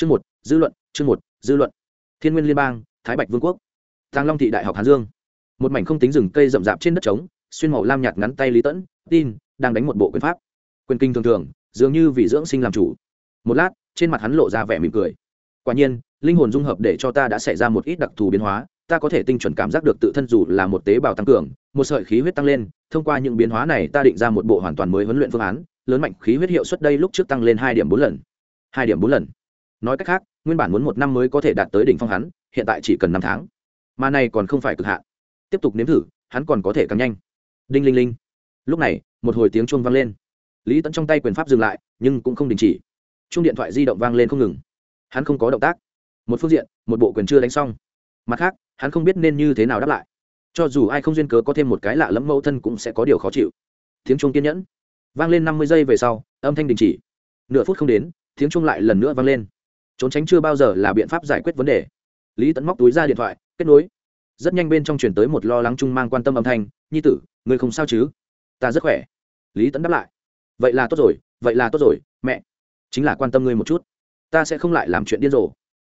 chương một, dư luận, chương một, dư luận. Thiên nguyên liên bang, thái bạch vương quốc. Tàng long thị đại học hàn dương. Một mảnh không tính rừng cây rậm rạp trên đất trống, xuyên màu lam nhạt ngắn tay lý tẫn, tin, đang đánh một bộ quyền pháp. Quyền kinh thường thường, dường như vì dưỡng sinh làm chủ. Một lát, trên mặt hắn lộ ra vẻ mỉm cười. Quả nhiên, linh hồn dung hợp để cho ta đã xảy ra một ít đặc thù biến hóa, ta có thể tinh chuẩn cảm giác được tự thân dù là một tế bào tăng cường, một sợi khí huyết tăng lên, thông qua những biến hóa này ta định ra một bộ hoàn toàn mới huấn luyện phương án, lớn mạnh khí huyết hiệu suất đây lúc trước tăng lên hai điểm bốn lần. Hai điểm bốn lần nói cách khác, nguyên bản muốn một năm mới có thể đạt tới đỉnh phong hắn, hiện tại chỉ cần năm tháng. Mà này còn không phải cực hạn. Tiếp tục nếm thử, hắn còn có thể càng nhanh. Đinh linh linh. Lúc này, một hồi tiếng chuông vang lên. Lý tẫn trong tay quyền pháp dừng lại, nhưng cũng không đình chỉ. Chung điện thoại di động vang lên không ngừng. Hắn không có động tác. Một phương diện, một bộ quyền chưa đánh xong. Mặt khác, hắn không biết nên như thế nào đáp lại. Cho dù ai không duyên cớ có thêm một cái lạ lẫm mẫu thân cũng sẽ có điều khó chịu. Tiếng chuông kiên nhẫn. Vang lên năm mươi giây về sau, âm thanh đình chỉ. Nửa phút không đến, tiếng chuông lại lần nữa vang lên trốn tránh chưa bao giờ là biện pháp giải quyết vấn đề. Lý tẫn móc túi ra điện thoại, kết nối. Rất nhanh bên trong chuyển tới một lo lắng chung mang quan tâm âm thanh, nhi tử người không sao chứ? Ta rất khỏe. Lý tẫn đáp lại. Vậy là tốt rồi, vậy là tốt rồi, mẹ. Chính là quan tâm ngươi một chút. Ta sẽ không lại làm chuyện điên rồ.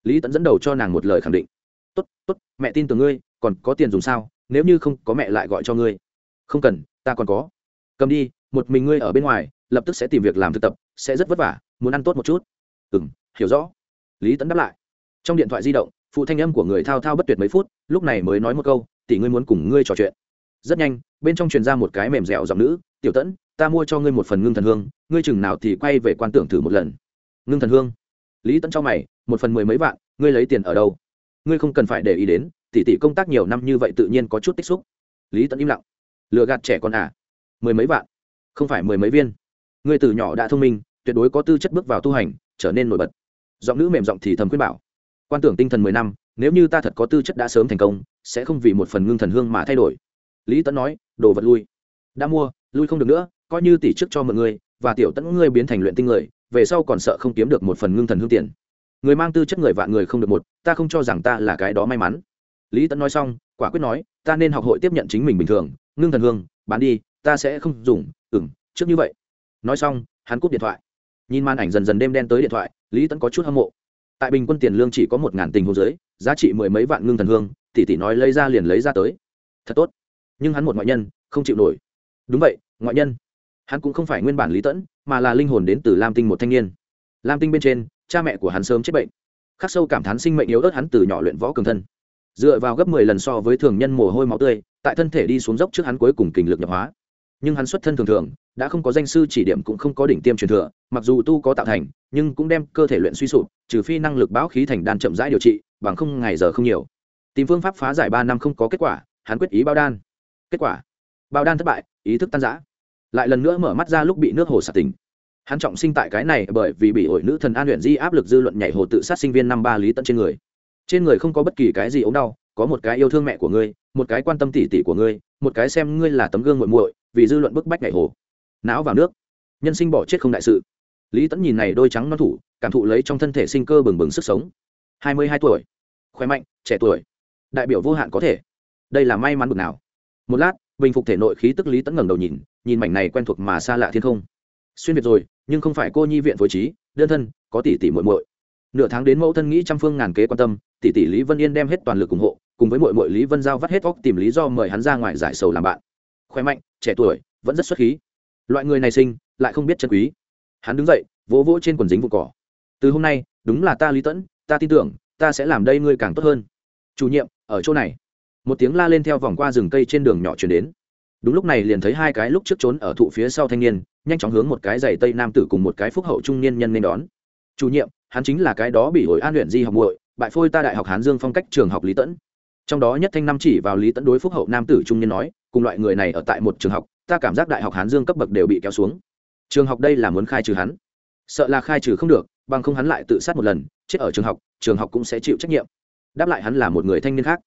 Lý tẫn dẫn đầu cho nàng một lời khẳng định. Tốt tốt, mẹ tin tưởng ngươi, còn có tiền dùng sao? Nếu như không có mẹ lại gọi cho ngươi. Không cần, ta còn có. Cầm đi, một mình ngươi ở bên ngoài, lập tức sẽ tìm việc làm thực tập, sẽ rất vất vả, muốn ăn tốt một chút. Ừ m hiểu rõ lý tẫn đáp lại. Trong điện thoại di động, phụ thanh âm của người thao thao bất tuyệt mấy phút, lúc này mới nói một câu, tỷ ngươi muốn cùng ngươi trò chuyện. Rất nhanh, bên trong truyền ra một cái mềm dẻo giọng nữ, tiểu tẫn ta mua cho ngươi một phần ngưng thần hương, ngươi chừng nào thì quay về quan tưởng thử một lần. Ngưng thần hương? Lý tẫn cho mày, một phần mười mấy vạn, ngươi lấy tiền ở đâu? Ngươi không cần phải để ý đến, tỷ tỷ công tác nhiều năm như vậy tự nhiên có chút tích xúc. Lý tẫn im lặng. Lừa gạt trẻ con à? Mười mấy vạn? Không phải mười mấy viên. Ngươi từ nhỏ đã thông minh, tuyệt đối có tư chất bước vào tu hành, trở nên nổi bật giọng nữ mềm giọng thì thầm khuyên bảo. Quan tưởng tinh thần mười năm, nếu như ta thật có tư chất đã sớm thành công, sẽ không vì một phần ngưng thần hương mà thay đổi. Lý tẫn nói, đồ vật lui. Đã mua, lui không được nữa, coi như tỷ trước cho mọi người, và tiểu tẫn ngươi biến thành luyện tinh người, về sau còn sợ không kiếm được một phần ngưng thần hương tiền. Người mang tư chất người vạn người không được một, ta không cho rằng ta là cái đó may mắn. Lý tẫn nói xong, quả quyết nói, ta nên học hội tiếp nhận chính mình bình thường, ngưng thần hương, bán đi, ta sẽ không dùng ừng trước như vậy. Nói xong, hắn cúp điện thoại nhìn màn ảnh dần dần đêm đen tới điện thoại, lý tẫn có chút hâm mộ. Tại bình quân tiền lương chỉ có một ngàn tình hồ dưới, giá trị mười mấy vạn ngưng thần hương, tỷ tỷ nói lấy ra liền lấy ra tới. Thật tốt. Nhưng hắn một ngoại nhân, không chịu nổi. Đúng vậy, ngoại nhân. Hắn cũng không phải nguyên bản lý tẫn mà là linh hồn đến từ lam tinh một thanh niên. Lam tinh bên trên, cha mẹ của hắn sớm chết bệnh. Khắc sâu cảm thán sinh mệnh yếu ớt hắn từ nhỏ luyện võ cường thân. Dựa vào gấp mười lần so với thường nhân mồ hôi máu tươi, tại thân thể đi xuống dốc trước hắn cuối cùng kình lực nhập hóa nhưng hắn xuất thân thường thường, đã không có danh sư chỉ điểm cũng không có đỉnh tiêm truyền thừa, mặc dù tu có tạo thành, nhưng cũng đem cơ thể luyện suy sụp, trừ phi năng lực báo khí thành đan chậm rãi điều trị, bằng không ngày giờ không nhiều. Tìm phương pháp phá giải ba năm không có kết quả, hắn quyết ý bao đan. Kết quả? Bao đan thất bại, ý thức tan giã lại lần nữa mở mắt ra lúc bị nước hồ sạt tỉnh. Hắn trọng sinh tại cái này bởi vì bị hội nữ thần an luyện di áp lực dư luận nhảy hồ tự sát sinh viên năm ba lý tận trên người. Trên người không có bất kỳ cái gì ốm đau, có một cái yêu thương mẹ của ngươi, một cái quan tâm tỉ tỉ của ngươi, một cái xem ngươi là tấm gương muội muội vì dư luận bức bách ngày hồ. Não vào nước. Nhân sinh bỏ chết không đại sự. Lý tẫn nhìn này đôi trắng non thủ, cảm thụ lấy trong thân thể sinh cơ bừng bừng sức sống. Hai mươi hai tuổi. Khỏe mạnh, trẻ tuổi. Đại biểu vô hạn có thể. Đây là may mắn bực nào. Một lát, bình phục thể nội khí tức lý tẫn ngẩng đầu nhìn nhìn mảnh này quen thuộc mà xa lạ thiên không. Xuyên việt rồi, nhưng không phải cô nhi viện phối trí, đơn thân, có tỷ tỷ muội muội. Nửa tháng đến mẫu thân nghĩ trăm phương ngàn kế quan tâm, tỷ tỷ lý vân yên đem hết toàn lực ủng hộ, cùng với muội muội lý vân giao vắt hết óc tìm lý do mời hắn ra ngoài giải sầu làm bạn khỏe mạnh, trẻ tuổi, vẫn rất xuất khí. Loại người này sinh, lại không biết chân quý. Hắn đứng dậy, vỗ vỗ trên quần dính vụ cỏ. Từ hôm nay, đúng là ta lý tẫn, ta tin tưởng, ta sẽ làm đây ngươi càng tốt hơn. Chủ nhiệm, ở chỗ này. Một tiếng la lên theo vòng qua rừng cây trên đường nhỏ chuyển đến. Đúng lúc này liền thấy hai cái lúc trước trốn ở thụ phía sau thanh niên, nhanh chóng hướng một cái giày tây nam tử cùng một cái phúc hậu trung niên nhân nên đón. Chủ nhiệm, hắn chính là cái đó bị hội an luyện di học muội, bại phôi ta đại học hán dương phong cách trường học lý tẫn trong đó nhất thanh năm chỉ vào lý tẫn đối phúc hậu nam tử trung niên nói, cùng loại người này ở tại một trường học, ta cảm giác đại học hán dương cấp bậc đều bị kéo xuống. Trường học đây là muốn khai trừ hắn. Sợ là khai trừ không được, bằng không hắn lại tự sát một lần, chết ở trường học trường học cũng sẽ chịu trách nhiệm. Đáp lại hắn là một người thanh niên khác.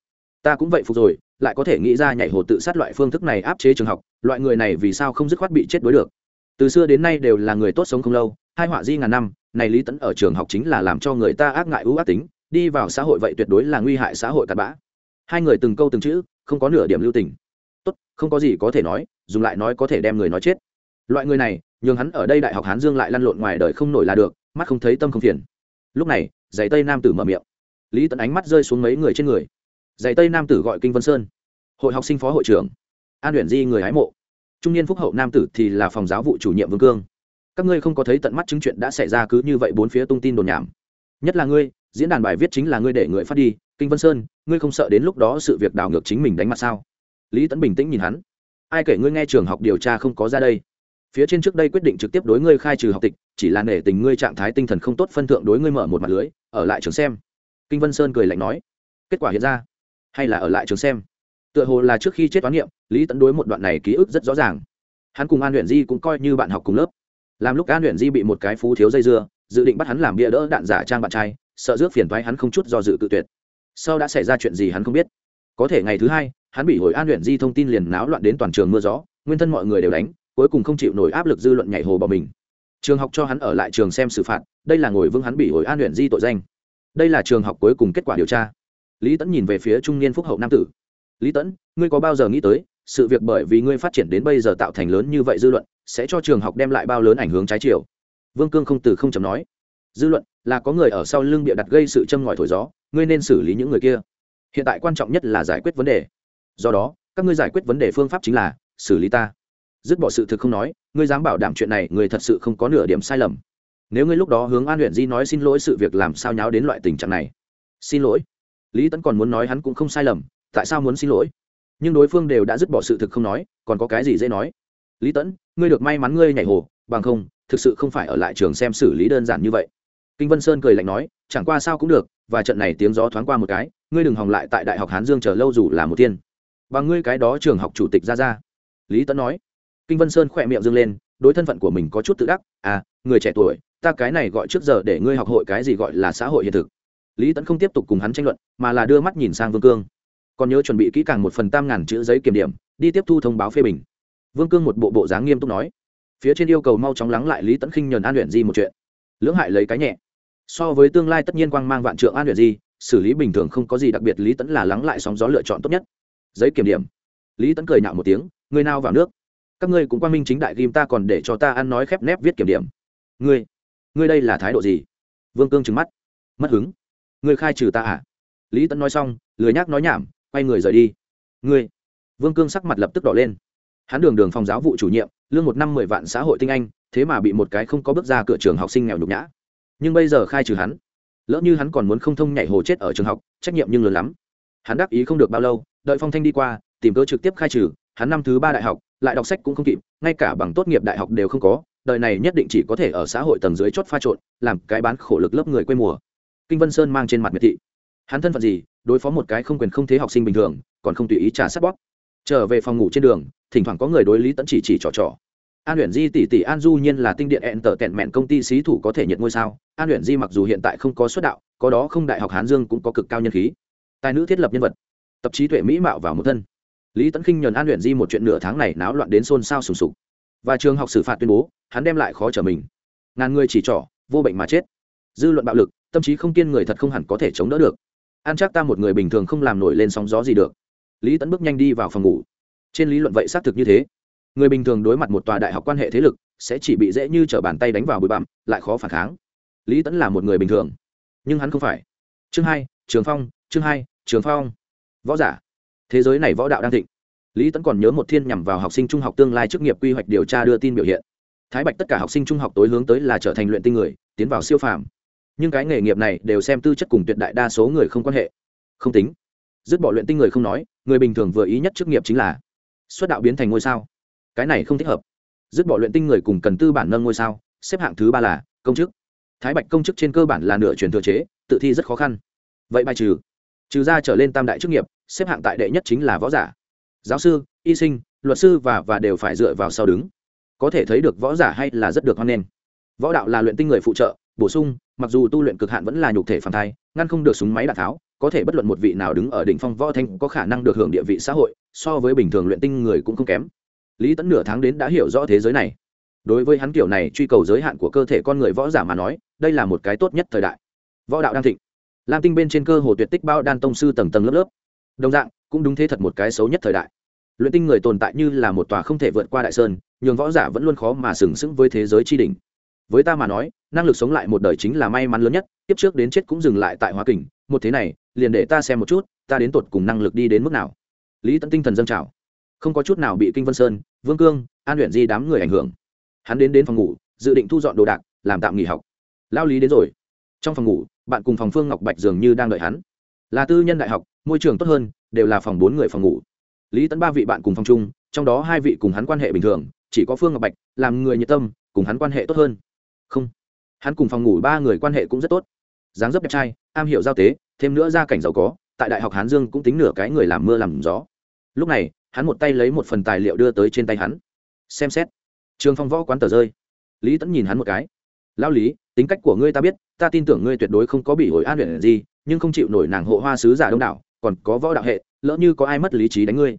Ta cũng vậy phục rồi, lại có thể nghĩ ra nhảy hồ tự sát loại phương thức này áp chế trường học, loại người này vì sao không dứt khoát bị chết đối được? Từ xưa đến nay đều là người tốt sống không lâu, hai họa di ngàn năm, này lý tẫn ở trường học chính là làm cho người ta ác ngại ưu ác tính, đi vào xã hội vậy tuyệt đối là nguy hại xã hội cặn bã hai người từng câu từng chữ, không có nửa điểm lưu tình. Tốt, không có gì có thể nói, dùng lại nói có thể đem người nói chết. Loại người này, nhường hắn ở đây đại học hán dương lại lăn lộn ngoài đời không nổi là được, mắt không thấy tâm không phiền. Lúc này, giày tây nam tử mở miệng. Lý tận ánh mắt rơi xuống mấy người trên người. Giày tây nam tử gọi kinh vân sơn. Hội học sinh phó hội trưởng. An luyện di người hái mộ. Trung niên phúc hậu nam tử thì là phòng giáo vụ chủ nhiệm vương cương. Các ngươi không có thấy tận mắt chứng chuyện đã xảy ra cứ như vậy bốn phía tung tin đồn nhảm. Nhất là ngươi, diễn đàn bài viết chính là ngươi để người phát đi kinh vân sơn, ngươi không sợ đến lúc đó sự việc đảo ngược chính mình đánh mặt sao? Lý tấn bình tĩnh nhìn hắn. Ai kể ngươi nghe trường học điều tra không có ra đây? Phía trên trước đây quyết định trực tiếp đối ngươi khai trừ học tịch, chỉ là nể tình ngươi trạng thái tinh thần không tốt phân thượng đối ngươi mở một mặt lưới, ở lại trường xem. Kinh vân sơn cười lạnh nói. Kết quả hiện ra. Hay là ở lại trường xem? Tựa hồ là trước khi chết toán niệm, lý tấn đối một đoạn này ký ức rất rõ ràng. Hắn cùng an luyện di cũng coi như bạn học cùng lớp. Làm lúc an luyện di bị một cái phú thiếu dây dưa, dự định bắt hắn làm bia đỡ đạn giả trang bạn trai, sợ rước phiền thoái hắn không chút do dự tự tuyệt sau đã xảy ra chuyện gì hắn không biết. Có thể ngày thứ hai, hắn bị hồi an luyện di thông tin liền náo loạn đến toàn trường mưa gió, nguyên thân mọi người đều đánh, cuối cùng không chịu nổi áp lực dư luận nhảy hồ bỏ mình. Trường học cho hắn ở lại trường xem xử phạt, đây là ngồi vững hắn bị hồi an luyện di tội danh. Đây là trường học cuối cùng kết quả điều tra. Lý tẫn nhìn về phía trung niên phúc hậu nam tử. Lý tẫn ngươi có bao giờ nghĩ tới, sự việc bởi vì ngươi phát triển đến bây giờ tạo thành lớn như vậy dư luận, sẽ cho trường học đem lại bao lớn ảnh hưởng trái chiều? Vương cương không từ không chấm nói. Dư luận là có người ở sau lưng bịa đặt gây sự châm ngòi thổi gió ngươi nên xử lý những người kia. Hiện tại quan trọng nhất là giải quyết vấn đề. Do đó, các ngươi giải quyết vấn đề phương pháp chính là xử lý ta. Dứt bỏ sự thực không nói, ngươi dám bảo đảm chuyện này, người thật sự không có nửa điểm sai lầm. Nếu ngươi lúc đó hướng an huyện di nói xin lỗi sự việc làm sao nháo đến loại tình trạng này? Xin lỗi. Lý Tấn còn muốn nói hắn cũng không sai lầm, tại sao muốn xin lỗi? Nhưng đối phương đều đã dứt bỏ sự thực không nói, còn có cái gì dễ nói? Lý tẫn ngươi được may mắn ngươi nhảy hồ, bằng không, thực sự không phải ở lại trường xem xử lý đơn giản như vậy kinh vân sơn cười lạnh nói, chẳng qua sao cũng được, và trận này tiếng gió thoáng qua một cái, ngươi đừng hòng lại tại đại học hán dương chờ lâu dù là một tiên bằng ngươi cái đó trường học chủ tịch ra ra. Lý tẫn nói. Kinh vân sơn khỏe miệng dương lên, đối thân phận của mình có chút tự đắc à người trẻ tuổi, ta cái này gọi trước giờ để ngươi học hội cái gì gọi là xã hội hiện thực. Lý tẫn không tiếp tục cùng hắn tranh luận, mà là đưa mắt nhìn sang vương cương. Còn nhớ chuẩn bị kỹ càng một phần tam ngàn chữ giấy kiểm điểm, đi tiếp thu thông báo phê bình. Vương cương một bộ bộ dáng nghiêm túc nói. Phía trên yêu cầu mau chóng lắng lại lý tẫn khinh nhờn an luyện di một chuyện. Lưỡng hại lấy cái nhẹ so với tương lai tất nhiên quang mang vạn trượng an luyện gì, xử lý bình thường không có gì đặc biệt, lý tẫn là lắng lại sóng gió lựa chọn tốt nhất. Giấy kiểm điểm. Lý tẫn cười nhạo một tiếng, người nào vào nước? Các ngươi cũng quan minh chính đại ghim ta còn để cho ta ăn nói khép nép viết kiểm điểm. Ngươi ngươi đây là thái độ gì? Vương cương trừng mắt. Mất hứng. Ngươi khai trừ ta à? Lý tẫn nói xong, lười nhác nói nhảm, quay người rời đi. Ngươi. Vương cương sắc mặt lập tức đỏ lên. Hắn đường đường phòng giáo vụ chủ nhiệm, lương một năm mười vạn xã hội tinh anh, thế mà bị một cái không có bước ra cửa trường học sinh nghèo nhục nhã nhưng bây giờ khai trừ hắn, lỡ như hắn còn muốn không thông nhảy hồ chết ở trường học, trách nhiệm nhưng lớn lắm. Hắn đắc ý không được bao lâu, đợi phong thanh đi qua, tìm cơ trực tiếp khai trừ, hắn năm thứ ba đại học, lại đọc sách cũng không kịp, ngay cả bằng tốt nghiệp đại học đều không có, đời này nhất định chỉ có thể ở xã hội tầng dưới chót pha trộn, làm cái bán khổ lực lớp người quê mùa. Kinh vân sơn mang trên mặt miệt thị. Hắn thân phận gì, đối phó một cái không quyền không thế học sinh bình thường, còn không tùy ý trả sát bóp. Trở về phòng ngủ trên đường, thỉnh thoảng có người đối lý tẫn chỉ chỉ trò trò an luyện di tỷ tỷ an du nhiên là tinh điện ẹn tở tẹn mẹn công ty xí thủ có thể nhận ngôi sao. An luyện di mặc dù hiện tại không có xuất đạo, có đó không đại học hán dương cũng có cực cao nhân khí. Tài nữ thiết lập nhân vật, tập trí tuệ mỹ mạo vào một thân. Lý Tấn khinh nhờn an luyện di một chuyện nửa tháng này náo loạn đến xôn xao sùng sục. Và trường học xử phạt tuyên bố, hắn đem lại khó trở mình. Ngàn người chỉ trỏ, vô bệnh mà chết. Dư luận bạo lực, tâm trí không kiên người thật không hẳn có thể chống đỡ được. An chắc ta một người bình thường không làm nổi lên sóng gió gì được. Lý Tấn bước nhanh đi vào phòng ngủ. Trên lý luận vậy xác thực như thế người bình thường đối mặt một tòa đại học quan hệ thế lực, sẽ chỉ bị dễ như t r ở bàn tay đánh vào bụi bặm, lại khó phản kháng. Lý tẫn là một người bình thường, nhưng hắn không phải. Chương hai, trường phong, chương hai, trường phong. Võ giả. Thế giới này võ đạo đang thịnh. Lý tẫn còn nhớ một thiên nhằm vào học sinh trung học tương lai chức nghiệp quy hoạch điều tra đưa tin biểu hiện. Thái bạch tất cả học sinh trung học tối hướng tới là trở thành luyện tinh người, tiến vào siêu phàm. Nhưng cái nghề nghiệp này đều xem tư chất cùng tuyệt đại đa số người không quan hệ. Không tính. Dứt bỏ luyện tinh người không nói, người bình thường vừa ý nhất chức nghiệp chính là xuất đạo biến thành ngôi sao cái này không thích hợp. Dứt bỏ luyện tinh người cùng cần tư bản nâng ngôi sao, xếp hạng thứ ba là công chức. Thái bạch công chức trên cơ bản là nửa truyền thừa chế, tự thi rất khó khăn. Vậy bài trừ. Trừ ra trở lên tam đại chức nghiệp, xếp hạng tại đệ nhất chính là võ giả. Giáo sư, y sinh, luật sư và và đều phải dựa vào sau đứng. Có thể thấy được võ giả hay là rất được hoan nghênh. Võ đạo là luyện tinh người phụ trợ, bổ sung, mặc dù tu luyện cực hạn vẫn là nhục thể phản thai, ngăn không được súng máy đạn tháo, có thể bất luận một vị nào đứng ở đỉnh phong võ thanh có khả năng được hưởng địa vị xã hội, so với bình thường luyện tinh người cũng không kém lý tẫn nửa tháng đến đã hiểu rõ thế giới này. Đối với hắn kiểu này truy cầu giới hạn của cơ thể con người võ giả mà nói, đây là một cái tốt nhất thời đại. Võ đạo đang thịnh. Lam tinh bên trên cơ hồ tuyệt tích bao đan tông sư tầng tầng lớp lớp. Đồng dạng, cũng đúng thế thật một cái xấu nhất thời đại. Luyện tinh người tồn tại như là một tòa không thể vượt qua đại sơn, nhường võ giả vẫn luôn khó mà sừng sững với thế giới tri đình với ta mà nói, năng lực sống lại một đời chính là may mắn lớn nhất tiếp trước đến chết cũng dừng lại tại hoa kình. Một thế này, liền để ta xem một chút, ta đến tột cùng năng lực đi đến mức nào. Lý tận tinh thần dâng trào. Không có chút nào bị kinh vân sơn vương cương, an luyện di đám người ảnh hưởng. Hắn đến đến phòng ngủ, dự định thu dọn đồ đạc, làm tạm nghỉ học. Lao lý đến rồi. Trong phòng ngủ, bạn cùng phòng phương ngọc bạch dường như đang đợi hắn. Là tư nhân đại học, môi trường tốt hơn, đều là phòng bốn người phòng ngủ. Lý tấn ba vị bạn cùng phòng chung, trong đó hai vị cùng hắn quan hệ bình thường, chỉ có phương ngọc bạch làm người nhiệt tâm, cùng hắn quan hệ tốt hơn. Không. Hắn cùng phòng ngủ ba người quan hệ cũng rất tốt. Dáng dấp đẹp trai, am hiểu giao tế, thêm nữa gia cảnh giàu có, tại đại học hán dương cũng tính nửa cái người làm mưa làm gió. Lúc này hắn một tay lấy một phần tài liệu đưa tới trên tay hắn. Xem xét. Trường phong võ quán tờ rơi. Lý tẫn nhìn hắn một cái. Lao lý, tính cách của ngươi ta biết, ta tin tưởng ngươi tuyệt đối không có bị hồi an luyện gì, nhưng không chịu nổi nàng hộ hoa sứ giả đông đảo, còn có võ đạo hệ, lỡ như có ai mất lý trí đánh ngươi.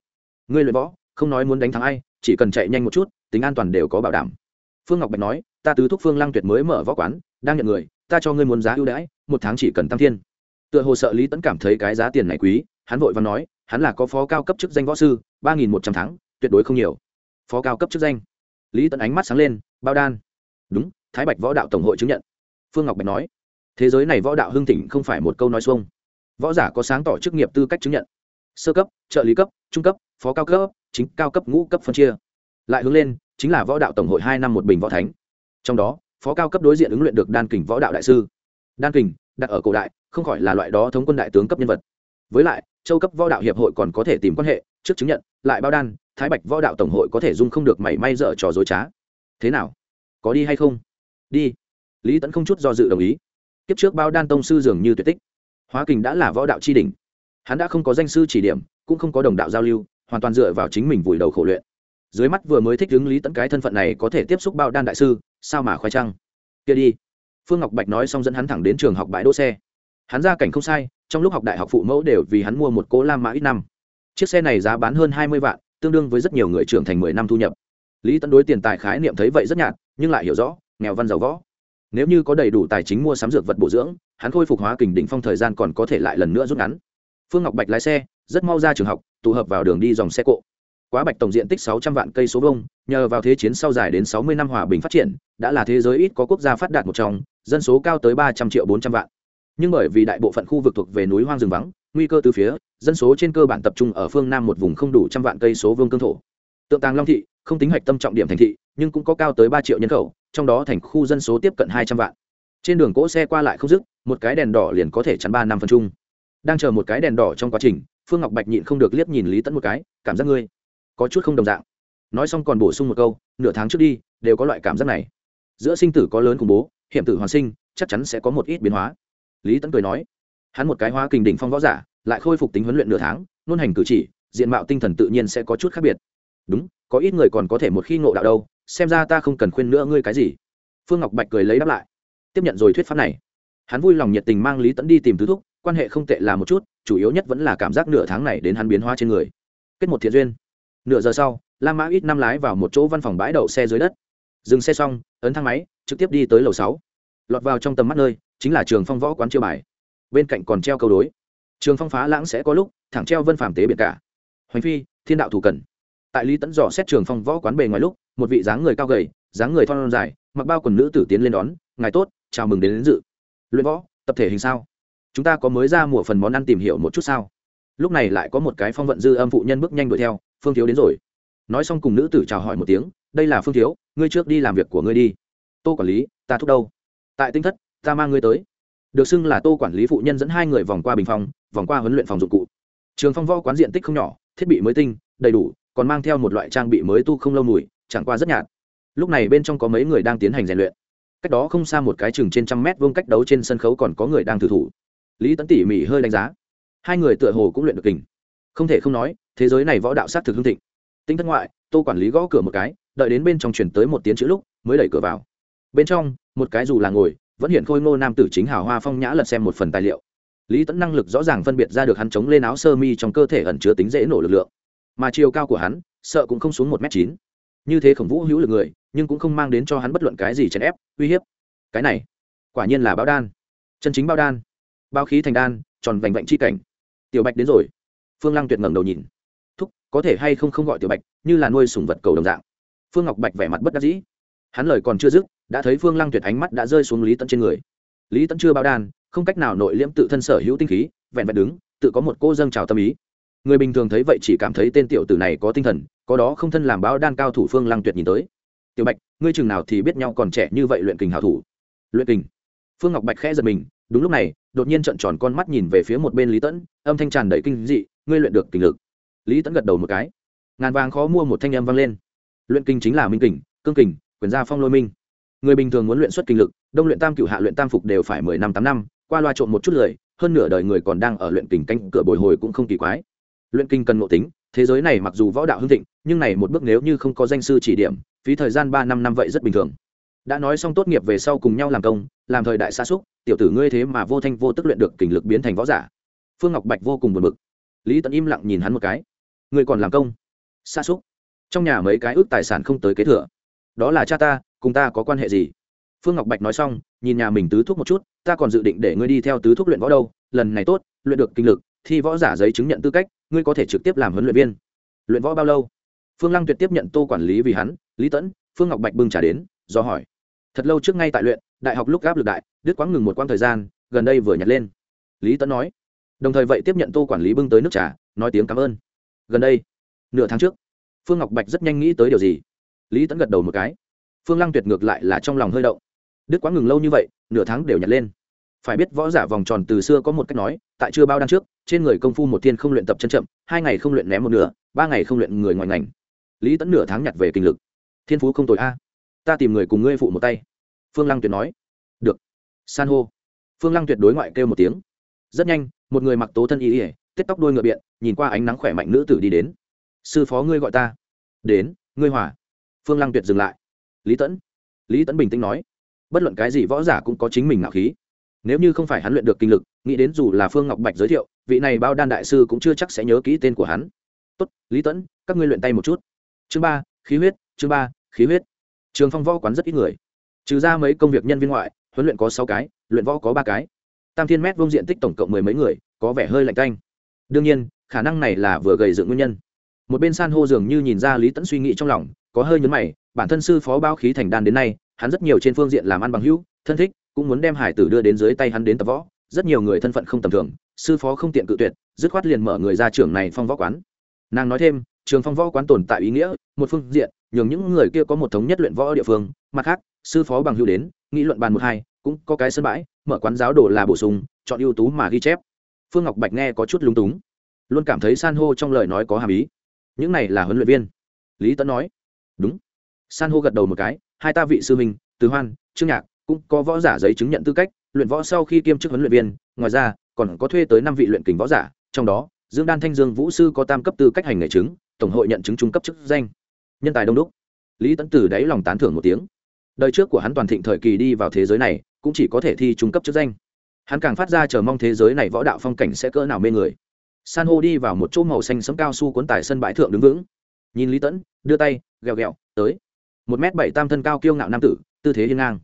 Ngươi luyện võ, không nói muốn đánh thắng ai, chỉ cần chạy nhanh một chút, tính an toàn đều có bảo đảm. Phương ngọc bạch nói, ta tứ thúc phương lăng tuyệt mới mở võ quán, đang nhận người, ta cho ngươi muốn giá ưu đãi, một tháng chỉ cần tăng thiên. Tựa hồ sợ lý tẫn cảm thấy cái giá tiền này quý, hắn vội và nói, hắn là có phó cao cấp chức danh võ sư ba nghìn một trăm tháng tuyệt đối không nhiều. Phó cao cấp chức danh. Lý tẫn ánh mắt sáng lên, bao đan. Đúng, thái bạch võ đạo tổng hội chứng nhận. Phương ngọc bạch nói. Thế giới này võ đạo hưng thịnh không phải một câu nói xuông. Võ giả có sáng tỏ chức nghiệp tư cách chứng nhận. Sơ cấp, trợ lý cấp, trung cấp, phó cao cấp, chính cao cấp ngũ cấp phân chia. Lại hướng lên, chính là võ đạo tổng hội hai năm một bình võ thánh. Trong đó, phó cao cấp đối diện ứng luyện được đan kình võ đạo đại sư. Đan kình, đặt ở cổ đại, không khỏi là loại đó thống quân đại tướng cấp nhân vật. Với lại, châu cấp võ đạo hiệp hội còn có thể tìm quan hệ trước chứng nhận, lại bao đan, thái bạch võ đạo tổng hội có thể dung không được mảy may dở trò dối trá. Thế nào? Có đi hay không? Đi. Lý tẫn không chút do dự đồng ý. Kiếp trước bao đan tông sư dường như tuyệt tích. Hóa kình đã là võ đạo tri đình hắn đã không có danh sư chỉ điểm, cũng không có đồng đạo giao lưu, hoàn toàn dựa vào chính mình vùi đầu khổ luyện. Dưới mắt vừa mới thích ứng lý tẫn cái thân phận này có thể tiếp xúc bao đan đại sư, sao mà khoai trăng? Kia đi. Phương ngọc bạch nói xong dẫn hắn thẳng đến trường học bãi đỗ xe. Hắn ra cảnh không sai, trong lúc học đại học phụ mẫu đều vì hắn mua một cố lam mã ít năm chiếc xe này giá bán hơn hai mươi vạn, tương đương với rất nhiều người trưởng thành mười năm thu nhập. Lý tấn đối tiền tài khái niệm thấy vậy rất nhạt, nhưng lại hiểu rõ, nghèo văn giàu võ. Nếu như có đầy đủ tài chính mua sắm dược vật bổ dưỡng, hắn khôi phục hóa kình đỉnh phong thời gian còn có thể lại lần nữa rút ngắn. Phương ngọc bạch lái xe, rất mau ra trường học, tụ hợp vào đường đi dòng xe cộ. Quá bạch tổng diện tích sáu trăm vạn cây số vông nhờ vào thế chiến sau dài đến sáu mươi năm hòa bình phát triển, đã là thế giới ít có quốc gia phát đạt một trong, dân số cao tới ba trăm triệu bốn trăm vạn nhưng bởi vì đại bộ phận khu vực thuộc về núi hoang rừng vắng, nguy cơ từ phía, dân số trên cơ bản tập trung ở phương nam một vùng không đủ trăm vạn cây số vương cương thổ. Tượng tàng long thị, không tính hạch tâm trọng điểm thành thị, nhưng cũng có cao tới ba triệu nhân khẩu, trong đó thành khu dân số tiếp cận hai trăm vạn. Trên đường cỗ xe qua lại không dứt, một cái đèn đỏ liền có thể chắn ba năm phần chung. Đang chờ một cái đèn đỏ trong quá trình, phương ngọc bạch nhịn không được liếc nhìn lý tẫn một cái, cảm giác ngươi có chút không đồng dạng. Nói xong còn bổ sung một câu, nửa tháng trước đi, đều có loại cảm giác này. Giữa sinh tử có lớn khủng bố, hiểm tử hoàn sinh, chắc chắn sẽ có một ít biến hóa lý tẫn cười nói, hắn một cái hóa kình đỉnh phong võ giả, lại khôi phục tính huấn luyện nửa tháng nôn hành cử chỉ, diện mạo tinh thần tự nhiên sẽ có chút khác biệt. Đúng, có ít người còn có thể một khi ngộ đạo đâu, xem ra ta không cần khuyên nữa ngươi cái gì. Phương ngọc bạch cười lấy đáp lại, tiếp nhận rồi thuyết pháp này. Hắn vui lòng nhiệt tình mang lý tẫn đi tìm tứ thúc, quan hệ không tệ là một chút, chủ yếu nhất vẫn là cảm giác nửa tháng này đến hắn biến hóa trên người. Kết một thiện duyên. Nửa giờ sau, la mã ít năm lái vào một chỗ văn phòng bãi đậu xe dưới đất. Dừng xe xong, ấn thang máy, trực tiếp đi tới lầu sáu. Lọt vào trong tầm mắt nơi chính là trường phong võ quán chiêu bài. Bên cạnh còn treo câu đối. Trường phong phá lãng sẽ có lúc thẳng treo vân phàm tế biệt cả. Hoành phi thiên đạo thủ cần. Tại lý tẫn dò xét trường phong võ quán bề ngoài lúc một vị dáng người cao gầy dáng người thon dài mặc bao quần nữ tử tiến lên đón ngài tốt chào mừng đến, đến dự. Luyện võ tập thể hình sao? Chúng ta có mới ra mùa phần món ăn tìm hiểu một chút sao? Lúc này lại có một cái phong vận dư âm phụ nhân bước nhanh đuổi theo phương thiếu đến rồi. Nói xong cùng nữ tử chào hỏi một tiếng đây là phương thiếu ngươi trước đi làm việc của ngươi đi. Tô quản lý ta thúc đâu? Tại tinh thất ta mang ngươi tới. Được xưng là tô quản lý phụ nhân dẫn hai người vòng qua bình phòng, vòng qua huấn luyện phòng dụng cụ. Trường phong võ quán diện tích không nhỏ, thiết bị mới tinh, đầy đủ, còn mang theo một loại trang bị mới tu không lâu mùi, chẳng qua rất nhạt. Lúc này bên trong có mấy người đang tiến hành rèn luyện. Cách đó không xa một cái chừng trên trăm mét vuông cách đấu trên sân khấu còn có người đang thử thủ. Lý tấn tỉ mỉ hơi đánh giá. Hai người tựa hồ cũng luyện được kình. Không thể không nói, thế giới này võ đạo sát thực hương thịnh. Tinh thất ngoại, tô quản lý gõ cửa một cái, đợi đến bên trong chuyển tới một tiếng chữ lúc, mới đẩy cửa vào. Bên trong, một cái dù là ngồi vẫn hiện khôi ngô nam tử chính hào hoa phong nhã lật xem một phần tài liệu. Lý tẫn năng lực rõ ràng phân biệt ra được hắn chống lên áo sơ mi trong cơ thể ẩn chứa tính dễ nổ lực lượng. Mà chiều cao của hắn, sợ cũng không xuống một m chín. Như thế khổng vũ hữu lực người, nhưng cũng không mang đến cho hắn bất luận cái gì chèn ép, uy hiếp. Cái này, quả nhiên là bao đan. Chân chính bao đan. Bao khí thành đan, tròn vành vạnh chi cảnh. Tiểu bạch đến rồi. Phương lăng tuyệt ngẩng đầu nhìn. Thúc, có thể hay không không gọi tiểu bạch, như là nuôi sủng vật cầu đồng dạng. Phương ngọc bạch vẻ mặt bất đắc dĩ hắn lời còn chưa dứt, đã thấy phương lăng tuyệt ánh mắt đã rơi xuống lý tẫn trên người. Lý tẫn chưa bao đan không cách nào nội liễm tự thân sở hữu tinh khí, vẹn vẹn đứng, tự có một cô dâng trào tâm ý. Người bình thường thấy vậy chỉ cảm thấy tên tiểu tử này có tinh thần, có đó không thân làm báo đan cao thủ phương lăng tuyệt nhìn tới. Tiểu bạch, ngươi chừng nào thì biết nhau còn trẻ như vậy luyện kình hảo thủ? Luyện kình? Phương ngọc bạch khẽ giật mình, đúng lúc này, đột nhiên trợn tròn con mắt nhìn về phía một bên lý tẫn âm thanh tràn đầy kinh dị, ngươi luyện được kình lực. Lý tẫn gật đầu một cái. Ngàn vàng khó mua một thanh âm vang lên. Luyện kinh chính là minh kình, cương kình quyền gia phong lôi minh. Người bình thường muốn luyện xuất kinh lực, đông luyện tam cửu, hạ luyện tam phục đều phải mười năm, tám năm, qua loa trộn một chút lời, hơn nửa đời người còn đang ở luyện kình canh cửa bồi hồi cũng không kỳ quái. Luyện kinh cần ngộ tính, thế giới này mặc dù võ đạo hưng thịnh, nhưng này một bước nếu như không có danh sư chỉ điểm, phí thời gian ba, năm năm vậy rất bình thường. Đã nói xong tốt nghiệp về sau cùng nhau làm công, làm thời đại xa xúc, tiểu tử ngươi thế mà vô thanh vô tức luyện được kình lực biến thành võ giả. Phương ngọc bạch vô cùng buồn bực. Lý tẫn im lặng nhìn hắn một cái. Ngươi còn làm công? Xa xúc. Trong nhà mấy cái ước tài sản không tới kế thừa đó là cha ta, cùng ta có quan hệ gì? Phương ngọc bạch nói xong, nhìn nhà mình tứ thuốc một chút, ta còn dự định để ngươi đi theo tứ thuốc luyện võ đâu, lần này tốt, luyện được kinh lực, thi võ giả giấy chứng nhận tư cách, ngươi có thể trực tiếp làm huấn luyện viên. Luyện võ bao lâu? Phương lăng tuyệt tiếp nhận tô quản lý vì hắn, lý tẫn phương ngọc bạch bưng trả đến, do hỏi. Thật lâu trước ngay tại luyện, đại học lúc gáp lực đại, đứt quãng ngừng một quãng thời gian, gần đây vừa nhặt lên. Lý tẫn nói. Đồng thời vậy tiếp nhận tô quản lý bưng tới nước trà, nói tiếng cảm ơn. Gần đây, nửa tháng trước, phương ngọc bạch rất nhanh nghĩ tới điều gì? Lý tẫn gật đầu một cái phương lăng tuyệt ngược lại là trong lòng hơi động đức quá ngừng lâu như vậy nửa tháng đều nhặt lên phải biết võ giả vòng tròn từ xưa có một cách nói tại chưa bao đan trước trên người công phu một thiên không luyện tập chân chậm hai ngày không luyện ném một nửa ba ngày không luyện người ngoài ngành lý tẫn nửa tháng nhặt về kinh lực thiên phú không tội a ta tìm người cùng ngươi phụ một tay phương lăng tuyệt nói được san hô phương lăng tuyệt đối ngoại kêu một tiếng rất nhanh một người mặc tố thân y ỉa tết tóc đôi ngựa biện nhìn qua ánh nắng khỏe mạnh nữ tử đi đến sư phó ngươi gọi ta đến ngươi hỏa phương lăng tuyệt dừng lại. Lý tẫn lý tẫn bình tĩnh nói, bất luận cái gì võ giả cũng có chính mình ngạo khí. Nếu như không phải hắn luyện được kinh lực, nghĩ đến dù là phương ngọc bạch giới thiệu, vị này bao đan đại sư cũng chưa chắc sẽ nhớ kỹ tên của hắn. Tốt, lý tẫn các ngươi luyện tay một chút. Chương ba, khí huyết, chương ba, khí huyết. Trường phong võ quán rất ít người. Trừ ra mấy công việc nhân viên ngoại, huấn luyện có sáu cái, luyện võ có ba cái. Tam thiên mét vông diện tích tổng cộng mười mấy người, có vẻ hơi lạnh canh đương nhiên, khả năng này là vừa gầy dựng nguyên nhân một bên san hô dường như nhìn ra lý tẫn suy nghĩ trong lòng, có hơi nhấn mày, bản thân sư phó bao khí thành đan đến nay, hắn rất nhiều trên phương diện làm ăn bằng hữu, thân thích, cũng muốn đem hải tử đưa đến dưới tay hắn đến tập võ, rất nhiều người thân phận không tầm thường, sư phó không tiện cự tuyệt, dứt khoát liền mở người ra trưởng này phong võ quán. Nàng nói thêm, trường phong võ quán tồn tại ý nghĩa, một phương diện, nhường những người kia có một thống nhất luyện võ ở địa phương, mặt khác, sư phó bằng hữu đến nghĩ luận bàn một hai, cũng có cái sân bãi, mở quán giáo đồ là bổ sung, chọn ưu tú mà ghi chép. Phương ngọc bạch nghe có chút lúng túng, luôn cảm thấy san hô trong lời nói có hàm ý những này là huấn luyện viên. Lý tấn nói, đúng. San hô gật đầu một cái, hai ta vị sư minh từ hoan, trương nhạc cũng có võ giả giấy chứng nhận tư cách, luyện võ sau khi kiêm chức huấn luyện viên, ngoài ra còn có thuê tới năm vị luyện kình võ giả, trong đó, dương đan thanh, dương vũ sư có tam cấp tư cách hành nghề chứng, tổng hội nhận chứng trung cấp chức danh. Nhân tài đông đúc. Lý tấn từ đáy lòng tán thưởng một tiếng. Đời trước của hắn toàn thịnh thời kỳ đi vào thế giới này, cũng chỉ có thể thi trung cấp chức danh. Hắn càng phát ra chờ mong thế giới này võ đạo phong cảnh sẽ cỡ nào mê người san hô đi vào một chỗ màu xanh sấm cao su cuốn tải sân bãi thượng đứng vững. Nhìn lý tẫn đưa tay ghẹo ghẹo tới. Một m bảy tam thân cao kiêu ngạo nam tử, tư thế hiên ngang.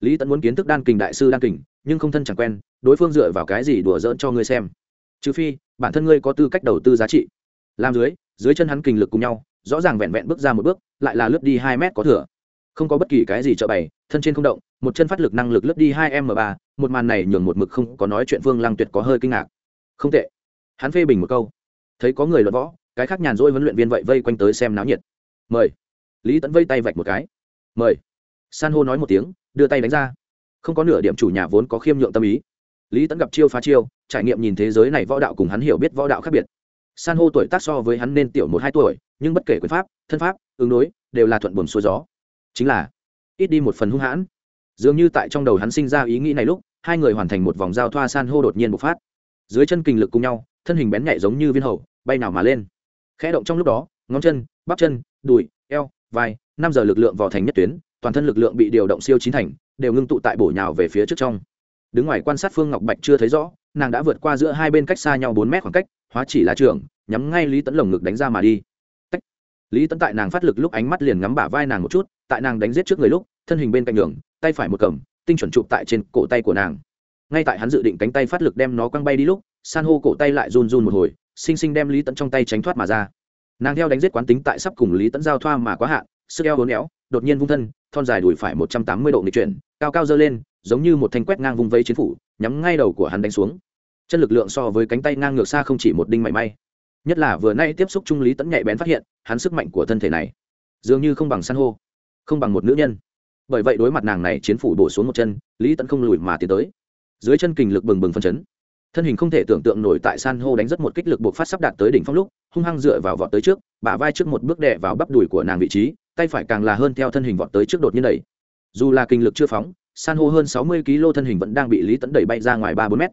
Lý tẫn muốn kiến thức đan kình đại sư đan kình, nhưng không thân chẳng quen, đối phương dựa vào cái gì đùa dỡn cho ngươi xem? Trừ phi, bản thân ngươi có tư cách đầu tư giá trị. Làm dưới dưới chân hắn kình lực cùng nhau, rõ ràng vẹn vẹn bước ra một bước, lại là lướt đi hai mét có thừa. Không có bất kỳ cái gì trợ bày, thân trên không động, một chân phát lực năng lực lướt đi hai m ba, một màn này nhường một mực không có nói chuyện phương lăng tuyệt có hơi kinh ngạc. Không tệ hắn phê bình một câu. Thấy có người luận võ, cái khác nhàn rỗi huấn luyện viên vậy vây quanh tới xem náo nhiệt. Mời. Lý tẫn vây tay vạch một cái. Mời. San hô nói một tiếng, đưa tay đánh ra. Không có nửa điểm chủ nhà vốn có khiêm nhượng tâm ý. Lý tẫn gặp chiêu phá chiêu, trải nghiệm nhìn thế giới này võ đạo cùng hắn hiểu biết võ đạo khác biệt. San hô tuổi tác so với hắn nên tiểu một hai tuổi, nhưng bất kể quyền pháp, thân pháp, ứng đối, đều là thuận buồm xuôi gió. Chính là, ít đi một phần hung hãn. Dường như tại trong đầu hắn sinh ra ý nghĩ này lúc, hai người hoàn thành một vòng giao thoa san hô đột nhiên bộc phát. Dưới chân kinh lực cùng nhau thân hình bén nhạy giống như viên hầu, bay nào mà lên. Khẽ động trong lúc đó, ngón chân, bắp chân, đùi, eo, vai, năm giờ lực lượng vào thành nhất tuyến, toàn thân lực lượng bị điều động siêu chín thành, đều ngưng tụ tại bổ nhào về phía trước trong. Đứng ngoài quan sát phương ngọc bạch chưa thấy rõ, nàng đã vượt qua giữa hai bên cách xa nhau bốn mét khoảng cách, hóa chỉ là trường, nhắm ngay lý tấn lồng ngực đánh ra mà đi. Tách. lý tấn tại nàng phát lực lúc ánh mắt liền ngắm bả vai nàng một chút, tại nàng đánh giết trước người lúc, thân hình bên cạnh đường, tay phải một cầm, tinh chuẩn chụp tại trên cổ tay của nàng ngay tại hắn dự định cánh tay phát lực đem nó quăng bay đi lúc, san hô cổ tay lại run run một hồi, xinh xinh đem lý tẫn trong tay tránh thoát mà ra. Nàng theo đánh giết quán tính tại sắp cùng lý tẫn giao thoa mà quá hạn, sức eo hốn éo, đột nhiên vung thân, thon dài đùi phải một trăm tám mươi độ nghịch chuyển, cao cao dơ lên, giống như một thanh quét ngang vùng vây chiến phủ, nhắm ngay đầu của hắn đánh xuống. Chân lực lượng so với cánh tay ngang ngược xa không chỉ một đinh mảy may. Nhất là vừa nay tiếp xúc trung lý tẫn nhạy bén phát hiện, hắn sức mạnh của thân thể này, dường như không bằng san hô, không bằng một nữ nhân. Bởi vậy đối mặt nàng này, chiến phủ bổ xuống một chân, lý tẫn không lùi mà tiến tới dưới chân kình lực bừng bừng phân chấn. Thân hình không thể tưởng tượng nổi tại san hô đánh rất một kích lực buộc phát sắp đạt tới đỉnh phong lúc, hung hăng dựa vào vọt tới trước, bả vai trước một bước đè vào bắp đùi của nàng vị trí, tay phải càng là hơn theo thân hình vọt tới trước đột nhiên đẩy. Dù là kinh lực chưa phóng, san hô hơn sáu mươi kg thân hình vẫn đang bị lý Tấn đẩy bay ra ngoài ba bốn mét.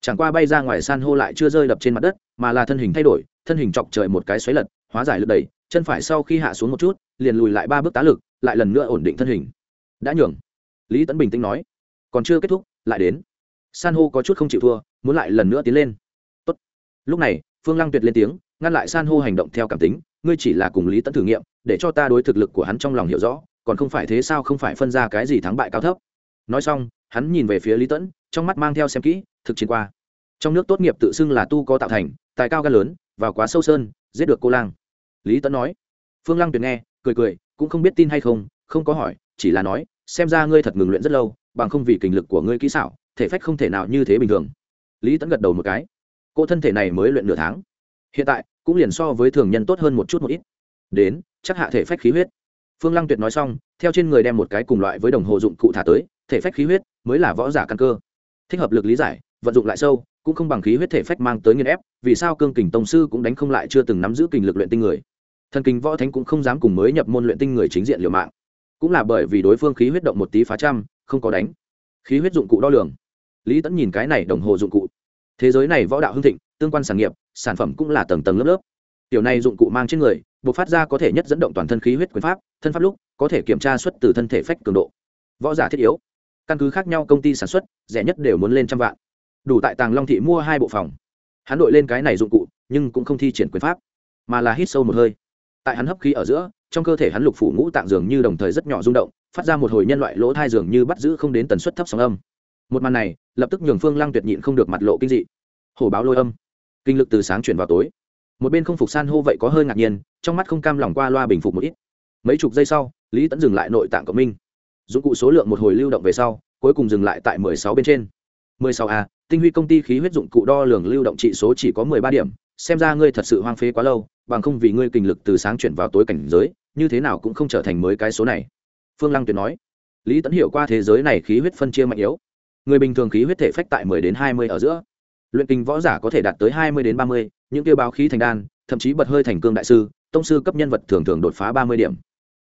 Chẳng qua bay ra ngoài san hô lại chưa rơi đập trên mặt đất, mà là thân hình thay đổi, thân hình chọc trời một cái xoáy lật, hóa giải lực đẩy, chân phải sau khi hạ xuống một chút, liền lùi lại ba bước tá lực, lại lần nữa ổn định thân hình. Đã nhường. Lý Tấn bình tĩnh nói. Còn chưa kết thúc, lại đến san hô có chút không chịu thua, muốn lại lần nữa tiến lên. Tốt. lúc này, phương lăng tuyệt lên tiếng, ngăn lại san hô hành động theo cảm tính, ngươi chỉ là cùng lý tẫn thử nghiệm, để cho ta đối thực lực của hắn trong lòng hiểu rõ, còn không phải thế sao không phải phân ra cái gì thắng bại cao thấp. Nói xong, hắn nhìn về phía lý tẫn trong mắt mang theo xem kỹ, thực chiến qua. Trong nước tốt nghiệp tự xưng là tu có tạo thành, tài cao gan lớn vào quá sâu sơn, giết được cô lang. Lý tẫn nói. Phương lăng tuyệt nghe, cười cười, cũng không biết tin hay không không có hỏi, chỉ là nói, xem ra ngươi thật ngừng luyện rất lâu, bằng không vì kinh lực của ngươi kỹ xảo thể phách không thể nào như thế bình thường. Lý tẫn gật đầu một cái. Cô thân thể này mới luyện nửa tháng. Hiện tại, cũng liền so với thường nhân tốt hơn một chút một ít. Đến, chắc hạ thể phách khí huyết. Phương lăng tuyệt nói xong, theo trên người đem một cái cùng loại với đồng hồ dụng cụ thả tới, thể phách khí huyết mới là võ giả căn cơ. Thích hợp lực lý giải, vận dụng lại sâu, cũng không bằng khí huyết thể phách mang tới nghiên ép, vì sao cương kình tông sư cũng đánh không lại chưa từng nắm giữ kình lực luyện tinh người. Thần kinh võ thánh cũng không dám cùng mới nhập môn luyện tinh người chính diện liều mạng. Cũng là bởi vì đối phương khí huyết động một tí phá trăm, không có đánh. Khí huyết dụng cụ đo lường lý tẫn nhìn cái này đồng hồ dụng cụ. Thế giới này võ đạo hưng thịnh, tương quan sản nghiệp, sản phẩm cũng là tầng tầng lớp lớp. Tiểu này dụng cụ mang trên người, buộc phát ra có thể nhất dẫn động toàn thân khí huyết quyền pháp, thân pháp lúc, có thể kiểm tra xuất từ thân thể phách cường độ. Võ giả thiết yếu. Căn cứ khác nhau công ty sản xuất, rẻ nhất đều muốn lên trăm vạn. Đủ tại tàng long thị mua hai bộ phòng. Hắn đội lên cái này dụng cụ, nhưng cũng không thi triển quyền pháp, mà là hít sâu một hơi. Tại hắn hấp khí ở giữa, trong cơ thể hắn lục phủ ngũ tạng dường như đồng thời rất nhỏ rung động, phát ra một hồi nhân loại lỗ thai dường như bắt giữ không đến tần suất thấp sóng âm. Một màn này lập tức nhường phương lăng tuyệt nhịn không được mặt lộ kinh dị. Hổ báo lôi âm. Kinh lực từ sáng chuyển vào tối. Một bên không phục san hô vậy có hơi ngạc nhiên, trong mắt không cam lòng qua loa bình phục một ít. Mấy chục giây sau, lý tẫn dừng lại nội tạng cộng minh dụng cụ số lượng một hồi lưu động về sau, cuối cùng dừng lại tại mười sáu bên trên. mười sáu a, tinh huy công ty khí huyết dụng cụ đo lường lưu động trị số chỉ có mười ba điểm, xem ra ngươi thật sự hoang phế quá lâu, bằng không vì ngươi kinh lực từ sáng chuyển vào tối cảnh giới, như thế nào cũng không trở thành mới cái số này. Phương lăng tuyệt nói. Lý tẫn hiểu qua thế giới này khí huyết phân chia mạnh yếu người bình thường khí huyết thể phách tại mười đến hai mươi ở giữa. Luyện kinh võ giả có thể đạt tới hai mươi đến ba mươi, những tiêu báo khí thành đan, thậm chí bật hơi thành cương đại sư, tông sư cấp nhân vật thường thường đột phá ba mươi điểm.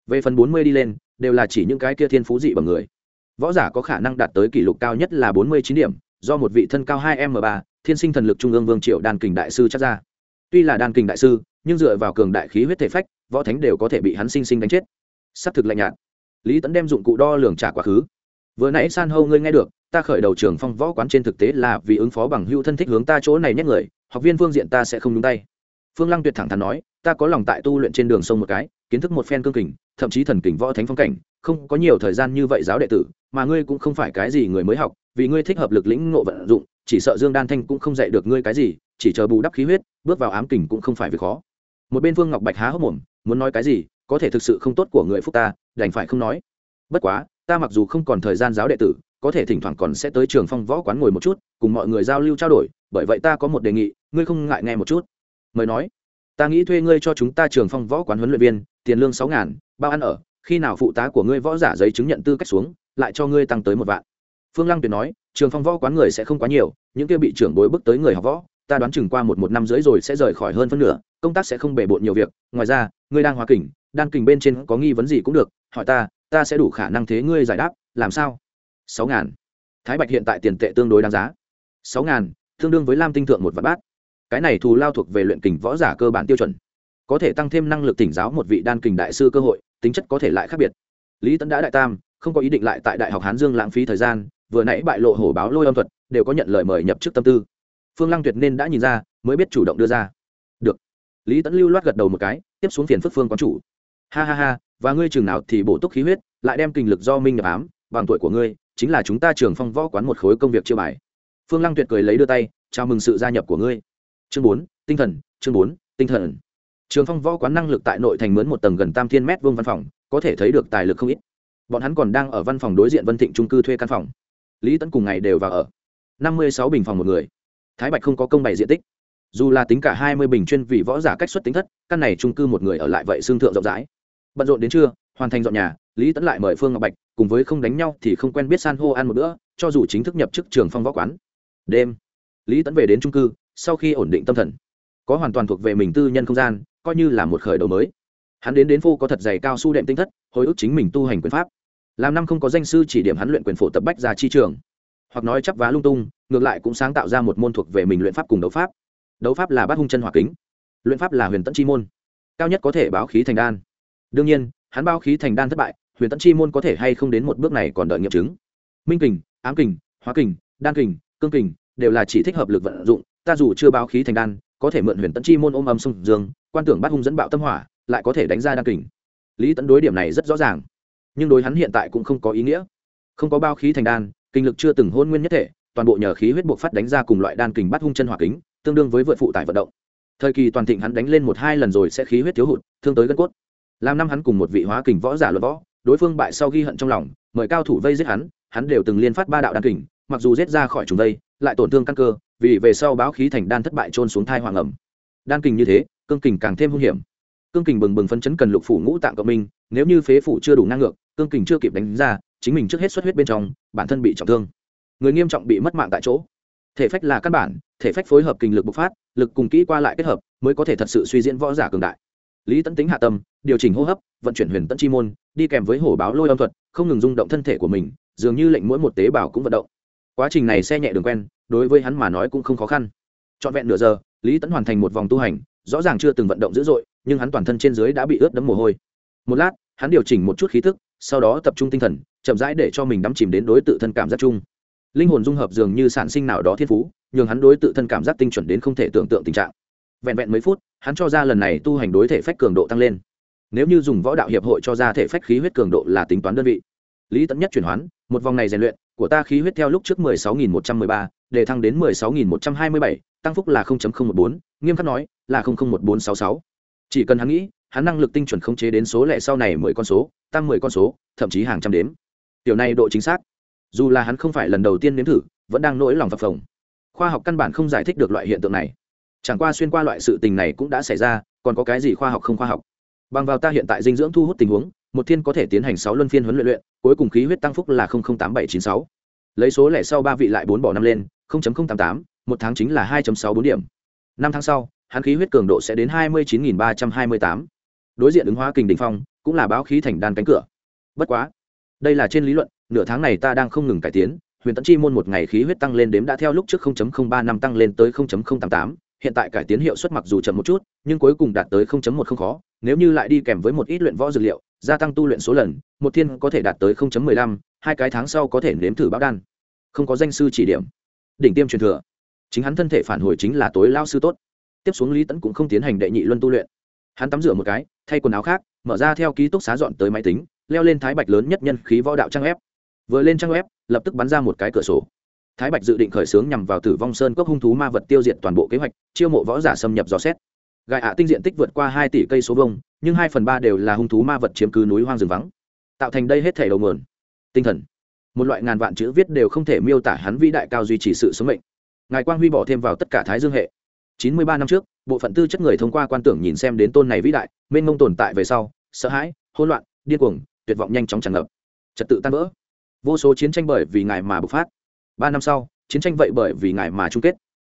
Về phần bốn mươi đi lên, đều là chỉ những cái kia thiên phú dị bằng người. Võ giả có khả năng đạt tới kỷ lục cao nhất là bốn mươi chín điểm, do một vị thân cao hai m ba, thiên sinh thần lực trung ương vương triệu đan kình đại sư chắc ra. Tuy là đan kình đại sư, nhưng dựa vào cường đại khí huyết thể phách, võ thánh đều có thể bị hắn sinh sinh đánh chết. S ắ c thực lạnh nhạt. Lý tấn đem dụng cụ đo lường trả quá khứ. Vừa nãy san hâu ngươi nghe được ta khởi đầu trường phong võ quán trên thực tế là vì ứng phó bằng hưu thân thích hướng ta chỗ này nhét người, học viên phương diện ta sẽ không nhúng tay. Phương lăng tuyệt thẳng thắn nói, ta có lòng tại tu luyện trên đường sông một cái, kiến thức một phen cương kình, thậm chí thần kình võ thánh phong cảnh, không có nhiều thời gian như vậy giáo đệ tử, mà ngươi cũng không phải cái gì người mới học, vì ngươi thích hợp lực lĩnh ngộ vận dụng, chỉ sợ dương đan thanh cũng không dạy được ngươi cái gì, chỉ chờ bù đắp khí huyết, bước vào ám kình cũng không phải việc khó. Một bên vương ngọc bạch há hốc mồm, muốn nói cái gì, có thể thực sự không tốt của người phúc ta, đành phải không nói. Bất quá, ta mặc dù không còn thời gian giáo đệ tử có thể thỉnh thoảng còn sẽ tới trường phong võ quán ngồi một chút, cùng mọi người giao lưu trao đổi, bởi vậy ta có một đề nghị, ngươi không ngại nghe một chút. Mời nói. Ta nghĩ thuê ngươi cho chúng ta trường phong võ quán huấn luyện viên, tiền lương sáu ngàn, bao ăn ở, khi nào phụ tá của ngươi võ giả giấy chứng nhận tư cách xuống, lại cho ngươi tăng tới một vạn. Phương lăng tuyệt nói, trường phong võ quán người sẽ không quá nhiều, những kia bị trưởng bối bước tới người học võ, ta đoán chừng qua một một năm rưỡi rồi sẽ rời khỏi hơn phân nửa, công tác sẽ không bề bộn nhiều việc, ngoài ra, ngươi đang hòa kình, đan kình bên trên có nghi vấn gì cũng được, hỏi ta ta sẽ đủ khả năng thế ngươi giải đáp, làm sao? Sáu ngàn. Thái bạch hiện tại tiền tệ tương đối đáng giá. Sáu ngàn, tương đương với lam tinh thượng một vạn bát. Cái này thù lao thuộc về luyện kình võ giả cơ bản tiêu chuẩn. Có thể tăng thêm năng lực tỉnh giáo một vị đan kình đại sư cơ hội, tính chất có thể lại khác biệt. Lý tấn đã đại tam, không có ý định lại tại đại học hán dương lãng phí thời gian, vừa nãy bại lộ hổ báo lôi âm thuật, đều có nhận lời mời nhập chức tâm tư. Phương lăng tuyệt nên đã nhìn ra, mới biết chủ động đưa ra. Được. Lý tấn lưu loát gật đầu một cái, tiếp xuống phiền phức phương quán chủ. Ha ha ha, và ngươi chừng nào thì bổ túc khí huyết, lại đem kinh lực do minh nhập ám, bằng tuổi của ngươi chính là chúng ta trường phong võ quán một khối công việc chiêu bài. Phương lăng tuyệt cười lấy đưa tay, chào mừng sự gia nhập của ngươi. Chương bốn, tinh thần, chương bốn, tinh thần. Trường phong võ quán năng lực tại nội thành mướn một tầng gần tam thiên mét vuông văn phòng, có thể thấy được tài lực không ít. Bọn hắn còn đang ở văn phòng đối diện vân thịnh trung cư thuê căn phòng. Lý tấn cùng ngày đều vào ở. Năm mươi sáu bình phòng một người. Thái bạch không có công bày diện tích. Dù là tính cả hai mươi bình chuyên vì võ giả cách xuất tính thất, căn này trung cư một người ở lại vậy xương thượng rộng rãi. Bận rộn đến trưa, hoàn thành dọn nhà lý tẫn lại mời phương ngọc bạch, cùng với không đánh nhau thì không quen biết san hô ăn một bữa, cho dù chính thức nhập chức trường phong võ quán. Đêm, lý tẫn về đến trung cư, sau khi ổn định tâm thần, có hoàn toàn thuộc về mình tư nhân không gian, coi như là một khởi đầu mới. Hắn đến đến phô có thật dày cao su đệm tinh thất, hồi ức chính mình tu hành quyền pháp. Làm năm không có danh sư chỉ điểm hắn luyện quyền phổ tập bách ra chi trường. Hoặc nói chắp vá lung tung, ngược lại cũng sáng tạo ra một môn thuộc về mình luyện pháp cùng đấu pháp. Đấu pháp là bát hung chân hỏa kính, luyện pháp là huyền tẫn chi môn, cao nhất có thể báo khí thành đan. Đương nhiên, hắn báo khí thành đan thất bại huyền tẫn chi môn có thể hay không đến một bước này còn đợi nghiệm chứng. Minh kình, ám kình, hóa kình, đan kình, cương kình đều là chỉ thích hợp lực vận dụng, ta dù chưa báo khí thành đan, có thể mượn huyền tẫn chi môn ôm âm sông dương, quan tưởng bắt hung dẫn bạo tâm hỏa, lại có thể đánh ra đan kình. Lý tẫn đối điểm này rất rõ ràng, nhưng đối hắn hiện tại cũng không có ý nghĩa. Không có bao khí thành đan, kinh lực chưa từng hôn nguyên nhất thể, toàn bộ nhờ khí huyết buộc phát đánh ra cùng loại đan kình bắt hung chân hỏa kính, tương đương với vượt phụ tải vận động. Thời kỳ toàn thịnh hắn đánh lên một hai lần rồi sẽ khí huyết thiếu hụt, thương tới gân cốt. Làm năm hắn cùng một vị hóa kình võ giả luật võ đối phương bại sau ghi hận trong lòng, mời cao thủ vây giết hắn hắn đều từng liên phát ba đạo đan kình, mặc dù giết ra khỏi chúng vây, lại tổn thương căn cơ, vì về sau báo khí thành đan thất bại trôn xuống thai hoàng ẩm. Đan kình như thế, cương kình càng thêm hung hiểm. Cương kình bừng bừng phấn chấn cần lục phủ ngũ tạng cộng minh, nếu như phế phủ chưa đủ năng ngược, cương kình chưa kịp đánh ra, chính mình trước hết xuất huyết bên trong, bản thân bị trọng thương. Người nghiêm trọng bị mất mạng tại chỗ. Thể phách là căn bản, thể phách phối hợp kinh lực bộc phát, lực cùng kỹ qua lại kết hợp, mới có thể thật sự suy diễn võ giả cường đại. Lý tấn tính hạ tâm, điều chỉnh hô hấp vận chuyển huyền tấn chi môn, đi kèm với hổ báo lôi âm thuật, không ngừng rung động thân thể của mình, dường như lệnh mỗi một tế bào cũng vận động. Quá trình này xe nhẹ đường quen, đối với hắn mà nói cũng không khó khăn. Trọn vẹn nửa giờ, lý tấn hoàn thành một vòng tu hành, rõ ràng chưa từng vận động dữ dội, nhưng hắn toàn thân trên dưới đã bị ướt đẫm mồ hôi. Một lát, hắn điều chỉnh một chút khí thức, sau đó tập trung tinh thần, chậm rãi để cho mình đắm chìm đến đối tự thân cảm giác chung. Linh hồn dung hợp dường như sản sinh nào đó thiên phú, nhường hắn đối tự thân cảm giác tinh chuẩn đến không thể tưởng tượng tình trạng. Vẹn vẹn mấy phút, hắn cho ra lần này tu hành đối thể phách cường độ tăng lên nếu như dùng võ đạo hiệp hội cho ra thể phách khí huyết cường độ là tính toán đơn vị. Lý tẫn nhất chuyển hoán một vòng này rèn luyện của ta khí huyết theo lúc trước 16.113, để thăng đến 16.127, tăng phúc là 0.014, nghiêm khắc nói là 0014666. chỉ cần hắn nghĩ hắn năng lực tinh chuẩn khống chế đến số lẻ sau này mười con số tăng mười con số thậm chí hàng trăm đếm. Tiểu này độ chính xác. Dù là hắn không phải lần đầu tiên nếm thử vẫn đang nỗi lòng phập phồng. Khoa học căn bản không giải thích được loại hiện tượng này. Chẳng qua xuyên qua loại sự tình này cũng đã xảy ra còn có cái gì khoa học không khoa học? Bằng vào ta hiện tại dinh dưỡng thu hút tình huống một thiên có thể tiến hành sáu luân phiên huấn luyện luyện cuối cùng khí huyết tăng phúc là tám bảy chín sáu. Lấy số lẻ sau ba vị lại bốn bỏ năm lên tám tám một tháng chính là hai sáu bốn điểm. Năm tháng sau hắn khí huyết cường độ sẽ đến hai mươi chín ba trăm hai mươi tám. Đối diện ứng hóa kình đình phong cũng là báo khí thành đan cánh cửa. Bất quá đây là trên lý luận nửa tháng này ta đang không ngừng cải tiến huyền tẫn chi môn một ngày khí huyết tăng lên đếm đã theo lúc trước 0.03 năm tăng lên tới 0.088, hiện tại cải tiến hiệu suất mặc dù chậm một chút nhưng cuối cùng đạt tới 0.1 không khó nếu như lại đi kèm với một ít luyện võ dược liệu gia tăng tu luyện số lần một thiên có thể đạt tới 0.15, hai cái tháng sau có thể nếm thử báo đan. Không có danh sư chỉ điểm. Đỉnh tiêm truyền thừa. Chính hắn thân thể phản hồi chính là tối lao sư tốt. Tiếp xuống lý tẫn cũng không tiến hành đệ nhị luân tu luyện. Hắn tắm rửa một cái thay quần áo khác mở ra theo ký túc xá dọn tới máy tính leo lên thái bạch lớn nhất nhân khí võ đạo trang web. Vừa lên trang web lập tức bắn ra một cái cửa sổ. Thái bạch dự định khởi xướng nhằm vào tử vong sơn cốc hung thú ma vật tiêu diệt toàn bộ kế hoạch chiêu mộ võ giả xâm nhập dò xét gai ạ tinh diện tích vượt qua hai tỷ cây số vông nhưng hai phần ba đều là hung thú ma vật chiếm cứ núi hoang rừng vắng. Tạo thành đây hết thể đầu mườn tinh thần. Một loại ngàn vạn chữ viết đều không thể miêu tả hắn vĩ đại cao duy trì sự sống mệnh. Ngài quang huy bỏ thêm vào tất cả thái dương hệ. Chín mươi ba năm trước, bộ phận tư chất người thông qua quan tưởng nhìn xem đến tôn này vĩ đại, mênh mông tồn tại về sau, sợ hãi, hỗn loạn, điên cuồng, tuyệt vọng nhanh chóng tràn ngập. Trật tự tan vỡ. Vô số chiến tranh bởi vì ngài mà bộc phát. Ba năm sau, chiến tranh vậy bởi vì ngài mà chung kết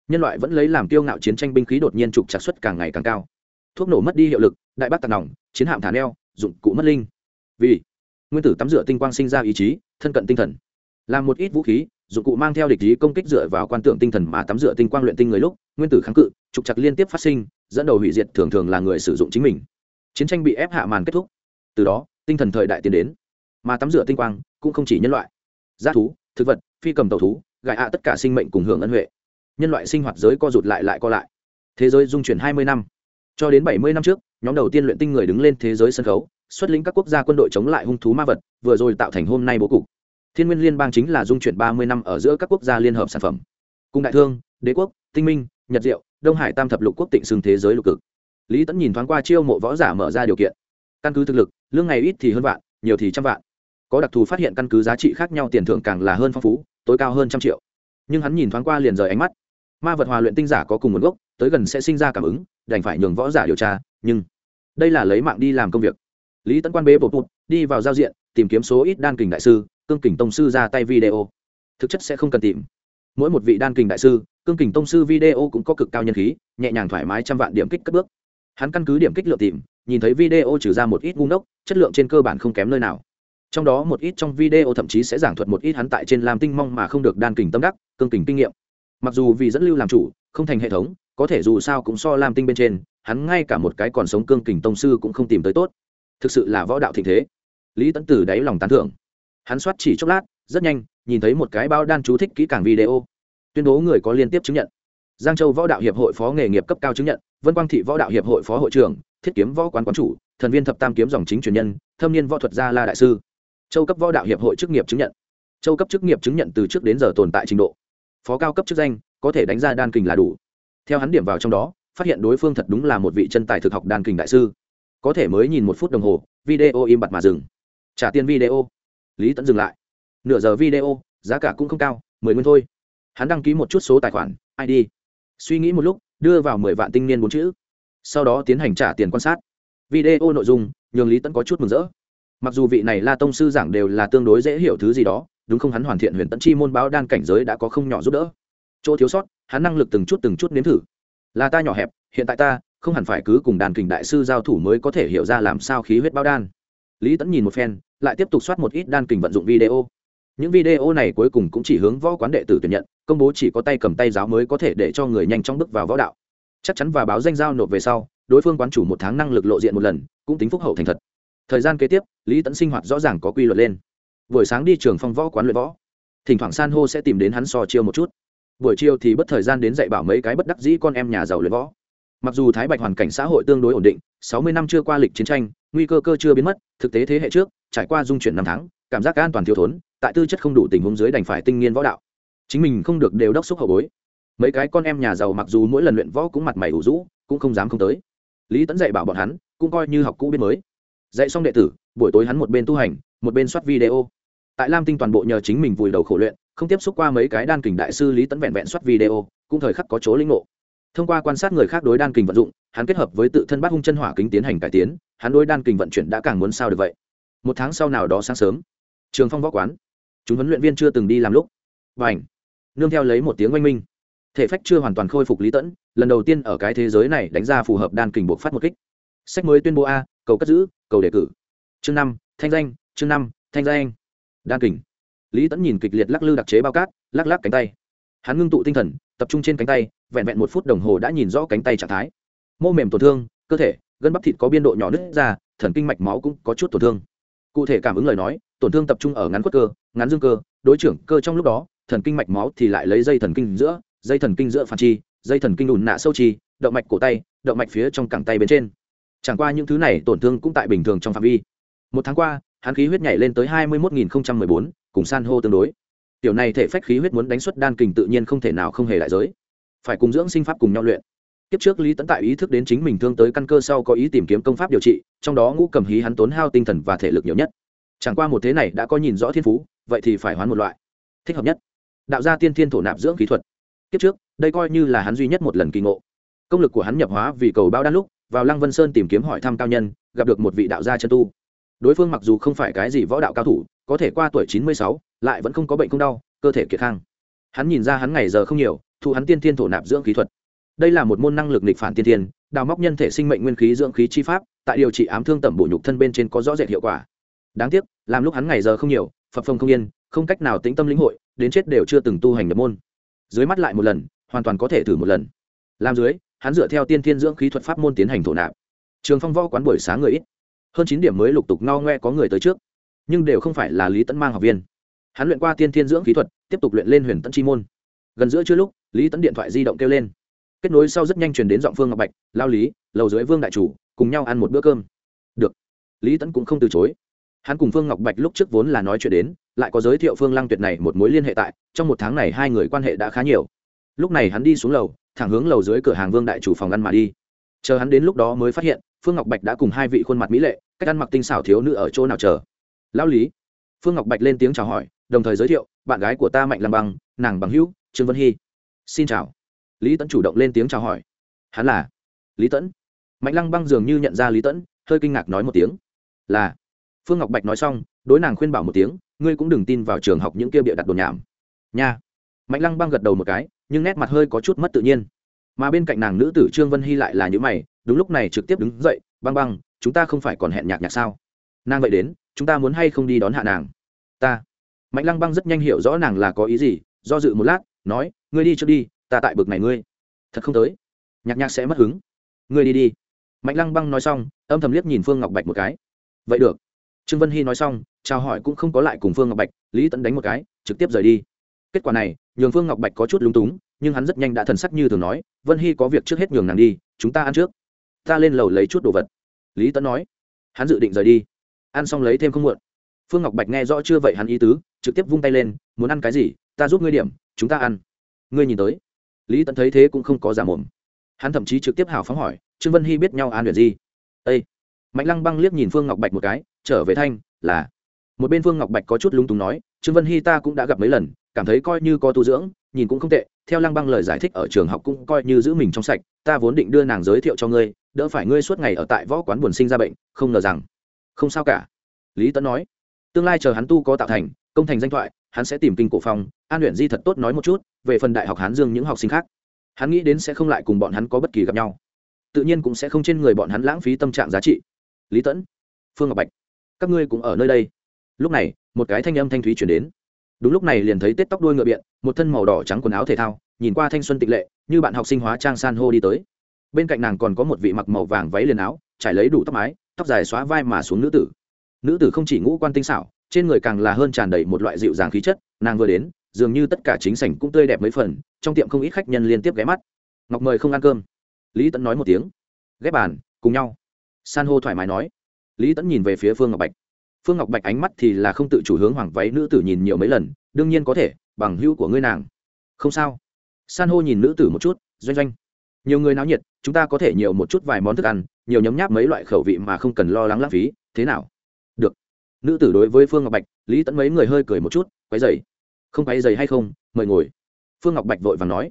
nhân loại vẫn lấy làm kiêu ngạo chiến tranh binh khí đột nhiên trục chặt xuất càng ngày càng cao. Thuốc nổ mất đi hiệu lực, đại bác tàn nòng, chiến hạm thả neo, dụng cụ mất linh. Vì nguyên tử tắm rửa tinh quang sinh ra ý chí, thân cận tinh thần. Làm một ít vũ khí, dụng cụ mang theo địch ý công kích dựa vào quan tượng tinh thần mà tắm rửa tinh quang luyện tinh người lúc, nguyên tử kháng cự, trục chặt liên tiếp phát sinh, dẫn đầu hủy diệt thường thường là người sử dụng chính mình. Chiến tranh bị ép hạ màn kết thúc. Từ đó, tinh thần thời đại tiến đến. Mà tắm rửa tinh quang cũng không chỉ nhân loại. G thú, thực vật, phi cầm tàu thú gại ạ tất cả sinh mệnh cùng hưởng ân huệ nhân loại sinh hoạt giới co rụt lại lại co lại. Thế giới dung chuyển hai mươi năm. Cho đến bảy mươi năm trước, nhóm đầu tiên luyện tinh người đứng lên thế giới sân khấu, xuất lĩnh các quốc gia quân đội chống lại hung thú ma vật, vừa rồi tạo thành hôm nay bố cục. Thiên nguyên liên bang chính là dung chuyển ba mươi năm ở giữa các quốc gia liên hợp sản phẩm. Cùng đại thương, đế quốc, tinh minh, nhật diệu, đông hải tam thập lục quốc tịnh xưng thế giới lục cực. Lý tẫn nhìn thoáng qua chiêu mộ võ giả mở ra điều kiện. Căn cứ thực lực, lương ngày ít thì hơn vạn, nhiều thì trăm vạn. Có đặc thù phát hiện căn cứ giá trị khác nhau tiền thưởng càng là hơn phong phú, tối cao hơn trăm triệu. Nhưng hắn nhìn thoáng qua liền rời ánh mắt ma vật hòa luyện tinh giả có cùng nguồn gốc, tới gần sẽ sinh ra cảm ứng, đành phải nhường võ giả điều tra, nhưng đây là lấy mạng đi làm công việc. Lý tấn quan bế bột bột đi vào giao diện, tìm kiếm số ít đan kình đại sư, cương kình tông sư ra tay video. Thực chất sẽ không cần tìm. Mỗi một vị đan kình đại sư, cương kình tông sư video cũng có cực cao nhân khí, nhẹ nhàng thoải mái trăm vạn điểm kích cất bước. Hắn căn cứ điểm kích lượng tìm, nhìn thấy video trừ ra một ít ngu ngốc, chất lượng trên cơ bản không kém nơi nào. Trong đó một ít trong video thậm chí sẽ giảng thuật một ít hắn tại trên làm tinh mong mà không được đan kình tâm đắc, cương kình kinh nghiệm mặc dù vì dẫn lưu làm chủ, không thành hệ thống, có thể dù sao cũng so làm tinh bên trên, hắn ngay cả một cái còn sống cương kình tông sư cũng không tìm tới tốt. Thực sự là võ đạo thịnh thế. Lý tấn từ đáy lòng tán thưởng. Hắn soát chỉ chốc lát, rất nhanh, nhìn thấy một cái bao đan chú thích kỹ càng video. Tuyên bố người có liên tiếp chứng nhận. Giang châu võ đạo hiệp hội phó nghề nghiệp cấp cao chứng nhận, vân quang thị võ đạo hiệp hội phó hội trưởng, thiết kiếm võ quán quán chủ, thần viên thập tam kiếm dòng chính truyền nhân, thâm niên võ thuật gia la đại sư. Châu cấp võ đạo hiệp hội chức nghiệp chứng nhận. Châu cấp chức nghiệp chứng nhận từ trước đến giờ tồn tại trình độ phó cao cấp chức danh, có thể đánh ra đan kình là đủ. Theo hắn điểm vào trong đó, phát hiện đối phương thật đúng là một vị chân tài thực học đan kình đại sư. Có thể mới nhìn một phút đồng hồ, video im bặt mà dừng. Trả tiền video. Lý tẫn dừng lại. Nửa giờ video, giá cả cũng không cao, mười nguyên thôi. Hắn đăng ký một chút số tài khoản id suy nghĩ một lúc, đưa vào mười vạn tinh niên bốn chữ. Sau đó tiến hành trả tiền quan sát. Video nội dung, nhường lý tẫn có chút mừng rỡ. Mặc dù vị này la tông sư giảng đều là tương đối dễ hiểu thứ gì đó đúng không hắn hoàn thiện huyền tận chi môn báo đan cảnh giới đã có không nhỏ giúp đỡ. Chỗ thiếu sót, hắn năng lực từng chút từng chút nếm thử. Là ta nhỏ hẹp, hiện tại ta, không hẳn phải cứ cùng đàn kình đại sư giao thủ mới có thể hiểu ra làm sao khí huyết báo đan. Lý tẫn nhìn một phen, lại tiếp tục soát một ít đan kình vận dụng video. Những video này cuối cùng cũng chỉ hướng võ quán đệ tử tuyển nhận, công bố chỉ có tay cầm tay giáo mới có thể để cho người nhanh chóng bước vào võ đạo. Chắc chắn và báo danh giao nộp về sau, đối phương quán chủ một tháng năng lực lộ diện một lần, cũng tính phúc hậu thành thật. Thời gian kế tiếp, lý tẫn sinh hoạt rõ ràng có quy luật lên buổi sáng đi trường phong võ quán luyện võ. Thỉnh thoảng san hô sẽ tìm đến hắn so chiêu một chút. Buổi chiều thì bất thời gian đến dạy bảo mấy cái bất đắc dĩ con em nhà giàu luyện võ. Mặc dù thái bạch hoàn cảnh xã hội tương đối ổn định, sáu mươi năm chưa qua lịch chiến tranh, nguy cơ cơ chưa biến mất, thực tế thế hệ trước, trải qua dung chuyển năm tháng, cảm giác an toàn thiếu thốn, tại tư chất không đủ tình huống dưới đành phải tinh nghiên võ đạo. Chính mình không được đều đốc xúc hậu bối. Mấy cái con em nhà giàu mặc dù mỗi lần luyện võ cũng mặt mày ủ rũ, cũng không dám không tới. Lý tẫn dạy bảo bọn hắn, cũng coi như học cũ biết mới. Dạy xong đệ tử, buổi tối hắn một bên tu hành, một bên soát video tại lam tinh toàn bộ nhờ chính mình vùi đầu khổ luyện, không tiếp xúc qua mấy cái đan kình đại sư lý tấn vẹn vẹn soát video, cũng thời khắc có chỗ linh ngộ. Thông qua quan sát người khác đối đan kình vận dụng, hắn kết hợp với tự thân bắt hung chân hỏa kính tiến hành cải tiến, hắn đối đan kình vận chuyển đã càng muốn sao được vậy. Một tháng sau nào đó sáng sớm, trường phong võ quán, chúng huấn luyện viên chưa từng đi làm lúc. Và ảnh nương theo lấy một tiếng oanh minh. Thể phách chưa hoàn toàn khôi phục lý tẫn lần đầu tiên ở cái thế giới này đánh ra phù hợp đan kình buộc phát một kích. Sách mới tuyên bố a, cầu cất giữ, cầu đề cử. Chương năm, thanh danh, chương năm, thanh danh đan kình. Lý tẫn nhìn kịch liệt lắc lư đặc chế bao cát, lắc lắc cánh tay. Hắn ngưng tụ tinh thần, tập trung trên cánh tay, vẹn vẹn một phút đồng hồ đã nhìn rõ cánh tay trạng thái. Mô mềm tổn thương, cơ thể, gân bắp thịt có biên độ nhỏ nứt ra, thần kinh mạch máu cũng có chút tổn thương. Cụ thể cảm ứng lời nói, tổn thương tập trung ở ngắn quất cơ, ngắn dương cơ, đối trưởng cơ trong lúc đó, thần kinh mạch máu thì lại lấy dây thần kinh giữa, dây thần kinh giữa phản chi, dây thần kinh đùn nạ sâu chi, động mạch cổ tay, động mạch phía trong cẳng tay bên trên. Chẳng qua những thứ này tổn thương cũng tại bình thường trong phạm vi. Một tháng qua hắn khí huyết nhảy lên tới hai mươi một bốn, cùng san hô tương đối. Tiểu này thể phách khí huyết muốn đánh xuất đan kình tự nhiên không thể nào không hề đại giới. Phải cùng dưỡng sinh pháp cùng nhau luyện. Kiếp trước lý tấn tại ý thức đến chính mình thương tới căn cơ sau có ý tìm kiếm công pháp điều trị, trong đó ngũ cầm hí hắn tốn hao tinh thần và thể lực nhiều nhất. Chẳng qua một thế này đã có nhìn rõ thiên phú, vậy thì phải hoán một loại. Thích hợp nhất. Đạo gia tiên thiên thổ nạp dưỡng kỹ thuật. Kiếp trước, đây coi như là hắn duy nhất một lần kỳ ngộ. Công lực của hắn nhập hóa vì cầu bao đan lúc, vào lăng vân sơn tìm kiếm hỏi thăm cao nhân, gặp được một vị đạo gia chân tu đối phương mặc dù không phải cái gì võ đạo cao thủ, có thể qua tuổi chín mươi sáu, lại vẫn không có bệnh không đau, cơ thể kiệt khang. Hắn nhìn ra hắn ngày giờ không nhiều thu hắn tiên thiên thổ nạp dưỡng khí thuật. Đây là một môn năng lực nghịch phản tiên thiên, đào móc nhân thể sinh mệnh nguyên khí dưỡng khí chi pháp, tại điều trị ám thương tẩm bổ nhục thân bên trên có rõ rệt hiệu quả. Đáng tiếc, làm lúc hắn ngày giờ không nhiều phập phồng không yên, không cách nào tĩnh tâm lĩnh hội, đến chết đều chưa từng tu hành nhập môn. Dưới mắt lại một lần, hoàn toàn có thể thử một lần. Làm dưới, hắn dựa theo tiên thiên dưỡng khí thuật pháp môn tiến hành thổ nạp. Trường phong võ quán buổi sáng người ít hơn chín điểm mới lục tục no ngoe có người tới trước, nhưng đều không phải là lý tấn mang học viên. Hắn luyện qua tiên thiên dưỡng khí thuật, tiếp tục luyện lên huyền tẫn chi môn. Gần giữa chưa lúc, lý tấn điện thoại di động kêu lên. Kết nối sau rất nhanh truyền đến giọng phương ngọc bạch, lao lý, lầu dưới vương đại chủ, cùng nhau ăn một bữa cơm. Được. Lý tấn cũng không từ chối. Hắn cùng phương ngọc bạch lúc trước vốn là nói chuyện đến, lại có giới thiệu phương lăng tuyệt này một mối liên hệ tại, trong một tháng này hai người quan hệ đã khá nhiều. Lúc này hắn đi xuống lầu, thẳng hướng lầu dưới cửa hàng vương đại chủ phòng ăn mà đi. Chờ hắn đến lúc đó mới phát hiện phương ngọc bạch đã cùng hai vị khuôn mặt mỹ lệ, cách ăn mặc tinh xảo thiếu nữ ở chỗ nào chờ? Lão lý. Phương ngọc bạch lên tiếng chào hỏi, đồng thời giới thiệu, bạn gái của ta mạnh lăng băng, nàng bằng hữu, trương vân hy. Xin chào. Lý tẫn chủ động lên tiếng chào hỏi. Hắn là lý tẫn mạnh lăng băng dường như nhận ra lý tẫn hơi kinh ngạc nói một tiếng. Là. Phương ngọc bạch nói xong, đối nàng khuyên bảo một tiếng, ngươi cũng đừng tin vào trường học những kia bịa đặt đồn nhảm. Nha. Mạnh lăng băng gật đầu một cái, nhưng nét mặt hơi có chút mất tự nhiên. Mà bên cạnh nàng nữ tử trương vân hy lại là những mày đúng lúc này trực tiếp đứng dậy, băng băng, chúng ta không phải còn hẹn nhạc nhạc sao? Nàng vậy đến, chúng ta muốn hay không đi đón hạ nàng? Ta. Mạnh lăng băng rất nhanh hiểu rõ nàng là có ý gì, do dự một lát, nói, ngươi đi trước đi, ta tại bực này ngươi. Thật không tới. Nhạc nhạc sẽ mất hứng. Ngươi đi đi. Mạnh lăng băng nói xong, âm thầm liếc nhìn phương ngọc bạch một cái. Vậy được. Trương vân hy nói xong, chào hỏi cũng không có lại cùng phương ngọc bạch, lý tẫn đánh một cái, trực tiếp rời đi. Kết quả này, nhường phương ngọc bạch có chút lúng túng, nhưng hắn rất nhanh đã thần sắc như thường nói, vân hy có việc trước hết nhường nàng đi, chúng ta ăn trước ta lên lầu lấy chút đồ vật. Lý Tấn nói. Hắn dự định rời đi. Ăn xong lấy thêm không muộn. Phương ngọc bạch nghe rõ chưa vậy hắn ý tứ, trực tiếp vung tay lên, muốn ăn cái gì, ta giúp ngươi điểm, chúng ta ăn. Ngươi nhìn tới. Lý Tấn thấy thế cũng không có giả mồm. Hắn thậm chí trực tiếp hào phóng hỏi, trương vân hy biết nhau an luyện gì? Â mạnh lăng băng liếc nhìn phương ngọc bạch một cái, trở về thanh, là một bên phương ngọc bạch có chút lung túng nói, trương vân hy ta cũng đã gặp mấy lần, cảm thấy coi như có tu dưỡng, nhìn cũng không tệ, theo lăng băng lời giải thích ở trường học cũng coi như giữ mình trong sạch, ta vốn định đưa nàng giới thiệu cho ngươi đỡ phải ngươi suốt ngày ở tại võ quán buồn sinh ra bệnh, không ngờ rằng. Không sao cả. Lý tấn nói. Tương lai chờ hắn tu có tạo thành, công thành danh thoại, hắn sẽ tìm kinh cổ phong, an luyện di thật tốt nói một chút, về phần đại học hán dương những học sinh khác. Hắn nghĩ đến sẽ không lại cùng bọn hắn có bất kỳ gặp nhau. Tự nhiên cũng sẽ không trên người bọn hắn lãng phí tâm trạng giá trị. Lý tẫn phương ngọc bạch, các ngươi cũng ở nơi đây. Lúc này, một cái thanh âm thanh thúy chuyển đến. Đúng lúc này liền thấy tết tóc đuôi ngựa biện, một thân màu đỏ trắng quần áo thể thao, nhìn qua thanh xuân tịch lệ, như bạn học sinh hóa trang san hô đi tới bên cạnh nàng còn có một vị mặc màu vàng váy liền áo, trải lấy đủ tóc mái, tóc dài xóa vai mà xuống nữ tử. Nữ tử không chỉ ngũ quan tinh xảo, trên người càng là hơn tràn đầy một loại dịu dàng khí chất, nàng vừa đến, dường như tất cả chính sảnh cũng tươi đẹp mấy phần, trong tiệm không ít khách nhân liên tiếp ghé mắt. Ngọc mời không ăn cơm. Lý tẫn nói một tiếng. Ghép bàn, cùng nhau. San hô thoải mái nói. Lý tẫn nhìn về phía phương ngọc bạch. Phương ngọc bạch ánh mắt thì là không tự chủ hướng hoàng váy nữ tử nhìn nhiều mấy lần, đương nhiên có thể, bằng hữu của ngươi nàng. Không sao. San hô nhìn nữ tử một chút, doanh doanh. Nhiều người náo nhiệt chúng ta có thể nhiều một chút vài món thức ăn, nhiều nhấm nháp mấy loại khẩu vị mà không cần lo lắng lãng phí, thế nào? Được. Nữ tử đối với phương ngọc bạch, lý tẫn mấy người hơi cười một chút, quấy dày không quấy dày hay không, mời ngồi. Phương ngọc bạch vội và nói.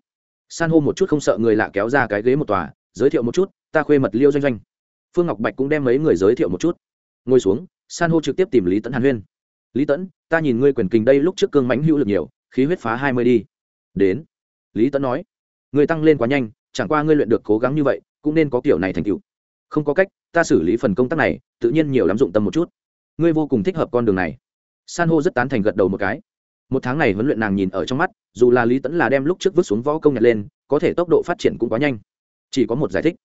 San hô một chút không sợ người lạ kéo ra cái ghế một tòa, giới thiệu một chút, ta khuê mật liêu doanh doanh. Phương ngọc bạch cũng đem mấy người giới thiệu một chút. Ngồi xuống, san hô trực tiếp tìm lý tẫn hàn huyên. Lý tẫn ta nhìn ngươi quyền kình đây lúc trước cương mãnh hữu lực nhiều, khí huyết phá hai mươi đi. Đến. Lý tẫn nói. Ngươi tăng lên quá nhanh chẳng qua ngươi luyện được cố gắng như vậy, cũng nên có kiểu này thành tựu. Không có cách, ta xử lý phần công tác này, tự nhiên nhiều lắm dụng tâm một chút. Ngươi vô cùng thích hợp con đường này. San hô rất tán thành gật đầu một cái. Một tháng này huấn luyện nàng nhìn ở trong mắt, dù là lý tẫn là đem lúc trước vứt xuống võ công nhặt lên, có thể tốc độ phát triển cũng quá nhanh. Chỉ có một giải thích.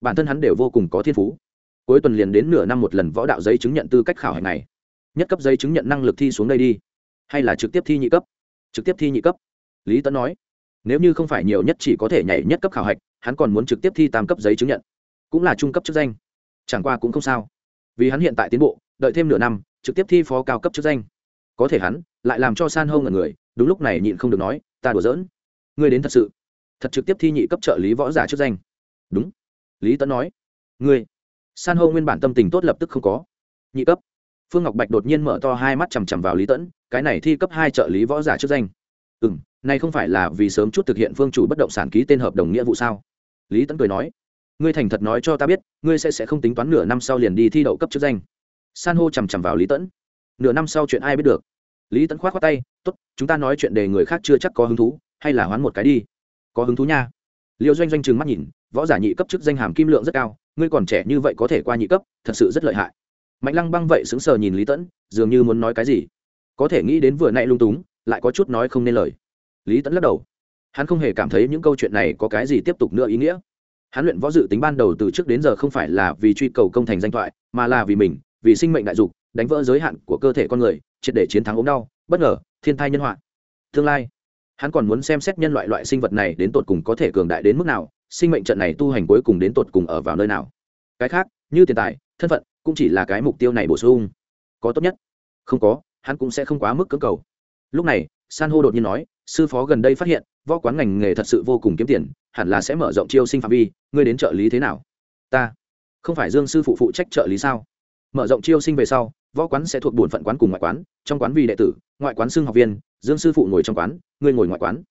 Bản thân hắn đều vô cùng có thiên phú. Cuối tuần liền đến nửa năm một lần võ đạo giấy chứng nhận tư cách khảo hạch này. Nhất cấp giấy chứng nhận năng lực thi xuống đây đi. Hay là trực tiếp thi nhị cấp? Trực tiếp thi nhị cấp. Lý tấn nói nếu như không phải nhiều nhất chỉ có thể nhảy nhất cấp khảo hạch, hắn còn muốn trực tiếp thi tam cấp giấy chứng nhận. Cũng là trung cấp chức danh. Chẳng qua cũng không sao. Vì hắn hiện tại tiến bộ, đợi thêm nửa năm, trực tiếp thi phó cao cấp chức danh. Có thể hắn lại làm cho san hô ngần người, đúng lúc này nhịn không được nói, ta đùa giỡn. Ngươi đến thật sự. Thật trực tiếp thi nhị cấp trợ lý võ giả chức danh. Đúng. Lý tấn nói. Ngươi. San hô nguyên bản tâm tình tốt lập tức không có. Nhị cấp. Phương ngọc bạch đột nhiên mở to hai mắt chằm chằm vào lý tẫn cái này thi cấp hai trợ lý võ giả chức danh. Ừ m này không phải là vì sớm chút thực hiện phương chủ bất động sản ký tên hợp đồng nghĩa vụ sao? Lý tẫn cười nói, ngươi thành thật nói cho ta biết, ngươi sẽ sẽ không tính toán nửa năm sau liền đi thi đậu cấp chức danh. San hô chằm chằm vào lý tẫn nửa năm sau chuyện ai biết được? Lý tẫn k h o á t tay t ố t chúng ta nói chuyện để người khác chưa chắc có hứng thú, hay là hoán một cái đi. Có hứng thú nha. Liệu doanh doanh trừng mắt nhìn, võ giả nhị cấp chức danh hàm kim lượng rất cao, ngươi còn trẻ như vậy có thể qua nhị cấp, thật sự rất lợi hại. Mạnh lăng băng vậy sững sờ nhìn lý tẫn dường như muốn nói cái gì? Có thể nghĩ đến vừa nãy lung túng, lại có chút nói không nên lời lý tẫn lắc đầu. Hắn không hề cảm thấy những câu chuyện này có cái gì tiếp tục nữa ý nghĩa. Hắn luyện võ dự tính ban đầu từ trước đến giờ không phải là vì truy cầu công thành danh thoại, mà là vì mình, vì sinh mệnh đại dục, đánh vỡ giới hạn của cơ thể con người, triệt để chiến thắng ốm đau, bất ngờ, thiên thai nhân họa. Tương lai, hắn còn muốn xem xét nhân loại loại sinh vật này đến tột cùng có thể cường đại đến mức nào, sinh mệnh trận này tu hành cuối cùng đến tột cùng ở vào nơi nào. Cái khác, như tiền tài, thân phận, cũng chỉ là cái mục tiêu này bổ sung. Có tốt nhất. Không có, hắn cũng sẽ không quá mức cưỡng cầu. Lúc này, san hô đột nhiên nói sư phó gần đây phát hiện, võ quán ngành nghề thật sự vô cùng kiếm tiền, hẳn là sẽ mở rộng chiêu sinh phạm vi, ngươi đến trợ lý thế nào? Ta. Không phải dương sư phụ phụ trách trợ lý sao? Mở rộng chiêu sinh về sau, võ quán sẽ thuộc bổn phận quán cùng ngoại quán, trong quán vì đệ tử, ngoại quán xưng học viên, dương sư phụ ngồi trong quán, ngươi ngồi ngoại quán.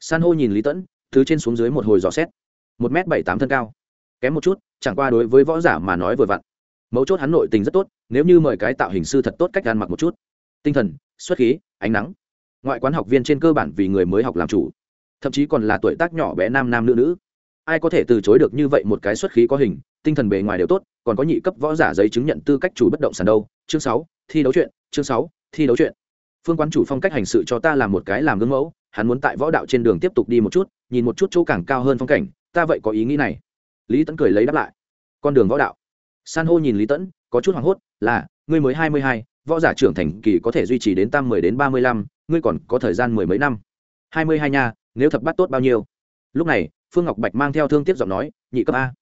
San hô nhìn lý tẫn, thứ trên xuống dưới một hồi dò xét. Một m bảy tám thân cao. Kém một chút, chẳng qua đối với võ giả mà nói vừa vặn. Mấu chốt hắn nội tình rất tốt, nếu như mời cái tạo hình sư thật tốt cách gan mặc một chút. Tinh thần, xuất khí, ánh nắng ngoại quán học viên trên cơ bản vì người mới học làm chủ, thậm chí còn là tuổi tác nhỏ bé nam nam nữ nữ. Ai có thể từ chối được như vậy một cái xuất khí có hình, tinh thần bề ngoài đều tốt, còn có nhị cấp võ giả giấy chứng nhận tư cách chủ bất động sản đâu. Chương sáu, thi đấu chuyện, chương sáu, thi đấu chuyện. Phương quán chủ phong cách hành sự cho ta làm một cái làm gương mẫu, hắn muốn tại võ đạo trên đường tiếp tục đi một chút, nhìn một chút chỗ càng cao hơn phong cảnh, ta vậy có ý nghĩ này. Lý tẫn cười lấy đáp lại. Con đường võ đạo. San hô nhìn lý tẫn có chút hoảng hốt, là, ngươi mới hai mươi hai, võ giả trưởng thành kỳ có thể duy trì đến tam mười đến ba mươi lăm ngươi còn có thời gian mười mấy năm. Hai mươi hai nha, nếu thập bát tốt bao nhiêu? Lúc này, phương ngọc bạch mang theo thương tiếc giọng nói, nhị cấp a.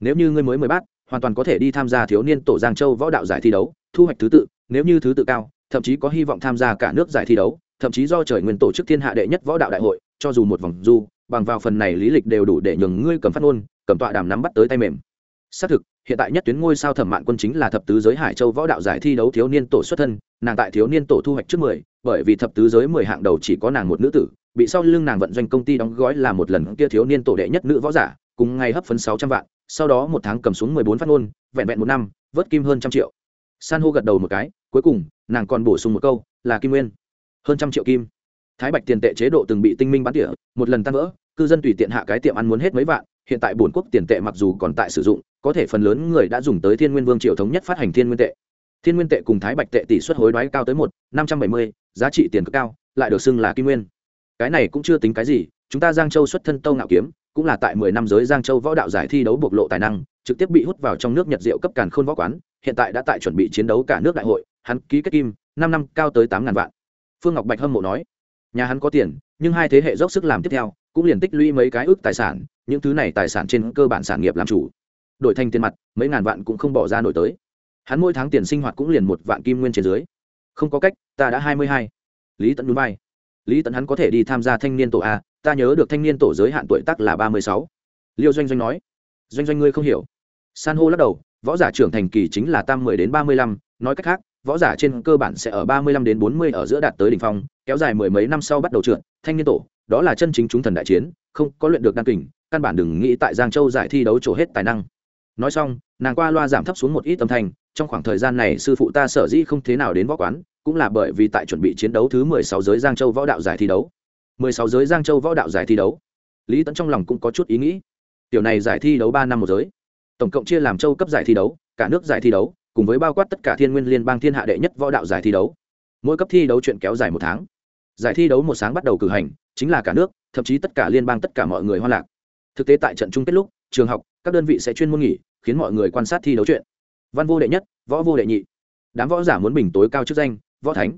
Nếu như ngươi mới mười bát, hoàn toàn có thể đi tham gia thiếu niên tổ giang châu võ đạo giải thi đấu, thu hoạch thứ tự, nếu như thứ tự cao, thậm chí có hy vọng tham gia cả nước giải thi đấu, thậm chí do trời nguyên tổ chức thiên hạ đệ nhất võ đạo đại hội, cho dù một vòng du, bằng vào phần này lý lịch đều đủ để nhường ngươi cầm phát ngôn, cầm tọa đàm nắm bắt tới tay mềm. Xác thực, hiện tại nhất tuyến ngôi sao thẩm mạn quân chính là thập tứ giới hải châu võ đạo giải thi đấu thiếu niên tổ xuất thân, nàng tại thiếu niên tổ thu hoạch trước mười bởi vì thập tứ giới mười hạng đầu chỉ có nàng một nữ tử, bị sau lưng nàng vận doanh công ty đóng gói là một lần kia thiếu niên tổ đệ nhất nữ võ giả, cùng ngày hấp phấn sáu trăm vạn, sau đó một tháng cầm xuống mười bốn phát ngôn, vẹn vẹn một năm, vớt kim hơn trăm triệu. San hô gật đầu một cái, cuối cùng, nàng còn bổ sung một câu, là kim nguyên. Hơn trăm triệu kim. Thái bạch tiền tệ chế độ từng bị tinh minh bắn tỉa, một lần tan vỡ, cư dân tùy tiện hạ cái tiệm ăn muốn hết mấy vạn, hiện tại bổn quốc tiền tệ mặc dù còn tại sử dụng, có thể phần lớn người đã dùng tới thiên nguyên vương triều thống nhất phát hành thiên nguyên tệ thiên nguyên tệ cùng thái bạch tệ tỷ suất hối đoái cao tới một, năm trăm bảy mươi, giá trị tiền cực cao, lại được xưng là kim nguyên. Cái này cũng chưa tính cái gì, chúng ta giang châu xuất thân tâu ngạo kiếm, cũng là tại mười năm giới giang châu võ đạo giải thi đấu bộc lộ tài năng, trực tiếp bị hút vào trong nước nhật diệu cấp càn khôn võ quán, hiện tại đã tại chuẩn bị chiến đấu cả nước đại hội, hắn ký kết kim, năm năm cao tới tám ngàn vạn. Phương ngọc bạch hâm mộ nói, nhà hắn có tiền, nhưng hai thế hệ dốc sức làm tiếp theo, cũng liền tích lũy mấy cái ước tài sản, những thứ này tài sản trên cơ bản sản nghiệp làm chủ. Đổi thành tiền mặt, mấy ngàn vạn cũng không bỏ ra nổi tới hắn mỗi tháng tiền sinh hoạt cũng liền một vạn kim nguyên trên dưới. Không có cách, ta đã hai mươi hai. Lý tẫn núi bay lý tẫn hắn có thể đi tham gia thanh niên tổ a, ta nhớ được thanh niên tổ giới hạn tuổi tác là ba mươi sáu. Liêu doanh doanh nói. Doanh doanh ngươi không hiểu. San hô lắc đầu, võ giả trưởng thành kỳ chính là tam mười đến ba mươi lăm. Nói cách khác, võ giả trên cơ bản sẽ ở ba mươi lăm đến bốn mươi ở giữa đạt tới đỉnh phong, kéo dài mười mấy năm sau bắt đầu trượt. Thanh niên tổ, đó là chân chính chúng thần đại chiến, không có luyện được đan kình, căn bản đừng nghĩ tại giang châu giải thi đấu trổ hết tài năng. Nói xong, nàng qua loa giảm thấp xuống một ít âm thanh trong khoảng thời gian này sư phụ ta sở dĩ không thế nào đến võ quán, cũng là bởi vì tại chuẩn bị chiến đấu thứ mười sáu giới giang châu võ đạo giải thi đấu. mười sáu giới giang châu võ đạo giải thi đấu. Lý tẫn trong lòng cũng có chút ý nghĩ. Tiểu này giải thi đấu ba năm một giới. Tổng cộng chia làm châu cấp giải thi đấu, cả nước giải thi đấu, cùng với bao quát tất cả thiên nguyên liên bang thiên hạ đệ nhất võ đạo giải thi đấu. Mỗi cấp thi đấu chuyện kéo dài một tháng. Giải thi đấu một sáng bắt đầu cử hành, chính là cả nước, thậm chí tất cả liên bang, tất cả mọi người hoa lạc. Thực tế tại trận chung kết lúc, trường học, các đơn vị sẽ chuyên môn nghỉ, khiến mọi người quan sát thi đấu chuyện văn vô đệ nhất, võ vô đệ nhị. Đám võ giả muốn bình tối cao chức danh, võ thánh.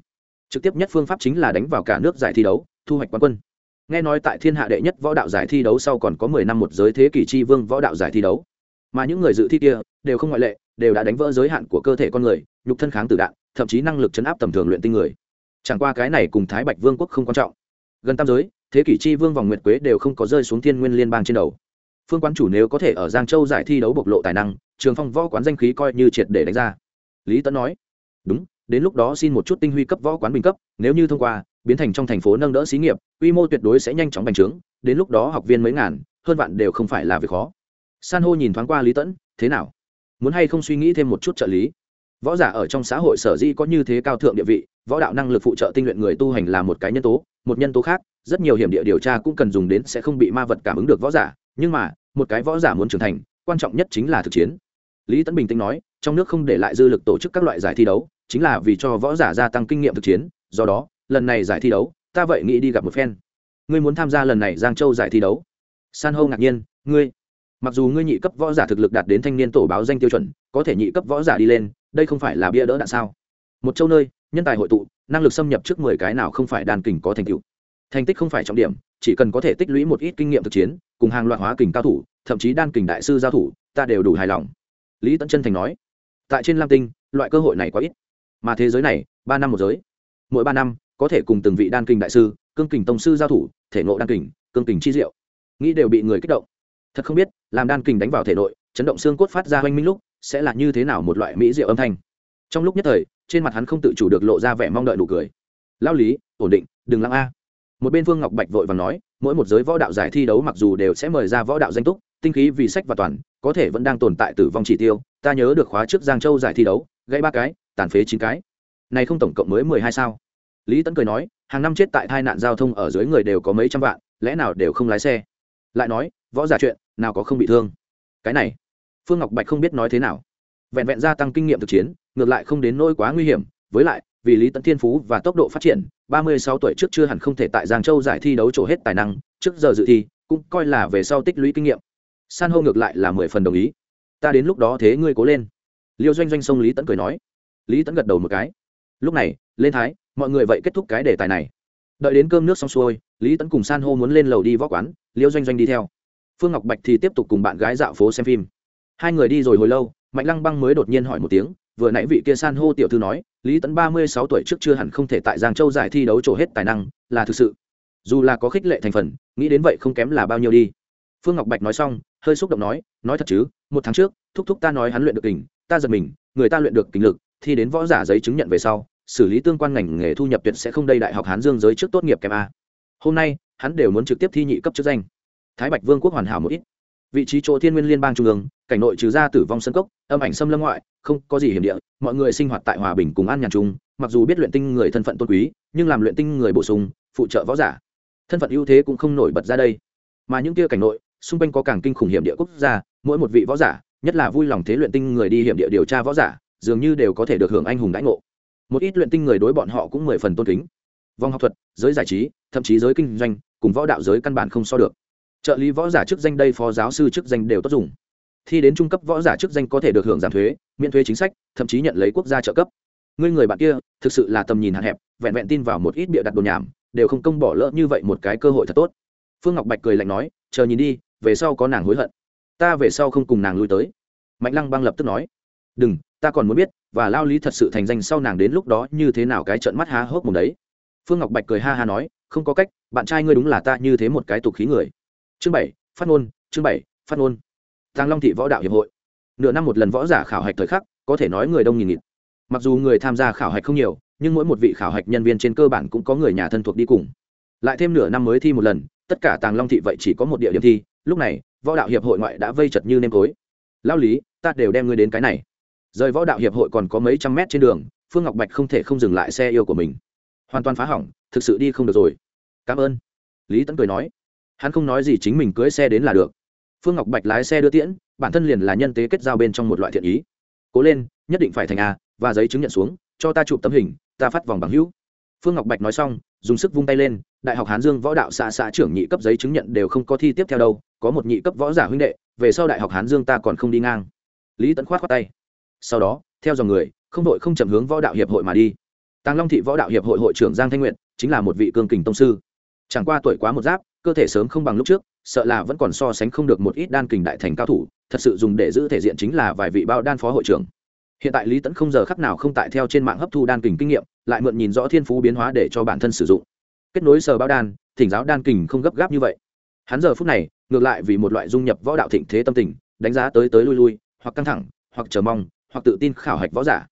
Trực tiếp nhất phương pháp chính là đánh vào cả nước giải thi đấu, thu hoạch quán quân. Nghe nói tại thiên hạ đệ nhất võ đạo giải thi đấu sau còn có mười năm một giới thế kỷ chi vương võ đạo giải thi đấu. Mà những người dự thi kia, đều không ngoại lệ, đều đã đánh vỡ giới hạn của cơ thể con người, nhục thân kháng tử đạn, thậm chí năng lực chấn áp tầm thường luyện tinh người. Chẳng qua cái này cùng thái bạch vương quốc không quan trọng. Gần tam giới, thế kỷ chi vương vòng nguyệt quế đều không có rơi xuống thiên nguyên liên bang trên đầu. Phương quán chủ nếu có thể ở giang châu giải thi đấu bộc lộ tài năng trường phong võ quán danh khí coi như triệt để đánh ra lý tấn nói đúng đến lúc đó xin một chút tinh huy cấp võ quán bình cấp nếu như thông qua biến thành trong thành phố nâng đỡ xí nghiệp quy mô tuyệt đối sẽ nhanh chóng bành trướng đến lúc đó học viên mấy ngàn hơn vạn đều không phải là việc khó san hô nhìn thoáng qua lý tẫn thế nào muốn hay không suy nghĩ thêm một chút trợ lý võ giả ở trong xã hội sở di có như thế cao thượng địa vị võ đạo năng lực phụ trợ tinh luyện người tu hành là một cái nhân tố một nhân tố khác rất nhiều hiểm địa điều tra cũng cần dùng đến sẽ không bị ma vật cảm ứng được võ giả nhưng mà một cái võ giả muốn trưởng thành quan trọng nhất chính là thực chiến lý tấn bình tĩnh nói, trong nước không để lại dư lực tổ chức các loại giải thi đấu, chính là vì cho võ giả gia tăng kinh nghiệm thực chiến, do đó, lần này giải thi đấu, ta vậy nghĩ đi gặp một phen. Ngươi muốn tham gia lần này giang châu giải thi đấu? San hô ngạc nhiên, ngươi, mặc dù ngươi nhị cấp võ giả thực lực đạt đến thanh niên tổ báo danh tiêu chuẩn, có thể nhị cấp võ giả đi lên, đây không phải là bia đỡ đạn sao? Một châu nơi, nhân tài hội tụ, năng lực xâm nhập trước mười cái nào không phải đàn kình có thành tựu. Thành tích không phải trọng điểm, chỉ cần có thể tích lũy một ít kinh nghiệm thực chiến, cùng hàng loạt hóa kình cao thủ, thậm chí đan kình đại sư giao thủ, ta đều đủ hài lòng lý tấn chân thành nói, tại trên lam tinh, loại cơ hội này quá ít, mà thế giới này, ba năm một giới. Mỗi ba năm, có thể cùng từng vị đan kinh đại sư, cương kình tông sư giao thủ, thể ngộ đan kình, cương kình chi diệu. Nghĩ đều bị người kích động. Thật không biết, làm đan kình đánh vào thể nội, chấn động xương cốt phát ra hoanh minh lúc, sẽ là như thế nào một loại mỹ diệu âm thanh. Trong lúc nhất thời, trên mặt hắn không tự chủ được lộ ra vẻ mong đợi nụ cười. Lao lý, ổn định, đừng lăng a. Một bên phương ngọc bạch vội và nói, mỗi một giới võ đạo giải thi đấu mặc dù đều sẽ mời ra võ đạo danh túc, tinh khí vì sách và toàn có thể vẫn đang tồn tại tử vong chỉ tiêu, ta nhớ được khóa trước giang châu giải thi đấu, gãy ba cái, tàn phế chín cái. Này không tổng cộng mới mười hai sao? Lý tấn cười nói, hàng năm chết tại tai nạn giao thông ở dưới người đều có mấy trăm vạn, lẽ nào đều không lái xe? Lại nói, võ giả chuyện, nào có không bị thương? Cái này, phương ngọc bạch không biết nói thế nào. Vẹn vẹn gia tăng kinh nghiệm thực chiến, ngược lại không đến nỗi quá nguy hiểm, với lại, vì lý tấn thiên phú và tốc độ phát triển, ba mươi sáu tuổi trước chưa hẳn không thể tại giang châu giải thi đấu trổ hết tài năng, trước giờ dự thi, cũng coi là về sau tích lũy kinh nghiệm san hô ngược lại là mười phần đồng ý. Ta đến lúc đó thế ngươi cố lên. Liêu doanh doanh sông lý tẫn cười nói. Lý tẫn gật đầu một cái. Lúc này, lên thái, mọi người vậy kết thúc cái đề tài này. Đợi đến cơm nước xong xuôi, lý tẫn cùng san hô muốn lên lầu đi võ quán, liêu doanh doanh đi theo. Phương ngọc bạch thì tiếp tục cùng bạn gái dạo phố xem phim. Hai người đi rồi hồi lâu, mạnh lăng băng mới đột nhiên hỏi một tiếng, vừa nãy vị kia san hô tiểu thư nói, lý tẫn ba mươi sáu tuổi trước chưa hẳn không thể tại giang châu giải thi đấu trổ hết tài năng, là thực sự. Dù là có khích lệ thành phần, nghĩ đến vậy không kém là bao nhiêu đi phương ngọc bạch nói xong, hơi xúc động nói nói thật chứ, một tháng trước, thúc thúc ta nói hắn luyện được kình, ta giật mình, người ta luyện được kình lực thì đến võ giả giấy chứng nhận về sau, xử lý tương quan ngành nghề thu nhập tuyệt sẽ không đây đại học hán dương giới trước tốt nghiệp kèm a. Hôm nay, hắn đều muốn trực tiếp thi nhị cấp chức danh. Thái bạch vương quốc hoàn hảo một ít. Vị trí chỗ thiên nguyên liên bang trung ương, cảnh nội trừ ra tử vong sân cốc, âm ảnh xâm lâm ngoại, không có gì hiểm địa, mọi người sinh hoạt tại hòa bình cùng an nhàn chung, mặc dù biết luyện tinh người thân phận tôn quý, nhưng làm luyện tinh người bổ sung, phụ trợ võ giả. Thân phận ưu thế cũng không nổi bật ra đây. Mà những kia cảnh nội xung quanh có càng kinh khủng hiểm địa quốc gia, mỗi một vị võ giả, nhất là vui lòng thế luyện tinh người đi hiểm địa điều tra võ giả, dường như đều có thể được hưởng anh hùng đãi ngộ. Một ít luyện tinh người đối bọn họ cũng mười phần tôn kính. Vòng học thuật, giới giải trí, thậm chí giới kinh doanh, cùng võ đạo giới căn bản không so được. Trợ lý võ giả chức danh đây phó giáo sư chức danh đều tốt dùng. Thi đến trung cấp võ giả chức danh có thể được hưởng giảm thuế, miễn thuế chính sách, thậm chí nhận lấy quốc gia trợ cấp. Ngươi người bạn kia, thực sự là tầm nhìn hạn hẹp, vẹn vẹn tin vào một ít bịa đặt đồ nhảm, đều không công bỏ lỡ như vậy một cái cơ hội thật tốt. Phương ngọc bạch cười lạnh nói, chờ nhìn đi về sau có nàng hối hận. Ta về sau không cùng nàng lui tới. Mạnh lăng băng lập tức nói. Đừng, ta còn muốn biết, và lao lý thật sự thành danh sau nàng đến lúc đó như thế nào cái trận mắt há hốc mồm đấy. Phương ngọc bạch cười ha ha nói, không có cách, bạn trai ngươi đúng là ta như thế một cái tục khí người. Chương bảy, phát ngôn, chương bảy, phát ngôn. Tàng long thị võ đạo hiệp hội. Nửa năm một lần võ giả khảo hạch thời khắc, có thể nói người đông nghìn nghịt. Mặc dù người tham gia khảo hạch không nhiều, nhưng mỗi một vị khảo hạch nhân viên trên cơ bản cũng có người nhà thân thuộc đi cùng. Lại thêm nửa năm mới thi một lần, tất cả tàng long thị vậy chỉ có một địa điểm thi lúc này, võ đạo hiệp hội ngoại đã vây chật như nêm tối lao lý, ta đều đem ngươi đến cái này. Rời võ đạo hiệp hội còn có mấy trăm mét trên đường, phương ngọc bạch không thể không dừng lại xe yêu của mình. Hoàn toàn phá hỏng, thực sự đi không được rồi. Cảm ơn. Lý tấn cười nói. Hắn không nói gì, chính mình cưới xe đến là được. Phương ngọc bạch lái xe đưa tiễn, bản thân liền là nhân tế kết giao bên trong một loại thiện ý. Cố lên, nhất định phải thành a, và giấy chứng nhận xuống, cho ta chụp tấm hình, ta phát vòng bằng hữu. Phương ngọc bạch nói xong dùng sức vung tay lên, đại học hán dương võ đạo xã xã trưởng nhị cấp giấy chứng nhận đều không có thi tiếp theo đâu, có một nhị cấp võ giả huynh đệ, về sau đại học hán dương ta còn không đi ngang. Lý tấn khoát khoát tay. Sau đó, theo dòng người, không đội không chậm hướng võ đạo hiệp hội mà đi. Tàng long thị võ đạo hiệp hội hội trưởng giang thanh nguyện chính là một vị cương kình tông sư. Chẳng qua tuổi quá một giáp, cơ thể sớm không bằng lúc trước, sợ là vẫn còn so sánh không được một ít đan kình đại thành cao thủ, thật sự dùng để giữ thể diện chính là vài vị bao đan phó hội trưởng. Hiện tại lý tẫn không giờ khắc nào không tại theo trên mạng hấp thu đan kình kinh nghiệm lại mượn nhìn rõ thiên phú biến hóa để cho bản thân sử dụng. Kết nối sờ bao đan, thỉnh giáo đan kình không gấp gáp như vậy. Hắn giờ phút này, ngược lại vì một loại dung nhập võ đạo thịnh thế tâm tình, đánh giá tới tới lui lui, hoặc căng thẳng, hoặc chờ mong, hoặc tự tin khảo hạch võ giả.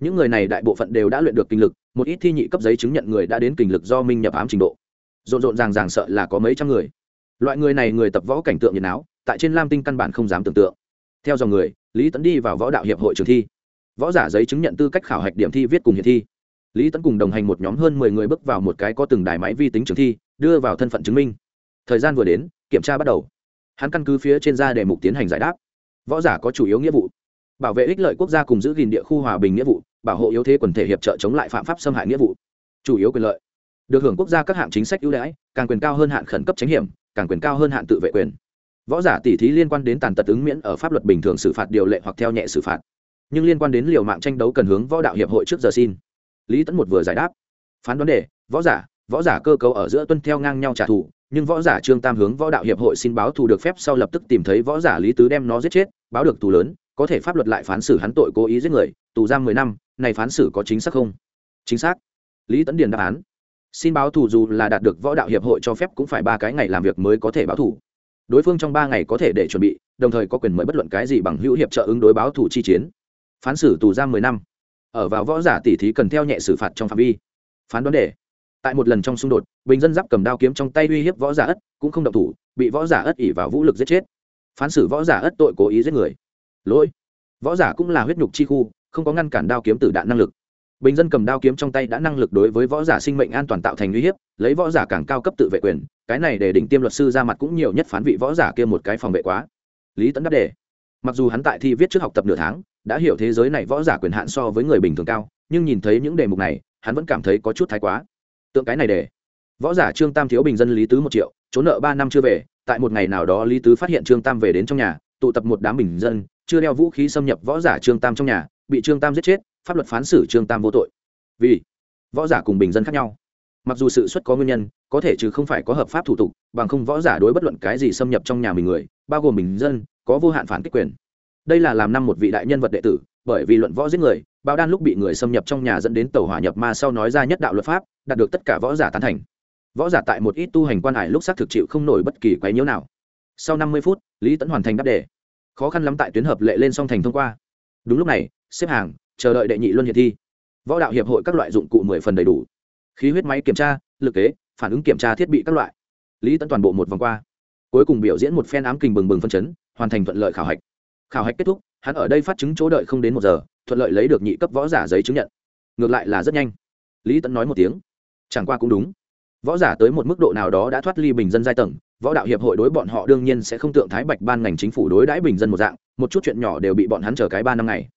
Những người này đại bộ phận đều đã luyện được kinh lực, một ít thi nhị cấp giấy chứng nhận người đã đến kinh lực do minh nhập ám trình độ. Rộn rộn ràng ràng sợ là có mấy trăm người. Loại người này người tập võ cảnh tượng nhiệt áo tại trên lam tinh căn bản không dám tưởng tượng. Theo dòng người, lý tấn đi vào võ đạo hiệp hội trường thi. Võ giả giấy chứng nhận tư cách khảo hạch điểm thi viết cùng hiệp thi lý tấn cùng đồng hành một nhóm hơn mười người bước vào một cái có từng đài máy vi tính trường thi, đưa vào thân phận chứng minh. Thời gian vừa đến, kiểm tra bắt đầu. Hắn căn cứ phía trên ra đề mục tiến hành giải đáp. Võ giả có chủ yếu nghĩa vụ. Bảo vệ ích lợi quốc gia cùng giữ gìn địa khu hòa bình nghĩa vụ, bảo hộ yếu thế quần thể hiệp trợ chống lại phạm pháp xâm hại nghĩa vụ. Chủ yếu quyền lợi. Được hưởng quốc gia các hạng chính sách ưu đãi, càng quyền cao hơn hạn khẩn cấp tránh hiểm, càng quyền cao hơn hạn tự vệ quyền. Võ giả tỉ thí liên quan đến tàn tật ứng miễn ở pháp luật bình thường xử phạt điều lệ hoặc theo nhẹ xử phạt. Nhưng liên quan đến liều mạng tranh đấu cần hướng võ đạo hiệp hội trước giờ xin lý tấn một vừa giải đáp. Phán đoán đề, võ giả võ giả cơ cấu ở giữa tuân theo ngang nhau trả thù, nhưng võ giả trương tam hướng võ đạo hiệp hội xin báo thù được phép sau lập tức tìm thấy võ giả lý tứ đem nó giết chết, báo được thù lớn, có thể pháp luật lại phán xử hắn tội cố ý giết người, tù giam mười năm, này phán xử có chính xác không? Chính xác. Lý tấn điền đáp án. Xin báo thù dù là đạt được võ đạo hiệp hội cho phép cũng phải ba cái ngày làm việc mới có thể báo thù. Đối phương trong ba ngày có thể để chuẩn bị, đồng thời có quyền mời bất luận cái gì bằng hữu hiệp trợ ứng đối báo thù chi chiến. Phán xử tù giam mười năm ở vào võ giả tỉ thí cần theo nhẹ xử phạt trong phạm vi. Phán đoán đề. Tại một lần trong xung đột, bình dân giáp cầm đao kiếm trong tay uy hiếp võ giả ất cũng không động thủ, bị võ giả ất ỉ vào vũ lực giết chết. Phán xử võ giả ất tội cố ý giết người. Lỗi. Võ giả cũng là huyết nhục chi khu, không có ngăn cản đao kiếm tử đạn năng lực. Bình dân cầm đao kiếm trong tay đã năng lực đối với võ giả sinh mệnh an toàn tạo thành uy hiếp, lấy võ giả càng cao cấp tự vệ quyền, cái này để đỉnh tiêm luật sư ra mặt cũng nhiều nhất phán vị võ giả kia một cái phòng vệ quá. Lý tấn đáp đề. Mặc dù hắn tại thi viết trước học tập nửa tháng đã hiểu thế giới này võ giả quyền hạn so với người bình thường cao, nhưng nhìn thấy những đề mục này, hắn vẫn cảm thấy có chút thái quá. Tượng cái này để, võ giả trương tam thiếu bình dân lý tứ một triệu, trốn nợ ba năm chưa về, tại một ngày nào đó lý tứ phát hiện trương tam về đến trong nhà, tụ tập một đám bình dân, chưa đeo vũ khí xâm nhập võ giả trương tam trong nhà, bị trương tam giết chết, pháp luật phán xử trương tam vô tội. Vì võ giả cùng bình dân khác nhau. Mặc dù sự xuất có nguyên nhân, có thể chứ không phải có hợp pháp thủ tục, bằng không võ giả đối bất luận cái gì xâm nhập trong nhà mình người, bao gồm bình dân, có vô hạn phản kích quyền đây là làm năm một vị đại nhân vật đệ tử, bởi vì luận võ giết người, bao đan lúc bị người xâm nhập trong nhà dẫn đến tàu hỏa nhập ma sau nói ra nhất đạo luật pháp, đạt được tất cả võ giả tán thành. Võ giả tại một ít tu hành quan hải lúc xác thực chịu không nổi bất kỳ quấy nhiễu nào. Sau năm mươi phút, lý tẫn hoàn thành đáp đề. Khó khăn lắm tại tuyến hợp lệ lên song thành thông qua. Đúng lúc này, xếp hàng, chờ đợi đệ nhị luân hiệp thi. Võ đạo hiệp hội các loại dụng cụ mười phần đầy đủ. Khí huyết máy kiểm tra, lực kế, phản ứng kiểm tra thiết bị các loại. Lý tẫn toàn bộ một vòng qua. Cuối cùng biểu diễn một phen ám kình bừng bừng phân chấn, hoàn thành thuận lợi khảo hạch khảo hạch kết thúc, hắn ở đây phát chứng chỗ đợi không đến một giờ, thuận lợi lấy được nhị cấp võ giả giấy chứng nhận. Ngược lại là rất nhanh. Lý tẫn nói một tiếng. Chẳng qua cũng đúng. Võ giả tới một mức độ nào đó đã thoát ly bình dân giai tầng, võ đạo hiệp hội đối bọn họ đương nhiên sẽ không tượng thái bạch ban ngành chính phủ đối đãi bình dân một dạng, một chút chuyện nhỏ đều bị bọn hắn chờ cái ba năm ngày.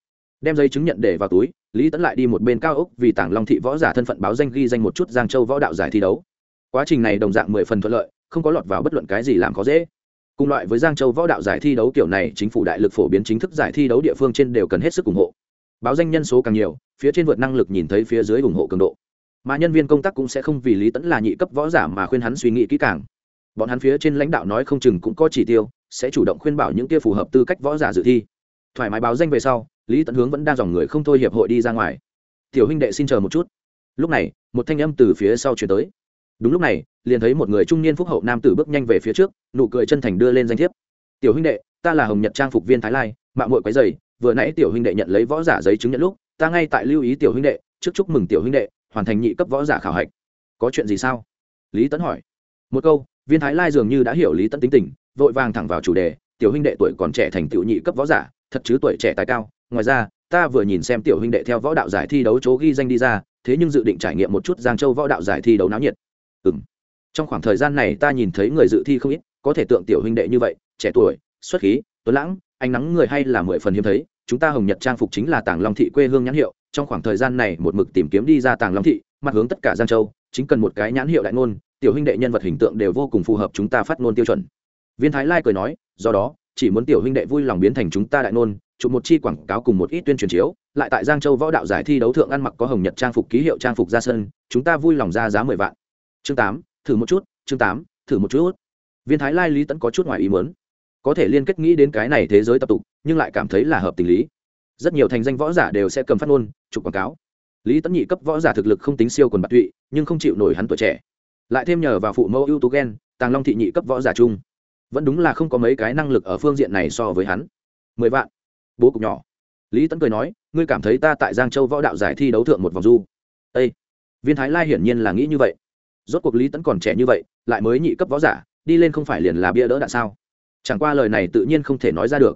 Đem giấy chứng nhận để vào túi, lý tẫn lại đi một bên cao ốc vì tảng long thị võ giả thân phận báo danh ghi danh một chút giang châu võ đạo giải thi đấu. Quá trình này đồng dạng mười phần thuận lợi, không có lọt vào bất luận cái gì làm khó dễ cùng loại với giang châu võ đạo giải thi đấu kiểu này, chính phủ đại lực phổ biến chính thức giải thi đấu địa phương trên đều cần hết sức ủng hộ. Báo danh nhân số càng nhiều, phía trên vượt năng lực nhìn thấy phía dưới ủng hộ cường độ. Mà nhân viên công tác cũng sẽ không vì lý tẫn là nhị cấp võ giả mà khuyên hắn suy nghĩ kỹ càng. Bọn hắn phía trên lãnh đạo nói không chừng cũng có chỉ tiêu, sẽ chủ động khuyên bảo những kia phù hợp tư cách võ giả dự thi. Thoải mái báo danh về sau, lý tẫn hướng vẫn đang dòng người không thôi hiệp hội đi ra ngoài. Tiểu huynh đệ xin chờ một chút. Lúc này, một thanh âm từ phía sau chuyển tới đúng lúc này, liền thấy một người trung niên phúc hậu nam tử bước nhanh về phía trước, nụ cười chân thành đưa lên danh thiếp. Tiểu huynh đệ, ta là hồng nhật trang phục viên thái lai mạng mội quái dày vừa nãy tiểu huynh đệ nhận lấy võ giả giấy chứng nhận lúc, ta ngay tại lưu ý tiểu huynh đệ, trước chúc mừng tiểu huynh đệ, hoàn thành nhị cấp võ giả khảo hạch. Có chuyện gì sao? Lý tấn hỏi. Một câu, viên thái lai dường như đã hiểu lý tấn tính tình, vội vàng thẳng vào chủ đề, tiểu huynh đệ tuổi còn trẻ thành tiểu nhị cấp võ giả, thật chứ tuổi trẻ tài cao. Ngoài ra, ta vừa nhìn xem tiểu huynh đệ theo võ đạo giải thi đấu chỗ ghi danh đi ra, thế nhưng dự định trải nghiệm một chút giang châu võ đạo giải thi đấu náo nhiệt ừ trong khoảng thời gian này ta nhìn thấy người dự thi không ít, có thể tượng tiểu huynh đệ như vậy, trẻ tuổi, xuất khí, tuấn lãng, ánh nắng người hay là mười phần hiếm thấy. Chúng ta hồng nhật trang phục chính là tàng long thị quê hương nhãn hiệu, trong khoảng thời gian này một mực tìm kiếm đi ra tàng long thị, mặt hướng tất cả giang châu, chính cần một cái nhãn hiệu đại ngôn, tiểu huynh đệ nhân vật hình tượng đều vô cùng phù hợp chúng ta phát ngôn tiêu chuẩn. Viên thái lai cười nói, do đó, chỉ muốn tiểu huynh đệ vui lòng biến thành chúng ta đại ngôn, chụp một chi quảng cáo cùng một ít tuyên truyền chiếu, lại tại giang châu võ đạo giải thi đấu thượng ăn mặc có hồng nhật trang phục, ký hiệu trang phục ra sân, chúng ta vui lòng ra giá mười vạn chương tám, thử một chút, chương tám, thử một chút. Viên thái lai lý tẫn có chút ngoài ý muốn. Có thể liên kết nghĩ đến cái này thế giới tập tục, nhưng lại cảm thấy là hợp tình lý. Rất nhiều thành danh võ giả đều sẽ cầm phát ngôn, chụp quảng cáo. Lý tẫn nhị cấp võ giả thực lực không tính siêu quần bạc tụy, nhưng không chịu nổi hắn tuổi trẻ. Lại thêm nhờ vào phụ mẫu ưu tú ghen tàng long thị nhị cấp võ giả chung. Vẫn đúng là không có mấy cái năng lực ở phương diện này so với hắn. Mười vạn. Bố cục nhỏ. Lý tẫn cười nói, ngươi cảm thấy ta tại giang châu võ đạo giải thi đấu thượng một vòng du? Â viên thái lai hiển nhiên là nghĩ như vậy rốt cuộc lý tẫn còn trẻ như vậy, lại mới nhị cấp võ giả, đi lên không phải liền là bia đỡ đạn sao? Chẳng qua lời này tự nhiên không thể nói ra được.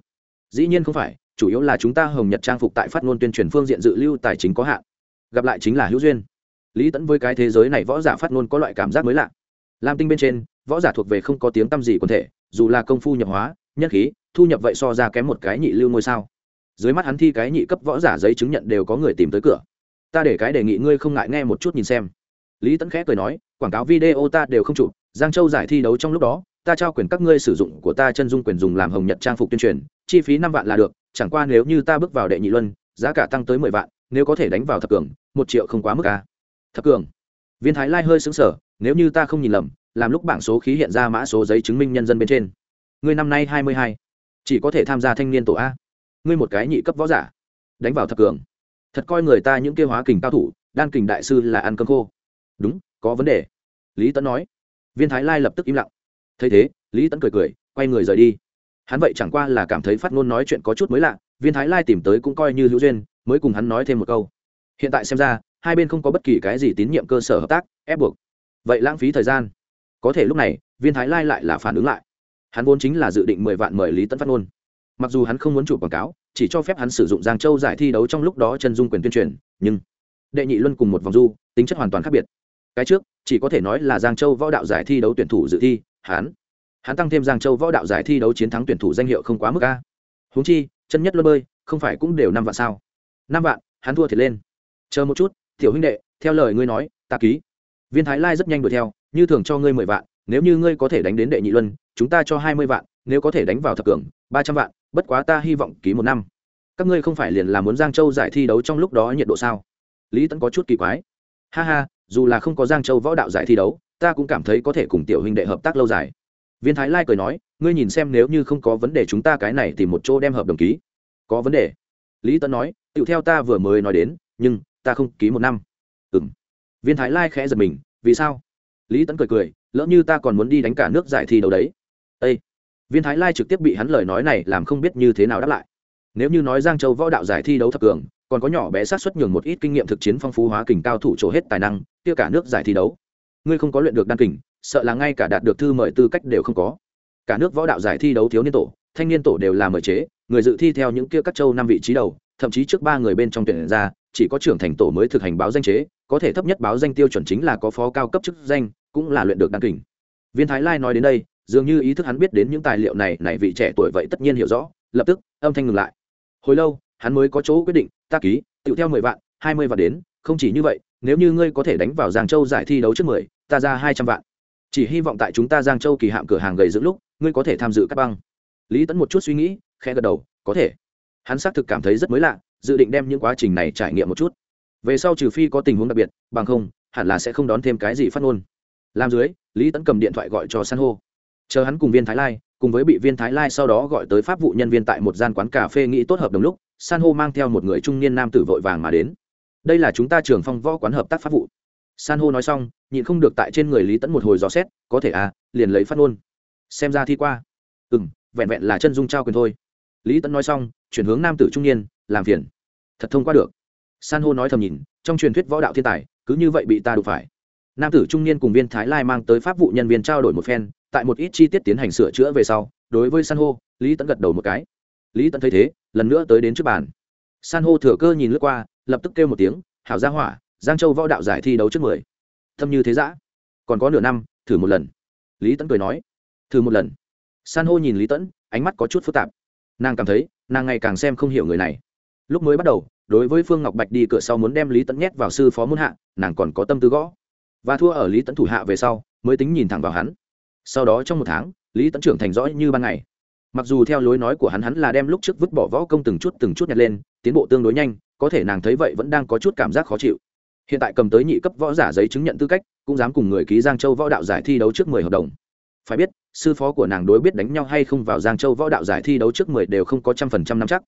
Dĩ nhiên không phải, chủ yếu là chúng ta hồng nhật trang phục tại phát ngôn tuyên truyền phương diện dự lưu tài chính có hạn. Gặp lại chính là hữu duyên. Lý tẫn với cái thế giới này võ giả phát ngôn có loại cảm giác mới lạ. Lam tinh bên trên, võ giả thuộc về không có tiếng t â m gì quần thể, dù là công phu nhập hóa nhất khí, thu nhập vậy so ra kém một cái nhị lưu ngôi sao. Dưới mắt hắn thi cái nhị cấp võ giả giấy chứng nhận đều có người tìm tới cửa. Ta để cái đề nghị ngươi không ngại nghe một chút nhìn xem lý tẫn khẽ cười nói, quảng cáo video ta đều không chụp, giang châu giải thi đấu trong lúc đó, ta trao quyền các ngươi sử dụng của ta chân dung quyền dùng làm hồng nhật trang phục tuyên truyền, chi phí năm vạn là được, chẳng qua nếu như ta bước vào đệ nhị luân, giá cả tăng tới mười vạn, nếu có thể đánh vào thập cường, một triệu không quá mức ca thập cường. Viên thái lai hơi xứng sở nếu như ta không nhìn lầm, làm lúc bảng số khí hiện ra mã số giấy chứng minh nhân dân bên trên. Ngươi năm nay hai mươi hai, chỉ có thể tham gia thanh niên tổ a. Ngươi một cái nhị cấp võ giả, đánh vào thập cường. Thật coi người ta những kêu hóa kình cao thủ, đan kình đại sư là ăn cơm khô đúng, có vấn đề. Lý tấn nói. Viên thái lai lập tức im lặng. Thấy thế, lý tấn cười cười, quay người rời đi. Hắn vậy chẳng qua là cảm thấy phát ngôn nói chuyện có chút mới lạ, viên thái lai tìm tới cũng coi như hữu duyên, mới cùng hắn nói thêm một câu. Hiện tại xem ra, hai bên không có bất kỳ cái gì tín nhiệm cơ sở hợp tác, ép buộc. Vậy lãng phí thời gian. Có thể lúc này, viên thái lai lại là phản ứng lại. Hắn vốn chính là dự định mười vạn mời lý tấn phát ngôn. Mặc dù hắn không muốn chụp quảng cáo, chỉ cho phép hắn sử dụng giang châu giải thi đấu trong lúc đó chân dung quyền tuyên truyền, nhưng đệ nhị luân cùng một vòng du, tính chất hoàn toàn khác biệt cái trước, chỉ có thể nói là giang châu võ đạo giải thi đấu tuyển thủ dự thi, hắn hắn tăng thêm giang châu võ đạo giải thi đấu chiến thắng tuyển thủ danh hiệu không quá mức a. Húng chi, chân nhất luân bơi, không phải cũng đều năm vạn sao? Năm vạn, hắn thua thiệt lên. Chờ một chút, tiểu huynh đệ, theo lời ngươi nói, ta ký. Viên thái lai rất nhanh đuổi theo, như thường cho ngươi mười vạn, nếu như ngươi có thể đánh đến đệ nhị luân, chúng ta cho hai mươi vạn, nếu có thể đánh vào thập cường, ba trăm vạn, bất quá ta hy vọng ký một năm. Các ngươi không phải liền là muốn giang châu giải thi đấu trong lúc đó nhiệt độ sao? Lý tẫn có chút kỳ quái. Ha ha dù là không có giang châu võ đạo giải thi đấu, ta cũng cảm thấy có thể cùng tiểu huynh đệ hợp tác lâu dài. Viên thái lai cười nói, ngươi nhìn xem nếu như không có vấn đề chúng ta cái này tìm một chỗ đem hợp đồng ký. Có vấn đề. Lý Tấn nói tựu theo ta vừa mới nói đến, nhưng, ta không ký một năm. Ừ m viên thái lai khẽ giật mình, vì sao? Lý Tấn cười cười, lỡ như ta còn muốn đi đánh cả nước giải thi đấu đấy. Â viên thái lai trực tiếp bị hắn lời nói này làm không biết như thế nào đáp lại. Nếu như nói giang châu võ đạo giải thi đấu thập cường còn có nhỏ bé sát xuất nhường một ít kinh nghiệm thực chiến phong phú hóa kình cao thủ trổ hết tài năng tiêu cả nước giải thi đấu. Ngươi không có luyện được đan kình, sợ là ngay cả đạt được thư mời tư cách đều không có. Cả nước võ đạo giải thi đấu thiếu niên tổ, thanh niên tổ đều là mời chế, người dự thi theo những kia các châu năm vị trí đầu, thậm chí trước ba người bên trong tuyển ra, chỉ có trưởng thành tổ mới thực hành báo danh chế, có thể thấp nhất báo danh tiêu chuẩn chính là có phó cao cấp chức danh, cũng là luyện được đan kình. Viên thái lai nói đến đây, dường như ý thức hắn biết đến những tài liệu này này vị trẻ tuổi vậy tất nhiên hiểu rõ, lập tức âm thanh ngừng lại. Hồi lâu, hắn mới có chỗ quyết định ta ký tự theo mười vạn, hai mươi vạn đến, không chỉ như vậy, nếu như ngươi có thể đánh vào giang châu giải thi đấu trước mười, ta ra hai trăm vạn. Chỉ hy vọng tại chúng ta giang châu kỳ hạm cửa hàng gầy dưỡng lúc, ngươi có thể tham dự các băng. Lý tẫn một chút suy nghĩ, khẽ gật đầu, có thể. Hắn xác thực cảm thấy rất mới lạ, dự định đem những quá trình này trải nghiệm một chút. Về sau trừ phi có tình huống đặc biệt, bằng không, hẳn là sẽ không đón thêm cái gì phát ngôn. Làm dưới, lý tẫn cầm điện thoại gọi cho san hô. Chờ hắn cùng viên thái lai, cùng với bị viên thái lai sau đó gọi tới pháp vụ nhân viên tại một gian quán cà phê nghĩ tốt hợp đồng lúc san hô mang theo một người trung niên nam tử vội vàng mà đến. Đây là chúng ta trường phong võ quán hợp tác pháp vụ. San hô nói xong, nhịn không được tại trên người lý tẫn một hồi dò xét, có thể à liền lấy phát ngôn. Xem ra thi qua. Ừ m vẹn vẹn là chân dung trao quyền thôi. Lý tẫn nói xong, chuyển hướng nam tử trung niên, làm phiền. Thật thông qua được. San hô nói thầm nhìn, trong truyền thuyết võ đạo thiên tài, cứ như vậy bị ta đụng phải. Nam tử trung niên cùng viên thái lai mang tới pháp vụ nhân viên trao đổi một phen, tại một ít chi tiết tiến hành sửa chữa về sau, đối với san hô, lý tẫn gật đầu một cái lý tẫn thấy thế, lần nữa tới đến trước bàn. San hô thừa cơ nhìn lướt qua, lập tức kêu một tiếng, hảo gia hỏa, giang châu võ đạo giải thi đấu trước mười. Thâm như thế giã còn có nửa năm, thử một lần. Lý tẫn cười nói, thử một lần. San hô nhìn lý tẫn ánh mắt có chút phức tạp. Nàng cảm thấy, nàng ngày càng xem không hiểu người này. Lúc mới bắt đầu, đối với phương ngọc bạch đi cửa sau muốn đem lý tẫn nhét vào sư phó muôn hạ, nàng còn có tâm tư gõ. Và thua ở lý tẫn thủ hạ về sau, mới tính nhìn thẳng vào hắn. Sau đó trong một tháng, lý tẫn trưởng thành rõ như ban ngày mặc dù theo lối nói của hắn hắn là đem lúc trước vứt bỏ võ công từng chút từng chút nhặt lên, tiến bộ tương đối nhanh, có thể nàng thấy vậy vẫn đang có chút cảm giác khó chịu. Hiện tại cầm tới nhị cấp võ giả giấy chứng nhận tư cách, cũng dám cùng người ký giang châu võ đạo giải thi đấu trước mười hợp đồng. Phải biết, sư phó của nàng đối biết đánh nhau hay không vào giang châu võ đạo giải thi đấu trước mười đều không có trăm phần trăm năm chắc.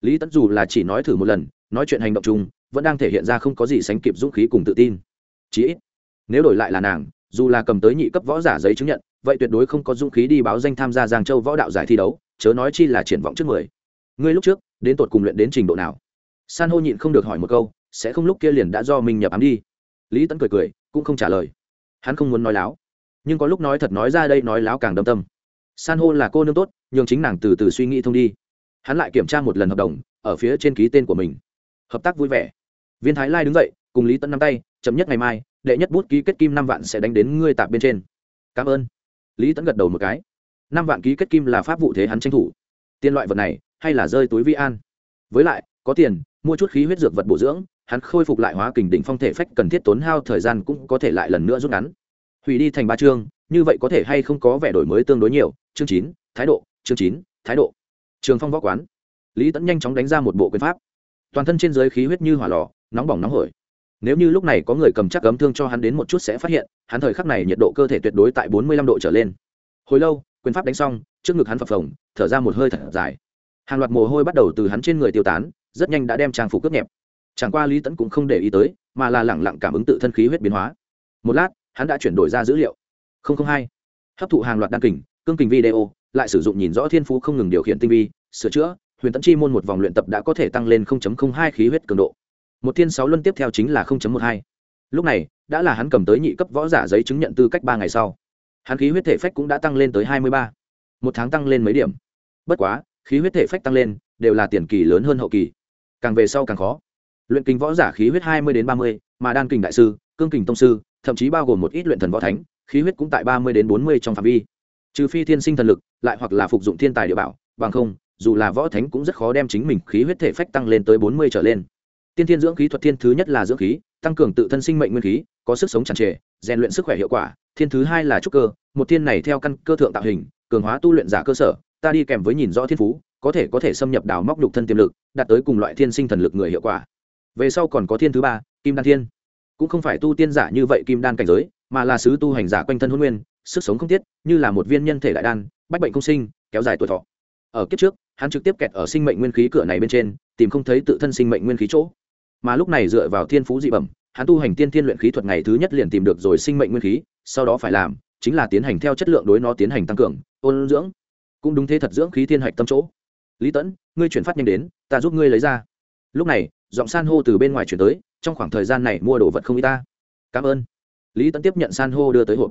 Lý tẫn dù là chỉ nói thử một lần, nói chuyện hành động chung, vẫn đang thể hiện ra không có gì sánh kịp dũng khí cùng tự tin. Chí ít, nếu đổi lại là nàng, dù là cầm tới nhị cấp võ giả giấy chứng nhận vậy tuyệt đối không có dũng khí đi báo danh tham gia giang châu võ đạo giải thi đấu, chớ nói chi là triển vọng trước mười. Ngươi lúc trước, đến tột cùng luyện đến trình độ nào? San hô nhịn không được hỏi một câu, sẽ không lúc kia liền đã do mình nhập ám đi. Lý tấn cười cười, cũng không trả lời. Hắn không muốn nói láo. Nhưng có lúc nói thật nói ra đây nói láo càng đâm tâm. San hô là cô nương tốt nhưng chính nàng từ từ suy nghĩ thông đi. Hắn lại kiểm tra một lần hợp đồng, ở phía trên ký tên của mình. Hợp tác vui vẻ. Viên thái lai đứng dậy, cùng lý tấn nắm tay, chậm nhất ngày mai, đệ nhất bút ký kết kim năm vạn sẽ đánh đến ngươi tạp bên trên. Cảm ơn lý tẫn gật đầu một cái. Năm vạn ký kết kim là pháp vụ thế hắn tranh thủ. Tiền loại vật này, hay là rơi túi vi an. Với lại, có tiền, mua chút khí huyết dược vật bổ dưỡng, hắn khôi phục lại hóa kình đỉnh phong thể phách cần thiết tốn hao thời gian cũng có thể lại lần nữa rút ngắn. Hủy đi thành ba chương, như vậy có thể hay không có vẻ đổi mới tương đối nhiều. Chương chín, thái độ, chương chín, thái độ. Trường phong võ quán. Lý tẫn nhanh chóng đánh ra một bộ quyền pháp. Toàn thân trên giới khí huyết như hỏa lò, nóng bỏng nóng hổi nếu như lúc này có người cầm chắc cấm thương cho hắn đến một chút sẽ phát hiện, hắn thời khắc này nhiệt độ cơ thể tuyệt đối tại bốn mươi lăm độ trở lên. Hồi lâu, quyền pháp đánh xong, trước ngực hắn phập phồng, thở ra một hơi thật dài. Hàng loạt mồ hôi bắt đầu từ hắn trên người tiêu tán, rất nhanh đã đem trang phục cướp nhẹp. Chẳng qua lý tẫn cũng không để ý tới, mà là lẳng lặng cảm ứng tự thân khí huyết biến hóa. Một lát, hắn đã chuyển đổi ra dữ liệu. hai. Hấp thụ hàng loạt đăng kình, cương kình video, lại sử dụng nhìn rõ thiên phú không ngừng điều khiển tinh vi, sửa chữa, huyền tẫn chi môn một vòng luyện tập đã có thể tăng lên hai khí huyết cường độ một thiên sáu luân tiếp theo chính là một hai. Lúc này, đã là hắn cầm tới nhị cấp võ giả giấy chứng nhận tư cách ba ngày sau. Hắn khí huyết thể phách cũng đã tăng lên tới hai mươi ba. Một tháng tăng lên mấy điểm? Bất quá, khí huyết thể phách tăng lên, đều là tiền kỳ lớn hơn hậu kỳ. Càng về sau càng khó. Luyện kinh võ giả khí huyết hai mươi đến ba mươi, mà đan kình đại sư, cương kình tông sư, thậm chí bao gồm một ít luyện thần võ thánh, khí huyết cũng tại ba mươi đến bốn mươi trong phạm vi. Trừ phi thiên sinh thần lực, lại hoặc là phục dụng thiên tài địa bảo, bằng không, dù là võ thánh cũng rất khó đem chính mình khí huyết thể phách tăng lên tới bốn mươi trở lên tiên thiên dưỡng khí thuật thiên thứ nhất là dưỡng khí, tăng cường tự thân sinh mệnh nguyên khí, có sức sống tràn trề, rèn luyện sức khỏe hiệu quả. Thiên thứ hai là trúc cơ, một thiên này theo căn cơ thượng tạo hình, cường hóa tu luyện giả cơ sở, ta đi kèm với nhìn rõ thiên phú, có thể có thể xâm nhập đào móc lục thân tiềm lực, đạt tới cùng loại thiên sinh thần lực người hiệu quả. Về sau còn có thiên thứ ba, kim đan thiên. Cũng không phải tu tiên giả như vậy kim đan cảnh giới, mà là sứ tu hành giả quanh thân hôn nguyên, sức sống không tiết như là một viên nhân thể đại đan, bách bệnh không sinh, kéo dài tuổi thọ. Ở kiếp trước, hắn trực tiếp kẹt ở sinh mệnh nguyên khí cửa này bên trên, tìm không thấy tự thân sinh mệnh nguyên khí chỗ mà lúc này dựa vào thiên phú dị bẩm, hắn tu hành tiên thiên luyện khí thuật ngày thứ nhất liền tìm được rồi sinh mệnh nguyên khí, sau đó phải làm, chính là tiến hành theo chất lượng đối nó tiến hành tăng cường, ôn dưỡng. Cũng đúng thế thật dưỡng khí thiên hạch tâm chỗ. Lý tẫn, ngươi chuyển phát nhanh đến, ta giúp ngươi lấy ra. Lúc này, giọng san hô từ bên ngoài chuyển tới, trong khoảng thời gian này mua đồ vật không y ta. Cảm ơn. Lý tẫn tiếp nhận san hô đưa tới hộp.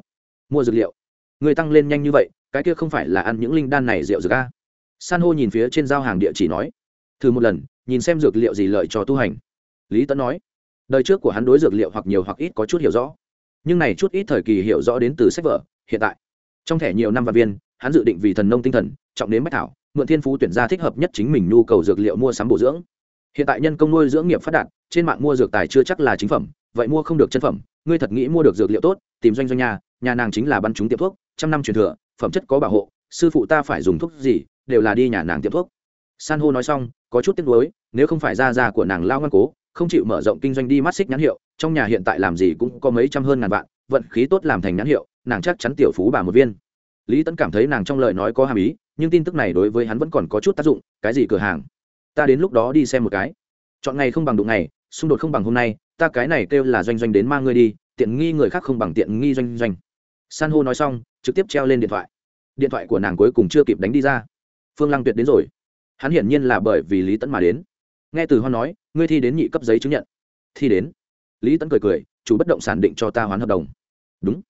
Mua dược liệu. Người tăng lên nhanh như vậy, cái kia không phải là ăn những linh đan này rượu dược a? San hô nhìn phía trên giao hàng địa chỉ nói. Thử một lần, nhìn xem dược liệu gì lợi cho tu hành lý tẫn nói, đời trước của hắn đối dược liệu hoặc nhiều hoặc ít có chút hiểu rõ, nhưng này chút ít thời kỳ hiểu rõ đến từ sách vở, hiện tại. Trong thẻ nhiều năm và viên, hắn dự định vì thần nông tinh thần, trọng đến bách thảo, mượn thiên phú tuyển ra thích hợp nhất chính mình nhu cầu dược liệu mua sắm bổ dưỡng. Hiện tại nhân công nuôi dưỡng nghiệp phát đạt, trên mạng mua dược tài chưa chắc là chính phẩm, vậy mua không được chân phẩm, ngươi thật nghĩ mua được dược liệu tốt, tìm doanh doanh nhà nhà nàng chính là bắn chúng tiệm thuốc, trăm năm truyền thừa, phẩm chất có bảo hộ, sư phụ ta phải dùng thuốc gì, đều là đi nhà nàng tiệm thuốc. San hô nói xong, có chút tiếc nuối, nếu không phải gia gia của nàng lao ngoan cố không chịu mở rộng kinh doanh đi mắt xích nhãn hiệu, trong nhà hiện tại làm gì cũng có mấy trăm hơn ngàn vạn, vận khí tốt làm thành nhãn hiệu, nàng chắc chắn tiểu phú bà một viên. Lý tấn cảm thấy nàng trong lời nói có hàm ý, nhưng tin tức này đối với hắn vẫn còn có chút tác dụng, cái gì cửa hàng? Ta đến lúc đó đi xem một cái. Chọn ngày không bằng đụng ngày, xung đột không bằng hôm nay, ta cái này kêu là doanh doanh đến mang ngươi đi, tiện nghi người khác không bằng tiện nghi doanh doanh. San hô nói xong, trực tiếp treo lên điện thoại. Điện thoại của nàng cuối cùng chưa kịp đánh đi ra. Phương lăng tuyệt đến rồi. Hắn hiển nhiên là bởi vì lý tẫn mà đến. Nghe từ hoa nói ngươi thi đến nhị cấp giấy chứng nhận. Thi đến. Lý tẫn cười cười, chủ bất động sản định cho ta hoán hợp đồng. Đúng.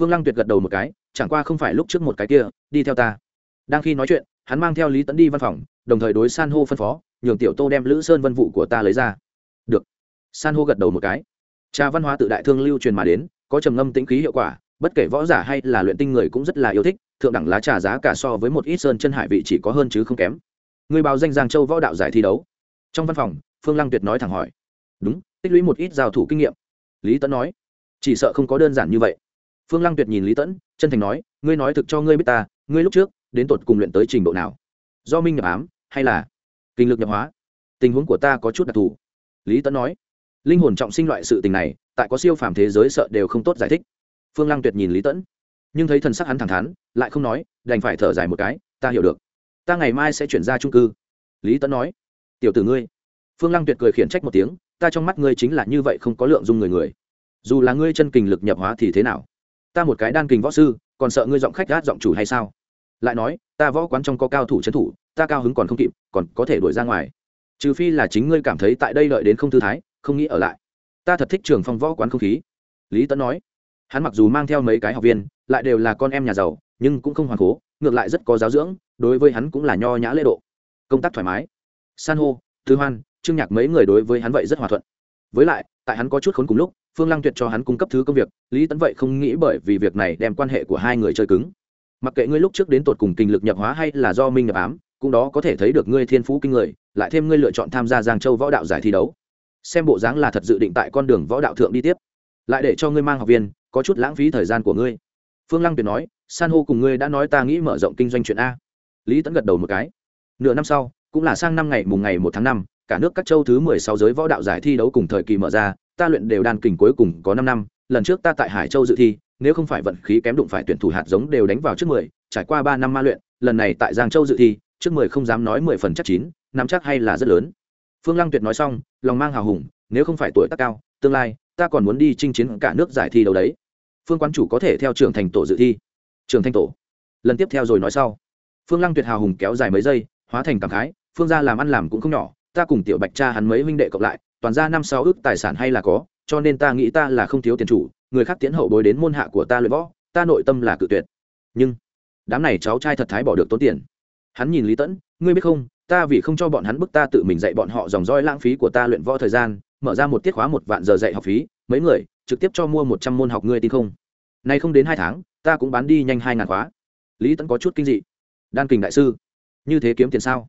Phương lăng tuyệt gật đầu một cái, chẳng qua không phải lúc trước một cái kia, đi theo ta. Đang khi nói chuyện, hắn mang theo lý tẫn đi văn phòng, đồng thời đối san hô phân phó, nhường tiểu tô đem lữ sơn vân vụ của ta lấy ra. Được. San hô gật đầu một cái. Trà văn hóa tự đại thương lưu truyền mà đến, có trầm ngâm tĩnh khí hiệu quả, bất kể võ giả hay là luyện tinh người cũng rất là yêu thích, thượng đẳng lá trà giá cả so với một ít sơn chân hải vị chỉ có hơn chứ không kém. Người báo danh giang châu võ đạo giải thi đấu trong văn phòng, phương lăng tuyệt nói thẳng hỏi. Đúng, tích lũy một ít giao thủ kinh nghiệm. Lý tẫn nói. Chỉ sợ không có đơn giản như vậy. Phương lăng tuyệt nhìn lý tẫn chân thành nói, ngươi nói thực cho ngươi biết ta, ngươi lúc trước, đến tột cùng luyện tới trình độ nào? Do minh nhập ám, hay là kinh lực nhập hóa? Tình huống của ta có chút đặc thù. Lý tẫn nói. Linh hồn trọng sinh loại sự tình này, tại có siêu phàm thế giới sợ đều không tốt giải thích. Phương lăng tuyệt nhìn lý tẫn nhưng thấy thần sắc hắn thẳng thắn, lại không nói, đành phải thở dài một cái, ta hiểu được. Ta ngày mai sẽ chuyển ra trung cư. Lý tẫn nói tiểu tử ngươi. Phương lăng tuyệt cười khiển trách một tiếng, ta trong mắt ngươi chính là như vậy không có lượng dung người người. Dù là ngươi chân kình lực nhập hóa thì thế nào? Ta một cái đan kình võ sư, còn sợ ngươi giọng khách gát giọng chủ hay sao? Lại nói, ta võ quán trong có cao thủ trấn thủ, ta cao hứng còn không kịp, còn có thể đuổi ra ngoài. Trừ phi là chính ngươi cảm thấy tại đây lợi đến không thư thái, không nghĩ ở lại. Ta thật thích trường phong võ quán không khí. Lý tấn nói, hắn mặc dù mang theo mấy cái học viên, lại đều là con em nhà giàu, nhưng cũng không hoàn cố, ngược lại rất có giáo dưỡng, đối với hắn cũng là nho nhã lễ độ. Công tác thoải mái san hô, tư hoan, trương nhạc mấy người đối với hắn vậy rất hòa thuận. Với lại, tại hắn có chút khốn cùng lúc, phương lăng tuyệt cho hắn cung cấp thứ công việc, lý tấn vậy không nghĩ bởi vì việc này đem quan hệ của hai người chơi cứng. Mặc kệ ngươi lúc trước đến tột cùng kinh lực nhập hóa hay là do minh nhập ám, cũng đó có thể thấy được ngươi thiên phú kinh người, lại thêm ngươi lựa chọn tham gia giang châu võ đạo giải thi đấu. Xem bộ dáng là thật dự định tại con đường võ đạo thượng đi tiếp. Lại để cho ngươi mang học viên, có chút lãng phí thời gian của ngươi. Phương lăng tuyệt nói, san hô cùng ngươi đã nói ta nghĩ mở rộng kinh doanh chuyện a. Lý Tấn gật đầu một cái. Nửa năm sau cũng là sang năm ngày mùng ngày một tháng năm, cả nước các châu thứ mười sáu giới võ đạo giải thi đấu cùng thời kỳ mở ra, ta luyện đều đan kình cuối cùng có năm năm, lần trước ta tại hải châu dự thi, nếu không phải vận khí kém đụng phải tuyển thủ hạt giống đều đánh vào trước mười, trải qua ba năm ma luyện, lần này tại giang châu dự thi, trước mười không dám nói mười phần chắc chín nắm chắc hay là rất lớn. Phương lăng tuyệt nói xong, lòng mang hào hùng, nếu không phải tuổi tác cao, tương lai, ta còn muốn đi chinh chiến cả nước giải thi đấu đấy. Phương quan chủ có thể theo trưởng thành tổ dự thi. Trường thanh tổ. Lần tiếp theo rồi nói sau. Phương lăng tuyệt hào hùng kéo dài mấy giây, hóa thành cảm khái phương gia làm ăn làm cũng không nhỏ, ta cùng tiểu bạch cha hắn mấy huynh đệ cộng lại, toàn ra năm sáu ước tài sản hay là có, cho nên ta nghĩ ta là không thiếu tiền chủ, người khác tiến hậu bối đến môn hạ của ta luyện võ, ta nội tâm là cự tuyệt. Nhưng, đám này cháu trai thật thái bỏ được tốn tiền. Hắn nhìn lý tẫn, ngươi biết không, ta vì không cho bọn hắn bức ta tự mình dạy bọn họ dòng roi lãng phí của ta luyện võ thời gian, mở ra một tiết khóa một vạn giờ dạy học phí, mấy người, trực tiếp cho mua một trăm môn học, ngươi tin không? Nay không đến hai tháng, ta cũng bán đi nhanh hai ngàn khóa. Lý tẫn có chút kinh dị. Đan kình đại sư, như thế kiếm tiền sao?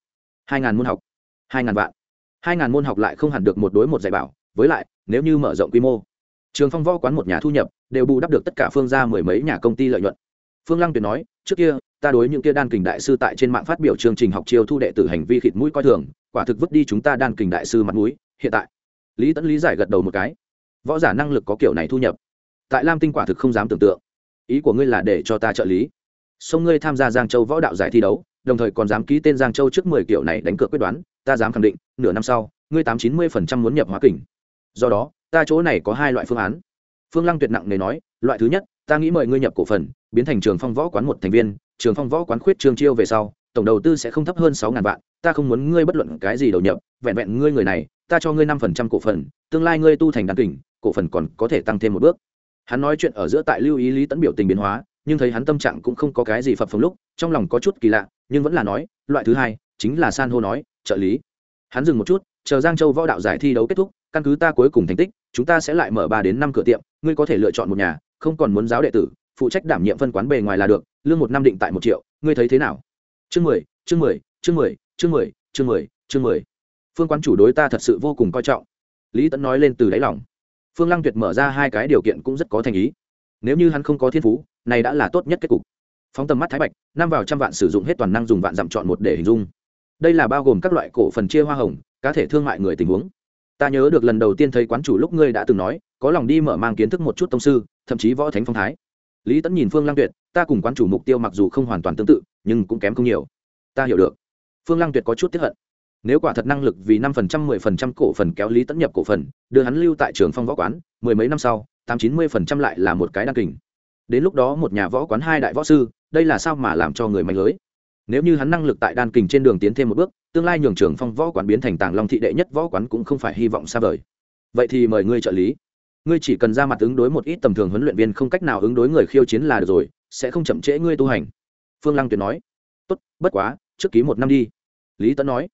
Hai ngàn môn học, hai ngàn vạn. Hai ngàn môn học lại không hẳn được một đối một dạy bảo, với lại, nếu như mở rộng quy mô, trường phong võ quán một nhà thu nhập đều bù đắp được tất cả phương ra mười mấy nhà công ty lợi nhuận. Phương lăng tuyệt nói, trước kia, ta đối những kia đan kình đại sư tại trên mạng phát biểu chương trình học chiêu thu đệ tử hành vi khịt mũi coi thường, quả thực vứt đi chúng ta đan kình đại sư mặt mũi, hiện tại. Lý tẫn lý giải gật đầu một cái. Võ giả năng lực có kiểu này thu nhập. Tại lam tinh quả thực không dám tưởng tượng. Ý của ngươi là để cho ta trợ lý. Sông ngươi tham gia giang châu võ đạo giải thi đấu đồng thời còn dám ký tên giang châu trước mười kiểu này đánh cược quyết đoán, ta dám khẳng định, nửa năm sau, ngươi tám chín mươi phần trăm muốn nhập hóa kình. Do đó, ta chỗ này có hai loại phương án. Phương lăng tuyệt nặng nề nói, loại thứ nhất, ta nghĩ mời ngươi nhập cổ phần, biến thành trường phong võ quán một thành viên, trường phong võ quán khuyết trường chiêu về sau, tổng đầu tư sẽ không thấp hơn sáu ngàn vạn, ta không muốn ngươi bất luận cái gì đầu nhập, vẹn vẹn ngươi người này, ta cho ngươi năm phần trăm cổ phần, tương lai ngươi tu thành đàn kình, cổ phần còn có thể tăng thêm một bước. Hắn nói chuyện ở giữa tại lưu ý lý tẫn biểu tình biến hóa nhưng thấy hắn tâm trạng cũng không có cái gì phập phồng lúc, trong lòng có chút kỳ lạ, nhưng vẫn là nói, loại thứ hai, chính là san hô nói, trợ lý. Hắn dừng một chút, chờ giang châu võ đạo giải thi đấu kết thúc, căn cứ ta cuối cùng thành tích, chúng ta sẽ lại mở ba đến năm cửa tiệm, ngươi có thể lựa chọn một nhà, không còn muốn giáo đệ tử, phụ trách đảm nhiệm phân quán bề ngoài là được, lương một năm định tại một triệu, ngươi thấy thế nào? Chương mười chương mười chương mười chương mười chương mười chương mười. Phương quán chủ đối ta thật sự vô cùng coi trọng. Lý tẫn nói lên từ đáy lòng. Phương lăng tuyệt mở ra hai cái điều kiện cũng rất có thành ý nếu như hắn không có thiên phú, này đã là tốt nhất kết cục. Phóng tầm mắt thái bạch, năm vào trăm vạn sử dụng hết toàn năng dùng vạn dặm chọn một để hình dung. Đây là bao gồm các loại cổ phần chia hoa hồng, cá thể thương mại người tình huống. Ta nhớ được lần đầu tiên thấy quán chủ lúc ngươi đã từng nói, có lòng đi mở mang kiến thức một chút tông sư, thậm chí võ thánh phong thái. Lý tẫn nhìn phương lăng tuyệt, ta cùng quán chủ mục tiêu mặc dù không hoàn toàn tương tự, nhưng cũng kém không nhiều. Ta hiểu được. Phương lăng tuyệt có chút tiếp hận. Nếu quả thật năng lực vì năm phần trăm, mười phần trăm cổ phần kéo lý tẫn nhập cổ phần, đưa hắn lưu tại trường phong võ quán, mười mấy năm sau tám chín mươi phần trăm lại là một cái đăng kình. Đến lúc đó một nhà võ quán hai đại võ sư, đây là sao mà làm cho người mạnh lưới? Nếu như hắn năng lực tại đan kình trên đường tiến thêm một bước, tương lai nhường trường phong võ quán biến thành tàng long thị đệ nhất võ quán cũng không phải hy vọng xa vời. Vậy thì mời ngươi trợ lý. Ngươi chỉ cần ra mặt ứng đối một ít tầm thường huấn luyện viên không cách nào ứng đối người khiêu chiến là được rồi, sẽ không chậm trễ ngươi tu hành. Phương lăng tuyệt nói. Tốt, bất quá, trước ký một năm đi. Lý tấn nói.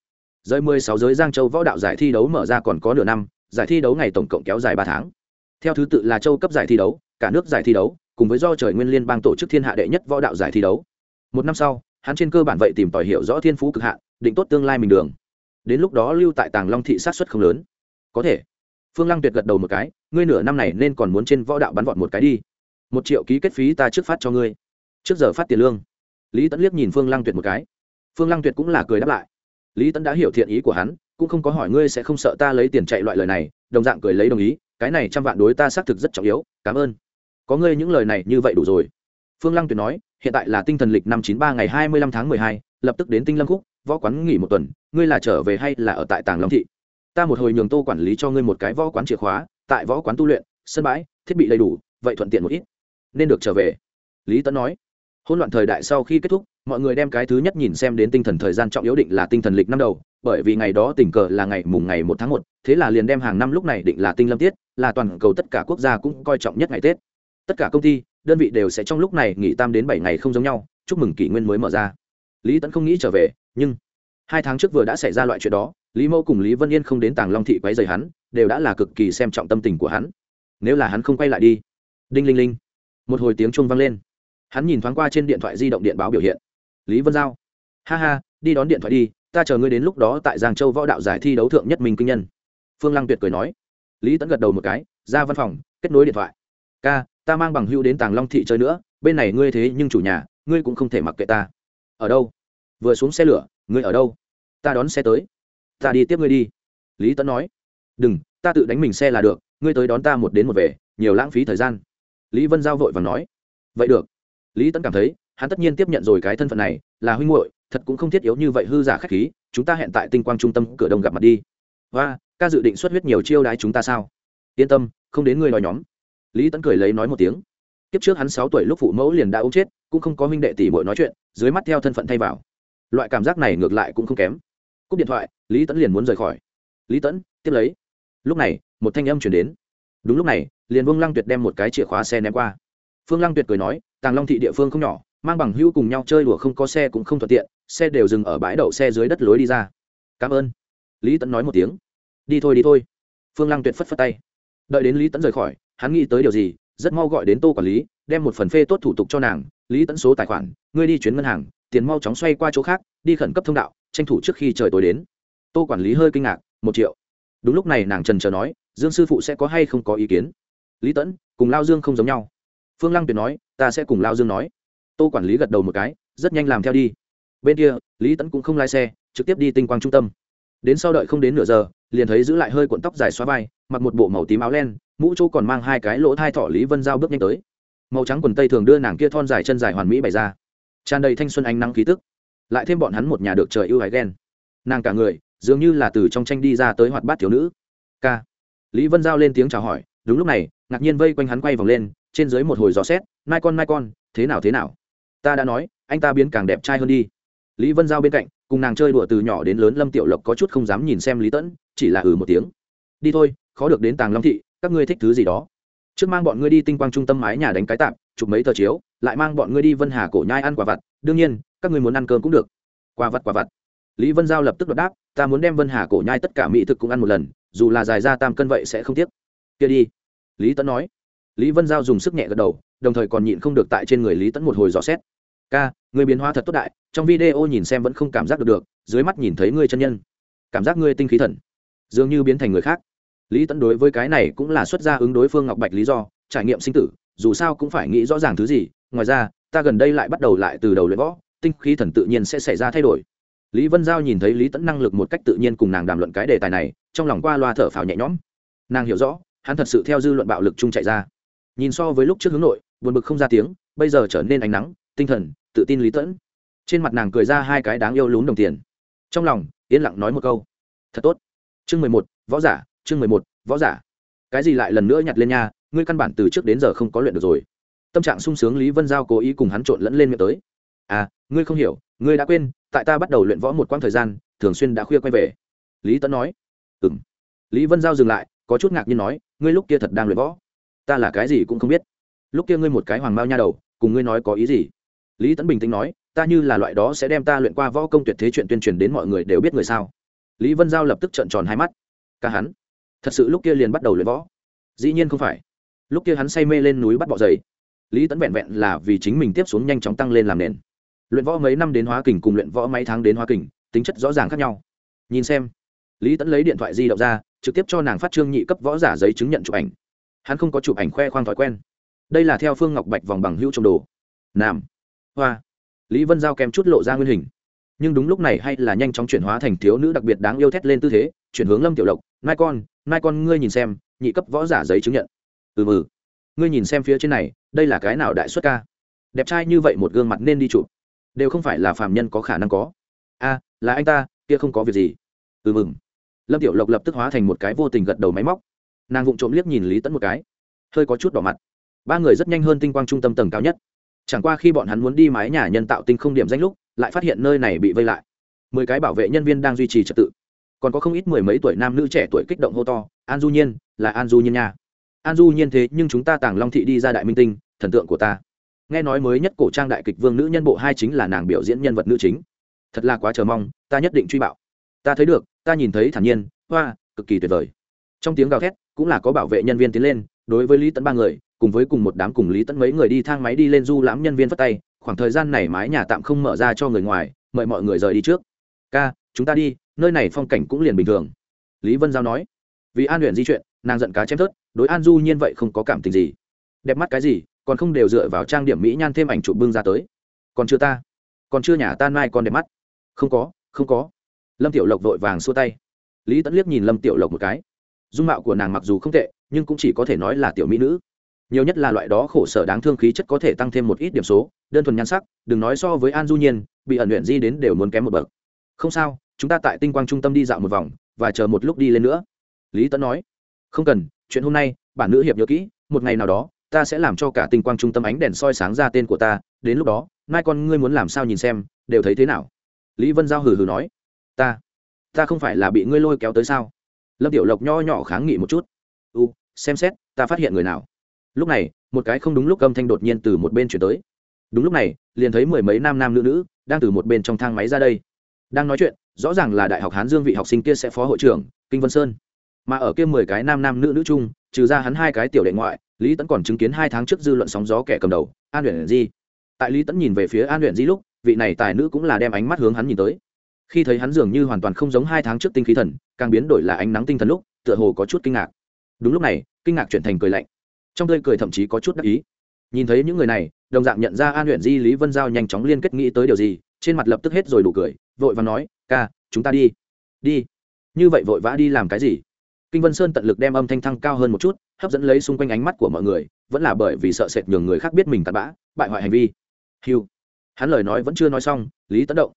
Giới mười sáu giới giang châu võ đạo giải thi đấu mở ra còn có nửa năm, giải thi đấu ngày tổng cộng kéo dài ba tháng theo thứ tự là châu cấp giải thi đấu, cả nước giải thi đấu, cùng với do trời nguyên liên bang tổ chức thiên hạ đệ nhất võ đạo giải thi đấu. Một năm sau, hắn trên cơ bản vậy tìm tòi hiểu rõ thiên phú cực hạn, định tốt tương lai mình đường. Đến lúc đó lưu tại tàng long thị sát xuất không lớn. Có thể. Phương lăng tuyệt gật đầu một cái, ngươi nửa năm này nên còn muốn trên võ đạo bắn vọt một cái đi. Một triệu ký kết phí ta trước phát cho ngươi. Trước giờ phát tiền lương. Lý tẫn liếc nhìn phương lăng tuyệt một cái. Phương lăng tuyệt cũng là cười đáp lại. Lý tẫn đã hiểu thiện ý của hắn, cũng không có hỏi ngươi sẽ không sợ ta lấy tiền chạy loại lời này, đồng dạng cười lấy đồng ý cái này trăm vạn đối ta xác thực rất trọng yếu, cảm ơn. Có ngươi những lời này như vậy đủ rồi. Phương lăng tuyệt nói, hiện tại là tinh thần lịch năm chín ba ngày hai mươi lăm tháng mười hai, lập tức đến tinh lâm khúc, võ quán nghỉ một tuần, ngươi là trở về hay là ở tại tàng long thị? Ta một hồi nhường tô quản lý cho ngươi một cái võ quán chìa khóa, tại võ quán tu luyện, sân bãi, thiết bị đầy đủ, vậy thuận tiện một ít. Nên được trở về. Lý tấn nói, hỗn loạn thời đại sau khi kết thúc mọi người đem cái thứ nhất nhìn xem đến tinh thần thời gian trọng yếu định là tinh thần lịch năm đầu, bởi vì ngày đó tình cờ là ngày mùng ngày một tháng một, thế là liền đem hàng năm lúc này định là tinh lâm tiết, là toàn cầu tất cả quốc gia cũng coi trọng nhất ngày tết. Tất cả công ty, đơn vị đều sẽ trong lúc này nghỉ tam đến bảy ngày không giống nhau, chúc mừng kỷ nguyên mới mở ra. Lý tẫn không nghĩ trở về, nhưng hai tháng trước vừa đã xảy ra loại chuyện đó, lý mẫu cùng lý vân yên không đến tàng long thị quấy dày hắn, đều đã là cực kỳ xem trọng tâm tình của hắn. Nếu là hắn không quay lại đi, đinh linh linh, một hồi tiếng chuông vang lên. Hắn nhìn thoáng qua trên điện thoại di động điện báo biểu hiện lý vân giao. Ha ha, đi đón điện thoại đi, ta chờ ngươi đến lúc đó tại giang châu võ đạo giải thi đấu thượng nhất minh kinh nhân. Phương lăng tuyệt cười nói. Lý tẫn gật đầu một cái, ra văn phòng, kết nối điện thoại. Ca, ta mang bằng hưu đến tàng long thị chơi nữa, bên này ngươi thế nhưng chủ nhà, ngươi cũng không thể mặc kệ ta. Ở đâu? Vừa xuống xe lửa, ngươi ở đâu? Ta đón xe tới. Ta đi tiếp ngươi đi. Lý tấn nói. Đừng, ta tự đánh mình xe là được, ngươi tới đón ta một đến một về, nhiều lãng phí thời gian. Lý vân giao vội và nói. Vậy được. Lý tấn cảm thấy hắn tất nhiên tiếp nhận rồi cái thân phận này, là huynh muội, thật cũng không thiết yếu như vậy hư giả khách khí, chúng ta hẹn tại tinh quang trung tâm cửa đông gặp mặt đi. Và, ca dự định xuất huyết nhiều chiêu đái chúng ta sao? Yên tâm, không đến ngươi nói nhóm. Lý tấn cười lấy nói một tiếng. Kiếp trước hắn sáu tuổi lúc phụ mẫu liền đã ốm chết, cũng không có huynh đệ tỷ bội nói chuyện, dưới mắt theo thân phận thay vào. Loại cảm giác này ngược lại cũng không kém. Cúp điện thoại, lý tẫn liền muốn rời khỏi. Lý tẫn tiếp lấy. Lúc này, một thanh âm chuyển đến. Đúng lúc này, liền vương lăng tuyệt đem một cái chìa khóa xe ném qua. Phương lăng tuyệt cười nói, tàng long thị địa phương không nhỏ mang bằng hữu cùng nhau chơi đùa không có xe cũng không thuận tiện, xe đều dừng ở bãi đậu xe dưới đất lối đi ra. Cảm ơn. Lý tẫn nói một tiếng. Đi thôi đi thôi. Phương lăng tuyệt phất phất tay. Đợi đến lý tẫn rời khỏi, hắn nghĩ tới điều gì, rất mau gọi đến tô quản lý, đem một phần phê tốt thủ tục cho nàng. Lý tẫn số tài khoản, ngươi đi chuyến ngân hàng, tiền mau chóng xoay qua chỗ khác, đi khẩn cấp thông đạo, tranh thủ trước khi trời tối đến. Tô quản lý hơi kinh ngạc, một triệu. Đúng lúc này nàng trần chờ nói, dương sư phụ sẽ có hay không có ý kiến? Lý tẫn cùng lao dương không giống nhau. Phương lăng tuyệt nói, ta sẽ cùng lao dương nói tô quản lý gật đầu một cái, rất nhanh làm theo đi. Bên kia, lý tẫn cũng không lái xe, trực tiếp đi tinh quang trung tâm. Đến sau đợi không đến nửa giờ, liền thấy giữ lại hơi cuộn tóc dài xóa vai, mặc một bộ màu tím áo len, mũ chỗ còn mang hai cái lỗ thai thọ lý vân giao bước nhanh tới. Màu trắng quần tây thường đưa nàng kia thon dài chân dài hoàn mỹ bày ra. Tràn đầy thanh xuân ánh nắng khí tức, lại thêm bọn hắn một nhà được trời ưu ái ghen. Nàng cả người, dường như là từ trong tranh đi ra tới hoạt bát thiếu nữ. K lý vân giao lên tiếng chào hỏi, đúng lúc này, ngạc nhiên vây quanh hắn quay vòng lên, trên dưới một hồi gió xét, mai con mai con, thế nào thế nào? Ta đã nói, anh ta biến càng đẹp trai hơn đi. Lý vân giao bên cạnh, cùng nàng chơi đùa từ nhỏ đến lớn lâm tiểu lộc có chút không dám nhìn xem lý tẫn, chỉ là ừ một tiếng. Đi thôi, khó được đến tàng long thị, các ngươi thích thứ gì đó. Trước mang bọn ngươi đi tinh quang trung tâm mái nhà đánh cái tạm, chụp mấy tờ chiếu, lại mang bọn ngươi đi vân hà cổ nhai ăn quả vặt, đương nhiên, các ngươi muốn ăn cơm cũng được. Quả vặt quả vặt. Lý vân giao lập tức đột đáp, ta muốn đem vân hà cổ nhai tất cả mỹ thực cũng ăn một lần, dù là dài ra tam cân vậy sẽ không tiếc. Kia đi, lý tẫn nói. Lý vân giao dùng sức nhẹ gật đầu đồng thời còn nhịn không được tại trên người lý tẫn một hồi dò xét. Ca người biến hóa thật tốt đại, trong video nhìn xem vẫn không cảm giác được được, dưới mắt nhìn thấy ngươi chân nhân. Cảm giác ngươi tinh khí thần, dường như biến thành người khác. Lý tẫn đối với cái này cũng là xuất ra ứng đối phương ngọc bạch lý do, trải nghiệm sinh tử, dù sao cũng phải nghĩ rõ ràng thứ gì. Ngoài ra, ta gần đây lại bắt đầu lại từ đầu luyện võ, tinh khí thần tự nhiên sẽ xảy ra thay đổi. Lý vân giao nhìn thấy lý tẫn năng lực một cách tự nhiên cùng nàng đàm luận cái đề tài này, trong lòng qua loa thở phào nhẹ nhõm. Nàng hiểu rõ, hắn thật sự theo dư luận bạo lực chung chạy ra. Nhìn so với lúc trước hướng nội buồn bực không ra tiếng, bây giờ trở nên ánh nắng, tinh thần, tự tin lý tẫn. Trên mặt nàng cười ra hai cái đáng yêu lún đồng tiền. Trong lòng, yên lặng nói một câu. Thật tốt. Chương mười một, võ giả, chương mười một, võ giả. Cái gì lại lần nữa nhặt lên nha, ngươi căn bản từ trước đến giờ không có luyện được rồi. Tâm trạng sung sướng lý vân giao cố ý cùng hắn trộn lẫn lên miệng tới. À ngươi không hiểu, ngươi đã quên, tại ta bắt đầu luyện võ một quãng thời gian, thường xuyên đã khuya quay về. Lý tẫn nói. Ừ m lý vân giao dừng lại, có chút ngạc nhiên nói, ngươi lúc kia thật đang luyện võ. Ta là cái gì cũng không biết lúc kia ngươi một cái hoàng mao nha đầu, cùng ngươi nói có ý gì? Lý tấn bình tĩnh nói, ta như là loại đó sẽ đem ta luyện qua võ công tuyệt thế chuyện tuyên truyền đến mọi người đều biết người sao? Lý vân giao lập tức trợn tròn hai mắt. Ca hắn. Thật sự lúc kia liền bắt đầu luyện võ. Dĩ nhiên không phải. Lúc kia hắn say mê lên núi bắt bọ giày lý tấn vẹn vẹn là vì chính mình tiếp xuống nhanh chóng tăng lên làm nền. Luyện võ mấy năm đến hóa kình cùng luyện võ mấy tháng đến hóa kình, tính chất rõ ràng khác nhau. Nhìn xem. Lý tẫn lấy điện thoại di động ra, trực tiếp cho nàng phát trương nhị cấp võ giả giấy chứng nhận chụp ảnh. Hắn không có chụp ảnh khoe khoang thói quen đây là theo phương ngọc bạch vòng bằng hữu trong đồ. Nam. Hoa. Lý vân giao kèm chút lộ ra nguyên hình. Nhưng đúng lúc này hay là nhanh chóng chuyển hóa thành thiếu nữ đặc biệt đáng yêu thét lên tư thế, chuyển hướng lâm tiểu lộc. Nai con nai con, ngươi nhìn xem, nhị cấp võ giả giấy chứng nhận. Ừ mừ ngươi nhìn xem phía trên này, đây là cái nào đại xuất ca? Đẹp trai như vậy một gương mặt nên đi chụp. Đều không phải là phàm nhân có khả năng có. A, là anh ta, kia không có việc gì. Ừ mừng. Lâm tiểu lộc lập tức hóa thành một cái vô tình gật đầu máy móc. Nàng vụng trộm liếc nhìn lý tẫn một cái. Hơi có chút đỏ mặt ba người rất nhanh hơn tinh quang trung tâm tầng cao nhất. Chẳng qua khi bọn hắn muốn đi mái nhà nhân tạo tinh không điểm danh lúc, lại phát hiện nơi này bị vây lại. Mười cái bảo vệ nhân viên đang duy trì trật tự. Còn có không ít mười mấy tuổi nam nữ trẻ tuổi kích động hô to, an du nhiên, là an du nhiên nha. An du nhiên thế, nhưng chúng ta tàng long thị đi ra đại minh tinh, thần tượng của ta. Nghe nói mới nhất cổ trang đại kịch vương nữ nhân bộ hai chính là nàng biểu diễn nhân vật nữ chính. Thật là quá chờ mong, ta nhất định truy bạo. Ta thấy được, ta nhìn thấy thản nhiên, hoa, cực kỳ tuyệt vời. Trong tiếng gào thét, cũng là có bảo vệ nhân viên tiến lên, đối với lý tấn ba người cùng với cùng một đám cùng lý tấn mấy người đi thang máy đi lên du lãm nhân viên phất tay, khoảng thời gian này mái nhà tạm không mở ra cho người ngoài, mời mọi người rời đi trước. Ca, chúng ta đi, nơi này phong cảnh cũng liền bình thường. Lý vân giao nói. Vì an luyện di chuyện, nàng giận cá chém thớt, đối an du nhiên vậy không có cảm tình gì. Đẹp mắt cái gì, còn không đều dựa vào trang điểm mỹ nhan thêm ảnh chụp bưng ra tới. Còn chưa ta? Còn chưa nhà tan mai con đẹp mắt? Không có không có. Lâm tiểu lộc vội vàng xua tay. Lý tẫn liếc nhìn lâm tiểu lộc một cái. Dung mạo của nàng mặc dù không tệ, nhưng cũng chỉ có thể nói là tiểu mỹ nữ nhiều nhất là loại đó khổ sở đáng thương khí chất có thể tăng thêm một ít điểm số, đơn thuần nhan sắc, đừng nói so với an du nhiên, bị ẩn luyện di đến đều muốn kém một bậc. Không sao, chúng ta tại tinh quang trung tâm đi dạo một vòng, và chờ một lúc đi lên nữa. Lý tấn nói. Không cần, chuyện hôm nay, bản nữ hiệp nhớ kỹ, một ngày nào đó, ta sẽ làm cho cả tinh quang trung tâm ánh đèn soi sáng ra tên của ta, đến lúc đó, mai con ngươi muốn làm sao nhìn xem, đều thấy thế nào? Lý vân giao hừ hừ nói. Ta ta không phải là bị ngươi lôi kéo tới sao? Lâm tiểu lộc nho nhỏ kháng nghị một chút. U, xem xét, ta phát hiện người nào? Lúc này, một cái không đúng lúc âm thanh đột nhiên từ một bên chuyển tới. Đúng lúc này, liền thấy mười mấy nam nam nữ nữ đang từ một bên trong thang máy ra đây. Đang nói chuyện, rõ ràng là đại học hán dương vị học sinh kia sẽ phó hội trưởng, kinh vân sơn. Mà ở kia mười cái nam nam nữ nữ chung, trừ ra hắn hai cái tiểu đệ ngoại, lý tẫn còn chứng kiến hai tháng trước dư luận sóng gió kẻ cầm đầu, an luyện di. Tại lý tẫn nhìn về phía an luyện di lúc, vị này tài nữ cũng là đem ánh mắt hướng hắn nhìn tới. Khi thấy hắn dường như hoàn toàn không giống hai tháng trước tinh khí thần, càng biến đổi là ánh nắng tinh thần lúc, tựa hồ có chút kinh ngạc. Đúng lúc này, kinh ngạc chuyển thành cười lạnh trong tươi cười thậm chí có chút đắc ý. Nhìn thấy những người này, đồng dạng nhận ra an huyện di, lý vân giao nhanh chóng liên kết nghĩ tới điều gì, trên mặt lập tức hết rồi đủ cười, vội và nói, ca, chúng ta đi. Đi? Như vậy vội vã đi làm cái gì? Kinh vân sơn tận lực đem âm thanh thăng cao hơn một chút, hấp dẫn lấy xung quanh ánh mắt của mọi người, vẫn là bởi vì sợ sệt nhường người khác biết mình tạt bã, bại hoại hành vi. Hiu hắn lời nói vẫn chưa nói xong, lý tấn động.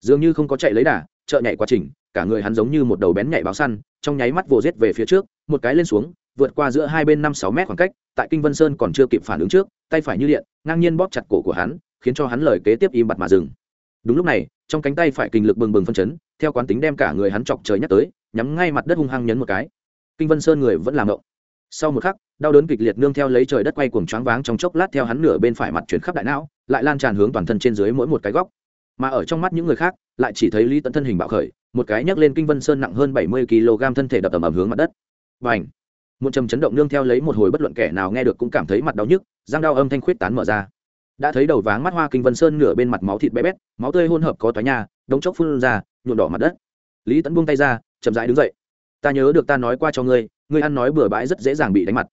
Dường như không có chạy lấy đà, chợ nhảy quá trình, cả người hắn giống như một đầu bén nhảy báo săn, trong nháy mắt vồ rết về phía trước, một cái lên xuống vượt qua giữa hai bên năm sáu mét khoảng cách, tại kinh vân sơn còn chưa kịp phản ứng trước, tay phải như điện, ngang nhiên bóp chặt cổ của hắn, khiến cho hắn lời kế tiếp im bặt mà dừng. Đúng lúc này, trong cánh tay phải kinh lực bừng bừng phân chấn, theo quán tính đem cả người hắn chọc trời nhắc tới, nhắm ngay mặt đất hung hăng nhấn một cái. Kinh vân sơn người vẫn làm ngộng. Sau một khắc, đau đớn kịch liệt nương theo lấy trời đất quay cuồng choáng váng trong chốc lát theo hắn nửa bên phải mặt chuyển khắp đại não, lại lan tràn hướng toàn thân trên dưới mỗi một cái góc. Mà ở trong mắt những người khác, lại chỉ thấy lý tận thân hình bạo khởi, một cái nhấc lên kinh vân sơn nặng hơn bảy mươi kg thân thể đập ầm ầm hướng mặt đất. Và ảnh một trầm chấn động nương theo lấy một hồi bất luận kẻ nào nghe được cũng cảm thấy mặt đau nhức giang đau âm thanh khuyết tán mở ra. Đã thấy đầu váng mắt hoa kinh vân sơn nửa bên mặt máu thịt bé bét, máu tươi hôn hợp có toái nhà đống chốc phun ra, nhuộm đỏ mặt đất. Lý tẫn buông tay ra, chậm rãi đứng dậy. Ta nhớ được ta nói qua cho ngươi ngươi ăn nói bừa bãi rất dễ dàng bị đánh mặt.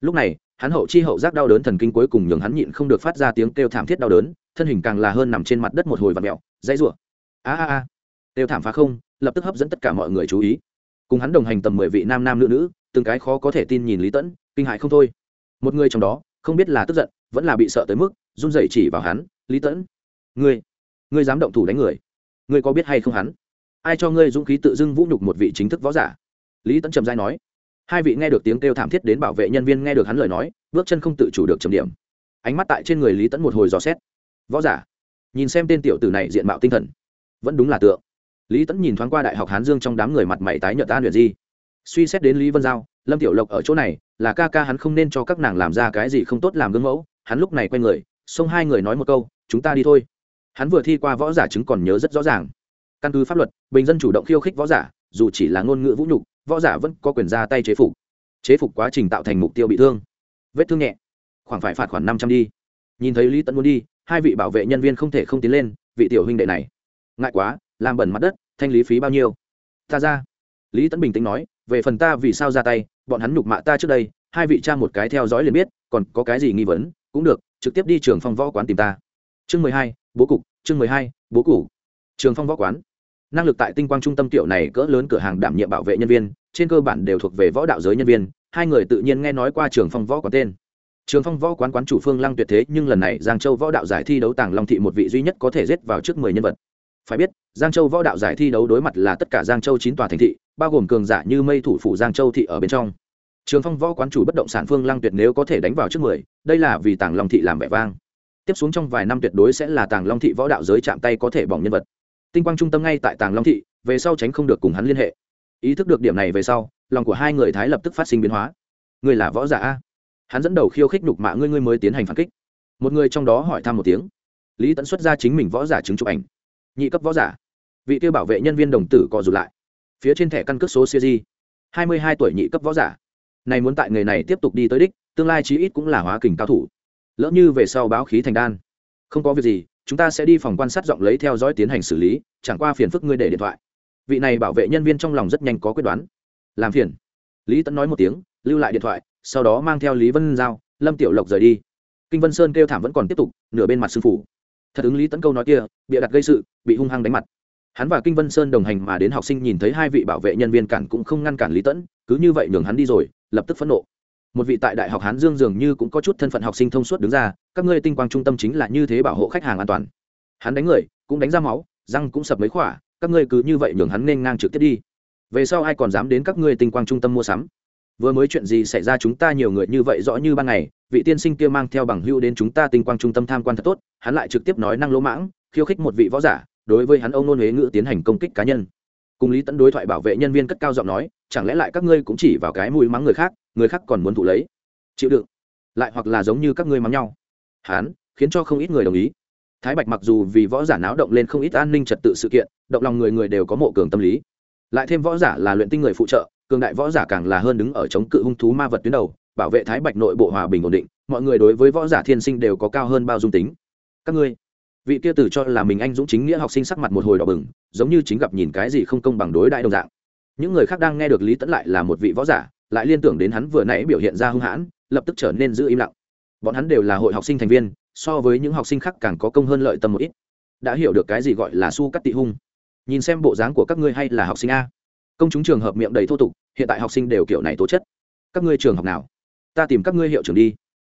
Lúc này, hắn hậu chi hậu giác đau đớn thần kinh cuối cùng nhường hắn nhịn không được phát ra tiếng kêu thảm thiết đau đớn, thân hình càng là hơn nằm trên mặt đất một hồi và mẹo dãy rủa. A a a. Kêu thảm phá không, lập tức hấp dẫn tất cả mọi người chú ý. Cùng hắn đồng hành tầm mười vị nam nam nữ nữ từng cái khó có thể tin nhìn lý tẫn, kinh hại không thôi. Một người trong đó, không biết là tức giận, vẫn là bị sợ tới mức, run rẩy chỉ vào hắn, lý tẫn, ngươi ngươi dám động thủ đánh người. Ngươi có biết hay không hắn? Ai cho ngươi dũng khí tự dưng vũ nhục một vị chính thức võ giả? Lý tẫn trầm dai nói. Hai vị nghe được tiếng kêu thảm thiết đến bảo vệ nhân viên nghe được hắn lời nói, bước chân không tự chủ được trầm điểm. Ánh mắt tại trên người lý tẫn một hồi dò xét. Võ giả, nhìn xem tên tiểu tử này diện mạo tinh thần, vẫn đúng là tượng. Lý tẫn nhìn thoáng qua đại học hán dương trong đám người mặt mày tái nhợt ta luyện di suy xét đến lý vân giao, lâm tiểu lộc ở chỗ này, là ca ca hắn không nên cho các nàng làm ra cái gì không tốt làm gương mẫu, hắn lúc này quay người, xông hai người nói một câu, chúng ta đi thôi. Hắn vừa thi qua võ giả chứng còn nhớ rất rõ ràng. Căn cứ pháp luật, bình dân chủ động khiêu khích võ giả, dù chỉ là ngôn ngữ vũ nhục, võ giả vẫn có quyền ra tay chế phục. Chế phục quá trình tạo thành mục tiêu bị thương. Vết thương nhẹ. Khoảng phải phạt khoảng năm trăm đi. Nhìn thấy lý tẫn muốn đi, hai vị bảo vệ nhân viên không thể không tiến lên, vị tiểu huynh đệ này, ngại quá, làm bẩn mặt đất, thanh lý phí bao nhiêu? Ta ra. Lý tẫn bình tĩnh nói về phần ta vì sao ra tay, bọn hắn nhục mạ ta trước đây, hai vị cha một cái theo dõi liền biết, còn có cái gì nghi vấn, cũng được, trực tiếp đi trường phong võ quán tìm ta. Chương mười hai, bố cục, chương mười hai, bố cục. Trường phong võ quán. Năng lực tại tinh quang trung tâm tiểu này cỡ lớn cửa hàng đảm nhiệm bảo vệ nhân viên, trên cơ bản đều thuộc về võ đạo giới nhân viên, hai người tự nhiên nghe nói qua trường phong võ quán tên. Trường phong võ quán quán chủ phương lăng tuyệt thế, nhưng lần này giang châu võ đạo giải thi đấu tàng long thị một vị duy nhất có thể rết vào trước mười nhân vật. Phải biết, giang châu võ đạo giải thi đấu đối mặt là tất cả giang châu chín tòa thành thị bao gồm cường giả như mây thủ phủ giang châu thị ở bên trong. Trường phong võ quán chủ bất động sản phương lăng tuyệt nếu có thể đánh vào trước mười, đây là vì tàng long thị làm vẻ vang. Tiếp xuống trong vài năm tuyệt đối sẽ là tàng long thị võ đạo giới chạm tay có thể bỏng nhân vật. Tinh quang trung tâm ngay tại tàng long thị, về sau tránh không được cùng hắn liên hệ. Ý thức được điểm này về sau, lòng của hai người thái lập tức phát sinh biến hóa. Người là võ giả a? Hắn dẫn đầu khiêu khích đục mạ ngươi ngươi mới tiến hành phản kích. Một người trong đó hỏi thăm một tiếng. Lý tẫn xuất ra chính mình võ giả chứng chụp ảnh. Nhị cấp võ giả. Vị kêu bảo vệ nhân viên đồng tử co rụt lại phía trên thẻ căn cước số siêu di hai mươi hai tuổi nhị cấp võ giả. Này muốn tại người này tiếp tục đi tới đích, tương lai chí ít cũng là hóa kình cao thủ. Lỡ như về sau báo khí thành đan. Không có việc gì, chúng ta sẽ đi phòng quan sát rộng lấy theo dõi tiến hành xử lý, chẳng qua phiền phức ngươi để điện thoại. Vị này bảo vệ nhân viên trong lòng rất nhanh có quyết đoán. Làm phiền. Lý tẫn nói một tiếng, lưu lại điện thoại, sau đó mang theo lý vân giao, lâm tiểu lộc rời đi. Kinh vân sơn kêu thảm vẫn còn tiếp tục, nửa bên mặt sư phủ thật ứng lý tẫn câu nói kia, bịa đặt gây sự, bị hung hăng đánh mặt hắn và kinh vân sơn đồng hành mà đến học sinh nhìn thấy hai vị bảo vệ nhân viên cản cũng không ngăn cản lý tẫn, cứ như vậy nhường hắn đi rồi, lập tức phẫn nộ. Một vị tại đại học hán dương dường như cũng có chút thân phận học sinh thông suốt đứng ra, các ngươi tinh quang trung tâm chính là như thế bảo hộ khách hàng an toàn. Hắn đánh người, cũng đánh ra máu, răng cũng sập mấy khỏa, các ngươi cứ như vậy nhường hắn nên ngang trực tiếp đi. Về sau ai còn dám đến các ngươi tinh quang trung tâm mua sắm? Vừa mới chuyện gì xảy ra chúng ta nhiều người như vậy rõ như ban ngày, vị tiên sinh kia mang theo bằng hưu đến chúng ta tinh quang trung tâm tham quan thật tốt, hắn lại trực tiếp nói năng lỗ mãng, khiêu khích một vị võ giả đối với hắn ông nôn huế ngữ tiến hành công kích cá nhân. Cùng lý tẫn đối thoại bảo vệ nhân viên cất cao giọng nói, chẳng lẽ lại các ngươi cũng chỉ vào cái mùi mắng người khác người khác còn muốn thụ lấy? Chịu đựng. Lại hoặc là giống như các ngươi mắng nhau. Hán, khiến cho không ít người đồng ý. Thái bạch mặc dù vì võ giả náo động lên không ít an ninh trật tự sự kiện, động lòng người người đều có mộ cường tâm lý. Lại thêm võ giả là luyện tinh người phụ trợ, cường đại võ giả càng là hơn đứng ở chống cự hung thú ma vật tuyến đầu, bảo vệ thái bạch nội bộ hòa bình ổn định, mọi người đối với võ giả thiên sinh đều có cao hơn bao dung tính. Các ngươi vị kia tử cho là mình anh dũng chính nghĩa học sinh sắc mặt một hồi đỏ bừng, giống như chính gặp nhìn cái gì không công bằng đối đại đồng dạng. Những người khác đang nghe được lý tẫn lại là một vị võ giả, lại liên tưởng đến hắn vừa nãy biểu hiện ra hung hãn, lập tức trở nên giữ im lặng. Bọn hắn đều là hội học sinh thành viên, so với những học sinh khác càng có công hơn lợi tâm một ít. Đã hiểu được cái gì gọi là su cắt tị hung. Nhìn xem bộ dáng của các ngươi hay là học sinh a. Công chúng trường hợp miệng đầy thô tục, hiện tại học sinh đều kiểu này tố chất. Các ngươi trường học nào? Ta tìm các ngươi hiệu trưởng đi.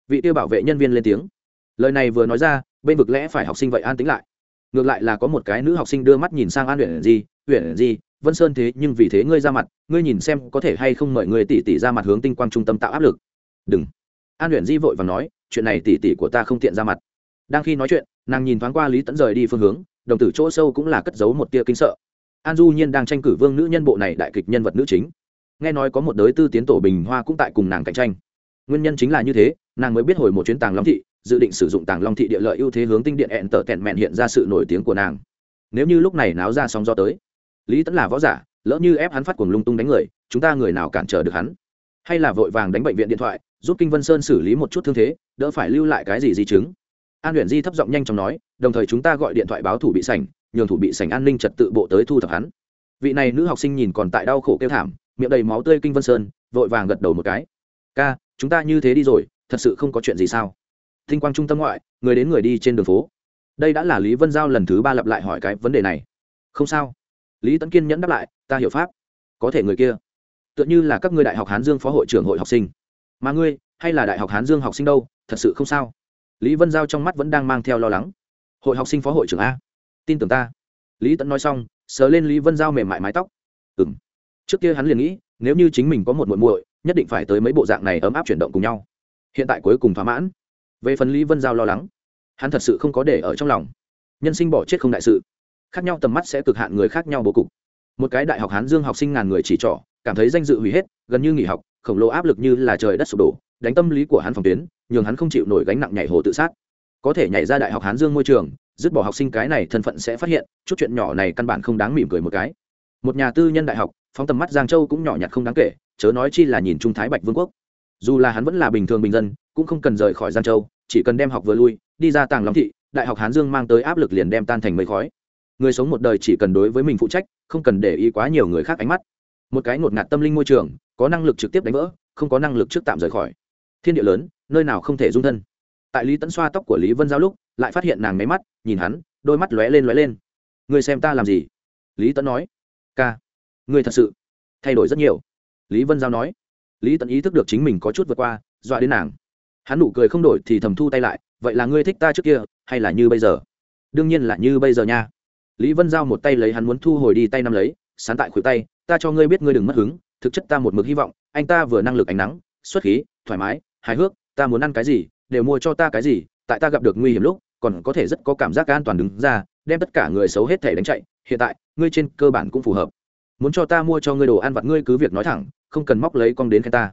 Vị tiêu bảo vệ nhân viên lên tiếng. Lời này vừa nói ra bên vực lẽ phải học sinh vậy an tính lại. Ngược lại là có một cái nữ học sinh đưa mắt nhìn sang an huyện gì huyện gì vân sơn thế nhưng vì thế ngươi ra mặt, ngươi nhìn xem có thể hay không mời người tỷ tỷ ra mặt hướng tinh quang trung tâm tạo áp lực. Đừng. An huyện di vội và nói, chuyện này tỷ tỷ của ta không tiện ra mặt. Đang khi nói chuyện, nàng nhìn thoáng qua lý tẫn rời đi phương hướng, đồng tử chỗ sâu cũng là cất giấu một tia kinh sợ. An du nhiên đang tranh cử vương nữ nhân bộ này đại kịch nhân vật nữ chính. Nghe nói có một đới tư tiến tổ bình hoa cũng tại cùng nàng cạnh tranh. Nguyên nhân chính là như thế, nàng mới biết hồi một chuyến tàng long thị dự định sử dụng tàng long thị địa lợi ưu thế hướng tinh điện hẹn tở tẹn mẹn hiện ra sự nổi tiếng của nàng. Nếu như lúc này náo ra sóng do tới, lý tẫn là võ giả, lỡ như ép hắn phát cuồng lung tung đánh người, chúng ta người nào cản trở được hắn? Hay là vội vàng đánh bệnh viện điện thoại, giúp kinh vân sơn xử lý một chút thương thế, đỡ phải lưu lại cái gì di chứng? An luyện di thấp giọng nhanh chóng nói, đồng thời chúng ta gọi điện thoại báo thủ bị sảnh, nhường thủ bị sảnh an ninh trật tự bộ tới thu thập hắn. Vị này nữ học sinh nhìn còn tại đau khổ kêu thảm, miệng đầy máu tươi kinh vân sơn, vội vàng gật đầu một cái. Ca, chúng ta như thế đi rồi, thật sự không có chuyện gì sao? Thinh quang trung tâm ngoại, người đến người đi trên đường phố. Đây đã là lý vân giao lần thứ ba lặp lại hỏi cái vấn đề này. Không sao. Lý tấn kiên nhẫn đáp lại, ta hiểu pháp. Có thể người kia. Tựa như là các ngươi đại học hán dương phó hội trưởng hội học sinh. Mà ngươi, hay là đại học hán dương học sinh đâu, thật sự không sao. Lý vân giao trong mắt vẫn đang mang theo lo lắng. Hội học sinh phó hội trưởng a. Tin tưởng ta. Lý Tấn nói xong, sờ lên lý vân giao mềm mại mái tóc. Ừ m trước kia hắn liền nghĩ, nếu như chính mình có một muội muội, nhất định phải tới mấy bộ dạng này ấm áp chuyển động cùng nhau. Hiện tại cuối cùng thỏa mãn về phần lý vân giao lo lắng, hắn thật sự không có để ở trong lòng. Nhân sinh bỏ chết không đại sự, khác nhau tầm mắt sẽ cực hạn người khác nhau bố cục. Một cái đại học hán dương học sinh ngàn người chỉ trỏ, cảm thấy danh dự hủy hết, gần như nghỉ học, khổng lồ áp lực như là trời đất sụp đổ, đánh tâm lý của hắn phòng tuyến, nhường hắn không chịu nổi gánh nặng nhảy hồ tự sát. Có thể nhảy ra đại học hán dương môi trường, dứt bỏ học sinh cái này thân phận sẽ phát hiện, chút chuyện nhỏ này căn bản không đáng mỉm cười một cái. Một nhà tư nhân đại học, phóng tầm mắt giang châu cũng nhỏ nhặt không đáng kể, chớ nói chi là nhìn trung thái bạch vương quốc. Dù là hắn vẫn là bình thường bình dân, cũng không cần rời khỏi giang châu chỉ cần đem học vừa lui, đi ra tàng long thị, đại học hán dương mang tới áp lực liền đem tan thành mây khói. Người sống một đời chỉ cần đối với mình phụ trách, không cần để ý quá nhiều người khác ánh mắt. Một cái ngột ngạt tâm linh môi trường, có năng lực trực tiếp đánh vỡ, không có năng lực trước tạm rời khỏi. Thiên địa lớn, nơi nào không thể dung thân. Tại lý tẫn xoa tóc của lý vân giao lúc, lại phát hiện nàng máy mắt, nhìn hắn, đôi mắt lóe lên lóe lên. Người xem ta làm gì? Lý tẫn nói. Ca người thật sự thay đổi rất nhiều. Lý vân giao nói. Lý tẫn ý thức được chính mình có chút vượt qua, dọa đến nàng hắn nụ cười không đổi thì thầm thu tay lại, vậy là ngươi thích ta trước kia, hay là như bây giờ? Đương nhiên là như bây giờ nha. Lý vân giao một tay lấy hắn muốn thu hồi đi tay nắm lấy, sán tại khuỷu tay, ta cho ngươi biết ngươi đừng mất hứng, thực chất ta một mực hy vọng, anh ta vừa năng lực ánh nắng, xuất khí, thoải mái, hài hước, ta muốn ăn cái gì, đều mua cho ta cái gì, tại ta gặp được nguy hiểm lúc, còn có thể rất có cảm giác an toàn đứng ra, đem tất cả người xấu hết thể đánh chạy, hiện tại, ngươi trên cơ bản cũng phù hợp. Muốn cho ta mua cho ngươi đồ ăn vặt ngươi cứ việc nói thẳng, không cần móc lấy con đến khen ta.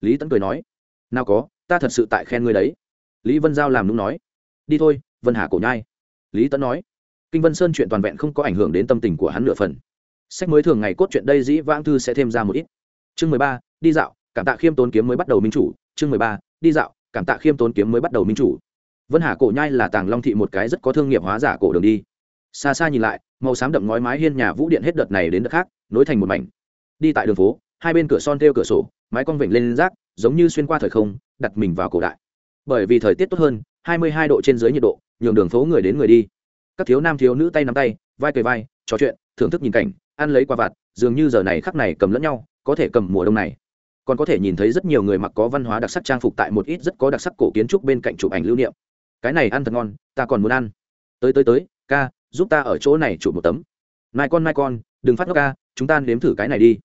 Lý tấn cười nói, nào có ta thật sự tại khen ngươi đấy. Lý vân giao làm đúng nói. Đi thôi, vân hà cổ nhai. Lý tấn nói. Kinh vân sơn chuyện toàn vẹn không có ảnh hưởng đến tâm tình của hắn nửa phần. Sách mới thường ngày cốt chuyện đây dĩ vãng thư sẽ thêm ra một ít. Chương mười ba, đi dạo, cảm tạ khiêm tốn kiếm mới bắt đầu minh chủ. Chương mười ba, đi dạo, cảm tạ khiêm tốn kiếm mới bắt đầu minh chủ. Vân hà cổ nhai là tàng long thị một cái rất có thương nghiệp hóa giả cổ đường đi. Xa xa nhìn lại, màu xám đậm ngói mái hiên nhà vũ điện hết đợt này đến đợt khác, nối thành một mảnh. Đi tại đường phố, hai bên cửa son theo cửa sổ, mái con vểnh lên rác giống như xuyên qua thời không, đặt mình vào cổ đại. Bởi vì thời tiết tốt hơn, hai mươi hai độ trên dưới nhiệt độ, nhường đường phố người đến người đi. Các thiếu nam thiếu nữ tay nắm tay, vai cười vai, trò chuyện, thưởng thức nhìn cảnh, ăn lấy qua vặt, dường như giờ này khắc này cầm lẫn nhau, có thể cầm mùa đông này. Còn có thể nhìn thấy rất nhiều người mặc có văn hóa đặc sắc trang phục tại một ít rất có đặc sắc cổ kiến trúc bên cạnh chụp ảnh lưu niệm. Cái này ăn thật ngon, ta còn muốn ăn. Tới tới tới, ca, giúp ta ở chỗ này chụp một tấm. Nai con nai con, đừng phát ngốc ca, chúng ta nếm thử cái này đi.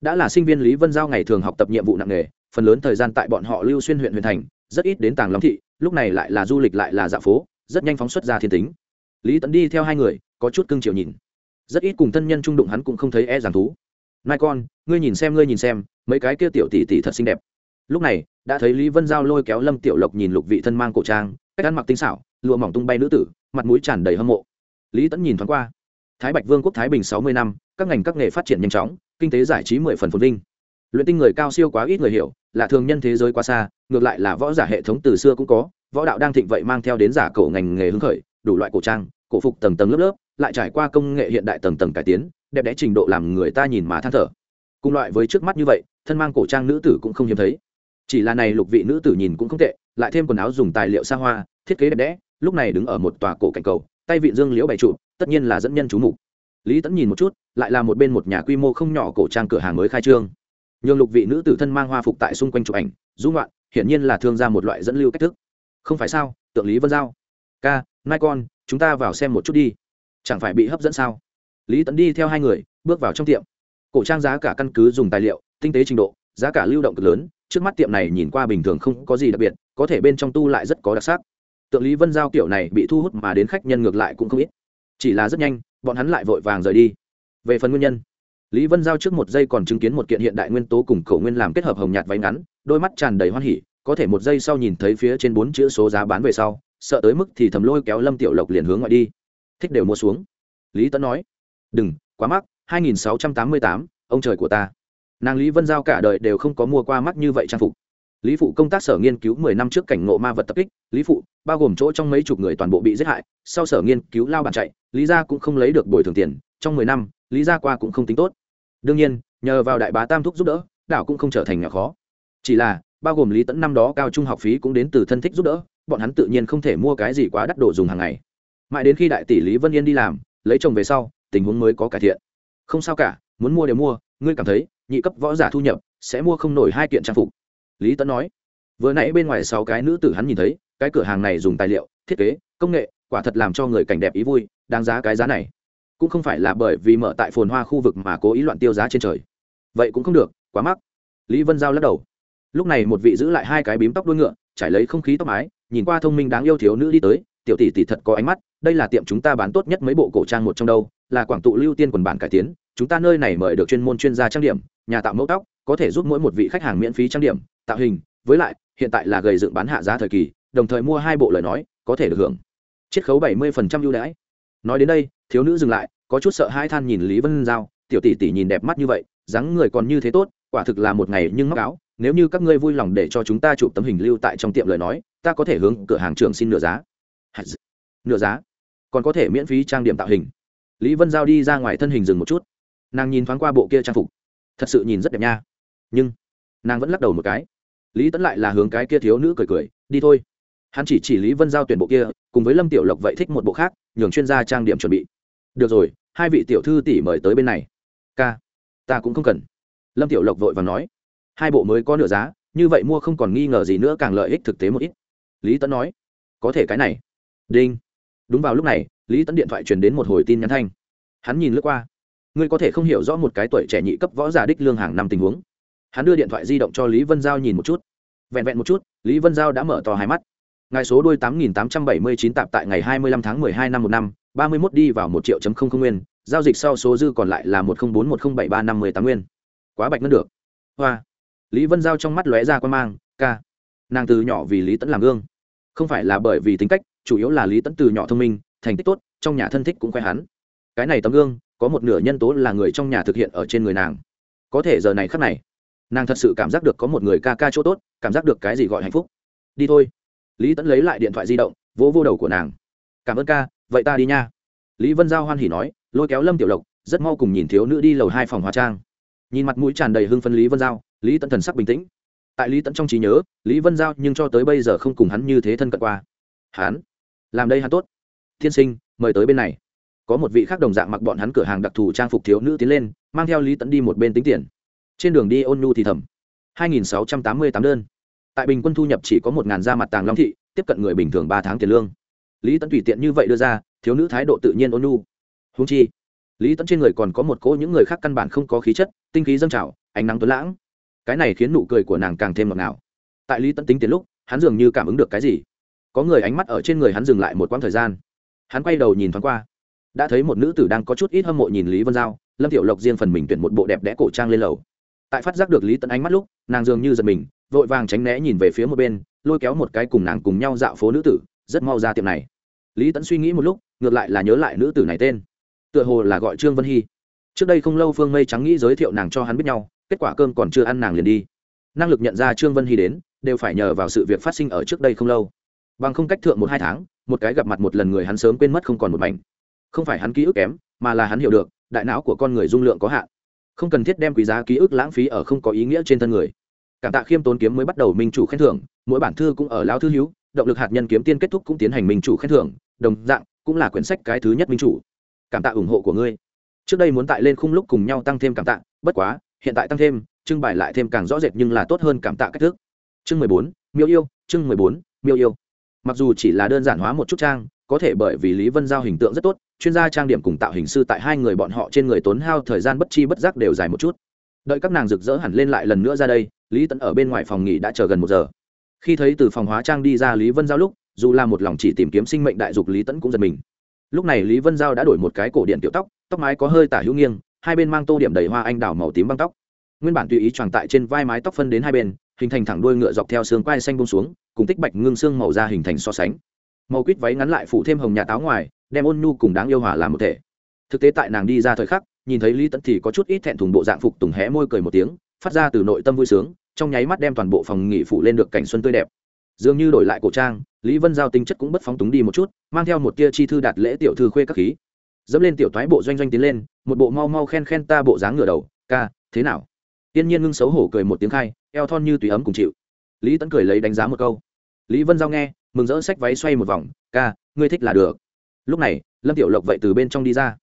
Đã là sinh viên lý vân giao ngày thường học tập nhiệm vụ nặng nghề phần lớn thời gian tại bọn họ lưu xuyên huyện huyền thành, rất ít đến tàng long thị, lúc này lại là du lịch lại là dạ phố, rất nhanh phóng xuất ra thiên tính. Lý Tấn đi theo hai người, có chút cưng chiều nhìn. Rất ít cùng thân nhân trung đụng hắn cũng không thấy e rằng thú. Nai con, ngươi nhìn xem, ngươi nhìn xem, mấy cái kia tiểu tỷ tỷ thật xinh đẹp. Lúc này, đã thấy lý vân giao lôi kéo lâm tiểu lộc nhìn lục vị thân mang cổ trang, cách ăn mặc tinh xảo, lụa mỏng tung bay nữ tử, mặt mũi tràn đầy hâm mộ. Lý tẫn nhìn thoáng qua. Thái bạch vương quốc thái bình sáu mươi năm, các ngành các nghề phát triển nhanh chóng, kinh tế giải trí mười phần phồn vinh luyện tinh người cao siêu quá ít người hiểu, là thường nhân thế giới quá xa, ngược lại là võ giả hệ thống từ xưa cũng có, võ đạo đang thịnh vậy mang theo đến giả cổ ngành nghề hứng khởi, đủ loại cổ trang, cổ phục tầng tầng lớp lớp, lại trải qua công nghệ hiện đại tầng tầng cải tiến, đẹp đẽ trình độ làm người ta nhìn mà than thở. Cùng loại với trước mắt như vậy, thân mang cổ trang nữ tử cũng không hiếm thấy. Chỉ là này lục vị nữ tử nhìn cũng không tệ, lại thêm quần áo dùng tài liệu xa hoa, thiết kế đẹp đẽ, lúc này đứng ở một tòa cổ cảnh cầu, tay vị dương liễu bày trụ, tất nhiên là dẫn nhân chú mục. Lý tẫn nhìn một chút, lại là một bên một nhà quy mô không nhỏ cổ trang cửa hàng mới khai trương nhường lục vị nữ tử thân mang hoa phục tại xung quanh chụp ảnh dũng loạn hiển nhiên là thương ra một loại dẫn lưu cách thức. Không phải sao, tượng lý vân giao. Ca nai con, chúng ta vào xem một chút đi. Chẳng phải bị hấp dẫn sao? Lý tấn đi theo hai người, bước vào trong tiệm. Cổ trang giá cả căn cứ dùng tài liệu, tinh tế trình độ, giá cả lưu động cực lớn, trước mắt tiệm này nhìn qua bình thường không có gì đặc biệt, có thể bên trong tu lại rất có đặc sắc. Tượng lý vân giao kiểu này bị thu hút mà đến khách nhân ngược lại cũng không ít. Chỉ là rất nhanh, bọn hắn lại vội vàng rời đi. Về phần nguyên nhân lý vân giao trước một giây còn chứng kiến một kiện hiện đại nguyên tố cùng cầu nguyên làm kết hợp hồng nhạt váy ngắn đôi mắt tràn đầy hoan hỉ có thể một giây sau nhìn thấy phía trên bốn chữ số giá bán về sau sợ tới mức thì thầm lôi kéo lâm tiểu lộc liền hướng ngoại đi. Thích đều mua xuống. Lý tấn nói đừng quá mắc 2688, ông trời của ta. Nàng lý vân giao cả đời đều không có mua qua mắt như vậy trang phục. Lý phụ công tác sở nghiên cứu mười năm trước cảnh ngộ ma vật tập kích lý phụ bao gồm chỗ trong mấy chục người toàn bộ bị giết hại sau sở nghiên cứu lao bàn chạy lý gia cũng không lấy được bồi thường tiền trong mười năm lý gia qua cũng không tính tốt đương nhiên, nhờ vào đại bá tam thúc giúp đỡ, đảo cũng không trở thành nhỏ khó. Chỉ là, bao gồm lý tẫn năm đó cao trung học phí cũng đến từ thân thích giúp đỡ, bọn hắn tự nhiên không thể mua cái gì quá đắt đồ dùng hàng ngày. Mãi đến khi đại tỷ lý vân yên đi làm, lấy chồng về sau, tình huống mới có cải thiện. Không sao cả, muốn mua đều mua, ngươi cảm thấy, nhị cấp võ giả thu nhập, sẽ mua không nổi hai kiện trang phục. Lý tấn nói. Vừa nãy bên ngoài sáu cái nữ tử hắn nhìn thấy, cái cửa hàng này dùng tài liệu, thiết kế, công nghệ, quả thật làm cho người cảnh đẹp ý vui, đáng giá cái giá này cũng không phải là bởi vì mở tại phồn hoa khu vực mà cố ý loạn tiêu giá trên trời. Vậy cũng không được, quá mắc. Lý vân giao lắc đầu. Lúc này một vị giữ lại hai cái bím tóc đuôi ngựa, trải lấy không khí tóc mái, nhìn qua thông minh đáng yêu thiếu nữ đi tới, tiểu tỷ tỷ thật có ánh mắt, đây là tiệm chúng ta bán tốt nhất mấy bộ cổ trang một trong đâu, là quảng tụ lưu tiên quần bản cải tiến, chúng ta nơi này mời được chuyên môn chuyên gia trang điểm, nhà tạo mẫu tóc, có thể giúp mỗi một vị khách hàng miễn phí trang điểm, tạo hình, với lại, hiện tại là gầy dựng bán hạ giá thời kỳ, đồng thời mua hai bộ lời nói, có thể được hưởng. Chiết khấu bảy mươi phần trăm ưu đãi nói đến đây, thiếu nữ dừng lại, có chút sợ hai than nhìn lý vân giao. Tiểu tỷ tỷ nhìn đẹp mắt như vậy, dáng người còn như thế tốt, quả thực là một ngày nhưng mắc áo. Nếu như các ngươi vui lòng để cho chúng ta chụp tấm hình lưu tại trong tiệm lời nói, ta có thể hướng cửa hàng trường xin nửa giá. Nửa giá? Còn có thể miễn phí trang điểm tạo hình. Lý vân giao đi ra ngoài thân hình dừng một chút. Nàng nhìn thoáng qua bộ kia trang phục. Thật sự nhìn rất đẹp nha. Nhưng, nàng vẫn lắc đầu một cái. Lý tẫn lại là hướng cái kia thiếu nữ cười cười, đi thôi hắn chỉ chỉ lý vân giao tuyển bộ kia, cùng với lâm tiểu lộc vậy thích một bộ khác, nhường chuyên gia trang điểm chuẩn bị. Được rồi, hai vị tiểu thư tỷ mời tới bên này. Ca, ta cũng không cần. Lâm tiểu lộc vội và nói. Hai bộ mới có nửa giá, như vậy mua không còn nghi ngờ gì nữa, càng lợi ích thực tế một ít. Lý Tấn nói. Có thể cái này. Đinh. Đúng vào lúc này, lý Tấn điện thoại truyền đến một hồi tin nhắn thanh. Hắn nhìn lướt qua. Ngươi có thể không hiểu rõ một cái tuổi trẻ nhị cấp võ giả đích lương hàng năm tình huống. Hắn đưa điện thoại di động cho lý vân giao nhìn một chút. Vẹn vẹn một chút, lý vân giao đã mở to hai mắt ngài số đuôi tám nghìn tám trăm bảy mươi chín tạp tại ngày hai mươi lăm tháng mười hai năm một năm, ba mươi mốt đi vào một triệu chấm không không nguyên, giao dịch sau số dư còn lại là một không bốn, một không bảy ba năm mươi tám nguyên. Quá bạch ngân được. Hoa. Lý vân giao trong mắt lóe ra quan mang, ca. Nàng từ nhỏ vì lý Tấn làm gương. Không phải là bởi vì tính cách, chủ yếu là lý Tấn từ nhỏ thông minh, thành tích tốt, trong nhà thân thích cũng khoe hắn. Cái này tấm gương, có một nửa nhân tố là người trong nhà thực hiện ở trên người nàng. Có thể giờ này khắc này, nàng thật sự cảm giác được có một người ca ca chỗ tốt, cảm giác được cái gì gọi hạnh phúc. Đi thôi lý tẫn lấy lại điện thoại di động, vỗ vô đầu của nàng. Cảm ơn ca, vậy ta đi nha. Lý vân giao hoan hỉ nói, lôi kéo lâm tiểu lộc, rất mau cùng nhìn thiếu nữ đi lầu hai phòng hóa trang. Nhìn mặt mũi tràn đầy hưng phân lý vân giao, lý tẫn thần sắc bình tĩnh. Tại lý tẫn trong trí nhớ, lý vân giao nhưng cho tới bây giờ không cùng hắn như thế thân cận qua. Hắn? Làm đây hắn tốt. Thiên sinh, mời tới bên này. Có một vị khác đồng dạng mặc bọn hắn cửa hàng đặc thù trang phục thiếu nữ tiến lên, mang theo lý tẫn đi một bên tính tiền. Trên đường đi ôn nhu thì thầm. 2.688 đơn tại bình quân thu nhập chỉ có một ngàn gia mặt tàng long thị, tiếp cận người bình thường ba tháng tiền lương. Lý Tấn tùy tiện như vậy đưa ra, thiếu nữ thái độ tự nhiên ôn nhu. Húng chi, lý Tấn trên người còn có một cỗ những người khác căn bản không có khí chất, tinh khí dâng trào, ánh nắng tuấn lãng. Cái này khiến nụ cười của nàng càng thêm ngọt ngào. Tại lý Tấn tính tiền lúc, hắn dường như cảm ứng được cái gì. Có người ánh mắt ở trên người hắn dừng lại một quãng thời gian. Hắn quay đầu nhìn thoáng qua. Đã thấy một nữ tử đang có chút ít hâm mộ nhìn lý vân giao, lâm tiểu lộc riêng phần mình tuyển một bộ đẹp đẽ cổ trang lên lầu. Tại phát giác được lý tấn ánh mắt lúc, nàng dường như giật mình vội vàng tránh né nhìn về phía một bên, lôi kéo một cái cùng nàng cùng nhau dạo phố nữ tử, rất mau ra tiệm này. Lý Tẫn suy nghĩ một lúc, ngược lại là nhớ lại nữ tử này tên. Tựa hồ là gọi trương vân hy. Trước đây không lâu phương mây trắng nghĩ giới thiệu nàng cho hắn biết nhau, kết quả cơm còn chưa ăn nàng liền đi. Năng lực nhận ra trương vân hy đến, đều phải nhờ vào sự việc phát sinh ở trước đây không lâu. Bằng không cách thượng một hai tháng, một cái gặp mặt một lần người hắn sớm quên mất không còn một mảnh. Không phải hắn ký ức kém, mà là hắn hiểu được, đại não của con người dung lượng có hạn. Không cần thiết đem quý giá ký ức lãng phí ở không có ý nghĩa trên thân người cảm tạ khiêm tốn kiếm mới bắt đầu minh chủ khen thưởng, mỗi bản thư cũng ở lao thư hữu, động lực hạt nhân kiếm tiên kết thúc cũng tiến hành minh chủ khen thưởng, đồng dạng, cũng là quyển sách cái thứ nhất minh chủ. Cảm tạ ủng hộ của ngươi. Trước đây muốn tại lên khung lúc cùng nhau tăng thêm cảm tạ, bất quá, hiện tại tăng thêm, trưng bày lại thêm càng rõ rệt nhưng là tốt hơn cảm tạ cách thức. Chương mười bốn, miêu yêu, chương mười bốn, miêu yêu. Mặc dù chỉ là đơn giản hóa một chút trang, có thể bởi vì lý vân giao hình tượng rất tốt, chuyên gia trang điểm cùng tạo hình sư tại hai người bọn họ trên người tốn hao thời gian bất chi bất giác đều dài một chút. Đợi các nàng rực rỡ hẳn lên lại lần nữa ra đây lý tẫn ở bên ngoài phòng nghỉ đã chờ gần một giờ. Khi thấy từ phòng hóa trang đi ra lý vân giao lúc, dù là một lòng chỉ tìm kiếm sinh mệnh đại dục lý tẫn cũng giật mình. Lúc này lý vân giao đã đổi một cái cổ điện tiểu tóc tóc mái có hơi tả hữu nghiêng, hai bên mang tô điểm đầy hoa anh đào màu tím băng tóc. Nguyên bản tùy ý tròn tại trên vai mái tóc phân đến hai bên, hình thành thẳng đuôi ngựa dọc theo xương quai xanh bông xuống, cùng tích bạch ngưng xương màu da hình thành so sánh. Màu quýt váy ngắn lại phủ thêm hồng nhà táo ngoài, đem ôn nhu cùng đáng yêu hòa làm một thể. Thực tế tại nàng đi ra thời khắc, nhìn thấy lý tẫn thì có chút ít thẹn thùng bộ dạng phục tùng hé môi cười một tiếng phát ra từ nội tâm vui sướng, trong nháy mắt đem toàn bộ phòng nghỉ phủ lên được cảnh xuân tươi đẹp. Dường như đổi lại cổ trang, lý vân giao tính chất cũng bất phóng túng đi một chút, mang theo một tia chi thư đạt lễ tiểu thư khuê các khí. Dẫm lên tiểu thoái bộ doanh doanh tiến lên, một bộ mau mau khen khen ta bộ dáng ngửa đầu, ca, thế nào? Tiên nhiên ngưng xấu hổ cười một tiếng khai, eo thon như tùy ấm cùng chịu. Lý Tấn cười lấy đánh giá một câu. Lý vân giao nghe, mừng rỡ xách váy xoay một vòng, ca, ngươi thích là được. Lúc này, lâm tiểu lộc vậy từ bên trong đi ra.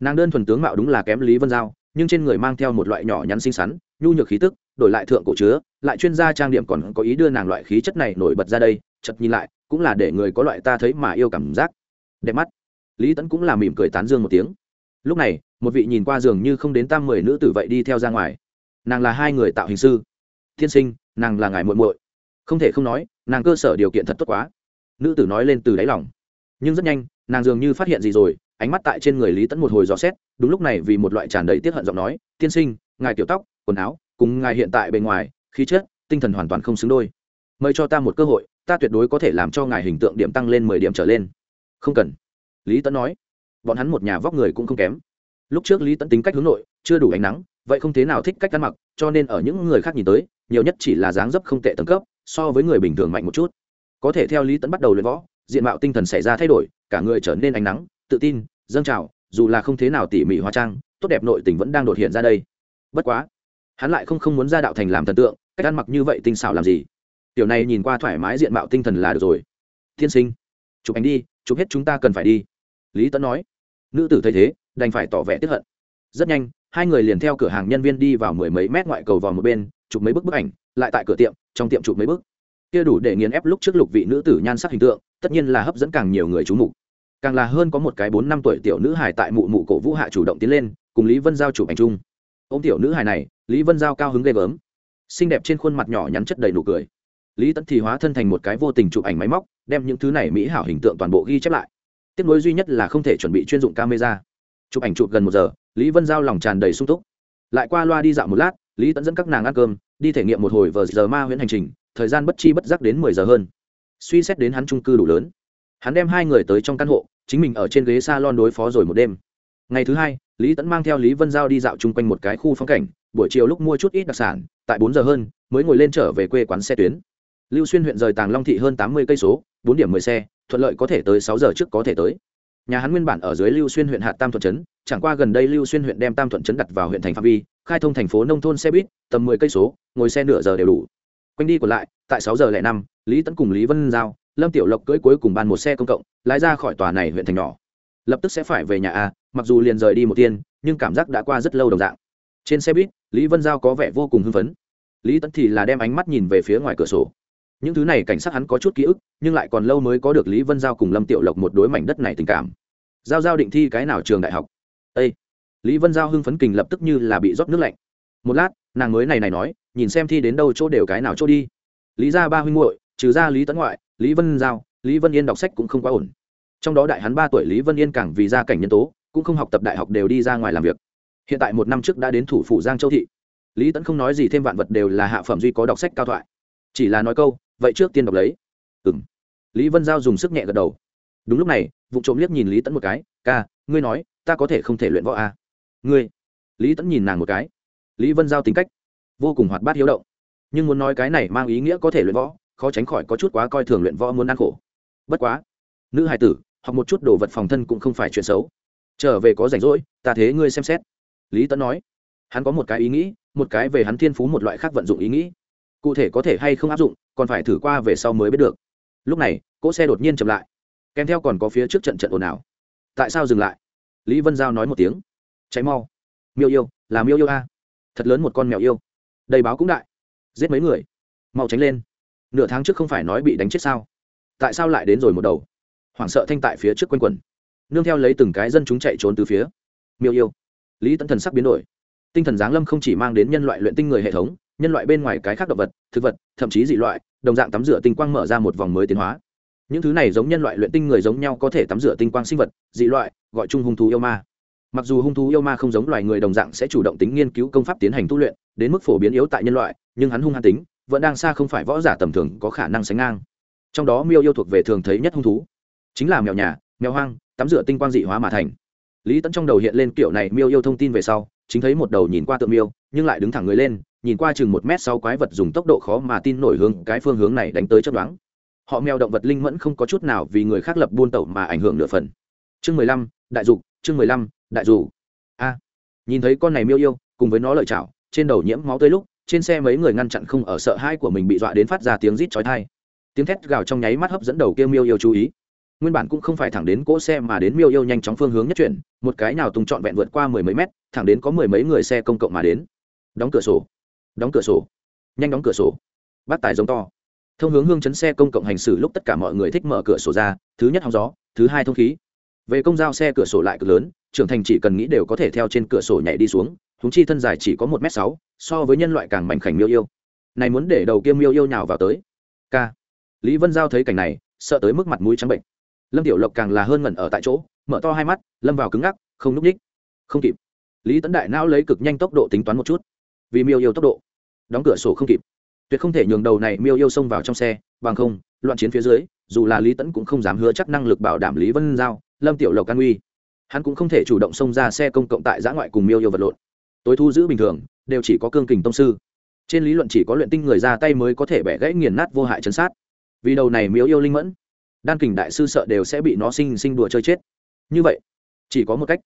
Nàng đơn thuần tướng mạo đúng là kém lý vân giao, nhưng trên người mang theo một loại nhỏ nhắn xinh xắn nhu nhược khí tức, đổi lại thượng cổ chứa, lại chuyên gia trang điểm còn có ý đưa nàng loại khí chất này nổi bật ra đây chật nhìn lại, cũng là để người có loại ta thấy mà yêu cảm giác. Đẹp mắt. Lý tẫn cũng là mỉm cười tán dương một tiếng. Lúc này, một vị nhìn qua giường như không đến tam mười nữ tử vậy đi theo ra ngoài. Nàng là hai người tạo hình sư. Thiên sinh, nàng là ngài muội muội. Không thể không nói, nàng cơ sở điều kiện thật tốt quá. Nữ tử nói lên từ đáy lòng. Nhưng rất nhanh, nàng dường như phát hiện gì rồi, ánh mắt tại trên người lý tẫn một hồi dò xét, đúng lúc này vì một loại tràn đầy tiết hận giọng nói tiên sinh, ngài tiểu tóc quần áo, cùng ngài hiện tại bề ngoài, khí chất, tinh thần hoàn toàn không xứng đôi. Mời cho ta một cơ hội, ta tuyệt đối có thể làm cho ngài hình tượng điểm tăng lên mười điểm trở lên. Không cần. Lý tẫn nói. Bọn hắn một nhà vóc người cũng không kém. Lúc trước lý tẫn tính cách hướng nội, chưa đủ ánh nắng, vậy không thế nào thích cách ăn mặc, cho nên ở những người khác nhìn tới, nhiều nhất chỉ là dáng dấp không tệ tầng cấp, so với người bình thường mạnh một chút. Có thể theo lý tẫn bắt đầu luyện võ, diện mạo tinh thần xảy ra thay đổi, cả người trở nên ánh nắng, tự tin, dâng trào, dù là không thế nào tỉ mỉ hóa trang, tốt đẹp nội tình vẫn đang đột hiện ra đây. Bất quá hắn lại không không muốn ra đạo thành làm thần tượng, cách ăn mặc như vậy tinh xảo làm gì? Tiểu này nhìn qua thoải mái diện mạo tinh thần là được rồi. Tiên sinh, chụp ảnh đi, chụp hết chúng ta cần phải đi. Lý tấn nói. Nữ tử thấy thế, đành phải tỏ vẻ tiếp hận. Rất nhanh, hai người liền theo cửa hàng nhân viên đi vào mười mấy mét ngoại cầu vào một bên, chụp mấy bức bức ảnh, lại tại cửa tiệm, trong tiệm chụp mấy bức. Kia đủ để nghiền ép lúc trước lục vị nữ tử nhan sắc hình tượng, tất nhiên là hấp dẫn càng nhiều người chú mục. Càng là hơn có một cái bốn năm tuổi tiểu nữ hài tại mụ mụ cổ vũ hạ chủ động tiến lên, cùng lý vân giao chụp ảnh chung ô m tiểu nữ hài này, lý vân giao cao hứng ghê gớm. Xinh đẹp trên khuôn mặt nhỏ nhắn chất đầy nụ cười. Lý tẫn thì hóa thân thành một cái vô tình chụp ảnh máy móc, đem những thứ này mỹ hảo hình tượng toàn bộ ghi chép lại. Tiếp nối duy nhất là không thể chuẩn bị chuyên dụng camera. Chụp ảnh chụp gần một giờ, lý vân giao lòng tràn đầy sung túc. Lại qua loa đi dạo một lát, lý tẫn dẫn các nàng ăn cơm, đi thể nghiệm một hồi vờ giờ ma huyễn hành trình, thời gian bất chi bất giác đến mười giờ hơn. Suy xét đến hắn trung cư đủ lớn. Hắn đem hai người tới trong căn hộ, chính mình ở trên ghế s a lon đối phó rồi một đêm. Ngày thứ hai lý tẫn mang theo lý vân giao đi dạo chung quanh một cái khu phong cảnh, buổi chiều lúc mua chút ít đặc sản, tại bốn giờ hơn, mới ngồi lên trở về quê quán xe tuyến. Lưu xuyên huyện rời tàng long thị hơn tám mươi cây số, bốn điểm mười xe, thuận lợi có thể tới sáu giờ trước có thể tới. Nhà hắn nguyên bản ở dưới lưu xuyên huyện hạt tam thuận trấn, chẳng qua gần đây lưu xuyên huyện đem tam thuận trấn đặt vào huyện thành phạm vi, khai thông thành phố nông thôn xe buýt, tầm mười cây số, ngồi xe nửa giờ đều đủ. Quanh đi còn lại, tại sáu giờ lẻ năm, lý tẫn cùng lý vân giao, lâm tiểu lộc cưỡi cuối cùng ban một xe công cộng, lái ra khỏi tòa này huyện thành nhỏ lập tức sẽ phải về nhà à mặc dù liền rời đi một tiên, nhưng cảm giác đã qua rất lâu đồng dạng. Trên xe buýt, lý vân giao có vẻ vô cùng hưng phấn. Lý tấn thì là đem ánh mắt nhìn về phía ngoài cửa sổ. Những thứ này cảnh sát hắn có chút ký ức, nhưng lại còn lâu mới có được lý vân giao cùng lâm tiểu lộc một đối mảnh đất này tình cảm. Giao giao định thi cái nào trường đại học? Â lý vân giao hưng phấn kình lập tức như là bị rót nước lạnh. Một lát, nàng mới này này nói, nhìn xem thi đến đâu chỗ đều cái nào chỗ đi. Lý ra ba huynh muội, trừ ra lý tấn ngoại, lý vân giao, lý vân yên đọc sách cũng không quá ổn trong đó đại hắn ba tuổi lý vân yên càng vì gia cảnh nhân tố, cũng không học tập đại học đều đi ra ngoài làm việc. Hiện tại một năm trước đã đến thủ phủ giang châu thị. Lý tẫn không nói gì thêm vạn vật đều là hạ phẩm duy có đọc sách cao thoại. Chỉ là nói câu, vậy trước tiên đọc lấy. Ừ m lý vân giao dùng sức nhẹ gật đầu. Đúng lúc này, vụ trộm liếc nhìn lý tẫn một cái, ca, ngươi nói, ta có thể không thể luyện võ à? ngươi? Lý tẫn nhìn nàng một cái. Lý vân giao tính cách vô cùng hoạt bát hiếu động. Nhưng muốn nói cái này mang ý nghĩa có thể luyện võ, khó tránh khỏi có chút quá coi thường luyện võ muốn ăn khổ. Bất quá, nữ hài tử học một chút đồ vật phòng thân cũng không phải chuyện xấu. Trở về có rảnh rỗi, ta thế ngươi xem xét. Lý tấn nói. Hắn có một cái ý nghĩ, một cái về hắn thiên phú một loại khác vận dụng ý nghĩ. Cụ thể có thể hay không áp dụng, còn phải thử qua về sau mới biết được. Lúc này, cỗ xe đột nhiên chậm lại. Kèm theo còn có phía trước trận trận ồn ào. Tại sao dừng lại? Lý vân giao nói một tiếng. Cháy mau. Miêu yêu, là miêu yêu a. Thật lớn một con mèo yêu. Đầy báo cũng đại. Giết mấy người. Mau tránh lên. Nửa tháng trước không phải nói bị đánh chết sao? Tại sao lại đến rồi một đầu? Hoảng sợ thanh tại phía trước quanh quần. Nương theo lấy từng cái dân chúng chạy trốn từ phía. Miêu yêu. Lý tấn thần sắc biến đổi. Tinh thần giáng lâm không chỉ mang đến nhân loại luyện tinh người hệ thống, nhân loại bên ngoài cái khác động vật, thực vật, thậm chí dị loại, đồng dạng tắm rửa tinh quang mở ra một vòng mới tiến hóa. Những thứ này giống nhân loại luyện tinh người giống nhau có thể tắm rửa tinh quang sinh vật, dị loại, gọi chung hung thú yêu ma. Mặc dù hung thú yêu ma không giống loài người đồng dạng sẽ chủ động tính nghiên cứu công pháp tiến hành tu luyện, đến mức phổ biến yếu tại nhân loại, nhưng hắn hung hăng tính, vẫn đang xa không phải võ giả tầm thường có khả năng sánh ngang. Trong đó miêu yêu thuộc về thường thấy nhất hung thú chính là mèo nhà, mèo hoang, tắm rửa tinh quang dị hóa mà thành. Lý tẫn trong đầu hiện lên kiểu này miêu yêu thông tin về sau, chính thấy một đầu nhìn qua tượng miêu, nhưng lại đứng thẳng người lên, nhìn qua chừng một mét sau quái vật dùng tốc độ khó mà tin nổi hướng cái phương hướng này đánh tới chấp đoán. Họ mèo động vật linh mẫn không có chút nào vì người khác lập buôn tẩu mà ảnh hưởng nửa phần. Chương mười lăm, đại dục, chương mười lăm, đại dù a, nhìn thấy con này miêu yêu, cùng với nó lợi chảo, trên đầu nhiễm máu tươi lúc, trên xe mấy người ngăn chặn không ở sợ hai của mình bị dọa đến phát ra tiếng rít chói tai. Tiếng thét gào trong nháy mắt hấp dẫn đầu kia miêu yêu chú ý nguyên bản cũng không phải thẳng đến cỗ xe mà đến miêu yêu nhanh chóng phương hướng nhất chuyển, một cái nào tung trọn vẹn vượt qua mười mấy mét, thẳng đến có mười mấy người xe công cộng mà đến. Đóng cửa sổ. Đóng cửa sổ. Nhanh đóng cửa sổ. Bác tài giống to. Thông hướng hương chấn xe công cộng hành xử lúc tất cả mọi người thích mở cửa sổ ra, thứ nhất hóng gió, thứ hai thông khí. Về công giao xe cửa sổ lại cực lớn, trưởng thành chỉ cần nghĩ đều có thể theo trên cửa sổ nhảy đi xuống thúng chi thân dài chỉ có một m sáu, so với nhân loại càng mảnh khảnh miêu yêu. Này muốn để đầu kia miêu yêu nhào vào tới. K lý vân giao thấy cảnh này, sợ tới mức mặt mũi trắng bệnh lâm tiểu lộc càng là hơn ngẩn ở tại chỗ mở to hai mắt lâm vào cứng ngắc không núp ních, không kịp lý tấn đại não lấy cực nhanh tốc độ tính toán một chút vì miêu yêu tốc độ đóng cửa sổ không kịp tuyệt không thể nhường đầu này miêu yêu xông vào trong xe bằng không loạn chiến phía dưới dù là lý tẫn cũng không dám hứa chắc năng lực bảo đảm lý vân giao lâm tiểu lộc an uy hắn cũng không thể chủ động xông ra xe công cộng tại giã ngoại cùng miêu yêu vật lộn tối thu giữ bình thường đều chỉ có cương kình tông sư trên lý luận chỉ có luyện tinh người ra tay mới có thể bẻ gãy nghiền nát vô hại chấn sát vì đầu này miêu yêu linh mẫn đan kình đại sư sợ đều sẽ bị nó sinh sinh đùa chơi chết. Như vậy, chỉ có một cách.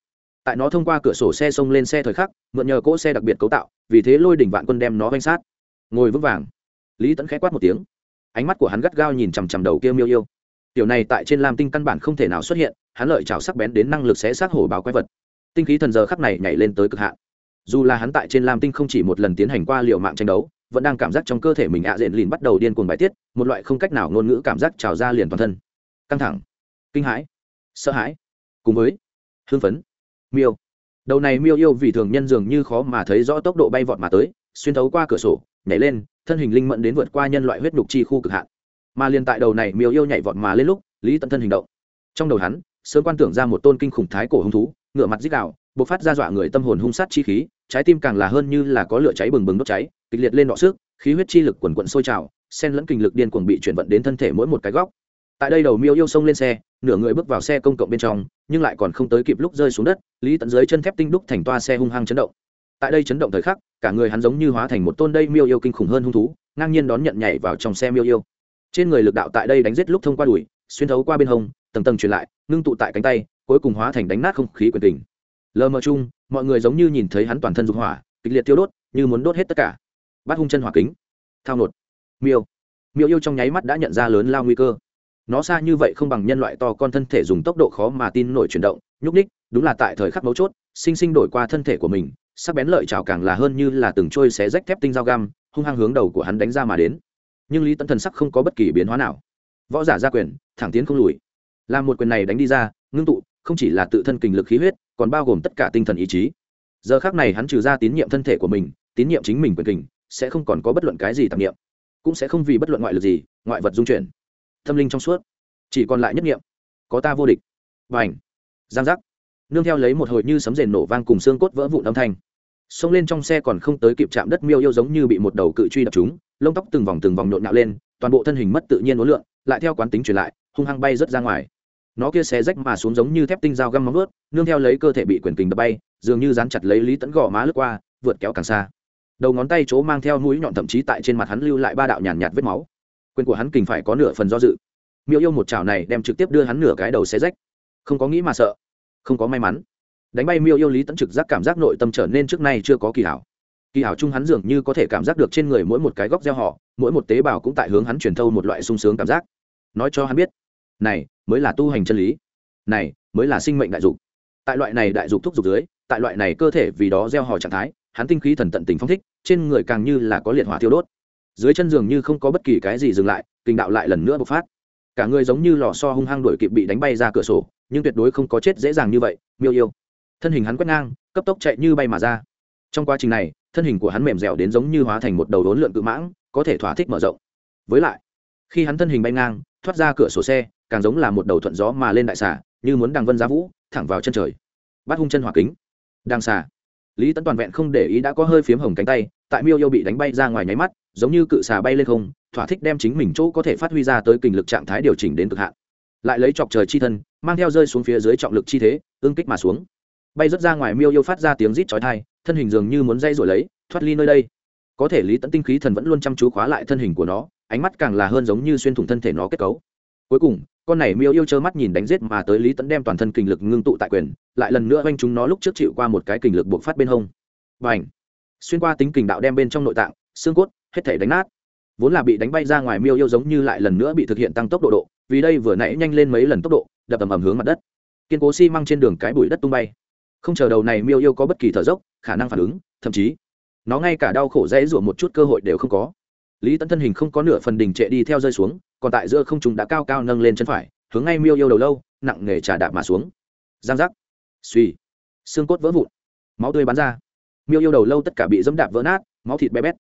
Tại nó thông qua cửa sổ xe xông lên xe thời khắc, mượn nhờ cỗ xe đặc biệt cấu tạo, vì thế lôi đỉnh vạn quân đem nó vanh sát. Ngồi vững vàng, lý tẫn khẽ quát một tiếng. Ánh mắt của hắn gắt gao nhìn chằm chằm đầu kia miêu yêu. Tiểu này tại trên lam tinh căn bản không thể nào xuất hiện, hắn lợi chảo sắc bén đến năng lực sẽ xác hổ báo quái vật. Tinh khí thần giờ khắc này nhảy lên tới cực hạn. Dù là hắn tại trên lam tinh không chỉ một lần tiến hành qua liệu mạng tranh đấu, vẫn đang cảm giác trong cơ thể mình ạ à diện lìn bắt đầu điên cuồng bài tiết, một loại không cách nào ngôn ngữ cảm giác trào ra liền toàn thân căng thẳng, kinh hãi, sợ hãi, cùng với hưng phấn, miêu. Đầu này miêu yêu vì thường nhân dường như khó mà thấy rõ tốc độ bay vọt mà tới, xuyên thấu qua cửa sổ, nhảy lên, thân hình linh mẫn đến vượt qua nhân loại huyết nhục chi khu cực hạn. Mà liền tại đầu này miêu yêu nhảy vọt mà lên lúc, lý tận thân hình động. Trong đầu hắn, sớm quan tưởng ra một tôn kinh khủng thái cổ hung thú ngựa mặt dích đạo bộc phát ra dọa người tâm hồn hung sát chi khí, trái tim càng là hơn như là có lửa cháy bừng bừng đốt cháy, kịch liệt lên đọ sức, khí huyết chi lực quần quận sôi trào sen lẫn kinh lực điên cuồng bị chuyển vận đến thân thể mỗi một cái góc tại đây đầu miêu yêu xông lên xe, nửa người bước vào xe công cộng bên trong, nhưng lại còn không tới kịp lúc rơi xuống đất, lý tận dưới chân thép tinh đúc thành toa xe hung hăng chấn động. Tại đây chấn động thời khắc, cả người hắn giống như hóa thành một tôn đây miêu yêu kinh khủng hơn hung thú, ngang nhiên đón nhận nhảy vào trong xe miêu yêu. Trên người lực đạo tại đây đánh giết lúc thông qua đùi, xuyên thấu qua bên hông, tầng tầng truyền lại, ngưng tụ tại cánh tay, cuối cùng hóa thành đánh nát không khí quyền tình lờ mờ chung, mọi người giống như nhìn thấy hắn toàn thân dục hỏa, kịch liệt tiêu đốt, như muốn đốt hết tất cả. Bắt hung chân hỏa kính. Thao nột. Miêu. Miêu yêu trong nháy mắt đã nhận ra lớn lao nguy cơ nó xa như vậy không bằng nhân loại to con thân thể dùng tốc độ khó mà tin nổi chuyển động, nhúc ních đúng là tại thời khắc mấu chốt, sinh sinh đổi qua thân thể của mình, sắc bén lợi chảo càng là hơn như là từng trôi xé rách thép tinh dao găm, hung hăng hướng đầu của hắn đánh ra mà đến. Nhưng lý tấn thần sắc không có bất kỳ biến hóa nào. Võ giả gia quyền, thẳng tiến không lùi. Làm một quyền này đánh đi ra, ngưng tụ, không chỉ là tự thân kình lực khí huyết, còn bao gồm tất cả tinh thần ý chí. Giờ khác này hắn trừ ra tín nhiệm thân thể của mình, tín nhiệm chính mình quyền kình, sẽ không còn có bất luận cái gì tạp niệm. Cũng sẽ không vì bất luận ngoại lực gì, ngoại vật dung chuyển tâm linh trong suốt. Chỉ còn lại nhất niệm. Có ta vô địch. Và ảnh giang giác. Nương theo lấy một hồi như sấm rền nổ vang cùng xương cốt vỡ vụn âm thanh. Xông lên trong xe còn không tới kịp chạm đất miêu yêu giống như bị một đầu cự truy đập chúng lông tóc từng vòng từng vòng nhộn nhạo lên toàn bộ thân hình mất tự nhiên uốn lượn lại theo quán tính truyền lại hung hăng bay rớt ra ngoài. Nó kia xé rách mà xuống giống như thép tinh dao găm móng ướt nương theo lấy cơ thể bị quyền kình đập bay dường như dán chặt lấy lý tẫn gò má lướt qua vượt kéo càng xa. Đầu ngón tay chỗ mang theo mũi nhọn thậm chí tại trên mặt hắn lưu lại ba đạo nhàn nhạt, nhạt vết máu quyền của hắn kình phải có nửa phần do dự. Miêu yêu một chảo này đem trực tiếp đưa hắn nửa cái đầu xé rách. Không có nghĩ mà sợ, không có may mắn. Đánh bay miêu yêu lý tẫn trực giác cảm giác nội tâm trở nên trước nay chưa có kỳ hảo. Kỳ hảo chung hắn dường như có thể cảm giác được trên người mỗi một cái góc gieo họ, mỗi một tế bào cũng tại hướng hắn truyền thâu một loại sung sướng cảm giác. Nói cho hắn biết, này, mới là tu hành chân lý. Này, mới là sinh mệnh đại dục. Tại loại này đại dục thúc dục dưới, tại loại này cơ thể vì đó gieo họ trạng thái, hắn tinh khí thần tận tình phong thích, trên người càng như là có liệt hỏa thiêu đốt dưới chân giường như không có bất kỳ cái gì dừng lại, kinh đạo lại lần nữa bộc phát. Cả người giống như lò so hung hăng đuổi kịp bị đánh bay ra cửa sổ, nhưng tuyệt đối không có chết dễ dàng như vậy, miêu yêu. Thân hình hắn quét ngang, cấp tốc chạy như bay mà ra. Trong quá trình này, thân hình của hắn mềm dẻo đến giống như hóa thành một đầu đốn lượn cự mãng, có thể thỏa thích mở rộng. Với lại, khi hắn thân hình bay ngang, thoát ra cửa sổ xe, càng giống là một đầu thuận gió mà lên đại xà, như muốn đằng vân giá vũ, thẳng vào chân trời. Bắt hung chân hỏa kính. Đằng xà. Lý tấn toàn vẹn không để ý đã có hơi phiếm hồng cánh tay tại miêu yêu bị đánh bay ra ngoài nháy mắt, giống như cự xà bay lên không, thỏa thích đem chính mình chỗ có thể phát huy ra tới kình lực trạng thái điều chỉnh đến cực hạn. Lại lấy chọc trời chi thân, mang theo rơi xuống phía dưới trọng lực chi thế ương kích mà xuống. Bay rớt ra ngoài miêu yêu phát ra tiếng rít chói thai thân hình dường như muốn dây rồi lấy, thoát ly nơi đây. Có thể lý tẫn tinh khí thần vẫn luôn chăm chú khóa lại thân hình của nó, ánh mắt càng là hơn giống như xuyên thủng thân thể nó kết cấu. Cuối cùng, con này miêu yêu trơ mắt nhìn đánh giết mà tới lý tẫn đem toàn thân kình lực ngưng tụ tại quyền, lại lần nữa oanh chúng nó lúc trước chịu qua một cái kình lực buộc phát bên hông. Và ảnh xuyên qua tính kình đạo đem bên trong nội tạng, xương cốt, hết thể đánh nát. Vốn là bị đánh bay ra ngoài miêu yêu giống như lại lần nữa bị thực hiện tăng tốc độ độ, vì đây vừa nãy nhanh lên mấy lần tốc độ, đập ầm ầm hướng mặt đất. Kiên cố xi、si、măng trên đường cái bụi đất tung bay. Không chờ đầu này miêu yêu có bất kỳ thở dốc, khả năng phản ứng, thậm chí, nó ngay cả đau khổ dễ rủa một chút cơ hội đều không có. Lý tấn thân hình không có nửa phần đình trệ đi theo rơi xuống, còn tại giữa không chúng đã cao cao nâng lên chân phải, hướng ngay miêu yêu đầu lâu, nặng nghề trà đạp mà xuống. Giang giác. Suy xương cốt vỡ vụn. Máu tươi bắn ra miêu yêu đầu lâu tất cả bị dẫm đạp vỡ nát, máu thịt bé bét.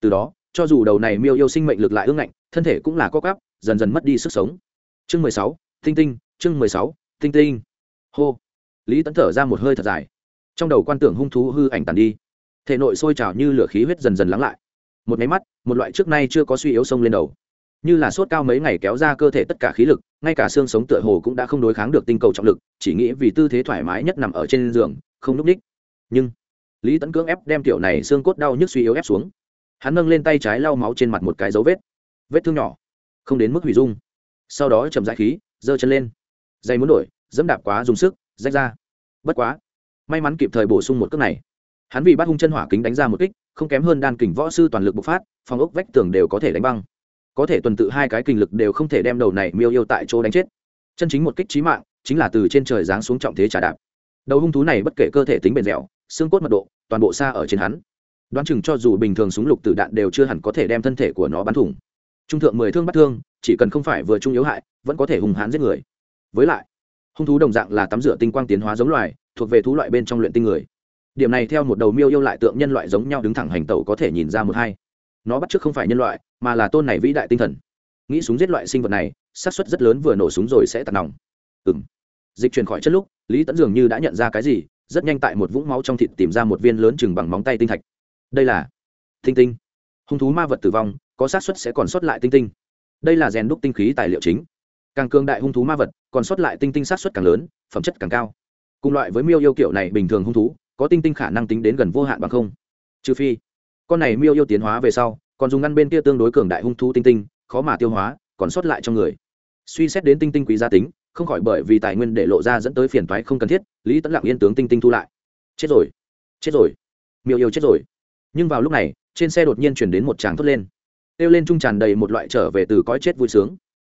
Từ đó, cho dù đầu này miêu yêu sinh mệnh lực lại ương ngạnh, thân thể cũng là co cắp dần dần mất đi sức sống. Chương mười sáu, tinh tinh, chương mười sáu, tinh tinh. Hô. Lý tấn thở ra một hơi thật dài. Trong đầu quan tưởng hung thú hư ảnh tàn đi, thể nội sôi trào như lửa khí huyết dần dần lắng lại. Một máy mắt, một loại trước nay chưa có suy yếu sông lên đầu. Như là sốt cao mấy ngày kéo ra cơ thể tất cả khí lực, ngay cả xương sống tựa hồ cũng đã không đối kháng được tinh cầu trọng lực, chỉ nghĩ vì tư thế thoải mái nhất nằm ở trên giường, không n ú c ních. Nhưng lý tấn cưỡng ép đem tiểu này xương cốt đau nhức suy yếu ép xuống. Hắn nâng lên tay trái lau máu trên mặt một cái dấu vết. Vết thương nhỏ. Không đến mức hủy dung. Sau đó chậm dãi khí, giơ chân lên. Dây muốn đổi, dẫm đạp quá dùng sức, rách ra. Bất quá, may mắn kịp thời bổ sung một cước này. Hắn vì bắt hung chân hỏa kính đánh ra một kích, không kém hơn đan kình võ sư toàn lực bộc phát, phòng ốc vách tường đều có thể đánh băng. Có thể tuần tự hai cái kình lực đều không thể đem đầu này miêu yêu tại chỗ đánh chết. Chân chính một kích trí mạng, chính là từ trên trời giáng xuống trọng thế trả đạp. Đầu hung thú này bất kể cơ thể tính bền dẻo xương cốt mật độ, toàn bộ xa ở trên hắn. Đoán chừng cho dù bình thường súng lục tử đạn đều chưa hẳn có thể đem thân thể của nó bắn thủng. Trung thượng mười thương bắt thương, chỉ cần không phải vừa trung yếu hại, vẫn có thể hùng hán giết người. Với lại, hung thú đồng dạng là tắm rửa tinh quang tiến hóa giống loài, thuộc về thú loại bên trong luyện tinh người. Điểm này theo một đầu miêu yêu lại tượng nhân loại giống nhau đứng thẳng hành tẩu có thể nhìn ra một hai. Nó bắt chước không phải nhân loại, mà là tôn này vĩ đại tinh thần. Nghĩ súng giết loại sinh vật này, xác suất rất lớn vừa nổ súng rồi sẽ tạt nòng. Ừng dịch chuyển khỏi chất lúc, lý tẫn dường như đã nhận ra cái gì rất nhanh tại một vũng máu trong thịt tìm ra một viên lớn chừng bằng móng tay tinh thạch. Đây là tinh tinh. Hung thú ma vật tử vong, có xác suất sẽ còn sót lại tinh tinh. Đây là rèn đúc tinh khí tài liệu chính. Càng cường đại hung thú ma vật, còn sót lại tinh tinh sát xuất càng lớn, phẩm chất càng cao. Cùng loại với miêu yêu kiểu này bình thường hung thú, có tinh tinh khả năng tính đến gần vô hạn bằng không. Trừ phi, con này miêu yêu tiến hóa về sau, còn dùng ngăn bên kia tương đối cường đại hung thú tinh tinh, khó mà tiêu hóa, còn sót lại trong người. Suy xét đến tinh tinh quý gia tính không khỏi bởi vì tài nguyên để lộ ra dẫn tới phiền toái không cần thiết, lý tẫn lặng yên tướng tinh tinh thu lại. Chết rồi chết rồi, miêu yêu chết rồi. Nhưng vào lúc này, trên xe đột nhiên chuyển đến một tràng thốt lên. Kêu lên trung tràn đầy một loại trở về từ cõi chết vui sướng.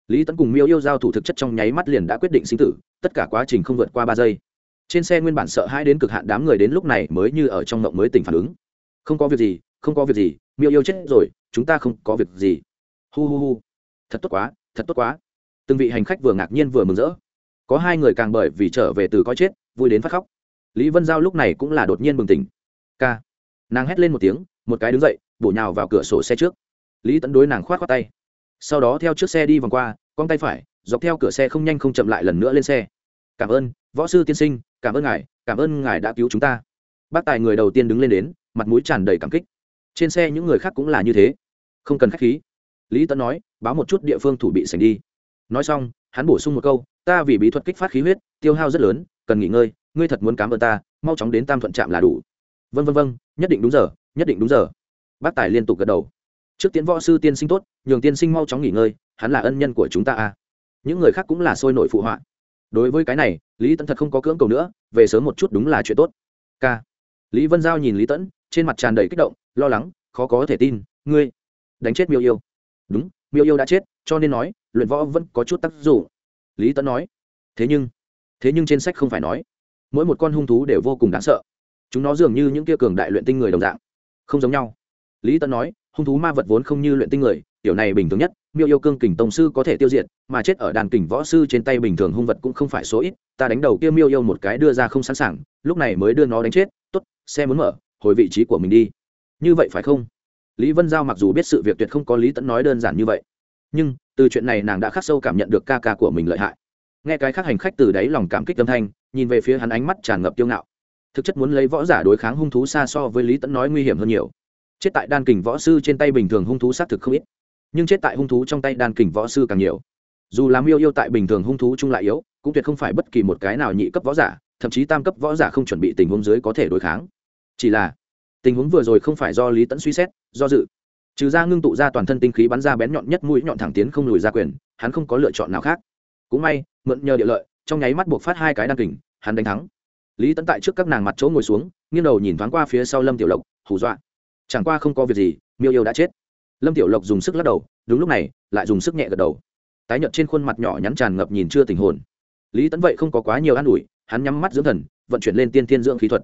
Lý tấn cùng miêu yêu giao thủ thực chất trong nháy mắt liền đã quyết định sinh tử, tất cả quá trình không vượt qua ba giây. Trên xe nguyên bản sợ hãi đến cực hạn đám người đến lúc này mới như ở trong mộng mới tỉnh phản ứng. Không có việc gì, không có việc gì, miêu yêu chết rồi, chúng ta không có việc gì. Hu hu hu. Thật tốt quá, thật tốt quá từng vị hành khách vừa ngạc nhiên vừa mừng rỡ. Có hai người càng bởi vì trở về từ coi chết, vui đến phát khóc. Lý vân giao lúc này cũng là đột nhiên bừng tỉnh. K nàng hét lên một tiếng, một cái đứng dậy, bổ nhào vào cửa sổ xe trước. Lý tấn đối nàng k h o á t khoác tay. Sau đó theo chiếc xe đi vòng qua, con tay phải, dọc theo cửa xe không nhanh không chậm lại lần nữa lên xe. Cảm ơn, võ sư tiên sinh, cảm ơn ngài, cảm ơn ngài đã cứu chúng ta. Bác tài người đầu tiên đứng lên đến, mặt mũi tràn đầy cảm kích. Trên xe những người khác cũng là như thế. Không cần k h á c h khí. Lý tấn nói, báo một chút địa phương thủ bị sành đi nói xong, hắn bổ sung một câu, ta vì bí thuật kích phát khí huyết, tiêu hao rất lớn, cần nghỉ ngơi, ngươi thật muốn cám ơn ta, mau chóng đến tam thuận trạm là đủ. Vân vân vân nhất định đúng giờ, nhất định đúng giờ. Bác tài liên tục gật đầu. Trước tiến võ sư tiên sinh tốt, nhường tiên sinh mau chóng nghỉ ngơi, hắn là ân nhân của chúng ta à. những người khác cũng là sôi nổi phụ họa. Đối với cái này, lý tẫn thật không có cưỡng cầu nữa, về sớm một chút đúng là chuyện tốt. K lý vân giao nhìn lý tẫn trên mặt tràn đầy kích động, lo lắng, khó có thể tin, ngươi, đánh chết miêu yêu. Đúng, miêu yêu đã chết, cho nên nói luyện võ vẫn có chút tác dụng. Lý Tấn nói, thế nhưng thế nhưng trên sách không phải nói, mỗi một con hung thú đều vô cùng đáng sợ. Chúng nó dường như những kia cường đại luyện tinh người đồng dạng, không giống nhau. Lý Tấn nói, hung thú ma vật vốn không như luyện tinh người, tiểu này bình thường nhất, miêu yêu cương kình tông sư có thể tiêu diệt, mà chết ở đàn kình võ sư trên tay bình thường hung vật cũng không phải số ít, ta đánh đầu kia miêu yêu một cái đưa ra không sẵn sàng, lúc này mới đưa nó đánh chết, tốt, xe muốn mở, hồi vị trí của mình đi. Như vậy phải không? Lý vân giao mặc dù biết sự việc tuyệt không có lý tẫn nói đơn giản như vậy, nhưng từ chuyện này nàng đã khắc sâu cảm nhận được ca ca của mình lợi hại. Nghe cái khác hành khách từ đáy lòng cảm kích tâm thanh, nhìn về phía hắn ánh mắt tràn ngập tiêu ngạo. Thực chất muốn lấy võ giả đối kháng hung thú xa so với lý tẫn nói nguy hiểm hơn nhiều. Chết tại đan kình võ sư trên tay bình thường hung thú xác thực không ít, nhưng chết tại hung thú trong tay đan kình võ sư càng nhiều. Dù làm yêu yêu tại bình thường hung thú chung lại yếu, cũng tuyệt không phải bất kỳ một cái nào nhị cấp võ giả, thậm chí tam cấp võ giả không chuẩn bị tình huống dưới có thể đối kháng. Chỉ là, tình huống vừa rồi không phải do lý tẫn suy xét, do dự trừ ra ngưng tụ ra toàn thân tinh khí bắn ra bén nhọn nhất mũi nhọn thẳng tiến không lùi ra quyền, hắn không có lựa chọn nào khác. Cũng may, mượn nhờ địa lợi, trong nháy mắt buộc phát hai cái đan kình, hắn đánh thắng. Lý Tấn tại trước các nàng mặt chỗ ngồi xuống, nghiêng đầu nhìn thoáng qua phía sau lâm tiểu lộc, hù dọa. Chẳng qua không có việc gì, miêu yêu đã chết. Lâm tiểu lộc dùng sức lắc đầu, đúng lúc này, lại dùng sức nhẹ gật đầu. Tái nhợt trên khuôn mặt nhỏ nhắn tràn ngập nhìn chưa tình hồn. Lý tấn vậy không có quá nhiều an ủi, hắn nhắm mắt dưỡng thần, vận chuyển lên tiên thiên dưỡng khí thuật.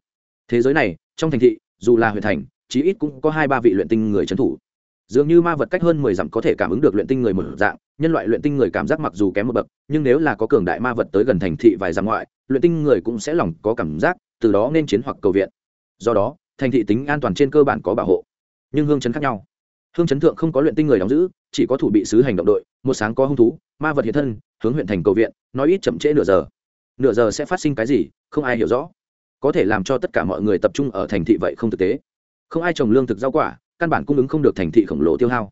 Thế giới này, trong thành thị, dù là huyện thành, chí ít cũng có hai ba vị luyện tinh người trấn thủ dường như ma vật cách hơn mười dặm có thể cảm ứng được luyện tinh người một dạng, nhân loại luyện tinh người cảm giác mặc dù kém một bậc, nhưng nếu là có cường đại ma vật tới gần thành thị vài dặm ngoại, luyện tinh người cũng sẽ lòng có cảm giác, từ đó nên chiến hoặc cầu viện. Do đó, thành thị tính an toàn trên cơ bản có bảo hộ, nhưng hương chấn khác nhau. Hương chấn thượng không có luyện tinh người đóng giữ, chỉ có thủ bị sứ hành động đội, một sáng có hung thú, ma vật hiện thân, hướng huyện thành cầu viện, nói ít chậm trễ nửa giờ. Nửa giờ sẽ phát sinh cái gì, không ai hiểu rõ. Có thể làm cho tất cả mọi người tập trung ở thành thị vậy không thực tế. Không ai trồng lương thực rau quả căn bản cung ứng không được thành thị khổng lồ tiêu hao.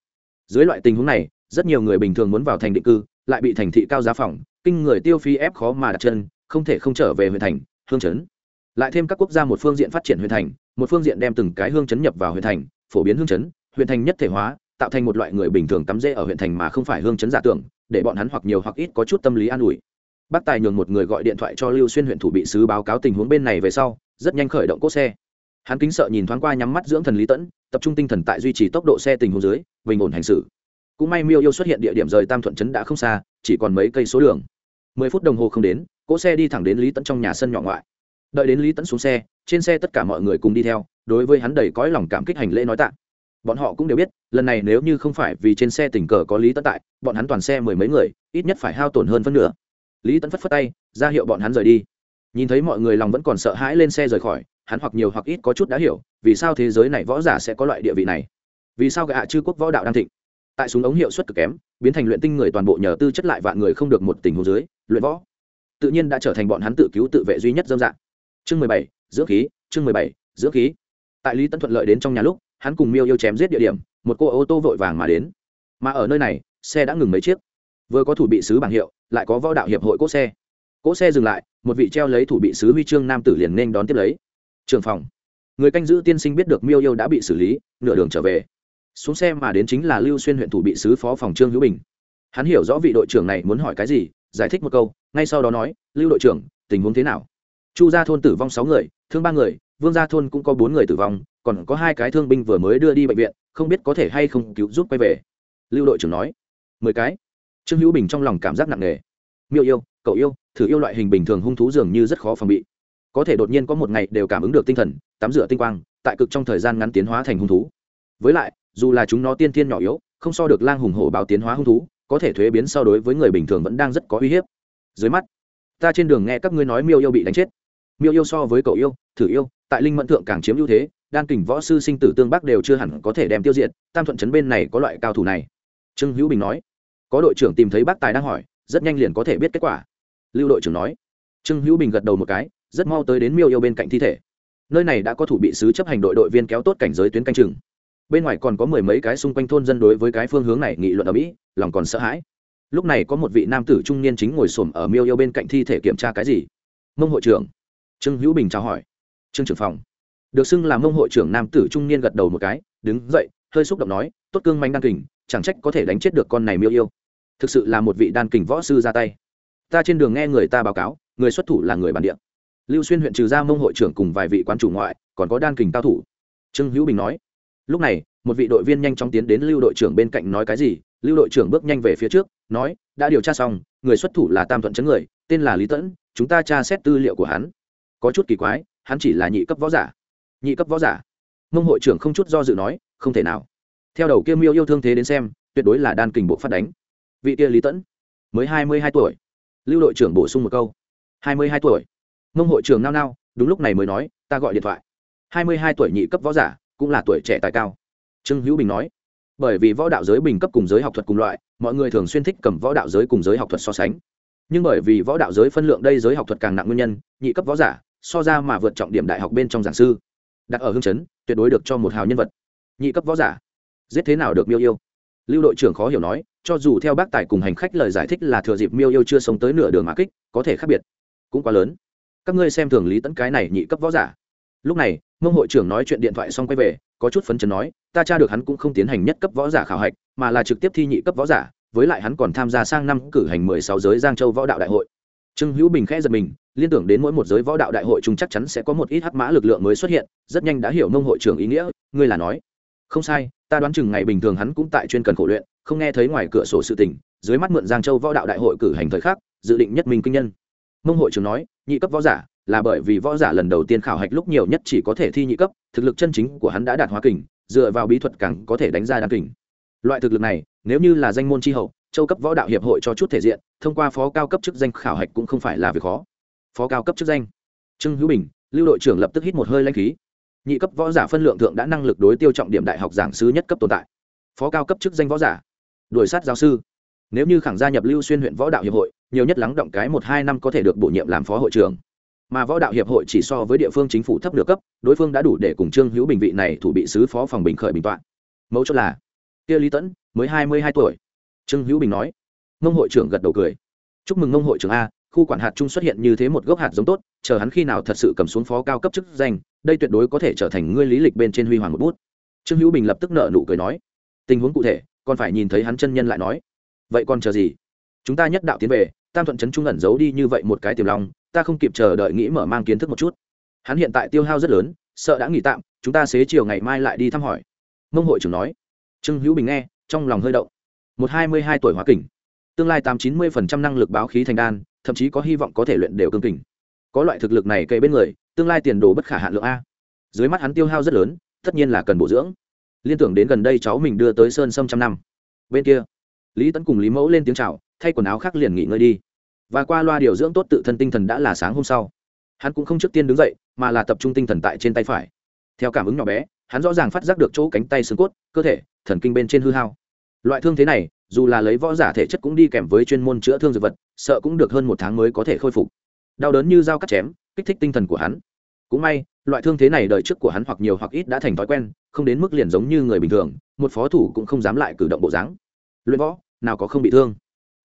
Dưới loại tình huống này, rất nhiều người bình thường muốn vào thành định cư, lại bị thành thị cao giá phòng, kinh người tiêu phí ép khó mà đặt chân, không thể không trở về huyện thành, hương chấn. Lại thêm các quốc gia một phương diện phát triển huyện thành, một phương diện đem từng cái hương chấn nhập vào huyện thành, phổ biến hương chấn, huyện thành nhất thể hóa, tạo thành một loại người bình thường tắm rễ ở huyện thành mà không phải hương chấn giả tưởng, để bọn hắn hoặc nhiều hoặc ít có chút tâm lý an ủi. Bác tài nhường một người gọi điện thoại cho lưu xuyên huyện thủ bị sứ báo cáo tình huống bên này về sau, rất nhanh khởi động cốt xe hắn kính sợ nhìn thoáng qua nhắm mắt dưỡng thần lý tẫn, tập trung tinh thần tại duy trì tốc độ xe tình huống dưới, bình ổn hành xử. Cũng may miêu yêu xuất hiện địa điểm rời tam thuận trấn đã không xa, chỉ còn mấy cây số đường. Mười phút đồng hồ không đến, cỗ xe đi thẳng đến lý tẫn trong nhà sân nhỏ ngoại. Đợi đến lý tẫn xuống xe, trên xe tất cả mọi người cùng đi theo, đối với hắn đầy cõi lòng cảm kích hành lễ nói tạ. Bọn họ cũng đều biết, lần này nếu như không phải vì trên xe tình cờ có lý tẫn tại, bọn hắn toàn xe mười mấy người, ít nhất phải hao tổn hơn phân nửa. Lý tẫn phất phất tay, ra hiệu bọn hắn rời đi. Nhìn thấy mọi người lòng vẫn còn sợ hãi lên xe rời khỏi hắn hoặc nhiều hoặc ít có chút đã hiểu, vì sao thế giới này võ giả sẽ có loại địa vị này? Vì sao gạ chư quốc võ đạo đang thịnh? Tại súng ống hiệu suất cực kém, biến thành luyện tinh người toàn bộ nhờ tư chất lại vạn người không được một tình huống dưới, luyện võ tự nhiên đã trở thành bọn hắn tự cứu tự vệ duy nhất dâm dạng. Chương mười bảy, dưỡng khí, chương mười bảy, dưỡng khí. Tại lý tấn thuận lợi đến trong nhà lúc, hắn cùng miêu yêu chém giết địa điểm, một cô ô tô vội vàng mà đến. Mà ở nơi này, xe đã ngừng mấy chiếc. Vừa có thủ bị sứ bảng hiệu, lại có võ đạo hiệp hội cỗ xe. Cỗ xe dừng lại, một vị treo lấy thủ bị sứ huy chương nam tử liền nên đón tiếp lấy trường phòng. Người canh giữ tiên sinh biết được miêu yêu đã bị xử lý, nửa đường trở về. Xuống xe mà đến chính là lưu xuyên huyện thủ bị sứ phó phòng trương hữu bình. Hắn hiểu rõ vị đội trưởng này muốn hỏi cái gì, giải thích một câu, ngay sau đó nói, lưu đội trưởng, tình huống thế nào? Chu gia thôn tử vong sáu người, thương ba người, vương gia thôn cũng có bốn người tử vong, còn có hai cái thương binh vừa mới đưa đi bệnh viện, không biết có thể hay không cứu giúp quay về. Lưu đội trưởng nói, mười cái. Trương hữu bình trong lòng cảm giác nặng nề. Miêu yêu, cậu yêu, thử yêu loại hình bình thường hung thú dường như rất khó phòng bị có thể đột nhiên có một ngày đều cảm ứng được tinh thần, tắm rửa tinh quang, tại cực trong thời gian ngắn tiến hóa thành hung thú. Với lại, dù là chúng nó tiên thiên nhỏ yếu, không so được lang hùng hổ báo tiến hóa hung thú, có thể thuế biến so đối với người bình thường vẫn đang rất có uy hiếp. Dưới mắt, ta trên đường nghe các ngươi nói miêu yêu bị đánh chết. Miêu yêu so với cậu yêu, thử yêu, tại linh mẫn thượng càng chiếm ưu thế, đan kình võ sư sinh tử tương bắc đều chưa hẳn có thể đem tiêu diệt, tam thuận chấn bên này có loại cao thủ này. Trương hữu bình nói. Có đội trưởng tìm thấy bác tài đang hỏi, rất nhanh liền có thể biết kết quả. Lưu đội trưởng nói. Trương hữu bình gật đầu một cái rất mau tới đến miêu yêu bên cạnh thi thể. Nơi này đã có thủ bị sứ chấp hành đội đội viên kéo tốt cảnh giới tuyến canh chừng. Bên ngoài còn có mười mấy cái xung quanh thôn dân đối với cái phương hướng này nghị luận ở mỹ, lòng còn sợ hãi. Lúc này có một vị nam tử trung niên chính ngồi xổm ở miêu yêu bên cạnh thi thể kiểm tra cái gì? Mông hội trưởng. Trương hữu bình chào hỏi. Trương trưởng phòng. Được xưng là mông hội trưởng nam tử trung niên gật đầu một cái, đứng dậy, hơi xúc động nói, tốt cương manh đan kình, chẳng trách có thể đánh chết được con này miêu yêu. Thực sự là một vị đan kình võ sư ra tay. Ta trên đường nghe người ta báo cáo, người xuất thủ là người bản địa lưu xuyên huyện trừ ra mông hội trưởng cùng vài vị quan chủ ngoại, còn có đan kình cao thủ. Trương hữu bình nói, lúc này, một vị đội viên nhanh chóng tiến đến lưu đội trưởng bên cạnh nói cái gì? Lưu đội trưởng bước nhanh về phía trước, nói, đã điều tra xong, người xuất thủ là tam thuận chấn người, tên là lý tẫn, chúng ta tra xét tư liệu của hắn. Có chút kỳ quái, hắn chỉ là nhị cấp võ giả. Nhị cấp võ giả? Mông hội trưởng không chút do dự nói, không thể nào. Theo đầu kia miêu yêu thương thế đến xem, tuyệt đối là đan kình bộ phát đánh. Vị kia lý tẫn, mới hai mươi hai tuổi. Lưu đội trưởng bổ sung một câu, hai mươi hai tuổi mông hội trưởng nao nao, đúng lúc này mới nói, ta gọi điện thoại. Hai mươi hai tuổi nhị cấp võ giả, cũng là tuổi trẻ tài cao. Trương hữu bình nói, bởi vì võ đạo giới bình cấp cùng giới học thuật cùng loại, mọi người thường xuyên thích cầm võ đạo giới cùng giới học thuật so sánh. Nhưng bởi vì võ đạo giới phân lượng đây giới học thuật càng nặng nguyên nhân, nhị cấp võ giả, so ra mà vượt trọng điểm đại học bên trong giảng sư. Đặt ở hương chấn, tuyệt đối được cho một hào nhân vật. Nhị cấp võ giả, giết thế nào được miêu yêu? Lưu đội trưởng khó hiểu nói, cho dù theo bác tài cùng hành khách lời giải thích là thừa dịp miêu yêu chưa sống tới nửa đường mã kích, có thể khác biệt, cũng quá lớn các ngươi xem thường lý tẫn cái này nhị cấp võ giả. Lúc này, mông hội trưởng nói chuyện điện thoại xong quay về, có chút phấn chấn nói, ta tra được hắn cũng không tiến hành nhất cấp võ giả khảo hạch, mà là trực tiếp thi nhị cấp võ giả, với lại hắn còn tham gia sang năm cử hành mười sáu giới giang châu võ đạo đại hội. Trương hữu bình khẽ giật mình, liên tưởng đến mỗi một giới võ đạo đại hội chung chắc chắn sẽ có một ít hắc mã lực lượng mới xuất hiện, rất nhanh đã hiểu mông hội trưởng ý nghĩa, ngươi là nói. Không sai, ta đoán chừng ngày bình thường hắn cũng tại chuyên cần khổ luyện, không nghe thấy ngoài cửa sổ sự tình, dưới mắt mượn giang châu võ đạo đại hội cử hành thời khắc, dự định nhất minh kinh nhân. Mông hội trưởng nói nhị cấp võ giả là bởi vì võ giả lần đầu tiên khảo hạch lúc nhiều nhất chỉ có thể thi nhị cấp, thực lực chân chính của hắn đã đạt hóa kình, dựa vào bí thuật càng có thể đánh ra đan kình. Loại thực lực này, nếu như là danh môn tri hậu, châu cấp võ đạo hiệp hội cho chút thể diện, thông qua phó cao cấp chức danh khảo hạch cũng không phải là việc khó. Phó cao cấp chức danh. Trương hữu bình, lưu đội trưởng lập tức hít một hơi lanh khí. Nhị cấp võ giả phân lượng thượng đã năng lực đối tiêu trọng điểm đại học giảng sư nhất cấp tồn tại. Phó cao cấp chức danh võ giả. Đuổi sát giáo sư nếu như khẳng gia nhập lưu xuyên huyện võ đạo hiệp hội, nhiều nhất lắng động cái một hai năm có thể được bổ nhiệm làm phó hội trưởng. Mà võ đạo hiệp hội chỉ so với địa phương chính phủ thấp nửa cấp, đối phương đã đủ để cùng trương hữu bình vị này thủ bị sứ phó phòng bình khởi bình tọa. Mẫu chốt là, kia lý tẫn mới hai mươi hai tuổi. Trương hữu bình nói. Mông hội trưởng gật đầu cười. Chúc mừng mông hội trưởng a, khu quản hạt trung xuất hiện như thế một gốc hạt giống tốt, chờ hắn khi nào thật sự cầm xuống phó cao cấp chức danh, đây tuyệt đối có thể trở thành ngươi lý lịch bên trên huy hoàng một bút. Trương hữu bình lập tức nợ nụ cười nói. Tình huống cụ thể, còn phải nhìn thấy hắn chân nhân lại nói vậy còn chờ gì? Chúng ta nhất đạo tiến về, tam thuận trấn trung ẩn giấu đi như vậy một cái tiềm lòng ta không kịp chờ đợi nghĩ mở mang kiến thức một chút. Hắn hiện tại tiêu hao rất lớn, sợ đã nghỉ tạm, chúng ta xế chiều ngày mai lại đi thăm hỏi. Mông hội trưởng nói. Trương hữu bình nghe, trong lòng hơi động. Một hai mươi hai tuổi hóa kình. Tương lai tám chín mươi phần trăm năng lực báo khí thành đan, thậm chí có hy vọng có thể luyện đều cương kình. Có loại thực lực này kề bên người, tương lai tiền đồ bất khả hạn lượng a. Dưới mắt hắn tiêu hao rất lớn, tất nhiên là cần bổ dưỡng. Liên tưởng đến gần đây cháu mình đưa tới sơn sâm trăm năm. Bên kia lý tấn cùng lý mẫu lên tiếng c h à o thay quần áo khác liền nghỉ ngơi đi. Và qua loa điều dưỡng tốt tự thân tinh thần đã là sáng hôm sau. Hắn cũng không trước tiên đứng dậy, mà là tập trung tinh thần tại trên tay phải. Theo cảm ứng nhỏ bé, hắn rõ ràng phát giác được chỗ cánh tay xương cốt, cơ thể, thần kinh bên trên hư hao. Loại thương thế này, dù là lấy võ giả thể chất cũng đi kèm với chuyên môn chữa thương dược vật, sợ cũng được hơn một tháng mới có thể khôi phục. Đau đớn như dao cắt chém, kích thích tinh thần của hắn. Cũng may, loại thương thế này đời trước của hắn hoặc nhiều hoặc ít đã thành thói quen, không đến mức liền giống như người bình thường, một phó thủ cũng không dám lại cử động bộ dáng. Luyện võ nào có không bị thương.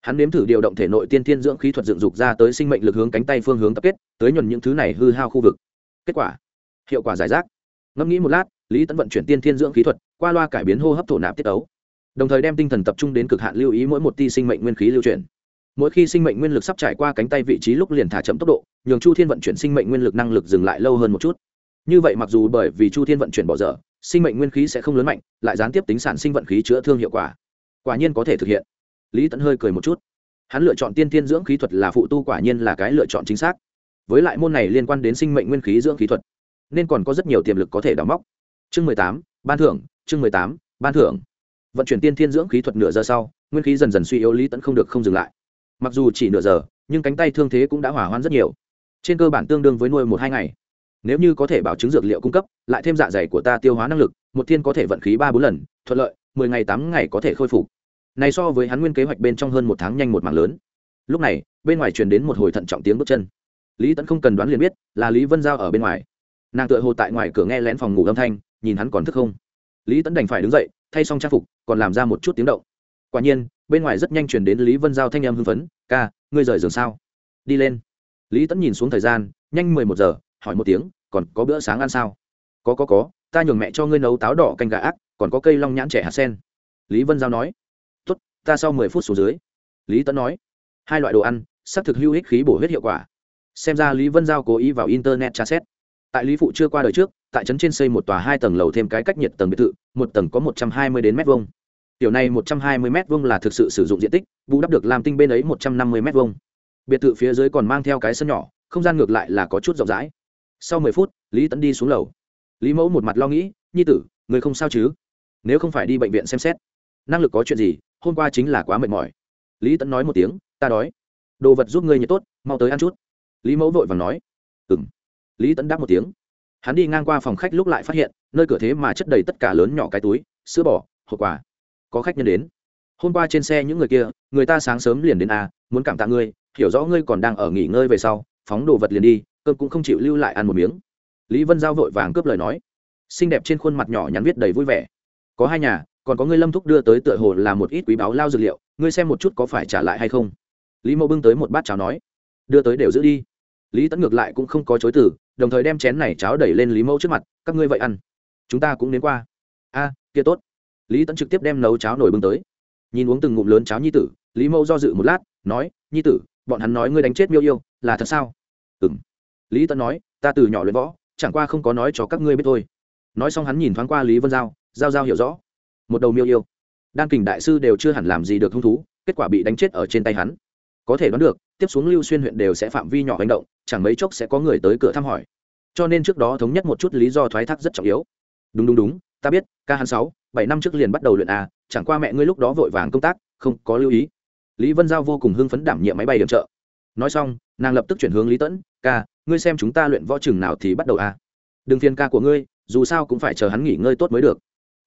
Hắn nếm thử điều động thể nội tiên thiên dưỡng khí thuật dựng dục ra tới sinh mệnh lực hướng cánh tay phương hướng tập kết, tới nhuần những thứ này hư hao khu vực. Kết quả, hiệu quả giải rác. Ngẫm nghĩ một lát, lý tấn vận chuyển tiên thiên dưỡng khí thuật, qua loa cải biến hô hấp thổ nạp tiết ấu đồng thời đem tinh thần tập trung đến cực hạn lưu ý mỗi một ti sinh mệnh nguyên khí lưu chuyển. Mỗi khi sinh mệnh nguyên lực sắp trải qua cánh tay vị trí lúc liền thả chậm tốc độ, nhường chu thiên vận chuyển sinh mệnh nguyên lực năng lực dừng lại lâu hơn một chút. Như vậy mặc dù bởi vì chu thiên vận chuyển bỏ dở, sinh mệnh nguyên khí sẽ không lớn mạnh, lại gián tiếp tính sản sinh vận khí chữa thương hiệu quả quả nhiên có thể thực hiện. Lý tẫn hơi cười một chút. Hắn lựa chọn tiên tiên dưỡng khí thuật là phụ tu quả nhiên là cái lựa chọn chính xác. Với lại môn này liên quan đến sinh mệnh nguyên khí dưỡng khí thuật, nên còn có rất nhiều tiềm lực có thể đóng móc. Chương mười tám, ban thưởng, chương mười tám, ban thưởng. Vận chuyển tiên thiên dưỡng khí thuật nửa giờ sau, nguyên khí dần dần suy yếu lý tẫn không được không dừng lại. Mặc dù chỉ nửa giờ, nhưng cánh tay thương thế cũng đã hỏa hoạn rất nhiều. Trên cơ bản tương đương với nuôi một hai ngày. Nếu như có thể bảo chứng dược liệu cung cấp, lại thêm dạ dày của ta tiêu hóa năng lực, một thiên có thể vận khí ba bốn lần, thuận lợi, mười ngày tám ngày có thể khôi phục này so với hắn nguyên kế hoạch bên trong hơn một tháng nhanh một mảng lớn. Lúc này, bên ngoài truyền đến một hồi thận trọng tiếng bước chân. Lý tẫn không cần đoán liền biết là lý vân giao ở bên ngoài. Nàng tựa hồ tại ngoài cửa nghe lén phòng ngủ âm thanh, nhìn hắn còn thức không. Lý tẫn đành phải đứng dậy, thay xong trang phục, còn làm ra một chút tiếng động. Quả nhiên, bên ngoài rất nhanh chuyển đến lý vân giao thanh em hưng phấn, ca, ngươi rời giường sao? Đi lên. Lý tẫn nhìn xuống thời gian, nhanh mười một giờ, hỏi một tiếng, còn có bữa sáng ăn sao? Có có có, ta nhường mẹ cho ngươi nấu táo đỏ canh gà ác, còn có cây long nhãn trẻ hạt sen. Lý vân giao nói ta sau mười phút xuống dưới. Lý Tấn nói, hai loại đồ ăn, xác thực hữu ích khí bổ huyết hiệu quả. Xem ra lý vân giao cố ý vào internet tra xét. Tại lý phụ chưa qua đời trước, tại trấn trên xây một tòa hai tầng lầu thêm cái cách nhiệt tầng biệt thự, một tầng có một trăm hai mươi đến mét vuông. Tiểu này một trăm hai mươi mét vuông là thực sự sử dụng diện tích, bù đắp được làm tinh bên ấy một trăm năm mươi mét vuông. Biệt thự phía dưới còn mang theo cái sân nhỏ, không gian ngược lại là có chút rộng rãi. Sau mười phút, lý Tấn đi xuống lầu. Lý mẫu một mặt lo nghĩ, nhi tử, người không sao chứ? Nếu không phải đi bệnh viện xem xét, năng lực có chuyện gì hôm qua chính là quá mệt mỏi. Lý tẫn nói một tiếng ta đói. Đồ vật giúp ngươi nhiệt tốt mau tới ăn chút. Lý mẫu vội vàng nói ừ m lý tẫn đáp một tiếng. Hắn đi ngang qua phòng khách lúc lại phát hiện nơi cửa thế mà chất đầy tất cả lớn nhỏ cái túi sữa bò hộp quà. Có khách nhân đến. Hôm qua trên xe những người kia người ta sáng sớm liền đến a à, muốn cảm tạ ngươi hiểu rõ ngươi còn đang ở nghỉ ngơi về sau phóng đồ vật liền đi cơm cũng không chịu lưu lại ăn một miếng. Lý vân giao vội vàng cướp lời nói. Xinh đẹp trên khuôn mặt nhỏ nhắn viết đầy vui vẻ. Có hai nhà còn có ngươi lâm thúc đưa tới tựa hồ là một ít quý báo lao dược liệu, ngươi xem một chút có phải trả lại hay không? Lý mẫu bưng tới một bát cháo nói, đưa tới đều giữ đi. Lý tẫn ngược lại cũng không có chối từ, đồng thời đem chén này cháo đẩy lên lý mẫu trước mặt, các ngươi vậy ăn. Chúng ta cũng đến qua. A, kia tốt. Lý tẫn trực tiếp đem nấu cháo nổi bưng tới. Nhìn uống từng ngụm lớn cháo nhi tử, lý mẫu do dự một lát, nói, nhi tử, bọn hắn nói ngươi đánh chết miêu yêu, là thật sao? Ừ m lý tẫn nói, ta từ nhỏ luyện võ, chẳng qua không có nói cho các ngươi biết thôi. Nói xong hắn nhìn thoáng qua lý vân giao giao giao hiểu rõ một đầu miêu yêu. Đan kình đại sư đều chưa hẳn làm gì được hung thú, kết quả bị đánh chết ở trên tay hắn. Có thể đoán được, tiếp xuống lưu xuyên huyện đều sẽ phạm vi nhỏ hành động, chẳng mấy chốc sẽ có người tới cửa thăm hỏi. Cho nên trước đó thống nhất một chút lý do thoái thác rất trọng yếu. Đúng đúng đúng, ta biết, ca hắn sáu, bảy năm trước liền bắt đầu luyện a, chẳng qua mẹ ngươi lúc đó vội vàng công tác, không có lưu ý. Lý vân giao vô cùng hưng phấn đảm nhiệm máy bay điểm trợ. Nói xong, nàng lập tức chuyển hướng lý tẫn, ca, ngươi xem chúng ta luyện võ chừng nào thì bắt đầu a. Đừng phiền ca của ngươi, dù sao cũng phải chờ hắn nghỉ ngơi tốt mới được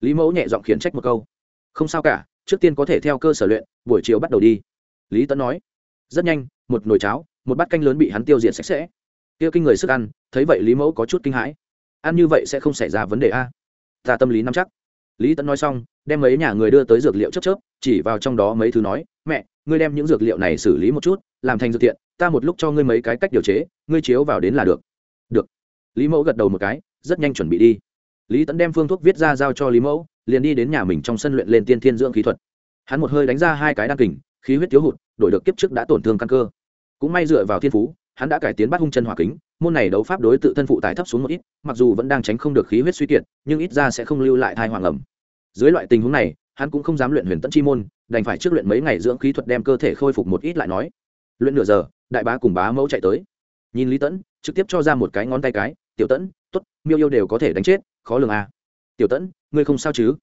lý mẫu nhẹ giọng khiển trách một câu. Không sao cả, trước tiên có thể theo cơ sở luyện, buổi chiều bắt đầu đi. Lý Tấn nói. Rất nhanh, một nồi cháo, một bát canh lớn bị hắn tiêu diệt sạch sẽ. Kia kinh người sức ăn, thấy vậy lý mẫu có chút kinh hãi. Ăn như vậy sẽ không xảy ra vấn đề a. Ta tâm lý nắm chắc. Lý Tấn nói xong, đem mấy nhà người đưa tới dược liệu chớp chớp, chỉ vào trong đó mấy thứ nói, mẹ, ngươi đem những dược liệu này xử lý một chút, làm thành dược tiện ta một lúc cho ngươi mấy cái cách điều chế, ngươi chiếu vào đến là được. Được. Lý mẫu gật đầu một cái, rất nhanh chuẩn bị đi lý tẫn đem phương thuốc viết ra giao cho lý mẫu, liền đi đến nhà mình trong sân luyện lên tiên thiên dưỡng khí thuật. Hắn một hơi đánh ra hai cái đăng kình, khí huyết thiếu hụt, đổi được kiếp trước đã tổn thương căn cơ. Cũng may dựa vào thiên phú, hắn đã cải tiến bắt hung chân hỏa kính, môn này đấu pháp đối tự thân phụ tải thấp xuống một ít, mặc dù vẫn đang tránh không được khí huyết suy kiệt, nhưng ít ra sẽ không lưu lại thai hoàng ẩm. Dưới loại tình huống này, hắn cũng không dám luyện huyền tẫn chi môn, đành phải trước luyện mấy ngày dưỡng khí thuật đem cơ thể khôi phục một ít lại nói. Luyện nửa giờ, đại bá cùng bá mẫu chạy tới. Nhìn lý tẫn trực tiếp cho ra một cái ngón tay cái, tiểu tẫn t ố t miêu yêu đều có thể đánh chết khó lường à. tiểu tẫn, ngươi không sao chứ?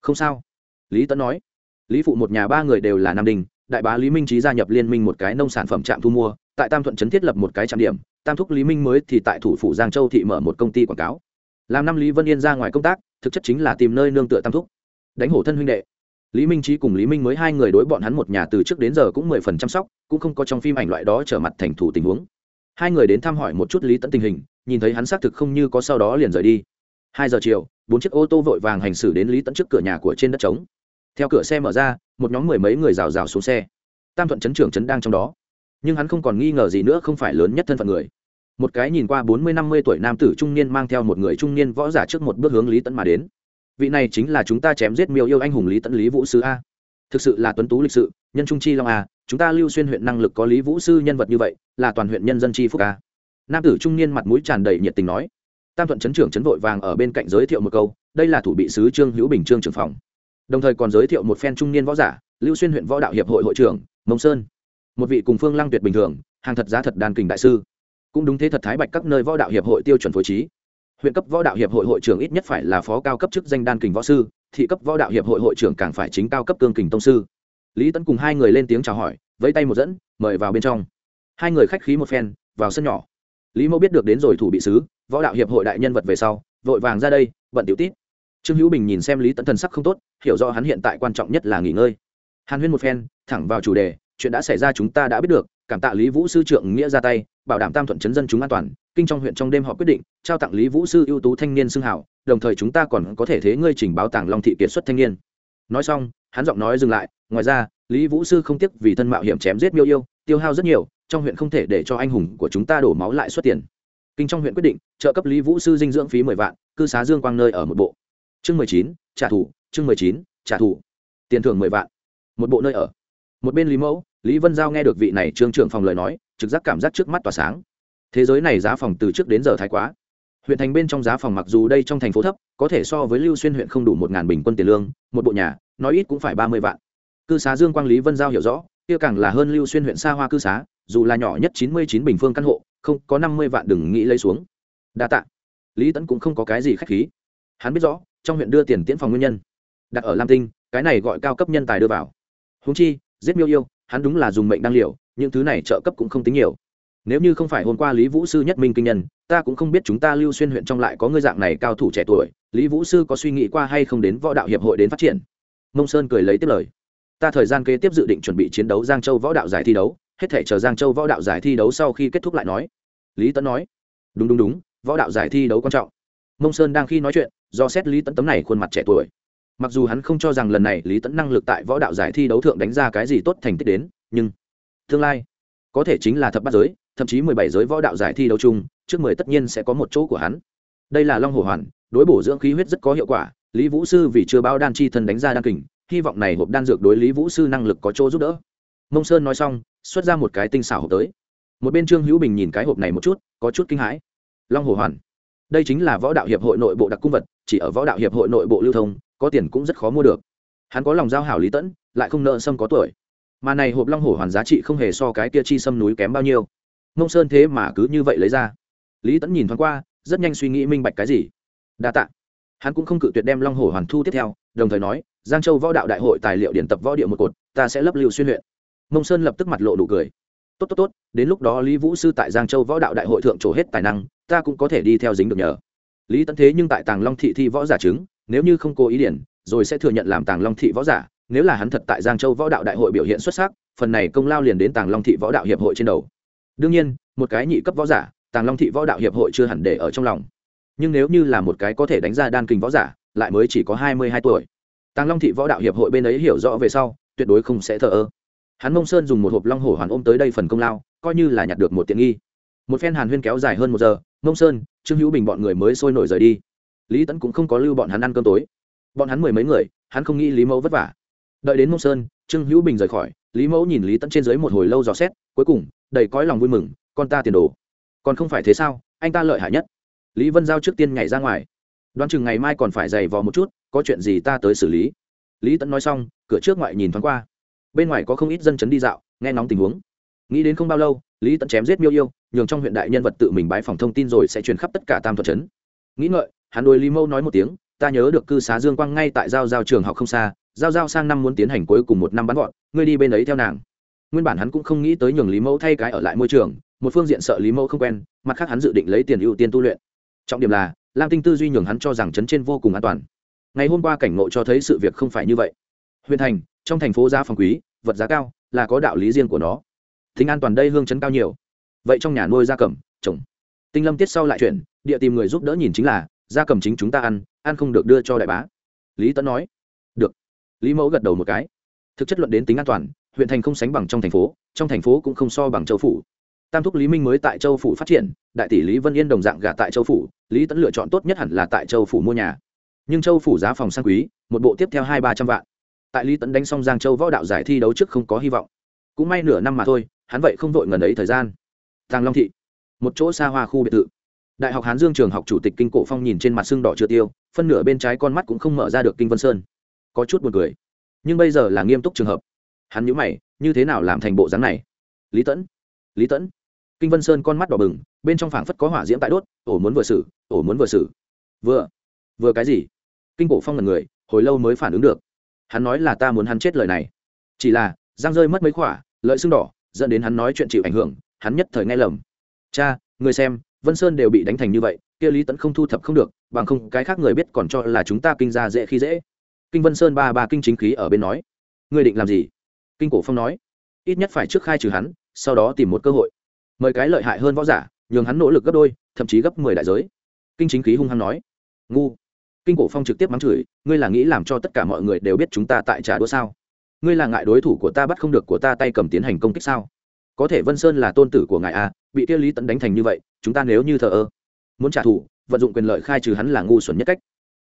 Không sao. Lý tẫn nói. Lý phụ một nhà ba người đều là nam đình, đại bá lý minh trí gia nhập liên minh một cái nông sản phẩm trạm thu mua, tại tam thuận trấn thiết lập một cái trạm điểm, tam thúc lý minh mới thì tại thủ phủ giang châu thị mở một công ty quảng cáo. Làm năm lý vân yên ra ngoài công tác, thực chất chính là tìm nơi nương tựa tam thúc. Đánh hổ thân huynh đệ. Lý minh trí cùng lý minh mới hai người đối bọn hắn một nhà từ trước đến giờ cũng mười phần chăm sóc, cũng không có trong phim ảnh loại đó trở mặt thành thủ tình huống. Hai người đến thăm hỏi một chút lý tẫn tình hình, nhìn thấy hắn xác thực không như có sau đó liền rời đi hai giờ chiều, bốn chiếc ô tô vội vàng hành xử đến lý tẫn trước cửa nhà của trên đất trống. Theo cửa xe mở ra, một nhóm mười mấy người rào rào xuống xe. Tam thuận chấn trưởng chấn đang trong đó. Nhưng hắn không còn nghi ngờ gì nữa, không phải lớn nhất thân phận người. Một cái nhìn qua bốn mươi, năm mươi tuổi nam tử trung niên mang theo một người trung niên võ giả trước một bước hướng lý tẫn mà đến. Vị này chính là chúng ta chém giết miêu yêu anh hùng lý tẫn lý vũ sư a. Thực sự là tuấn tú lịch sự, nhân trung chi long a, chúng ta lưu xuyên huyện năng lực có lý vũ sư nhân vật như vậy, là toàn huyện nhân dân chi phúc a. Nam tử trung niên mặt mũi tràn đầy nhiệt tình nói tam thuận chấn trưởng chấn vội vàng ở bên cạnh giới thiệu một câu, đây là thủ bị sứ trương hữu bình trương trưởng phòng. Đồng thời còn giới thiệu một phen trung niên võ giả, lưu xuyên huyện võ đạo hiệp hội hội trưởng, mông sơn. Một vị cùng phương lăng tuyệt bình thường, hàng thật giá thật đàn kình đại sư. Cũng đúng thế thật thái bạch các nơi võ đạo hiệp hội tiêu chuẩn phối trí. Huyện cấp võ đạo hiệp hội hội trưởng ít nhất phải là phó cao cấp chức danh đan kình võ sư, thị cấp võ đạo hiệp hội hội trưởng càng phải chính cao cấp cương kình tông sư. Lý tấn cùng hai người lên tiếng chào hỏi, vẫy tay một dẫn, mời vào bên trong. Hai người khách khí một phen, vào sân nhỏ. Lý mẫu biết được đến rồi thủ bị sứ võ đạo hiệp hội đại nhân vật về sau, vội vàng ra đây, bận tiểu tít. Trương hữu bình nhìn xem lý tấn thần sắc không tốt, hiểu rõ hắn hiện tại quan trọng nhất là nghỉ ngơi. Hàn huyên một phen, thẳng vào chủ đề, chuyện đã xảy ra chúng ta đã biết được, cảm tạ lý vũ sư trượng nghĩa ra tay, bảo đảm tam thuận chấn dân chúng an toàn, kinh trong huyện trong đêm họ quyết định, trao tặng lý vũ sư ưu tú thanh niên xưng hảo đồng thời chúng ta còn có thể thế ngươi trình báo tàng long thị kiệt xuất thanh niên. Nói xong, hắn giọng nói dừng lại, ngoài ra, lý vũ sư không tiếc vì thân mạo hiểm chém giết miêu yêu, tiêu hao rất nhiều, trong huyện không thể để cho anh hùng của chúng ta đổ máu lại xuất tiền kinh trong huyện quyết định, trợ cấp lý vũ sư dinh dưỡng phí mười vạn, cư xá dương quang nơi ở một bộ. Chương mười chín, trả thù, chương mười chín, trả thù. Tiền thưởng mười vạn. Một bộ nơi ở. Một bên lý mẫu, lý vân giao nghe được vị này trương trưởng phòng lời nói, trực giác cảm giác trước mắt tỏa sáng. Thế giới này giá phòng từ trước đến giờ thái quá. Huyện thành bên trong giá phòng mặc dù đây trong thành phố thấp, có thể so với lưu xuyên huyện không đủ một ngàn bình quân tiền lương, một bộ nhà, nói ít cũng phải ba mươi vạn. Cư xá dương quang lý vân giao hiểu rõ, kia càng là hơn lưu xuyên huyện xa hoa cư xá, dù là nhỏ nhất chín mươi chín bình phương căn hộ không có năm mươi vạn đừng nghĩ lấy xuống. Đa tạ. Lý tẫn cũng không có cái gì k h á c h khí. Hắn biết rõ, trong huyện đưa tiền tiễn phòng nguyên nhân. Đặt ở lam tinh, cái này gọi cao cấp nhân tài đưa vào. Húng chi, giết miêu yêu, hắn đúng là dùng mệnh đăng liều, những thứ này trợ cấp cũng không tính nhiều. Nếu như không phải hôm qua lý vũ sư nhất minh kinh nhân, ta cũng không biết chúng ta lưu xuyên huyện trong lại có ngư dạng này cao thủ trẻ tuổi, lý vũ sư có suy nghĩ qua hay không đến võ đạo hiệp hội đến phát triển. Mông sơn cười lấy tiếp lời. Ta thời gian kế tiếp dự định chuẩn bị chiến đấu giang châu võ đạo giải thi đấu hết thể chờ giang châu võ đạo giải thi đấu sau khi kết thúc lại nói. Lý tấn nói, đúng đúng đúng, võ đạo giải thi đấu quan trọng. Mông sơn đang khi nói chuyện, do xét lý tấn tấm này khuôn mặt trẻ tuổi. Mặc dù hắn không cho rằng lần này lý tấn năng lực tại võ đạo giải thi đấu thượng đánh ra cái gì tốt thành tích đến, nhưng tương lai có thể chính là thập bát giới, thậm chí mười bảy giới võ đạo giải thi đấu chung, trước mười tất nhiên sẽ có một chỗ của hắn. Đây là long hồ hoàn, đối bổ dưỡng khí huyết rất có hiệu quả, lý vũ sư vì chưa bao đan chi thân đánh ra đan kình, hy vọng này hộp đan dược đối lý vũ sư năng lực có chỗ giúp đỡ mông sơn nói xong, xuất ra một cái tinh xảo hộp tới. Một bên trương hữu bình nhìn cái hộp này một chút, có chút kinh hãi. Long hồ hoàn. Đây chính là võ đạo hiệp hội nội bộ đặc cung vật, chỉ ở võ đạo hiệp hội nội bộ lưu thông, có tiền cũng rất khó mua được. Hắn có lòng giao hảo lý tẫn, lại không nợ sâm có tuổi. Mà này hộp long hổ hoàn giá trị không hề so cái kia chi sâm núi kém bao nhiêu. Mông sơn thế mà cứ như vậy lấy ra. Lý tẫn nhìn thoáng qua, rất nhanh suy nghĩ minh bạch cái gì. Đa t ạ hắn cũng không cự tuyệt đem long hổ hoàn thu tiếp theo, đồng thời nói, giang châu võ đạo đại hội tài liệu điển tập võ địa một cột, ta sẽ lấp lưu xuyên huyện mông sơn lập tức mặt lộ nụ cười. Tốt tốt tốt, đến lúc đó lý vũ sư tại giang châu võ đạo đại hội thượng trổ hết tài năng, ta cũng có thể đi theo dính được nhờ. Lý Tấn thế nhưng tại tàng long thị thi võ giả chứng, nếu như không cố ý điển, rồi sẽ thừa nhận làm tàng long thị võ giả, nếu là hắn thật tại giang châu võ đạo đại hội biểu hiện xuất sắc, phần này công lao liền đến tàng long thị võ đạo hiệp hội trên đầu. Đương nhiên, một cái nhị cấp võ giả, tàng long thị võ đạo hiệp hội chưa hẳn để ở trong lòng. Nhưng nếu như là một cái có thể đánh ra đan kinh võ giả, lại mới chỉ có hai mươi hai tuổi. Tàng long thị võ đạo hiệp hội bên ấy hiểu rõ về sau, tuyệt đối không sẽ thờ ơ hắn mông sơn dùng một hộp long hổ hoàn ôm tới đây phần công lao, coi như là nhặt được một tiện nghi. Một phen hàn huyên kéo dài hơn một giờ, mông sơn, trương hữu bình bọn người mới sôi nổi rời đi. Lý tẫn cũng không có lưu bọn hắn ăn cơm tối. Bọn hắn mười mấy người, hắn không nghĩ lý mẫu vất vả. Đợi đến mông sơn, trương hữu bình rời khỏi, lý mẫu nhìn lý tẫn trên dưới một hồi lâu dò xét, cuối cùng, đầy cõi lòng vui mừng, con ta tiền đồ, còn không phải thế sao? Anh ta lợi hại nhất. Lý vân giao trước tiên nhảy ra ngoài. Đoán chừng ngày mai còn phải giày vò một chút, có chuyện gì ta tới xử lý. Lý tẫn nói xong, cửa trước ngoại nhìn thoáng qua bên ngoài có không ít dân chấn đi dạo, nghe ngóng tình huống. Nghĩ đến không bao lâu, lý tận chém giết miêu yêu, nhường trong huyện đại nhân vật tự mình bái phòng thông tin rồi sẽ truyền khắp tất cả tam thuật chấn. Nghĩ ngợi, hắn đôi lý mâu nói một tiếng, ta nhớ được cư xá dương quang ngay tại giao giao trường học không xa, giao giao sang năm muốn tiến hành cuối cùng một năm bắn gọn, ngươi đi bên ấy theo nàng. Nguyên bản hắn cũng không nghĩ tới nhường lý mẫu thay cái ở lại môi trường, một phương diện sợ lý mẫu không quen, mặt khác hắn dự định lấy tiền ưu tiên tu luyện. Trọng điểm là, lam tinh tư duy nhường hắn cho rằng chấn trên vô cùng an toàn. Ngày hôm qua cảnh ngộ cho thấy sự việc không phải như vậy. Huyện thành, trong thành phố gia phòng quý vật giá cao, là có đạo lý riêng của nó. Tính an toàn đây hương chấn cao nhiều. Vậy trong nhà nuôi gia cầm trồng tinh lâm tiết sau lại chuyển, địa tìm người giúp đỡ nhìn chính là, gia cầm chính chúng ta ăn ăn không được đưa cho đại bá. Lý tấn nói. Được. Lý mẫu gật đầu một cái. Thực chất luận đến tính an toàn, huyện thành không sánh bằng trong thành phố, trong thành phố cũng không so bằng châu phủ. Tam thúc lý minh mới tại châu phủ phát triển, đại tỷ lý vân yên đồng dạng gà tại châu phủ, lý tấn lựa chọn tốt nhất hẳn là tại châu phủ mua nhà. Nhưng châu phủ giá phòng sang quý, một bộ tiếp theo hai ba trăm vạn tại lý tẫn đánh xong giang châu võ đạo giải thi đấu trước không có hy vọng. Cũng may nửa năm mà thôi, hắn vậy không vội ngần ấy thời gian. Tàng long thị, một chỗ xa hoa khu biệt thự. Đại học hán dương trường học chủ tịch kinh cổ phong nhìn trên mặt xương đỏ chưa tiêu, phân nửa bên trái con mắt cũng không mở ra được kinh vân sơn. Có chút buồn cười. Nhưng bây giờ là nghiêm túc trường hợp. Hắn nhíu mày, như thế nào làm thành bộ dáng này? Lý tẫn lý tẫn kinh vân sơn con mắt đỏ bừng, bên trong phảng phất có hỏa diễm tại đốt, ổ muốn vừa xử, ổ muốn vừa xử. Vừa. Vừa cái gì? Kinh cổ phong là người, hồi lâu mới phản ứng được hắn nói là ta muốn hắn chết lời này. Chỉ là giang rơi mất mấy khỏa, lợi xương đỏ, dẫn đến hắn nói chuyện chịu ảnh hưởng, hắn nhất thời nghe lầm. Cha, người xem, vân sơn đều bị đánh thành như vậy, kia lý tẫn không thu thập không được, bằng không cái khác người biết còn cho là chúng ta kinh ra dễ khi dễ. Kinh vân sơn ba ba kinh chính khí ở bên nói. Ngươi định làm gì? Kinh cổ phong nói. Ít nhất phải trước khai trừ hắn, sau đó tìm một cơ hội. Mời cái lợi hại hơn võ giả, nhường hắn nỗ lực gấp đôi, thậm chí gấp mười đại giới. Kinh chính khí hung hăng nói. Ngu kinh cổ phong trực tiếp mắng chửi, ngươi là nghĩ làm cho tất cả mọi người đều biết chúng ta tại trả đũa sao? Ngươi là ngại đối thủ của ta bắt không được của ta tay cầm tiến hành công kích sao? Có thể vân sơn là tôn tử của ngài a bị kia lý tẫn đánh thành như vậy, chúng ta nếu như thờ ơ, muốn trả thù, vận dụng quyền lợi khai trừ hắn là ngu xuẩn nhất cách.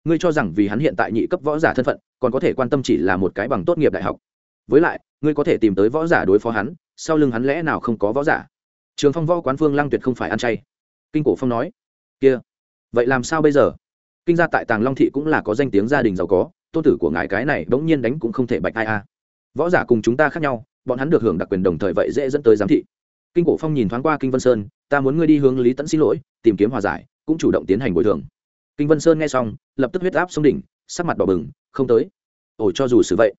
Ngươi cho rằng vì hắn hiện tại nhị cấp võ giả thân phận, còn có thể quan tâm chỉ là một cái bằng tốt nghiệp đại học. Với lại, ngươi có thể tìm tới võ giả đối phó hắn, sau lưng hắn lẽ nào không có võ giả? Trường phong võ quán phương lăng tuyệt không phải ăn chay. Kinh cổ phong nói, kia, vậy làm sao bây giờ? Kinh gia tại tàng long thị cũng là có danh tiếng gia đình giàu có, tôn tử của ngài cái này bỗng nhiên đánh cũng không thể bạch ai a. Võ giả cùng chúng ta khác nhau, bọn hắn được hưởng đặc quyền đồng thời vậy dễ dẫn tới giám thị. Kinh cổ phong nhìn thoáng qua kinh vân sơn, ta muốn ngươi đi hướng lý tẫn xin lỗi, tìm kiếm hòa giải, cũng chủ động tiến hành bồi thường. Kinh vân sơn nghe xong, lập tức huyết áp xuống đỉnh, sắc mặt đỏ bừng, không tới. Ồ, cho dù xử vậy,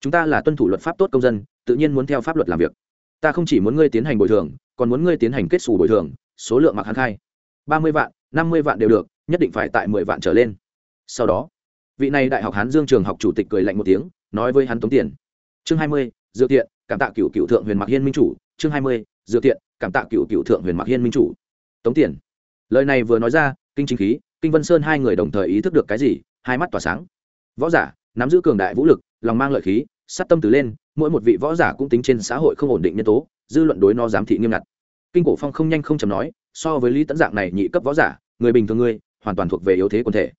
chúng ta là tuân thủ luật pháp tốt công dân, tự nhiên muốn theo pháp luật làm việc. Ta không chỉ muốn ngươi tiến hành bồi thường, còn muốn ngươi tiến hành kết xù bồi thường, số lượng mặc hắn khai. Ba mươi vạn, năm mươi vạn đều được nhất định phải tại mười vạn trở lên. Sau đó, vị này đại học hán dương trường học chủ tịch cười lạnh một tiếng, nói với hắn tống tiền. Chương hai mươi dựa thiện cảm tạ cựu cựu thượng huyền mặc hiên minh chủ. Chương hai mươi dựa thiện cảm tạ cựu cựu thượng huyền mặc hiên minh chủ. Tống tiền. Lời này vừa nói ra, kinh chính khí, kinh vân sơn hai người đồng thời ý thức được cái gì, hai mắt tỏa sáng. Võ giả, nắm giữ cường đại vũ lực, lòng mang lợi khí, sát tâm từ lên, mỗi một vị võ giả cũng tính trên xã hội không ổn định nhân tố, dư luận đối nó giám thị nghiêm ngặt. Kinh cổ phong không nhanh không chầm nói, so với lý tấn dạng này nhị cấp võ giả, người bình thường ngươi hoàn toàn thuộc về yếu thế quần thể.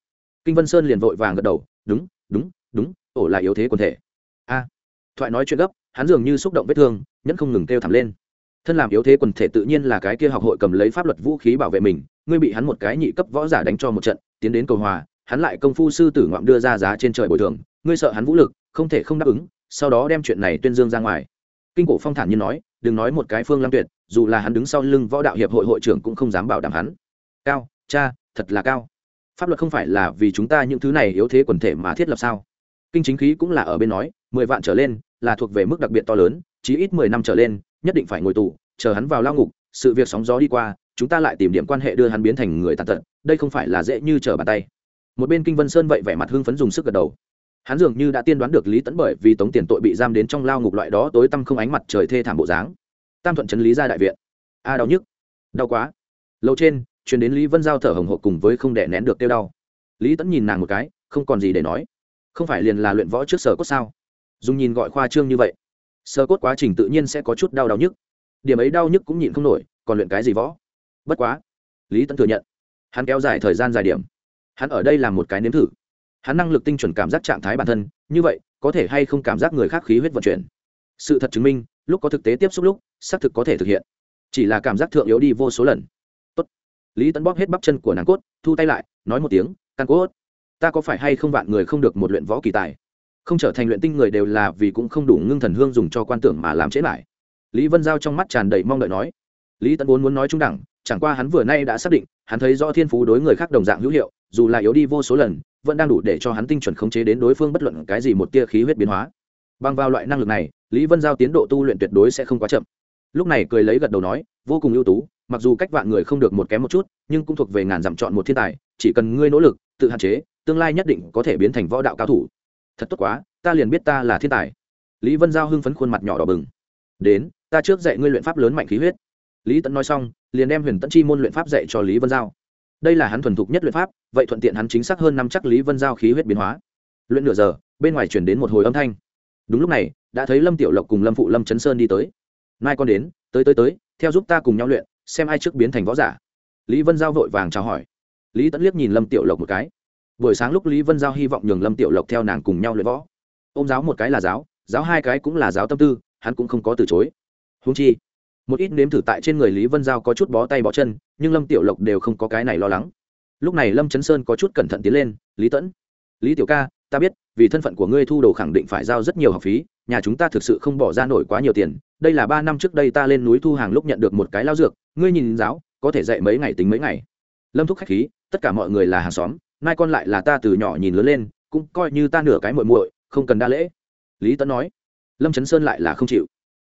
Kinh vân sơn liền vội vàng gật đầu, đúng đúng đúng, ổ là yếu thế quần thể. A. Thoại nói chuyện gấp, hắn dường như xúc động vết thương, nhẫn không ngừng kêu thảm lên. Thân làm yếu thế quần thể tự nhiên là cái kia học hội cầm lấy pháp luật vũ khí bảo vệ mình, ngươi bị hắn một cái nhị cấp võ giả đánh cho một trận, tiến đến cầu hòa, hắn lại công phu sư tử ngoạm đưa ra giá trên trời bồi thường, ngươi sợ hắn vũ lực, không thể không đáp ứng, sau đó đem chuyện này tuyên dương ra ngoài. Kinh cổ phong thản nhiên nói, đừng nói một cái phương lam tuyệt, dù là hắn đứng sau lưng võ đạo hiệp hội hội trưởng cũng không dám bảo đảm hắn. Cao, cha thật là cao. Pháp luật không phải là vì chúng ta những thứ này yếu thế quần thể mà thiết lập sao? Kinh chính khí cũng là ở bên nói, mười vạn trở lên là thuộc về mức đặc biệt to lớn, chí ít mười năm trở lên, nhất định phải ngồi tù, chờ hắn vào lao ngục, sự việc sóng gió đi qua, chúng ta lại tìm điểm quan hệ đưa hắn biến thành người tàn tật, đây không phải là dễ như trở bàn tay. Một bên kinh vân sơn vậy vẻ mặt hưng phấn dùng sức gật đầu. Hắn dường như đã tiên đoán được lý tẫn bởi vì tống tiền tội bị giam đến trong lao ngục loại đó tối tăm không ánh mặt trời thê thảm bộ dáng. Tam thuận chấn lý ra đại viện. A, đau nhức. Đau quá. Lâu trên chuyển đến lý vân giao thở hồng hộc cùng với không đẻ nén được tiêu đau. Lý tẫn nhìn nàng một cái, không còn gì để nói. Không phải liền là luyện võ trước sở cốt sao? Dùng nhìn gọi khoa trương như vậy sơ cốt quá trình tự nhiên sẽ có chút đau đau nhức. Điểm ấy đau nhức cũng nhịn không nổi, còn luyện cái gì võ? Bất quá, lý tẫn thừa nhận, hắn kéo dài thời gian dài điểm. Hắn ở đây làm một cái nếm thử. Hắn năng lực tinh chuẩn cảm giác trạng thái bản thân, như vậy, có thể hay không cảm giác người khác khí huyết vận chuyển. Sự thật chứng minh, lúc có thực tế tiếp xúc lúc, xác thực có thể thực hiện. Chỉ là cảm giác thượng yếu đi vô số lần lý tấn bóp hết bắp chân của nàng cốt, thu tay lại, nói một tiếng, căn cốt, ta có phải hay không vạn người không được một luyện võ kỳ tài? Không trở thành luyện tinh người đều là vì cũng không đủ ngưng thần hương dùng cho quan tưởng mà làm chết lại. Lý vân giao trong mắt tràn đầy mong đợi nói, lý tấn vốn muốn nói trung đẳng, chẳng qua hắn vừa nay đã xác định, hắn thấy rõ thiên phú đối người khác đồng dạng hữu hiệu, dù là yếu đi vô số lần, vẫn đang đủ để cho hắn tinh chuẩn khống chế đến đối phương bất luận cái gì một tia khí huyết biến hóa. Bằng vào loại năng lực này, lý vân giao tiến độ tu luyện tuyệt đối sẽ không quá chậm. Lúc này cười lấy gật đầu nói, vô cùng ưu tú mặc dù cách vạn người không được một kém một chút, nhưng cũng thuộc về ngàn dặm chọn một thiên tài, chỉ cần ngươi nỗ lực, tự hạn chế, tương lai nhất định có thể biến thành võ đạo cao thủ. Thật tốt quá, ta liền biết ta là thiên tài. Lý vân giao hưng phấn khuôn mặt nhỏ đỏ bừng. Đến, ta trước dạy ngươi luyện pháp lớn mạnh khí huyết. Lý tẫn nói xong, liền đem huyền tẫn chi môn luyện pháp dạy cho lý vân giao. Đây là hắn thuần thục nhất luyện pháp, vậy thuận tiện hắn chính xác hơn năm chắc lý vân giao khí huyết biến hóa. Luyện nửa giờ, bên ngoài chuyển đến một hồi âm thanh. Đúng lúc này, đã thấy lâm tiểu lộc cùng lâm phụ lâm chấn sơn đi tới. Mai con đến, tới tới tới, theo giúp ta cùng nhau luyện xem ai trước biến thành võ giả. Lý vân giao vội vàng chào hỏi. Lý tẫn liếc nhìn lâm tiểu lộc một cái. Buổi sáng lúc lý vân giao hy vọng nhường lâm tiểu lộc theo nàng cùng nhau luyện võ. Ô m giáo một cái là giáo giáo hai cái cũng là giáo tâm tư, hắn cũng không có từ chối. Húng chi, một ít nếm thử tại trên người lý vân giao có chút bó tay bó chân, nhưng lâm tiểu lộc đều không có cái này lo lắng. Lúc này lâm chấn sơn có chút cẩn thận tiến lên, lý tẫn lý tiểu ca ta biết, vì thân phận của ngươi thu đồ khẳng định phải giao rất nhiều học phí, nhà chúng ta thực sự không bỏ ra nổi quá nhiều tiền. Đây là ba năm trước đây ta lên núi thu hàng lúc nhận được một cái lao dược, ngươi nhìn giáo, có thể dạy mấy ngày tính mấy ngày. Lâm thúc khách khí, tất cả mọi người là hàng xóm nay con lại là ta từ nhỏ nhìn lớn lên, cũng coi như ta nửa cái muội muội, không cần đa lễ. Lý tấn nói. Lâm trấn sơn lại là không chịu.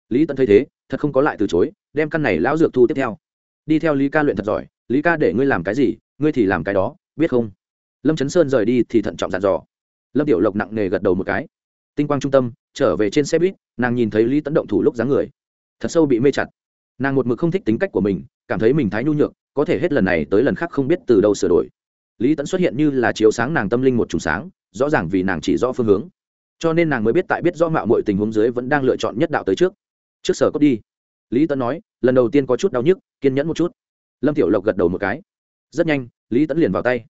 Lý tấn thấy thế, thật không có lại từ chối, đem căn này lão dược thu tiếp theo. Đi theo lý ca luyện thật giỏi. Lý ca để ngươi làm cái gì, ngươi thì làm cái đó, biết không? Lâm trấn sơn rời đi thì thận trọng dặn dò lâm tiểu lộc nặng nề gật đầu một cái. Tinh quang trung tâm, trở về trên xe buýt, nàng nhìn thấy lý tấn động thủ lúc dáng người. Thật sâu bị mê chặt. Nàng một mực không thích tính cách của mình, cảm thấy mình thái nhu nhược, có thể hết lần này tới lần khác không biết từ đâu sửa đổi. Lý tẫn xuất hiện như là chiếu sáng nàng tâm linh một trùng sáng, rõ ràng vì nàng chỉ rõ phương hướng. Cho nên nàng mới biết tại biết rõ mạo mọi tình huống dưới vẫn đang lựa chọn nhất đạo tới trước. Trước sở cốt đi. Lý tẫn nói, lần đầu tiên có chút đau nhức, kiên nhẫn một chút. Lâm tiểu lộc gật đầu một cái. Rất nhanh, lý tẫn liền vào tay.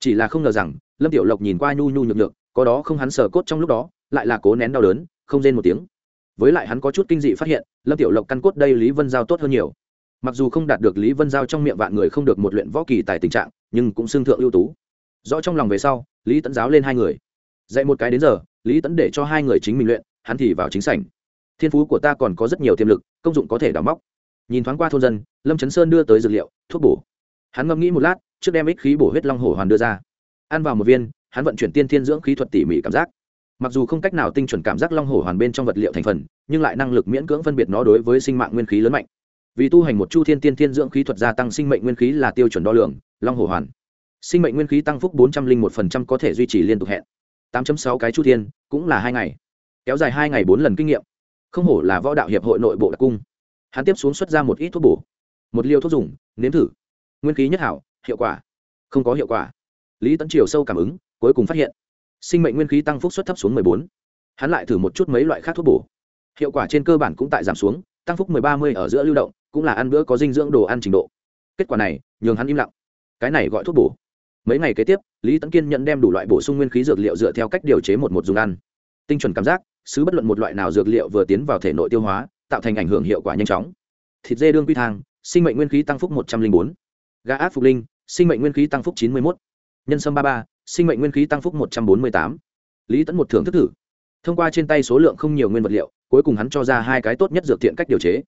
Chỉ là không ngờ rằng, lâm tiểu lộc nhìn qua nhu nhu nhược nhược có đó không hắn sờ cốt trong lúc đó, lại là cố nén đau đớn, không rên một tiếng. Với lại hắn có chút kinh dị phát hiện, lâm tiểu lộc căn cốt đây lý vân giao tốt hơn nhiều. Mặc dù không đạt được lý vân giao trong miệng vạn người không được một luyện võ kỳ tại tình trạng, nhưng cũng xưng thượng ưu tú. Rõ trong lòng về sau, lý tẫn giáo lên hai người. Dạy một cái đến giờ, lý tẫn để cho hai người chính mình luyện, hắn thì vào chính sảnh. Thiên phú của ta còn có rất nhiều tiềm lực, công dụng có thể đào móc. Nhìn thoáng qua thôn dân, lâm trấn sơn đưa tới dược liệu, thuốc bổ. Hắn ngẫm nghĩ một lát, trước đem ích khí bổ huyết long hổ hoàn đưa ra. Ăn vào một viên hắn vận chuyển tiên thiên dưỡng khí thuật tỉ mỉ cảm giác. Mặc dù không cách nào tinh chuẩn cảm giác long hổ hoàn bên trong vật liệu thành phần, nhưng lại năng lực miễn cưỡng phân biệt nó đối với sinh mạng nguyên khí lớn mạnh. Vì tu hành một chu thiên tiên thiên dưỡng khí thuật gia tăng sinh mệnh nguyên khí là tiêu chuẩn đo lường, long hổ hoàn. Sinh mệnh nguyên khí tăng phúc bốn trăm linh một phần trăm có thể duy trì liên tục hẹn. tám sáu cái chu thiên, cũng là hai ngày. Kéo dài hai ngày bốn lần kinh nghiệm. Không hổ là võ đạo hiệp hội nội bộ đặc cung. Hắn tiếp xuống xuất ra một ít thuốc bổ. Một liều thuốc dùng, nếm thử. Nguyên khí nhất hảo, hiệu quả. Không có hiệu quả lý tấn triều sâu cảm ứng, cuối cùng phát hiện, sinh mệnh nguyên khí tăng phúc suất thấp xuống mười bốn. Hắn lại thử một chút mấy loại khác thuốc bổ. Hiệu quả trên cơ bản cũng tại giảm xuống, tăng phúc mười ba mươi ở giữa lưu động, cũng là ăn bữa có dinh dưỡng đồ ăn trình độ. Kết quả này, nhường hắn im lặng. Cái này gọi thuốc bổ. Mấy ngày kế tiếp, lý tấn kiên nhận đem đủ loại bổ sung nguyên khí dược liệu dựa theo cách điều chế một một dùng ăn. Tinh chuẩn cảm giác, xứ bất luận một loại nào dược liệu vừa tiến vào thể nội tiêu hóa, tạo thành ảnh hưởng hiệu quả nhanh chóng. Thịt dê đương quy thang, sinh mệnh nguyên khí tăng phúc một trăm linh bốn. Gà áp phục linh, sinh mệnh nguyên khí tăng phúc chín mươi một nhân sâm ba ba, sinh mệnh nguyên khí tăng phúc một trăm bốn mươi tám. Lý tẫn một thưởng thức thử. Thông qua trên tay số lượng không nhiều nguyên vật liệu, cuối cùng hắn cho ra hai cái tốt nhất dược thiện cách điều chế.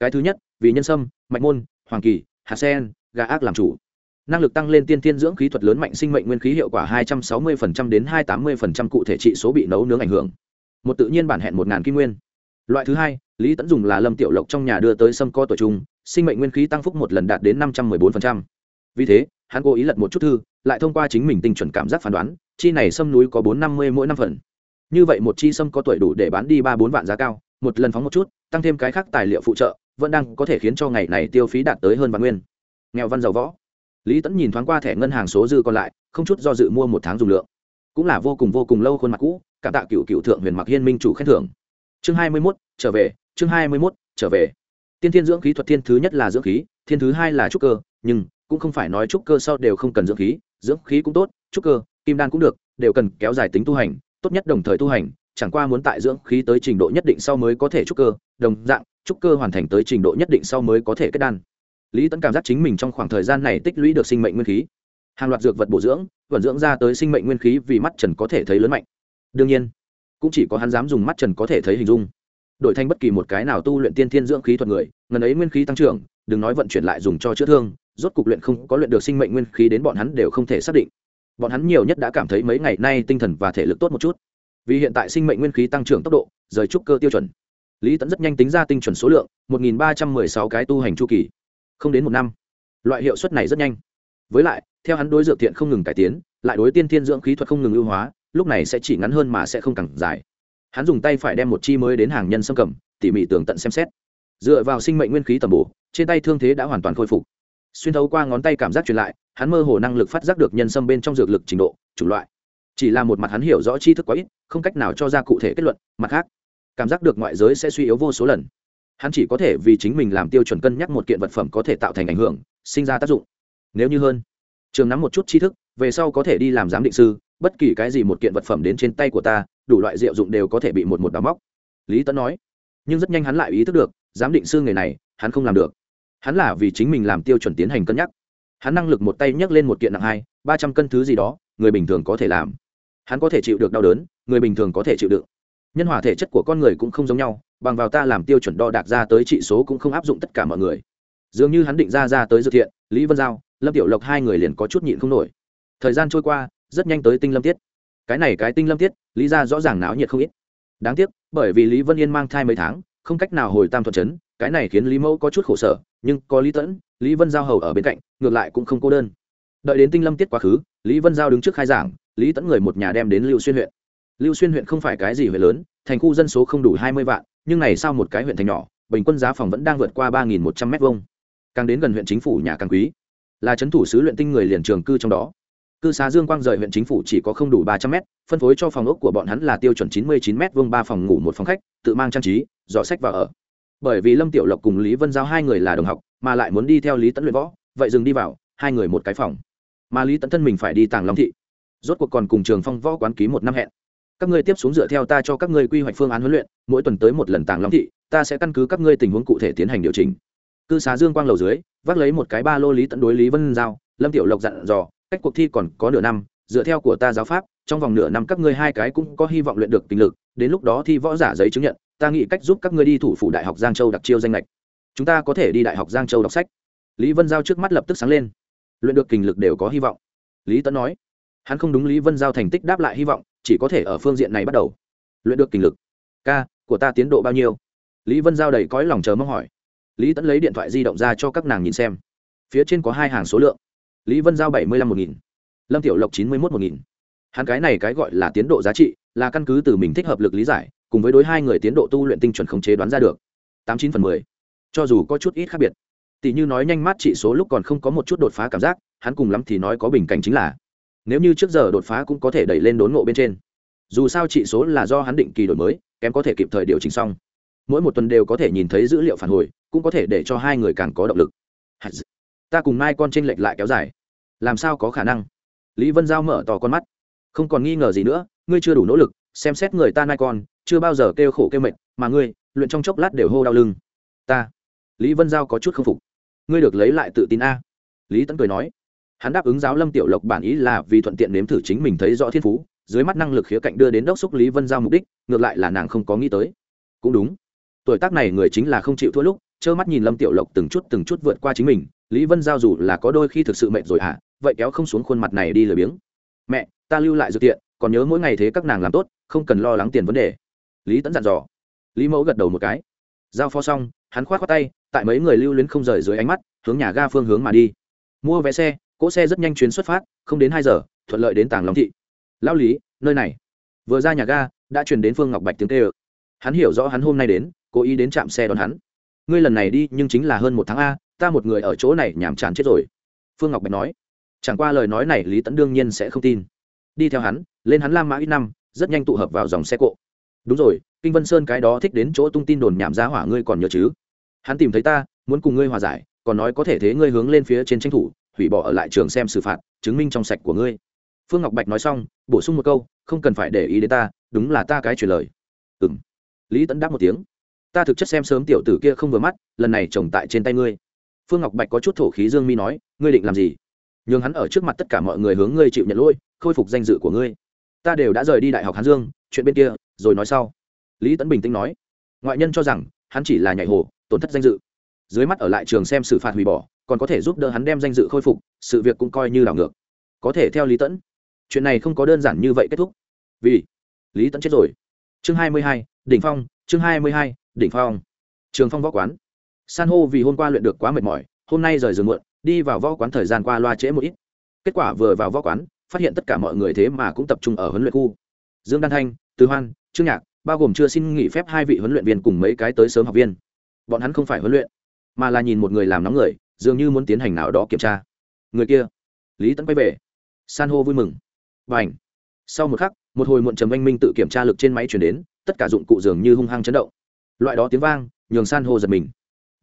Cái thứ nhất, vì nhân sâm, mạch môn, hoàng kỳ, hạt sen, gà ác làm chủ. Năng lực tăng lên tiên tiên dưỡng khí thuật lớn mạnh, sinh mệnh nguyên khí hiệu quả 260% đến 280% cụ thể trị số bị nấu nướng ảnh hưởng. Một tự nhiên bản hẹn một ngàn kim nguyên. Loại thứ hai, lý tẫn dùng là lâm tiểu lộc trong nhà đưa tới sâm co tuổi trung sinh mệnh nguyên khí tăng phúc một lần đạt đến 514%. vì thế, hắn cố ý lật một chút thư lại thông qua chính mình tinh chuẩn cảm giác phán đoán, chi này sâm núi có bốn năm mươi mỗi năm phần. Như vậy một chi sâm có tuổi đủ để bán đi ba bốn vạn giá cao, một lần phóng một chút, tăng thêm cái khác tài liệu phụ trợ, vẫn đang có thể khiến cho ngày này tiêu phí đạt tới hơn vạn nguyên. Nghèo văn giàu võ. Lý tẫn nhìn thoáng qua thẻ ngân hàng số dư còn lại, không chút do dự mua một tháng dùng lượng. Cũng là vô cùng vô cùng lâu khuôn mặt cũ, cảm tạ cựu cựu thượng huyền mặc hiên minh chủ khen thưởng. Chương hai mươi mốt, trở về, chương hai mươi mốt, trở về. Tiên thiên dưỡng khí thuật thiên thứ nhất là dưỡng khí, thiên thứ hai là trúc cơ, nhưng cũng không phải nói trúc cơ sau đều không cần dưỡng khí dưỡng khí cũng tốt, trúc cơ, kim đan cũng được, đều cần kéo dài tính tu hành, tốt nhất đồng thời tu hành, chẳng qua muốn tại dưỡng khí tới trình độ nhất định sau mới có thể trúc cơ, đồng dạng, trúc cơ hoàn thành tới trình độ nhất định sau mới có thể kết đan. Lý tấn cảm giác chính mình trong khoảng thời gian này tích lũy được sinh mệnh nguyên khí. Hàng loạt dược vật bổ dưỡng, vận dưỡng ra tới sinh mệnh nguyên khí vì mắt trần có thể thấy lớn mạnh. Đương nhiên, cũng chỉ có hắn dám dùng mắt trần có thể thấy hình dung đổi thành bất kỳ một cái nào tu luyện tiên thiên dưỡng khí thuật người, ngần ấy nguyên khí tăng trưởng, đừng nói vận chuyển lại dùng cho chữa thương, rốt cục luyện không có luyện được sinh mệnh nguyên khí đến bọn hắn đều không thể xác định. Bọn hắn nhiều nhất đã cảm thấy mấy ngày nay tinh thần và thể lực tốt một chút. Vì hiện tại sinh mệnh nguyên khí tăng trưởng tốc độ, rời trúc cơ tiêu chuẩn. Lý tẫn rất nhanh tính ra tinh chuẩn số lượng, một nghìn ba trăm mười sáu cái tu hành chu kỳ. Không đến một năm. Loại hiệu suất này rất nhanh. Với lại, theo hắn đối dược thiện không ngừng cải tiến, lại đối tiên thiên dưỡng khí thuật không ngừng ưu hóa, lúc này sẽ chỉ ngắn hơn mà sẽ không càng dài hắn dùng tay phải đem một chi mới đến hàng nhân xâm cầm, tỉ mỉ tường tận xem xét. Dựa vào sinh mệnh nguyên khí tầm bổ, trên tay thương thế đã hoàn toàn khôi phục. Xuyên thấu qua ngón tay cảm giác truyền lại, hắn mơ hồ năng lực phát giác được nhân sâm bên trong dược lực trình độ, chủng loại. Chỉ là một mặt hắn hiểu rõ tri thức quá ít, không cách nào cho ra cụ thể kết luận, mặt khác, cảm giác được ngoại giới sẽ suy yếu vô số lần. Hắn chỉ có thể vì chính mình làm tiêu chuẩn cân nhắc một kiện vật phẩm có thể tạo thành ảnh hưởng, sinh ra tác dụng. Nếu như hơn, trường nắm một chút tri thức, về sau có thể đi làm giám định sư bất kỳ cái gì một kiện vật phẩm đến trên tay của ta, đủ loại diệu dụng đều có thể bị một một đào móc. Lý tấn nói. Nhưng rất nhanh hắn lại ý thức được, giám định sư nghề này, hắn không làm được. Hắn là vì chính mình làm tiêu chuẩn tiến hành cân nhắc. Hắn năng lực một tay nhấc lên một kiện nặng hai, ba trăm cân thứ gì đó, người bình thường có thể làm. Hắn có thể chịu được đau đớn, người bình thường có thể chịu đựng. Nhân hòa thể chất của con người cũng không giống nhau, bằng vào ta làm tiêu chuẩn đo đạc ra tới trị số cũng không áp dụng tất cả mọi người. Dường như hắn định ra ra tới dự thiện, lý vân giao, lâm tiểu lộc hai người liền có chút nhịn không nổi. Thời gian trôi qua rất nhanh tới tinh lâm tiết. Cái này cái tinh lâm tiết, lý ra rõ ràng náo nhiệt không ít. Đáng tiếc, bởi vì lý vân yên mang thai mấy tháng, không cách nào hồi tam thuận chấn, cái này khiến lý mẫu có chút khổ sở, nhưng có lý tẫn, lý vân giao hầu ở bên cạnh, ngược lại cũng không cô đơn. Đợi đến tinh lâm tiết quá khứ, lý vân giao đứng trước khai giảng, lý tẫn người một nhà đem đến lưu xuyên huyện. Lưu xuyên huyện không phải cái gì huyện lớn, thành khu dân số không đủ hai mươi vạn, nhưng này sao một cái huyện thành nhỏ, bình quân giá phòng vẫn đang vượt qua ba nghìn một trăm m hai càng đến gần huyện chính phủ nhà càng quý. Là trấn thủ sứ luyện tinh người liền trường cư trong đó cư xá dương quang rời huyện chính phủ chỉ có không đủ ba trăm m phân phối cho phòng ốc của bọn hắn là tiêu chuẩn chín mươi chín m vương ba phòng ngủ một phòng khách, tự mang trang trí, dò sách vào ở. Bởi vì lâm tiểu lộc cùng lý vân giao hai người là đồng học, mà lại muốn đi theo lý tấn luyện võ, vậy dừng đi vào, hai người một cái phòng. Mà lý tấn thân mình phải đi tàng long thị. Rốt cuộc còn cùng trường phong võ quán ký một năm hẹn. Các ngươi tiếp xuống dựa theo ta cho các ngươi quy hoạch phương án huấn luyện, mỗi tuần tới một lần tàng long thị, ta sẽ căn cứ các ngươi tình huống cụ thể tiến hành điều chỉnh. Cư xá dương quang lầu dưới, vác lấy một cái ba lô lý tận đối lý vân giao, lâm tiểu lộc dặn dò cách cuộc thi còn có nửa năm, dựa theo của ta giáo pháp, trong vòng nửa năm các ngươi hai cái cũng có hy vọng luyện được tình lực, đến lúc đó thi võ giả giấy chứng nhận, ta nghĩ cách giúp các ngươi đi thủ phủ đại học giang châu đặc chiêu danh lệch. Chúng ta có thể đi đại học giang châu đọc sách. Lý vân giao trước mắt lập tức sáng lên. Luyện được kinh lực đều có hy vọng. Lý tấn nói. Hắn không đúng lý vân giao thành tích đáp lại hy vọng, chỉ có thể ở phương diện này bắt đầu. Luyện được kinh lực. Ca, của ta tiến độ bao nhiêu? Lý vân giao đầy cõi lòng chờ mong hỏi. Lý tấn lấy điện thoại di động ra cho các nàng nhìn xem. Phía trên có hai hàng số lượng lý vân giao bảy mươi lăm một nghìn. Lâm tiểu lộc chín mươi một một nghìn. Hắn cái này cái gọi là tiến độ giá trị, là căn cứ từ mình thích hợp lực lý giải, cùng với đối hai người tiến độ tu luyện tinh chuẩn khống chế đoán ra được. Tám chín phần mười. Cho dù có chút ít khác biệt. Tỷ như nói nhanh mát trị số lúc còn không có một chút đột phá cảm giác, hắn cùng lắm thì nói có bình cảnh chính là. Nếu như trước giờ đột phá cũng có thể đẩy lên đốn ngộ bên trên. Dù sao trị số là do hắn định kỳ đổi mới, kém có thể kịp thời điều chỉnh xong. Mỗi một tuần đều có thể nhìn thấy dữ liệu phản hồi, cũng có thể để cho hai người càng có động lực ta cùng mai con tranh lệch lại kéo dài. Làm sao có khả năng? Lý vân giao mở to con mắt. Không còn nghi ngờ gì nữa, ngươi chưa đủ nỗ lực, xem xét người ta nai con, chưa bao giờ kêu khổ kêu mệt, mà ngươi, luyện trong chốc lát đều hô đau lưng. Ta. Lý vân giao có chút k phục. Ngươi được lấy lại tự tin a. Lý tấn cười nói. Hắn đáp ứng giáo lâm tiểu lộc bản ý là vì thuận tiện nếm thử chính mình thấy rõ thiên phú, dưới mắt năng lực khía cạnh đưa đến đốc xúc lý vân giao mục đích, ngược lại là nàng không có nghĩ tới. Cũng đúng. Tuổi tác này người chính là không chịu thua lúc, trơ mắt nhìn lâm tiểu lộc từng chút từng chút vượt qua chính mình lý vân giao dù là có đôi khi thực sự mệt rồi hả? Vậy kéo không xuống khuôn mặt này đi lười biếng. Mẹ, ta lưu lại dự tiện còn nhớ mỗi ngày thế các nàng làm tốt, không cần lo lắng tiền vấn đề. Lý tẫn dặn dò. Lý mẫu gật đầu một cái. Giao pho xong, hắn k h o á t khoác tay, tại mấy người lưu luyến không rời dưới ánh mắt, hướng nhà ga phương hướng mà đi. Mua vé xe, cỗ xe rất nhanh chuyến xuất phát, không đến hai giờ, thuận lợi đến tàng long thị. Lao lý, nơi này. Vừa ra nhà ga, đã truyền đến phương ngọc bạch tiếng tê ơ hắn hiểu rõ hắn hôm nay đến, cố ý đến trạm xe đón hắn. Ngươi lần này đi nhưng chính là hơn một tháng a ta một người ở chỗ này nhàm chán chết rồi. Phương ngọc bạch nói. Chẳng qua lời nói này lý tẫn đương nhiên sẽ không tin. Đi theo hắn, lên hắn lam mã ít năm, rất nhanh tụ hợp vào dòng xe cộ. Đúng rồi, kinh vân sơn cái đó thích đến chỗ tung tin đồn nhảm giá hỏa ngươi còn nhớ chứ? Hắn tìm thấy ta, muốn cùng ngươi hòa giải, còn nói có thể thế ngươi hướng lên phía trên tranh thủ, hủy bỏ ở lại trường xem xử phạt, chứng minh trong sạch của ngươi. Phương ngọc bạch nói xong, bổ sung một câu, không cần phải để ý đến ta, đúng là ta cái truyền lời. Ừ m lý tẫn đáp một tiếng. Ta thực chất xem sớm tiểu tử kia không vừa mắt, lần này trồng tại trên tay ngươi phương ngọc bạch có chút thổ khí dương mi nói, ngươi định làm gì? Nhường hắn ở trước mặt tất cả mọi người hướng ngươi chịu nhận lỗi, khôi phục danh dự của ngươi. Ta đều đã rời đi đại học hán dương, chuyện bên kia, rồi nói sau. Lý tấn bình tĩnh nói, ngoại nhân cho rằng, hắn chỉ là nhảy hồ, tổn thất danh dự. Dưới mắt ở lại trường xem xử phạt hủy bỏ, còn có thể giúp đỡ hắn đem danh dự khôi phục, sự việc cũng coi như đảo ngược. Có thể theo lý tẫn chuyện này không có đơn giản như vậy kết thúc. Vì lý tẫn chết rồi. Chương hai mươi hai, đỉnh phong, chương hai mươi hai, đỉnh phong. Trường phong võ quán san hô vì hôm qua luyện được quá mệt mỏi, hôm nay rời giường muộn, đi vào võ quán thời gian qua loa trễ một ít. Kết quả vừa vào võ quán, phát hiện tất cả mọi người thế mà cũng tập trung ở huấn luyện khu. Dương đan thanh, từ hoan, trương nhạc, bao gồm chưa xin nghỉ phép hai vị huấn luyện viên cùng mấy cái tới sớm học viên. Bọn hắn không phải huấn luyện, mà là nhìn một người làm nóng người, dường như muốn tiến hành nào đó kiểm tra. Người kia, lý tấn quay về. San hô vui mừng. Và ảnh sau một khắc, một hồi muộn trầm anh minh tự kiểm tra lực trên máy chuyển đến, tất cả dụng cụ dường như hung hăng chấn động. Loại đó tiếng vang, nhường san hô giật mình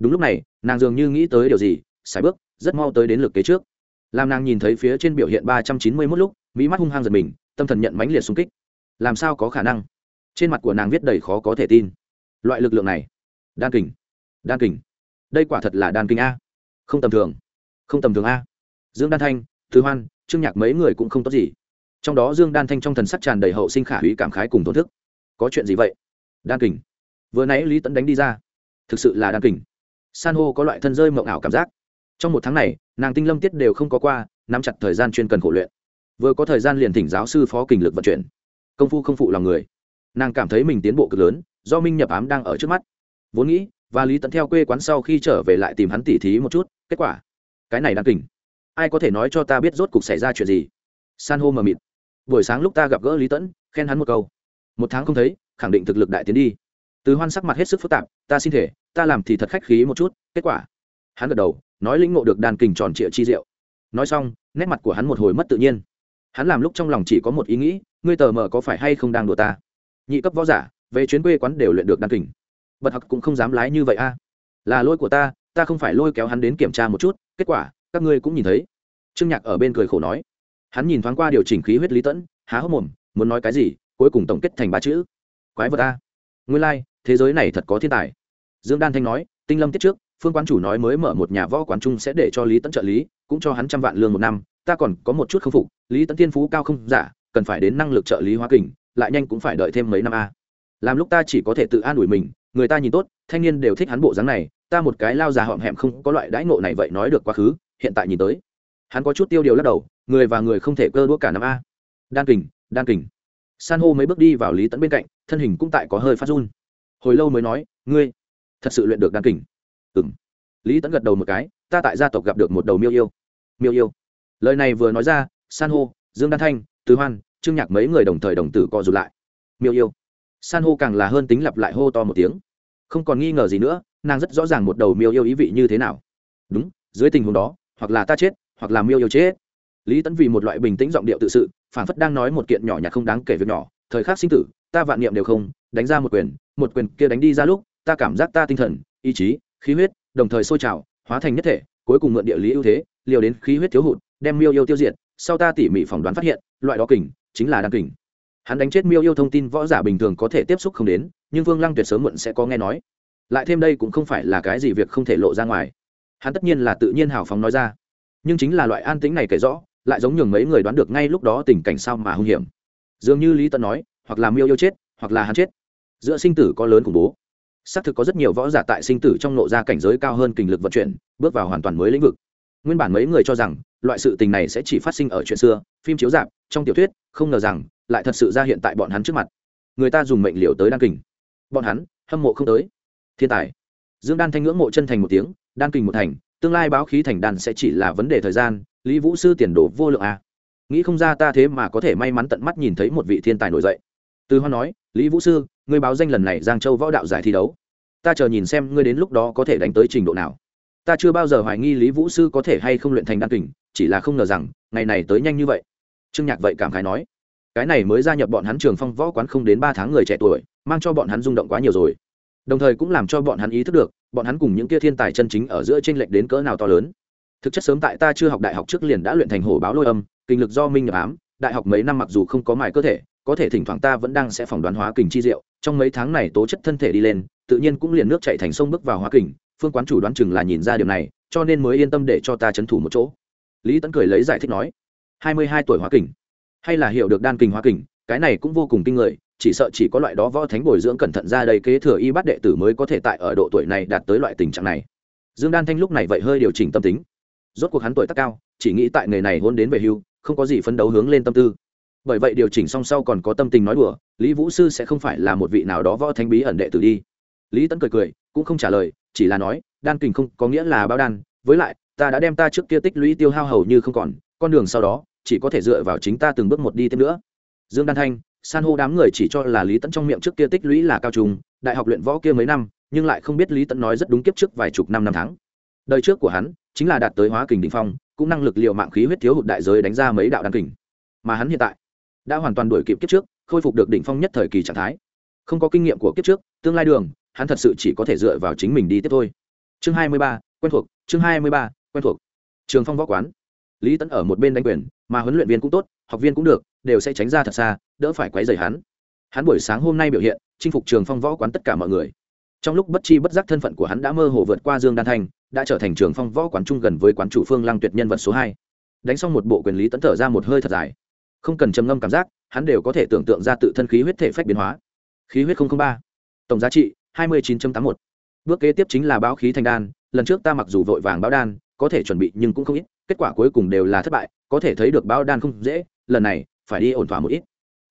đúng lúc này, nàng dường như nghĩ tới điều gì, sải bước, rất mau tới đến lực kế trước. Làm nàng nhìn thấy phía trên biểu hiện ba trăm chín mươi mốt lúc, mỹ mắt hung hăng giật mình, tâm thần nhận mãnh liệt xung kích. Làm sao có khả năng? Trên mặt của nàng viết đầy khó có thể tin. Loại lực lượng này, đan kình đan kình. Đây quả thật là đan kình a. Không tầm thường, không tầm thường a. Dương đan thanh thứ hoan, trương nhạc mấy người cũng không tốt gì. Trong đó dương đan thanh trong thần sắc tràn đầy hậu sinh khả hủy cảm khái cùng thổn thức. Có chuyện gì vậy? Đan kình. Vừa nãy lý tẫn đánh đi ra. Thực sự là đan kình san hô có loại thân rơi mộng ảo cảm giác. Trong một tháng này, nàng tinh lâm tiết đều không có qua, nắm chặt thời gian chuyên cần khổ luyện. Vừa có thời gian liền thỉnh giáo sư phó kình lực vận chuyển. Công phu không phụ lòng người. Nàng cảm thấy mình tiến bộ cực lớn, do minh nhập ám đang ở trước mắt. Vốn nghĩ, và lý tẫn theo quê quán sau khi trở về lại tìm hắn tỉ thí một chút, kết quả, cái này đang kình. Ai có thể nói cho ta biết rốt cuộc xảy ra chuyện gì? San hô mờ mịt. Buổi sáng lúc ta gặp gỡ lý tẫn khen hắn một câu. Một tháng không thấy, khẳng định thực lực đại tiến đi. Từ hoan sắc mặt hết sức phức tạp ta xin thể ta làm thì thật khách khí một chút kết quả. Hắn gật đầu nói lĩnh ngộ được đàn kình tròn trịa chi diệu. Nói xong nét mặt của hắn một hồi mất tự nhiên. Hắn làm lúc trong lòng chỉ có một ý nghĩ ngươi tờ mờ có phải hay không đang đùa ta? Nhị cấp võ giả về chuyến quê quán đều luyện được đàn kình. Bật học cũng không dám lái như vậy a. Là lỗi của ta ta không phải lôi kéo hắn đến kiểm tra một chút kết quả các ngươi cũng nhìn thấy. Trương nhạc ở bên cười khổ nói. Hắn nhìn thoáng qua điều chỉnh khí huyết lý tẫn há hốc mồm muốn nói cái gì cuối cùng tổng kết thành ba chữ. Quái vật a. Nguyên lai、like, thế giới này thật có thiên tài dương đan thanh nói, tinh lâm tiết trước, phương quán chủ nói mới mở một nhà võ quán trung sẽ để cho lý tẫn trợ lý, cũng cho hắn trăm vạn lương một năm, ta còn có một chút k phục, lý tẫn thiên phú cao không giả, cần phải đến năng lực trợ lý hóa kình, lại nhanh cũng phải đợi thêm mấy năm a. Làm lúc ta chỉ có thể tự an ủi mình, người ta nhìn tốt, thanh niên đều thích hắn bộ dáng này, ta một cái lao già họm hẹm không có loại đãi ngộ này vậy nói được quá khứ, hiện tại nhìn tới. Hắn có chút tiêu điều lắc đầu, người và người không thể cơ đũa cả năm a. Đan kình đan kình. San hô mấy bước đi vào lý tẫn bên cạnh, thân hình cũng tại có hơi phát run. Hồi lâu mới nói, ngươi thật sự luyện được đan kình. Ừ m lý tẫn gật đầu một cái, ta tại gia tộc gặp được một đầu miêu yêu. Miêu yêu. Lời này vừa nói ra, san hô, dương đan thanh tứ hoan, trương nhạc mấy người đồng thời đồng tử co rụt lại. Miêu yêu. San hô càng là hơn tính lặp lại hô to một tiếng. Không còn nghi ngờ gì nữa, nàng rất rõ ràng một đầu miêu yêu ý vị như thế nào. Đúng, dưới tình huống đó, hoặc là ta chết, hoặc là miêu yêu chết. Lý tẫn vì một loại bình tĩnh giọng điệu tự sự phản phất đang nói một kiện nhỏ nhặt không đáng kể việc nhỏ. Thời khắc sinh tử, ta vạn niệm đều không, đánh ra một quyền một quyền kia đánh đi ra lúc ta cảm giác ta tinh thần, ý chí, khí huyết, đồng thời sôi trào, hóa thành nhất thể, cuối cùng mượn địa lý ưu thế, liều đến khí huyết thiếu hụt, đem miêu yêu tiêu diệt. Sau ta tỉ mỉ phỏng đoán phát hiện, loại đó kình, chính là đan kình. Hắn đánh chết miêu yêu thông tin võ giả bình thường có thể tiếp xúc không đến, nhưng vương lăng tuyệt sớm muộn sẽ có nghe nói. Lại thêm đây cũng không phải là cái gì việc không thể lộ ra ngoài. Hắn tất nhiên là tự nhiên hào phóng nói ra. Nhưng chính là loại an tính này kể rõ, lại giống nhường mấy người đoán được ngay lúc đó tình cảnh sao mà hung hiểm. Dường như lý tấn nói, hoặc là miêu yêu chết, hoặc là hắn chết. Giữa sinh tử có lớn khủng bố xác thực có rất nhiều võ giả tại sinh tử trong nộ ra cảnh giới cao hơn kinh lực vận chuyển, bước vào hoàn toàn mới lĩnh vực. Nguyên bản mấy người cho rằng, loại sự tình này sẽ chỉ phát sinh ở chuyện xưa, phim chiếu dạp trong tiểu thuyết, không ngờ rằng, lại thật sự ra hiện tại bọn hắn trước mặt. Người ta dùng mệnh liệu tới đan kình. Bọn hắn, hâm mộ không tới. Thiên tài. Dương đan thanh ngưỡng mộ chân thành một tiếng, đan kình một thành, tương lai báo khí thành đan sẽ chỉ là vấn đề thời gian, lý vũ sư tiền đồ vô lượng à. nghĩ không ra ta thế mà có thể may mắn tận mắt nhìn thấy một vị thiên tài nổi dậy. Từ hoa nói, lý vũ sư ngươi báo danh lần này giang châu võ đạo giải thi đấu. Ta chờ nhìn xem ngươi đến lúc đó có thể đánh tới trình độ nào. Ta chưa bao giờ hoài nghi lý vũ sư có thể hay không luyện thành đan kình, chỉ là không ngờ rằng, ngày này tới nhanh như vậy. Trương nhạc vậy cảm khái nói, cái này mới gia nhập bọn hắn trường phong võ quán không đến ba tháng người trẻ tuổi, mang cho bọn hắn rung động quá nhiều rồi. Đồng thời cũng làm cho bọn hắn ý thức được, bọn hắn cùng những kia thiên tài chân chính ở giữa t r ê n lệch đến cỡ nào to lớn. Thực chất sớm tại ta chưa học đại học trước liền đã luyện thành hổ báo lôi âm, kinh lực do minh nhập ám, đại học mấy năm mặc dù không có mài cơ thể, có thể thỉnh thoảng ta vẫn đang sẽ phỏng đoán hóa kình chi diệu trong mấy tháng này tố chất thân thể đi lên, tự nhiên cũng liền nước chạy thành sông bước vào hóa kình, phương quán chủ đoán chừng là nhìn ra điều này, cho nên mới yên tâm để cho ta c h ấ n thủ một chỗ. Lý tấn cười lấy giải thích nói, hai mươi hai tuổi hóa kình, hay là hiểu được đan kình hóa kình, cái này cũng vô cùng kinh người, chỉ sợ chỉ có loại đó võ thánh bồi dưỡng cẩn thận ra đây kế thừa y bắt đệ tử mới có thể tại ở độ tuổi này đạt tới loại tình trạng này. Dương đan thanh lúc này vậy hơi điều chỉnh tâm tính. Rốt cuộc hắn tuổi tác cao, chỉ nghĩ tại nghề này hôn đến về hưu, không có gì phấn đấu hướng lên tâm tư bởi vậy điều chỉnh song sau còn có tâm tình nói đùa, lý vũ sư sẽ không phải là một vị nào đó võ thánh bí ẩn đệ tử đi. Lý tấn cười cười, cũng không trả lời, chỉ là nói, đan kình không có nghĩa là bao đan, với lại, ta đã đem ta trước kia tích lũy tiêu hao hầu như không còn, con đường sau đó, chỉ có thể dựa vào chính ta từng bước một đi thêm nữa. Dương đan thanh, san hô đám người chỉ cho là lý Tấn trong miệng trước kia tích lũy là cao trùng đại học luyện võ kia mấy năm, nhưng lại không biết lý Tấn nói rất đúng kiếp trước vài chục năm năm tháng. Đời trước của hắn, chính là đạt tới hóa kình đỉnh phong, cũng năng lực liệu mạng khí huyết thiếu hụt đại giới đánh ra mấy đạo đan kình. Mà hắn hiện tại đã hoàn toàn đuổi kịp kiếp trước, khôi phục được đỉnh phong nhất thời kỳ trạng thái. Không có kinh nghiệm của kiếp trước, tương lai đường, hắn thật sự chỉ có thể dựa vào chính mình đi tiếp thôi. Chương hai mươi ba, quen thuộc, chương hai mươi ba, quen thuộc. Trường phong võ quán. Lý Tấn ở một bên đánh quyền, mà huấn luyện viên cũng tốt, học viên cũng được, đều sẽ tránh ra thật xa, đỡ phải quấy rầy hắn. Hắn buổi sáng hôm nay biểu hiện, chinh phục trường phong võ quán tất cả mọi người. Trong lúc bất chi bất giác thân phận của hắn đã mơ hồ vượt qua dương đan thanh đã trở thành trường phong võ quán trung gần với quán chủ phương lăng tuyệt nhân vật số hai. Đánh xong một bộ quyền lý tấn thở ra một hơi thật dài không cần trầm ngâm cảm giác, hắn đều có thể tưởng tượng ra tự thân khí huyết thể phách biến hóa. Khí huyết ba. Tổng giá trị, hai mươi chín tám một. Bước kế tiếp chính là báo khí thành đan, lần trước ta mặc dù vội vàng báo đan, có thể chuẩn bị nhưng cũng không ít, kết quả cuối cùng đều là thất bại, có thể thấy được báo đan không dễ, lần này, phải đi ổn thỏa một ít.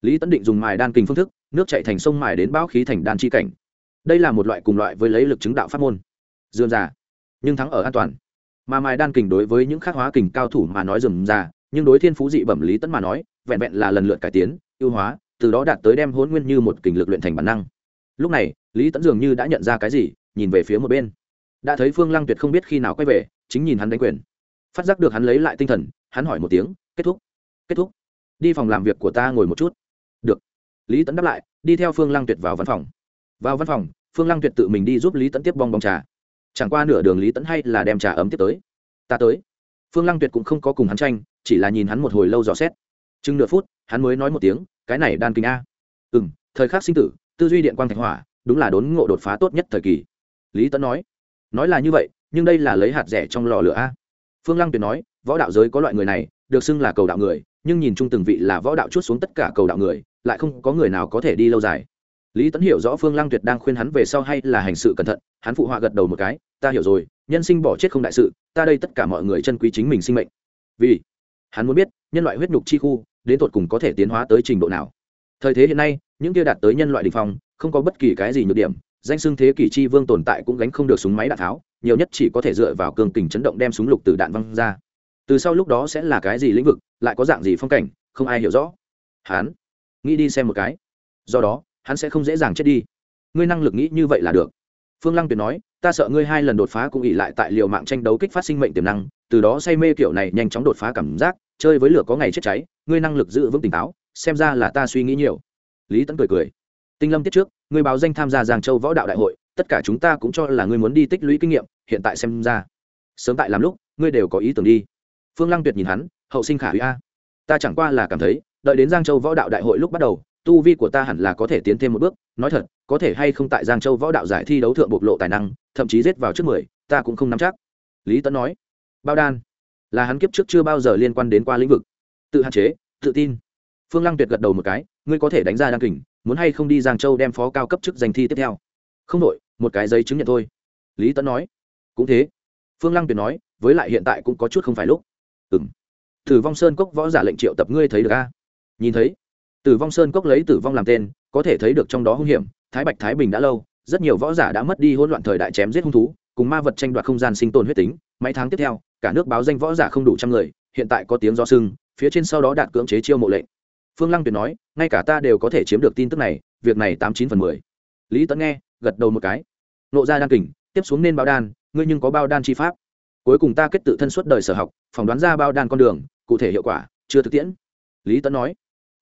Lý tấn định dùng mài đan kinh phương thức, nước chạy thành sông mài đến báo khí thành đan chi cảnh. Đây là một loại cùng loại với lấy lực chứng đạo pháp môn. Dườm già, nhưng thắng ở an toàn. Mà mài đan kình đối với những khắc hóa kình cao thủ mà nói dườm già, nhưng đối thiên phú dị bẩm lý tấn mà nói vẹn vẹn là lần lượt cải tiến, ưu hóa, từ đó đạt tới đem hôn nguyên như một kình lực luyện thành bản năng. Lúc này, lý tấn dường như đã nhận ra cái gì, nhìn về phía một bên. Đã thấy phương lăng tuyệt không biết khi nào quay về, chính nhìn hắn đánh quyền. Phát giác được hắn lấy lại tinh thần, hắn hỏi một tiếng, kết thúc kết thúc. Đi phòng làm việc của ta ngồi một chút. Được. Lý tẫn đáp lại, đi theo phương lăng tuyệt vào văn phòng. Vào văn phòng, phương lăng tuyệt tự mình đi giúp lý tẫn tiếp bong bong trà. Chẳng qua nửa đường lý tẫn hay là đem trà ấm tiếp tới. Ta tới. Phương lăng tuyệt cũng không có cùng hắn tranh, chỉ là nhìn hắn một hồi lâu dò xét chừng nửa phút, hắn mới nói một tiếng, cái này đan kinh a. Ừ m thời khắc sinh tử, tư duy điện quang thạch hỏa, đúng là đốn ngộ đột phá tốt nhất thời kỳ. Lý Tấn nói. Nói là như vậy, nhưng đây là lấy hạt rẻ trong lò lửa a. Phương lăng tuyệt nói, võ đạo giới có loại người này, được xưng là cầu đạo người, nhưng nhìn chung từng vị là võ đạo chút xuống tất cả cầu đạo người, lại không có người nào có thể đi lâu dài. Lý Tấn hiểu rõ phương lăng tuyệt đang khuyên hắn về sau hay là hành sự cẩn thận, hắn phụ họa gật đầu một cái, ta hiểu rồi, nhân sinh bỏ chết không đại sự, ta đây tất cả mọi người chân quý chính mình sinh mệnh. Vì hắn muốn biết, nhân loại huyết nhục chi khu đến tột cùng có thể tiến hóa tới trình độ nào. Thời thế hiện nay, những kia đạt tới nhân loại đình phong, không có bất kỳ cái gì nhược điểm, danh xưng thế kỷ chi vương tồn tại cũng gánh không được súng máy đạn tháo, nhiều nhất chỉ có thể dựa vào cường kình chấn động đem súng lục từ đạn văng ra. Từ sau lúc đó sẽ là cái gì lĩnh vực, lại có dạng gì phong cảnh, không ai hiểu rõ. Hắn, nghĩ đi xem một cái. Do đó, hắn sẽ không dễ dàng chết đi. Ngươi năng lực nghĩ như vậy là được. Phương lăng tuyệt nói, ta sợ ngươi hai lần đột phá cũng ỉ lại tại liều mạng tranh đấu kích phát sinh mệnh tiềm năng, từ đó say mê kiểu này nhanh chóng đột phá cảm giác chơi với lửa có ngày chết cháy, ngươi năng lực giữ vững tỉnh táo, xem ra là ta suy nghĩ nhiều. Lý tấn cười cười. Tinh lâm tiết trước, ngươi báo danh tham gia giang châu võ đạo đại hội, tất cả chúng ta cũng cho là ngươi muốn đi tích lũy kinh nghiệm, hiện tại xem ra, sớm tại làm lúc, ngươi đều có ý tưởng đi. Phương lăng tuyệt nhìn hắn, hậu sinh khả hủy a. Ta chẳng qua là cảm thấy, đợi đến giang châu võ đạo đại hội lúc bắt đầu, tu vi của ta hẳn là có thể tiến thêm một bước. Nói thật, có thể hay không tại giang châu võ đạo giải thi đấu thượng bộc lộ tài năng, thậm chí rết vào trước mười, ta cũng không nắm chắc. Lý tấn nói. Bao đan là hắn kiếp trước chưa bao giờ liên quan đến qua lĩnh vực. Tự hạn chế, tự tin. Phương lăng tuyệt gật đầu một cái, ngươi có thể đánh ra đăng kình, muốn hay không đi giang châu đem phó cao cấp chức danh thi tiếp theo? Không đội một cái giấy chứng nhận thôi. Lý tấn nói. Cũng thế. Phương lăng tuyệt nói, với lại hiện tại cũng có chút không phải lúc. Ừng tử vong sơn cốc võ giả lệnh triệu tập ngươi thấy được a? Nhìn thấy. Tử vong sơn cốc lấy tử vong làm tên, có thể thấy được trong đó hung hiểm, thái bạch thái bình đã lâu, rất nhiều võ giả đã mất đi hỗn loạn thời đại chém giết hung thú cùng ma vật tranh đoạt không gian sinh tồn huyết tính, mấy tháng tiếp theo, cả nước báo danh võ giả không đủ trăm người, hiện tại có tiếng do sưng, phía trên sau đó đạt cưỡng chế chiêu mộ lệnh. Phương lăng tuyệt nói, ngay cả ta đều có thể chiếm được tin tức này, việc này tám chín phần mười. Lý tấn nghe, gật đầu một cái. Nộ ra đan kình, tiếp xuống nên bao đan, ngươi nhưng có bao đan chi pháp? Cuối cùng ta kết tự thân suốt đời sở học, phỏng đoán ra bao đan con đường, cụ thể hiệu quả, chưa thực tiễn. Lý tấn nói.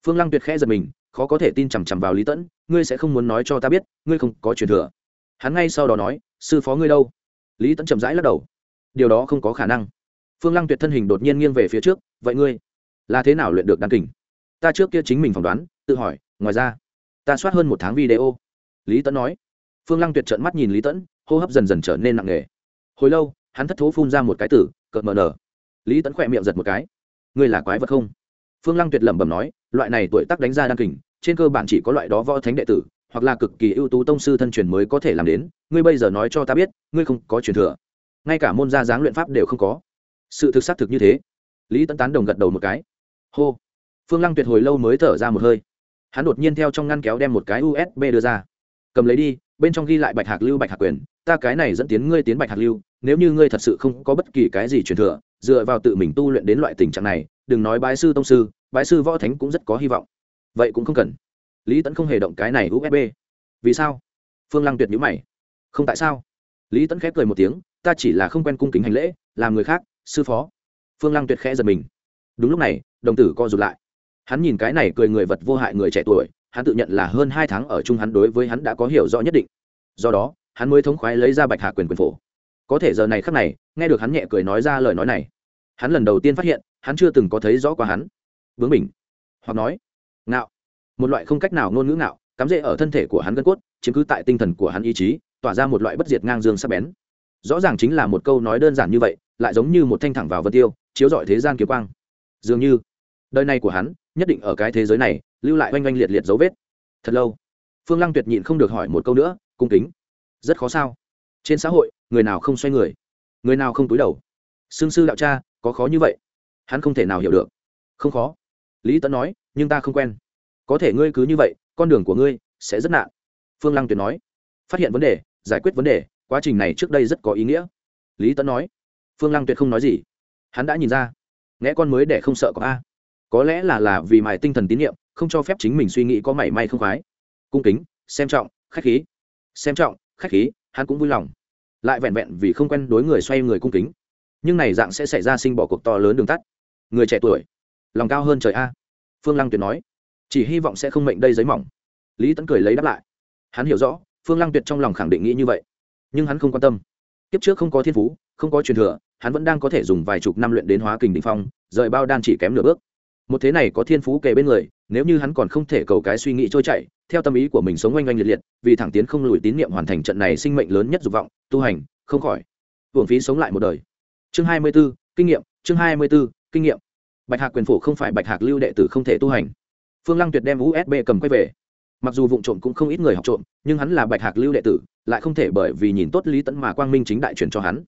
Phương lăng tuyệt khẽ giật mình, khó có thể tin chằm chằm vào lý tẫn ngươi sẽ không muốn nói cho ta biết, ngươi không có truyền thừa. Hắn ngay sau đó nói, sư phó ngươi đâu? Lý tẫn chậm rãi lắc đầu điều đó không có khả năng phương lăng tuyệt thân hình đột nhiên nghiêng về phía trước vậy ngươi là thế nào luyện được đan kình ta trước kia chính mình phỏng đoán tự hỏi ngoài ra ta soát hơn một tháng video lý tẫn nói phương lăng tuyệt trợn mắt nhìn lý tẫn hô hấp dần dần trở nên nặng nề hồi lâu hắn thất thố phun ra một cái tử cợt mờ nở. lý tẫn khỏe miệng giật một cái ngươi là quái vật không phương lăng tuyệt lẩm bẩm nói loại này tuổi tác đánh ra đan kình trên cơ bản chỉ có loại đó võ thánh đệ tử hoặc là cực kỳ ưu tú tông sư thân truyền mới có thể làm đến, ngươi bây giờ nói cho ta biết, ngươi không có truyền thừa. Ngay cả môn gia dáng luyện pháp đều không có. Sự thực xác thực như thế. Lý tấn tán đồng gật đầu một cái. Hô. Phương lăng tuyệt hồi lâu mới thở ra một hơi. Hắn đột nhiên theo trong ngăn kéo đem một cái usb đưa ra. Cầm lấy đi, bên trong ghi lại bạch hạc lưu bạch hạc quyền. Ta cái này dẫn tiến ngươi tiến bạch hạc lưu, nếu như ngươi thật sự không có bất kỳ cái gì truyền thừa, dựa vào tự mình tu luyện đến loại tình trạng này, đừng nói bái sư tông sư, bái sư võ thánh cũng rất có hy vọng. Vậy cũng không cần lý tẫn không hề động cái này usb vì sao? Phương lăng tuyệt nhữ mày. Không tại sao? Lý tẫn khép cười một tiếng, ta chỉ là không quen cung kính hành lễ, làm người khác, sư phó. Phương lăng tuyệt khẽ giật mình. Đúng lúc này, đồng tử co rụt lại. Hắn nhìn cái này cười người vật vô hại người trẻ tuổi, hắn tự nhận là hơn hai tháng ở chung hắn đối với hắn đã có hiểu rõ nhất định. Do đó, hắn mới thống khoái lấy ra bạch hạ quyền quyền phổ. Có thể giờ này khắc này, nghe được hắn nhẹ cười nói ra lời nói này, hắn lần đầu tiên phát hiện, hắn chưa từng có thấy rõ qua hắn. Bướng mình hoặc nói, ngạo một loại không cách nào ngôn ngữ ngạo, cắm rễ ở thân thể của hắn gân cốt, chiếm cứ tại tinh thần của hắn ý chí, tỏa ra một loại bất diệt ngang dương sắc bén. Rõ ràng chính là một câu nói đơn giản như vậy, lại giống như một thanh thẳng vào vân tiêu, chiếu rọi thế gian kiếm quang. Dường như, đời này của hắn, nhất định ở cái thế giới này, lưu lại oanh oanh liệt liệt dấu vết. Thật lâu, phương lăng tuyệt nhịn không được hỏi một câu nữa, cung kính. Rất khó sao? Trên xã hội, người nào không xoay người? Người nào không túi đầu? Xương sư đạo cha, có khó như vậy? Hắn không thể nào hiểu được. Không khó. Lý tấn nói, nhưng ta không quen có thể ngươi cứ như vậy, con đường của ngươi sẽ rất nạn. Phương lăng tuyệt nói. Phát hiện vấn đề, giải quyết vấn đề, quá trình này trước đây rất có ý nghĩa. Lý tấn nói. Phương lăng tuyệt không nói gì. Hắn đã nhìn ra. Nghe con mới để không sợ có a. Có lẽ là là vì mài tinh thần tín nhiệm, không cho phép chính mình suy nghĩ có mảy may không khoái. Cung kính, xem trọng, khách khí. Xem trọng, khách khí, hắn cũng vui lòng. Lại vẹn vẹn vì không quen đối người xoay người cung kính. Nhưng này dạng sẽ xảy ra sinh bỏ cuộc to lớn đường tắt. Người trẻ tuổi, lòng cao hơn trời a. Phương lăng tuyệt nói chỉ hy vọng sẽ không mệnh đây giấy mỏng. Lý Tẫn cười lấy đáp lại. Hắn hiểu rõ, phương lăng tuyệt trong lòng khẳng định nghĩ như vậy. Nhưng hắn không quan tâm. Kiếp trước không có thiên phú, không có truyền thừa, hắn vẫn đang có thể dùng vài chục năm luyện đến hóa kình đình phong, rời bao đan chỉ kém nửa bước. Một thế này có thiên phú kề bên người, nếu như hắn còn không thể cầu cái suy nghĩ trôi chảy, theo tâm ý của mình sống oanh oanh liệt liệt, vì thẳng tiến không lùi tín nhiệm hoàn thành trận này sinh mệnh lớn nhất dục vọng, tu hành, không khỏi. Hưởng phí sống lại một đời. Chương hai mươi b ố kinh nghiệm, chương hai mươi b ố kinh nghiệm. Bạch hạc quyền phủ không phải bạch hạc lưu đệ tử không thể tu hành phương lăng tuyệt đem usb cầm quay về. Mặc dù vụ trộm cũng không ít người học trộm, nhưng hắn là bạch hạc lưu đệ tử, lại không thể bởi vì nhìn tốt lý tẫn mà quang minh chính đại truyền cho hắn.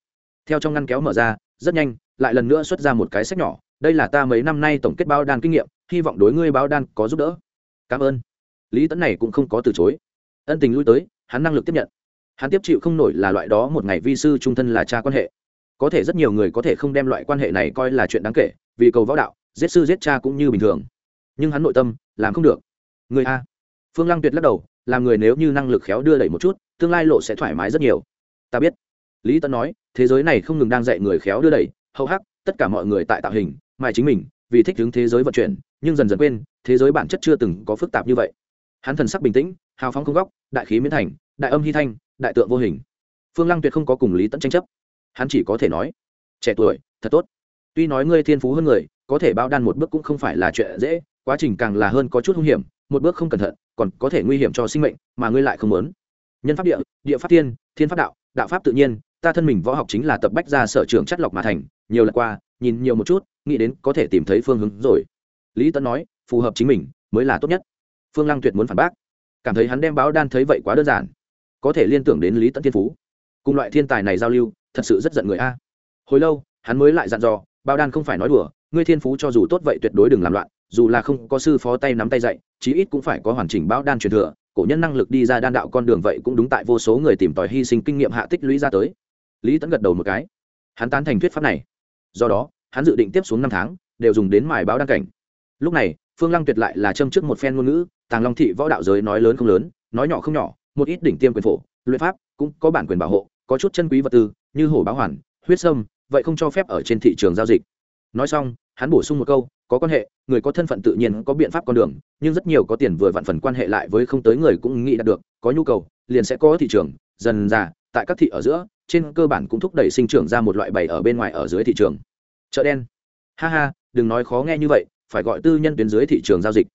Theo trong ngăn kéo mở ra, rất nhanh, lại lần nữa xuất ra một cái sách nhỏ, đây là ta mấy năm nay tổng kết báo đan kinh nghiệm, hy vọng đối ngươi báo đan có giúp đỡ. Cảm ơn. Lý tẫn này cũng không có từ chối. Ân tình lui tới, hắn năng lực tiếp nhận. Hắn tiếp chịu không nổi là loại đó một ngày vi sư trung thân là cha quan hệ. Có thể rất nhiều người có thể không đem loại quan hệ này coi là chuyện đáng kể, vì cầu võ đạo, giết sư giết cha cũng như bình thường nhưng hắn nội tâm, làm không được. Người a. Phương lăng tuyệt lắc đầu, làm người nếu như năng lực khéo đưa đẩy một chút, tương lai lộ sẽ thoải mái rất nhiều. Ta biết. Lý tấn nói, thế giới này không ngừng đang dạy người khéo đưa đẩy, hậu hắc, tất cả mọi người tại tạo hình, mài chính mình, vì thích hướng thế giới vận chuyển, nhưng dần dần quên, thế giới bản chất chưa từng có phức tạp như vậy. Hắn thần sắc bình tĩnh, hào phóng không góc, đại khí miễn thành, đại âm hy thanh, đại tượng vô hình. Phương lăng tuyệt không có cùng lý tẫn tranh chấp. Hắn chỉ có thể nói, trẻ tuổi, thật tốt. Tuy nói ngươi thiên phú hơn người, có thể bao đan một bước cũng không phải là chuyện dễ quá trình càng là hơn có chút hung hiểm, một bước không cẩn thận, còn có thể nguy hiểm cho sinh mệnh, mà ngươi lại không muốn. Nhân pháp địa địa pháp thiên thiên pháp đạo đạo pháp tự nhiên, ta thân mình võ học chính là tập bách ra sở trường chất lọc mà thành, nhiều lần qua, nhìn nhiều một chút, nghĩ đến có thể tìm thấy phương hướng rồi. Lý tấn nói, phù hợp chính mình, mới là tốt nhất. Phương lăng tuyệt muốn phản bác. Cảm thấy hắn đem báo đan thấy vậy quá đơn giản. Có thể liên tưởng đến lý tấn thiên phú. Cùng loại thiên tài này giao lưu, thật sự rất giận người a. Hồi lâu, hắn mới lại dặn dò, báo đan không phải nói đùa, ngươi thiên phú cho dù tốt vậy tuyệt đối đừng làm loạn dù là không có sư phó tay nắm tay dạy, chí ít cũng phải có hoàn chỉnh báo đan truyền thừa, cổ nhân năng lực đi ra đan đạo con đường vậy cũng đúng tại vô số người tìm tòi hy sinh kinh nghiệm hạ tích lũy ra tới. Lý tẫn gật đầu một cái. Hắn tán thành thuyết pháp này. Do đó, hắn dự định tiếp xuống năm tháng, đều dùng đến mài báo đăng cảnh. Lúc này, phương lăng tuyệt lại là châm trước một phen ngôn ngữ, tàng long thị võ đạo giới nói lớn không lớn, nói nhỏ không nhỏ, một ít đỉnh tiêm quyền phổ, luyện pháp, cũng có bản quyền bảo hộ, có chút chân quý vật tư, như hổ báo hoàn, huyết sâm, vậy không cho phép ở trên thị trường giao dịch. Nói xong, hắn bổ sung một câu có quan hệ, người có thân phận tự nhiên có biện pháp con đường, nhưng rất nhiều có tiền vừa vạn phần quan hệ lại với không tới người cũng nghĩ đạt được, có nhu cầu, liền sẽ có thị trường, dần dà tại các thị ở giữa, trên cơ bản cũng thúc đẩy sinh trưởng ra một loại bày ở bên ngoài ở dưới thị trường. Chợ đen. Ha ha, đừng nói khó nghe như vậy, phải gọi tư nhân tuyến dưới thị trường giao dịch.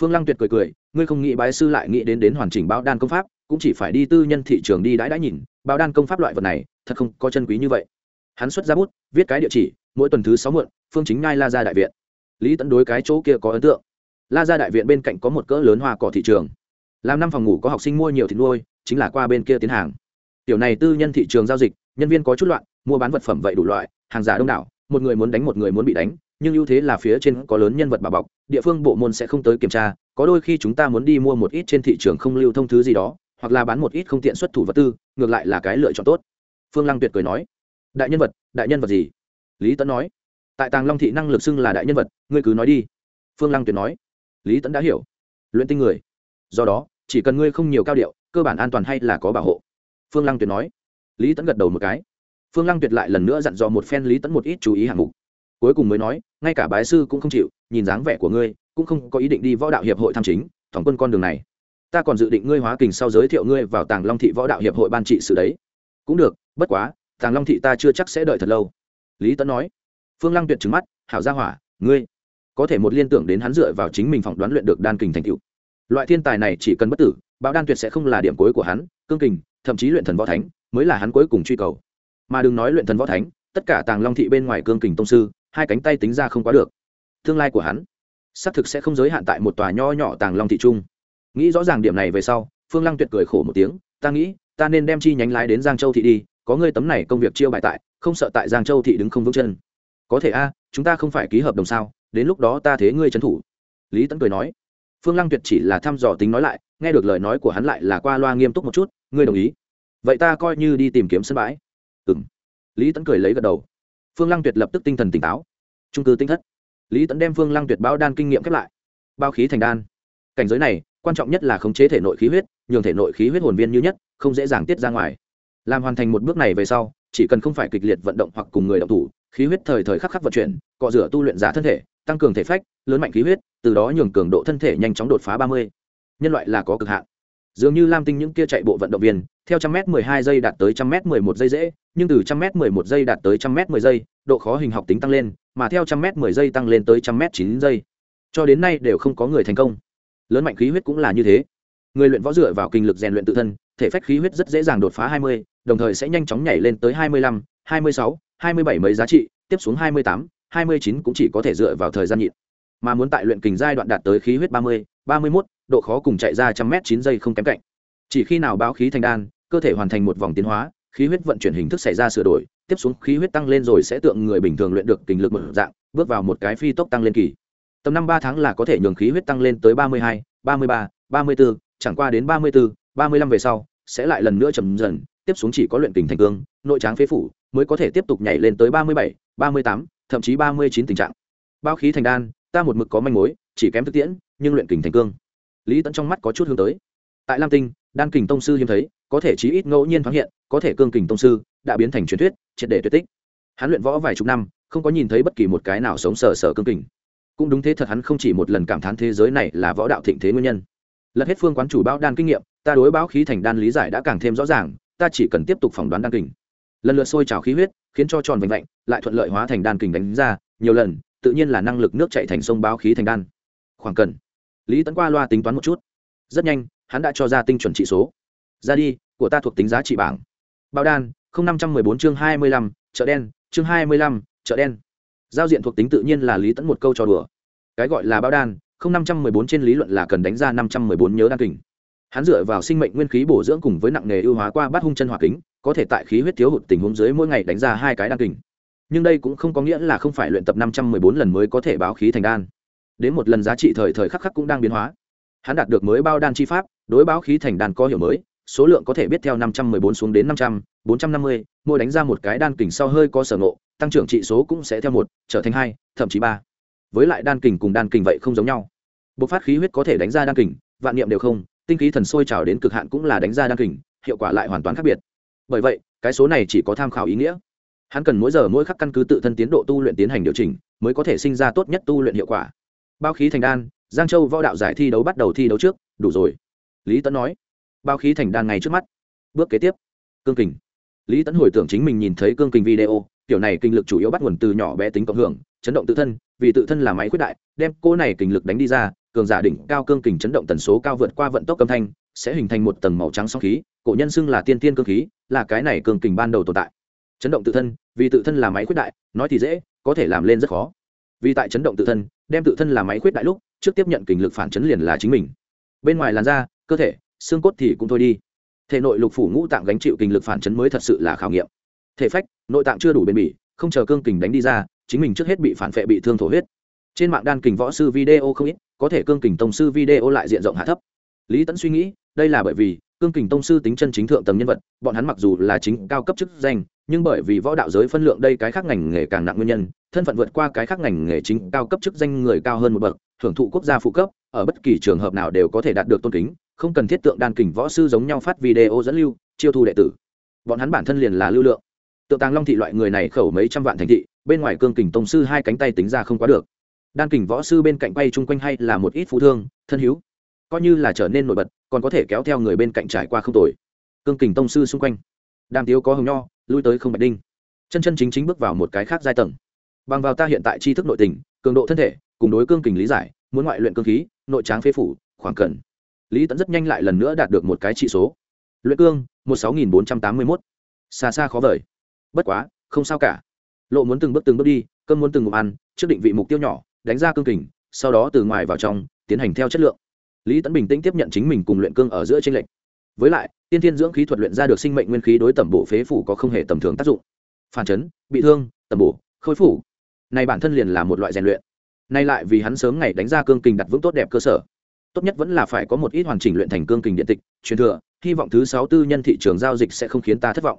Phương lăng tuyệt cười cười, ngươi không nghĩ bái sư lại nghĩ đến đến hoàn chỉnh báo đan công pháp, cũng chỉ phải đi tư nhân thị trường đi đãi đãi nhìn, báo đan công pháp loại vật này, thật không có chân quý như vậy. Hắn xuất ra bút, viết cái địa chỉ, mỗi tuần thứ sáu muộn, phương chính ngai la ra đại viện lý tẫn đối cái chỗ kia có ấn tượng. La ra đại viện bên cạnh có một cỡ lớn hoa cỏ thị trường. Làm năm phòng ngủ có học sinh mua nhiều thịt nuôi, chính là qua bên kia tiến hàng. Tiểu này tư nhân thị trường giao dịch, nhân viên có chút loạn, mua bán vật phẩm vậy đủ loại, hàng giả đông đảo, một người muốn đánh một người muốn bị đánh, nhưng ưu thế là phía trên có lớn nhân vật bà bọc, địa phương bộ môn sẽ không tới kiểm tra, có đôi khi chúng ta muốn đi mua một ít trên thị trường không lưu thông thứ gì đó, hoặc là bán một ít không tiện xuất thủ vật tư, ngược lại là cái lựa chọn tốt. Phương lăng tuyệt cười nói, đại nhân vật, đại nhân vật gì? Lý tấn nói tại tàng long thị năng lực xưng là đại nhân vật ngươi cứ nói đi phương lăng tuyệt nói lý Tẫn đã hiểu luyện tinh người do đó chỉ cần ngươi không nhiều cao điệu cơ bản an toàn hay là có bảo hộ phương lăng tuyệt nói lý Tẫn gật đầu một cái phương lăng tuyệt lại lần nữa dặn dò một phen lý Tẫn một ít chú ý hạng mục cuối cùng mới nói ngay cả bái sư cũng không chịu nhìn dáng vẻ của ngươi cũng không có ý định đi võ đạo hiệp hội tham chính thỏng quân con đường này ta còn dự định ngươi hóa kình sau giới thiệu ngươi vào tàng long thị võ đạo hiệp hội ban trị sự đấy cũng được bất quá tàng long thị ta chưa chắc sẽ đợi thật lâu lý Tẫn nói phương lăng tuyệt trứng mắt, hảo gia hỏa, ngươi có thể một liên tưởng đến hắn dựa vào chính mình phỏng đoán luyện được đan kình thành tựu. Loại thiên tài này chỉ cần bất tử Bảo đan tuyệt sẽ không là điểm cuối của hắn, cương kình, thậm chí luyện thần võ thánh mới là hắn cuối cùng truy cầu. Mà đừng nói luyện thần võ thánh, tất cả tàng long thị bên ngoài cương kình tông sư, hai cánh tay tính ra không quá được. Tương lai của hắn, xác thực sẽ không giới hạn tại một tòa nho nhỏ tàng long thị trung nghĩ rõ ràng điểm này về sau, phương lăng tuyệt cười khổ một tiếng, ta nghĩ, ta nên đem chi nhánh lái đến giang châu thị đi, có ngươi tấm này công việc chiêu bài tại, không sợ tại giang châu thị đứng không vững chân có thể a, chúng ta không phải ký hợp đồng sao? Đến lúc đó ta thế ngươi trấn thủ. Lý tấn cười nói. Phương lăng tuyệt chỉ là thăm dò tính nói lại, nghe được lời nói của hắn lại là qua loa nghiêm túc một chút, ngươi đồng ý. Vậy ta coi như đi tìm kiếm sân bãi. Ừ m lý tấn cười lấy gật đầu. Phương lăng tuyệt lập tức tinh thần tỉnh táo. Trung cư tinh thất. Lý tấn đem phương lăng tuyệt bao đan kinh nghiệm khép lại. Bao khí thành đan. Cảnh giới này, quan trọng nhất là khống chế thể nội khí huyết, nhường thể nội khí huyết hồn viên như nhất, không dễ dàng tiết ra ngoài. Làm hoàn thành một bước này về sau, chỉ cần không phải kịch liệt vận động hoặc cùng người động thủ khí huyết thời thời khắc khắc vận chuyển, cọ rửa tu luyện giả thân thể, tăng cường thể phách, lớn mạnh khí huyết, từ đó nhường cường độ thân thể nhanh chóng đột phá ba mươi. Nhân loại là có cực hạn. Dường như lam tinh những kia chạy bộ vận động viên, theo trăm m mười hai giây đạt tới trăm m mười một giây dễ, nhưng từ trăm m mười một giây đạt tới trăm m mười giây, độ khó hình học tính tăng lên, mà theo trăm m mười giây tăng lên tới trăm m chín giây. Cho đến nay đều không có người thành công. Lớn mạnh khí huyết cũng là như thế. Người luyện võ dựa vào kinh lực rèn luyện tự thân, thể phách khí huyết rất dễ dàng đột phá hai mươi đồng thời sẽ nhanh chóng nhảy lên tới 25, 26, 27 mấy giá trị, tiếp xuống 28, 29 cũng chỉ có thể dựa vào thời gian nhịn. Mà muốn tại luyện kình giai đoạn đạt tới khí huyết 30, 31, độ khó cùng chạy ra trăm mét 9 giây không kém cạnh. Chỉ khi nào báo khí thành đan, cơ thể hoàn thành một vòng tiến hóa, khí huyết vận chuyển hình thức xảy ra sửa đổi, tiếp xuống khí huyết tăng lên rồi sẽ tượng người bình thường luyện được kình lực một dạng, bước vào một cái phi tốc tăng lên kỳ. Tầm năm 3 tháng là có thể nhường khí huyết tăng lên tới 32, 33, 34, chẳng qua đến 34, 35 về sau sẽ lại lần nữa chậm dần, tiếp xuống chỉ có luyện kình thành cương, nội tráng phế phủ, mới có thể tiếp tục nhảy lên tới ba mươi bảy, ba mươi tám, thậm chí ba mươi chín tình trạng. Bao khí thành đan, ta một mực có manh mối, chỉ kém thực tiễn, nhưng luyện kình thành cương. Lý tẫn trong mắt có chút hướng tới. Tại lam tinh, đan kình tông sư hiếm thấy, có thể chí ít ngẫu nhiên thoáng hiện, có thể cương kình tông sư, đã biến thành truyền thuyết, triệt để tuyệt tích. Hắn luyện võ vài chục năm, không có nhìn thấy bất kỳ một cái nào sống sờ sờ cương kình. Cũng đúng thế thật hắn không chỉ một lần cảm thán thế giới này là võ đạo thịnh thế nguyên nhân. Lật hết phương quán chủ báo đan kinh nghiệm, ta đối báo khí thành đan lý giải đã càng thêm rõ ràng ta chỉ cần tiếp tục phỏng đoán đan kình. Lần lượt sôi trào khí huyết, khiến cho tròn vành lạnh lại thuận lợi hóa thành đan kình đánh ra, nhiều lần, tự nhiên là năng lực nước chạy thành sông báo khí thành đan. Khoảng cần. Lý tấn qua loa tính toán một chút. Rất nhanh, hắn đã cho ra tinh chuẩn trị số. Ra đi, của ta thuộc tính giá trị bảng. Bao đan năm trăm m ư ơ i bốn chương hai mươi lăm, chợ đen, chương hai mươi lăm, chợ đen. Giao diện thuộc tính tự nhiên là lý tẫn một câu trò đùa. Cái gọi là bao đan năm trăm m ư ơ i bốn trên lý luận là cần đánh ra năm trăm m ư ơ i bốn nhớ đan kình hắn dựa vào sinh mệnh nguyên khí bổ dưỡng cùng với nặng nghề ưu hóa qua bát hung chân hỏa kính, có thể tại khí huyết thiếu hụt tình huống dưới mỗi ngày đánh ra hai cái đan kình. Nhưng đây cũng không có nghĩa là không phải luyện tập năm trăm mười bốn lần mới có thể báo khí thành đan. Đến một lần giá trị thời thời khắc khắc cũng đang biến hóa. Hắn đạt được mới bao đan chi pháp, đối báo khí thành đan có hiểu mới, số lượng có thể biết theo năm trăm mười bốn xuống đến năm trăm, bốn trăm năm mươi, mỗi đánh ra một cái đan kình sau hơi có sở ngộ, tăng trưởng trị số cũng sẽ theo một, trở thành hai, thậm chí ba. Với lại đan kình cùng đan kình vậy không giống nhau. Bộc phát khí huyết có thể đánh ra đan kình, vạn niệm đều không tinh khí thần sôi trào đến cực hạn cũng là đánh ra đan kình, hiệu quả lại hoàn toàn khác biệt. Bởi vậy, cái số này chỉ có tham khảo ý nghĩa. Hắn cần mỗi giờ mỗi khắc căn cứ tự thân tiến độ tu luyện tiến hành điều chỉnh, mới có thể sinh ra tốt nhất tu luyện hiệu quả. Bao khí thành đan, giang châu võ đạo giải thi đấu bắt đầu thi đấu trước, đủ rồi. Lý tấn nói. Bao khí thành đan ngay trước mắt. Bước kế tiếp. Cương kình. Lý tấn hồi tưởng chính mình nhìn thấy cương kình video, kiểu này kinh lực chủ yếu bắt nguồn từ nhỏ bé tính cộng hưởng, chấn động tự thân, vì tự thân là máy khuyết đại, đem cô này kinh lực đánh đi ra cường giả đỉnh cao cương kình chấn động tần số cao vượt qua vận tốc âm thanh, sẽ hình thành một tầng màu trắng song khí, cổ nhân xưng là tiên tiên cương khí, là cái này cương kình ban đầu tồn tại. Chấn động tự thân, vì tự thân là máy khuyết đại, nói thì dễ, có thể làm lên rất khó. Vì tại chấn động tự thân, đem tự thân là máy khuyết đại lúc, trước tiếp nhận kình lực phản chấn liền là chính mình. Bên ngoài làn da, cơ thể, xương cốt thì cũng thôi đi. Thể nội lục phủ ngũ tạng gánh chịu kình lực phản chấn mới thật sự là khảo nghiệm. Thể phách, nội tạng chưa đủ bền bỉ, không chờ cương kình đánh đi ra, chính mình trước hết bị phản phệ bị thương thổ huyết trên mạng đan kình võ sư video không ít, có thể cương kình tông sư video lại diện rộng hạ thấp. Lý tẫn suy nghĩ, đây là bởi vì, cương kình tông sư tính chân chính thượng tầng nhân vật, bọn hắn mặc dù là chính cao cấp chức danh, nhưng bởi vì võ đạo giới phân lượng đây cái khác ngành nghề càng nặng nguyên nhân, thân phận vượt qua cái khác ngành nghề chính cao cấp chức danh người cao hơn một bậc hưởng thụ quốc gia phụ cấp, ở bất kỳ trường hợp nào đều có thể đạt được tôn kính, không cần thiết tượng đan kình võ sư giống nhau phát video dẫn lưu, chiêu thu đệ tử. Bọn hắn bản thân liền là lưu lượng. Tượng tàng long thị loại người này khẩu mấy trăm vạn thành thị, bên ngoài cương kình tông sư hai cánh tay tính ra không quá được đan kình võ sư bên cạnh bay chung quanh hay là một ít phú thương, thân hữu. Coi như là trở nên nổi bật, còn có thể kéo theo người bên cạnh trải qua không tồi. Cương kình tông sư xung quanh. Đàm tiếu có hồng nho, lui tới không bạch đinh. Chân chân chính chính bước vào một cái khác giai tầng. Bằng vào ta hiện tại tri thức nội tình, cường độ thân thể, cùng đối cương kình lý giải, muốn ngoại luyện cương khí, nội tráng phế phủ, khoảng cần lý tẫn rất nhanh lại lần nữa đạt được một cái trị số. Luyện cương, một sáu nghìn bốn trăm tám mươi mốt. Xa xa khó vời. Bất quá, không sao cả. Lộ muốn từng bước từng bước đi, cơm muốn từng ngụm ăn, trước định vị mục tiêu nhỏ đánh ra cương kình, sau đó từ ngoài vào trong, tiến hành theo chất lượng. Lý tẫn bình tĩnh tiếp nhận chính mình cùng luyện cương ở giữa tranh lệch. Với lại, tiên thiên dưỡng khí thuật luyện ra được sinh mệnh nguyên khí đối tẩm bổ phế phủ có không hề tầm thường tác dụng. Phản chấn, bị thương, tẩm bổ, khôi phủ. Này bản thân liền là một loại rèn luyện. Nay lại vì hắn sớm ngày đánh ra cương kình đặt vững tốt đẹp cơ sở. Tốt nhất vẫn là phải có một ít hoàn chỉnh luyện thành cương kình điện tịch, truyền thừa, hy vọng thứ sáu tư nhân thị trường giao dịch sẽ không khiến ta thất vọng.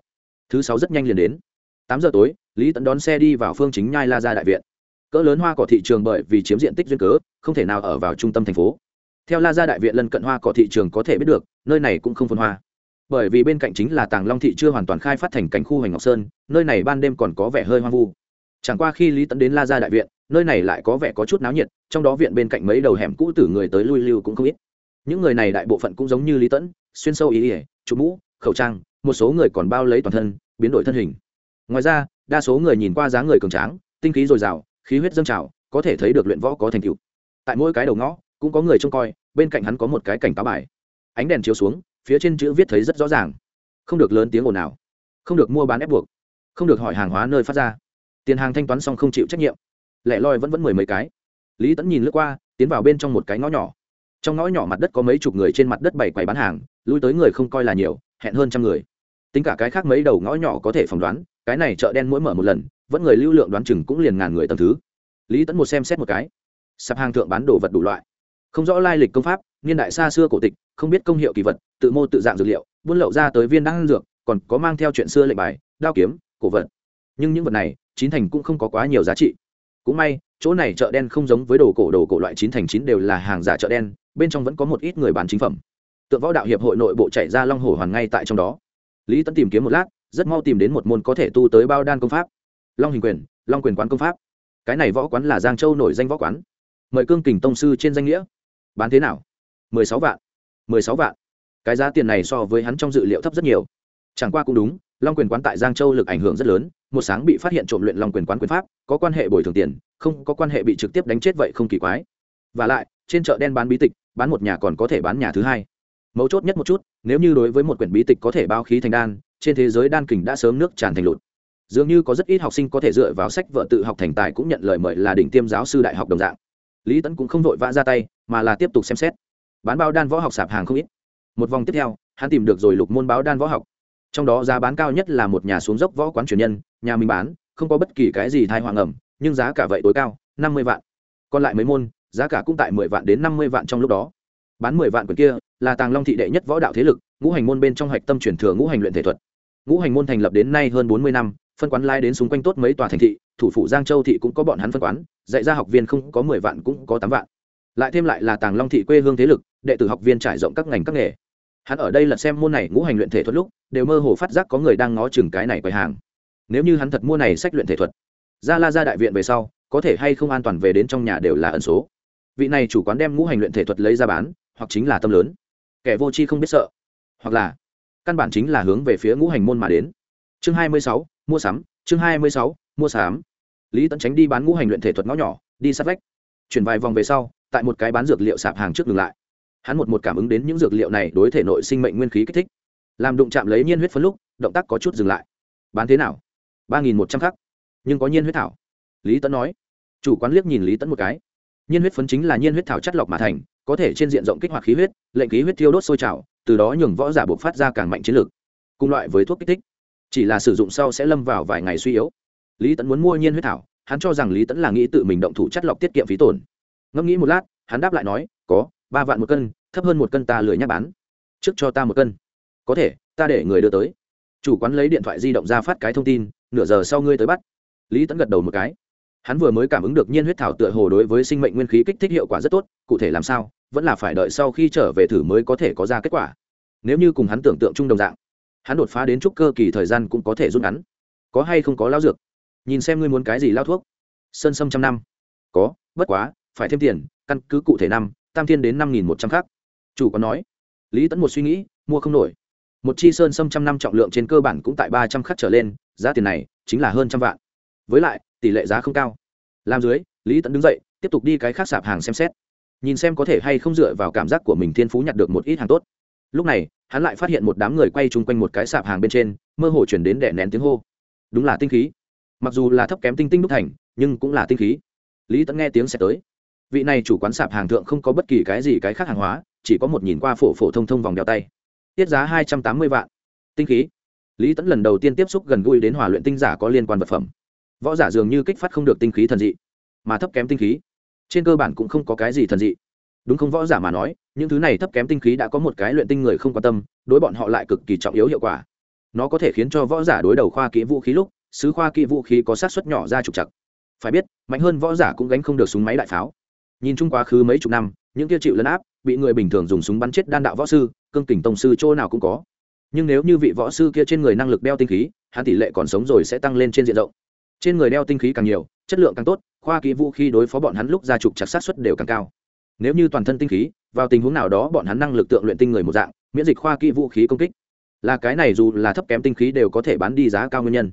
Thứ sáu rất nhanh liền đến. Tám giờ tối, lý tẫn đón xe đi vào phương chính nhai la ra đại viện cỡ lớn hoa cỏ thị trường bởi vì chiếm diện tích duyên cớ, không thể nào ở vào trung tâm thành phố. Theo la gia đại viện lân cận hoa cỏ thị trường có thể biết được, nơi này cũng không phân hoa. Bởi vì bên cạnh chính là tàng long thị chưa hoàn toàn khai phát thành cảnh khu hoành ngọc sơn, nơi này ban đêm còn có vẻ hơi hoang vu. Chẳng qua khi lý tấn đến la gia đại viện, nơi này lại có vẻ có chút náo nhiệt, trong đó viện bên cạnh mấy đầu hẻm cũ tử người tới lui lưu cũng không ít. Những người này đại bộ phận cũng giống như lý tẫn xuyên sâu ý ỉa trụ mũ, khẩu trang, một số người còn bao lấy toàn thân, biến đổi thân hình. Ngoài ra, đa số người nhìn qua dáng người cường tráng, tinh khí dồi dào khí huyết dâng trào, có thể thấy được luyện võ có thành tựu. Tại mỗi cái đầu ngõ, cũng có người trông coi, bên cạnh hắn có một cái cảnh cáo bài. Ánh đèn chiếu xuống, phía trên chữ viết thấy rất rõ ràng. Không được lớn tiếng ồn nào không được mua bán ép buộc. Không được hỏi hàng hóa nơi phát ra. Tiền hàng thanh toán xong không chịu trách nhiệm. Lẻ loi vẫn vẫn mười mấy cái. Lý tẫn nhìn lướt qua, tiến vào bên trong một cái ngõ nhỏ. Trong ngõ nhỏ mặt đất có mấy chục người trên mặt đất bày quầy bán hàng, lui tới người không coi là nhiều, hẹn hơn trăm người. Tính cả cái khác mấy đầu ngõ nhỏ có thể phỏng đoán, cái này chợ đen mỗi mở một lần vẫn người lưu lượng đoán chừng cũng liền ngàn người tầm thứ. Lý tẫn một xem xét một cái. Sạp hàng thượng bán đồ vật đủ loại. Không rõ lai lịch công pháp, niên đại xa xưa cổ tịch, không biết công hiệu kỳ vật, tự mô tự dạng dược liệu, buôn lậu ra tới viên đan dược, còn có mang theo chuyện xưa lệnh bài, đao kiếm, cổ vật. Nhưng những vật này, chín thành cũng không có quá nhiều giá trị. Cũng may, chỗ này chợ đen không giống với đồ cổ đồ cổ loại chín thành chín đều là hàng giả chợ đen, bên trong vẫn có một ít người bán chính phẩm. Tượng võ đạo hiệp hội nội bộ chạy ra long hồ hoàn ngay tại trong đó. Lý tấn tìm kiếm một lát, rất mau tìm đến một môn có thể tu tới bao đan công pháp long hình quyền, long quyền quán công pháp. Cái này võ quán là giang châu nổi danh võ quán. Mời cương kình tông sư trên danh nghĩa. Bán thế nào? Mười sáu vạn. Mười sáu vạn. Cái giá tiền này so với hắn trong dự liệu thấp rất nhiều. Chẳng qua cũng đúng, long quyền quán tại giang châu lực ảnh hưởng rất lớn, một sáng bị phát hiện trộm luyện long quyền quán quyền pháp, có quan hệ bồi thường tiền, không có quan hệ bị trực tiếp đánh chết vậy không kỳ quái. Và lại, trên chợ đen bán bí tịch, bán một nhà còn có thể bán nhà thứ hai. Mấu chốt nhất một chút, nếu như đối với một quyển bí tịch có thể bao khí thành đan, trên thế giới đan kình đã sớm nước tràn thành lụt dường như có rất ít học sinh có thể dựa vào sách vợ tự học thành tài cũng nhận lời mời là đỉnh tiêm giáo sư đại học đồng dạng. Lý tấn cũng không vội vã ra tay, mà là tiếp tục xem xét. Bán bao đan võ học sạp hàng không ít. Một vòng tiếp theo, hắn tìm được rồi lục môn báo đan võ học. Trong đó giá bán cao nhất là một nhà xuống dốc võ quán truyền nhân, nhà mình bán, không có bất kỳ cái gì thai hoàng ẩm, nhưng giá cả vậy tối cao, năm mươi vạn. Còn lại mấy môn, giá cả cũng tại mười vạn đến năm mươi vạn trong lúc đó. Bán mười vạn quyển kia là tàng long thị đệ nhất võ đạo thế lực, ngũ hành môn bên trong hạch tâm truyền thừa ngũ hành luyện thể thuật. Ngũ hành môn thành lập đến nay hơn bốn mươi năm phân quán lai đến xung quanh tốt mấy tòa thành thị, thủ phủ giang châu thị cũng có bọn hắn phân quán, dạy ra học viên không có mười vạn cũng có tám vạn. Lại thêm lại là tàng long thị quê hương thế lực, đệ tử học viên trải rộng các ngành các nghề. Hắn ở đây là xem môn này ngũ hành luyện thể thuật lúc, đều mơ hồ phát giác có người đang ngó chừng cái này quầy hàng. Nếu như hắn thật mua này sách luyện thể thuật, ra la ra đại viện về sau, có thể hay không an toàn về đến trong nhà đều là ẩn số. Vị này chủ quán đem ngũ hành luyện thể thuật lấy ra bán, hoặc chính là tâm lớn. Kẻ vô tri không biết sợ. Hoặc là, căn bản chính là hướng về phía ngũ hành môn mà đến. Chương hai mươi sáu mua sắm, chương hai mươi sáu, mua sắm. Lý tẫn tránh đi bán ngũ hành luyện thể thuật ngõ nhỏ, đi sát vách. Chuyển vài vòng về sau, tại một cái bán dược liệu sạp hàng trước ngừng lại. Hắn một một cảm ứng đến những dược liệu này đối thể nội sinh mệnh nguyên khí kích thích. Làm đụng chạm lấy nhiên huyết phân lúc, động tác có chút dừng lại. Bán thế nào? Ba nghìn một trăm khắc. Nhưng có nhiên huyết thảo. Lý tẫn nói. Chủ quán liếc nhìn lý tẫn một cái. Nhiên huyết phấn chính là nhiên huyết thảo chất lọc mà thành, có thể trên diện rộng kích hoạt khí huyết, lệnh khí huyết thiêu đốt sôi trào, từ đó nhường võ giả buộc phát ra càng mạnh chiến lược. Cùng loại với thuốc kích thích chỉ là sử dụng sau sẽ lâm vào vài ngày suy yếu. Lý tẫn muốn mua nhiên huyết thảo, hắn cho rằng lý tẫn là nghĩ tự mình động thủ chất lọc tiết kiệm phí tổn. Ngẫm nghĩ một lát, hắn đáp lại nói, có, ba vạn một cân, thấp hơn một cân ta lười nhắc bán. Trước cho ta một cân. Có thể, ta để người đưa tới. Chủ quán lấy điện thoại di động ra phát cái thông tin, nửa giờ sau ngươi tới bắt. Lý tẫn gật đầu một cái. Hắn vừa mới cảm ứng được nhiên huyết thảo tựa hồ đối với sinh mệnh nguyên khí kích thích hiệu quả rất tốt, cụ thể làm sao, vẫn là phải đợi sau khi trở về thử mới có thể có ra kết quả. Nếu như cùng hắn tưởng tượng chung đồng dạng hắn đột phá đến trúc cơ kỳ thời gian cũng có thể rút ngắn. Có hay không có lao dược? Nhìn xem ngươi muốn cái gì lao thuốc. Sơn sâm trăm năm. Có, bất quá, phải thêm tiền, căn cứ cụ thể năm, tam thiên đến năm nghìn một trăm khắc chủ có nói. Lý tẫn một suy nghĩ, mua không nổi. Một chi sơn sâm trăm năm trọng lượng trên cơ bản cũng tại ba trăm khắc trở lên, giá tiền này chính là hơn trăm vạn. Với lại, tỷ lệ giá không cao. Làm dưới, lý tẫn đứng dậy, tiếp tục đi cái khác sạp hàng xem xét. Nhìn xem có thể hay không dựa vào cảm giác của mình thiên phú nhặt được một ít hàng tốt. Lúc này hắn lại phát hiện một đám người quay chung quanh một cái sạp hàng bên trên, mơ hồ chuyển đến đẻ nén tiếng hô. Đúng là tinh khí. Mặc dù là thấp kém tinh tinh đúc thành, nhưng cũng là tinh khí. Lý tẫn nghe tiếng sẽ tới. Vị này chủ quán sạp hàng thượng không có bất kỳ cái gì cái khác hàng hóa, chỉ có một nhìn qua phổ phổ thông thông vòng đeo tay. Tiết giá hai trăm tám mươi vạn. Tinh khí. Lý tẫn lần đầu tiên tiếp xúc gần gũi đến hòa luyện tinh giả có liên quan vật phẩm. Võ giả dường như kích phát không được tinh khí thần dị, mà thấp kém tinh khí. Trên cơ bản cũng không có cái gì thần dị đúng không võ giả mà nói, những thứ này thấp kém tinh khí đã có một cái luyện tinh người không quan tâm, đối bọn họ lại cực kỳ trọng yếu hiệu quả. Nó có thể khiến cho võ giả đối đầu khoa kỹ vũ khí lúc, sứ khoa kỹ vũ khí có sát xuất nhỏ ra trục chặt phải biết, mạnh hơn võ giả cũng gánh không được súng máy đại pháo. Nhìn chung quá khứ mấy chục năm, những kia chịu lấn áp, bị người bình thường dùng súng bắn chết đan đạo võ sư, cương kình tông sư chỗ nào cũng có. Nhưng nếu như vị võ sư kia trên người năng lực đeo tinh khí, hắn tỷ lệ còn sống rồi sẽ tăng lên trên diện rộng. Trên người đeo tinh khí càng nhiều, chất lượng càng tốt, khoa kỹ vũ khí đối phó bọn hắn lúc ra trục chặt sát xuất đều càng cao nếu như toàn thân tinh khí, vào tình huống nào đó bọn hắn năng lực tượng luyện tinh người một dạng, miễn dịch khoa kỹ vũ khí công kích. Là cái này dù là thấp kém tinh khí đều có thể bán đi giá cao nguyên nhân.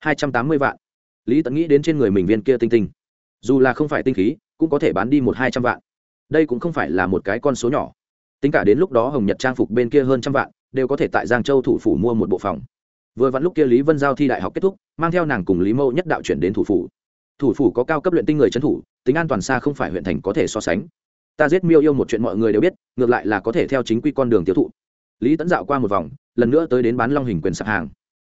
Hai trăm tám mươi vạn. Lý tẫn nghĩ đến trên người mình viên kia tinh tinh. Dù là không phải tinh khí, cũng có thể bán đi một hai trăm vạn. Đây cũng không phải là một cái con số nhỏ. Tính cả đến lúc đó hồng nhật trang phục bên kia hơn trăm vạn, đều có thể tại giang châu thủ phủ mua một bộ phòng. Vừa vặn lúc kia lý vân giao thi đại học kết thúc, mang theo nàng cùng lý mẫu nhất đạo chuyển đến thủ phủ. Thủ phủ có cao cấp luyện tinh người trấn thủ, tính an toàn xa không phải huyện thành có thể so sánh ta giết miêu yêu một chuyện mọi người đều biết, ngược lại là có thể theo chính quy con đường tiêu thụ. Lý tẫn dạo qua một vòng, lần nữa tới đến bán long hình quyền sạp hàng.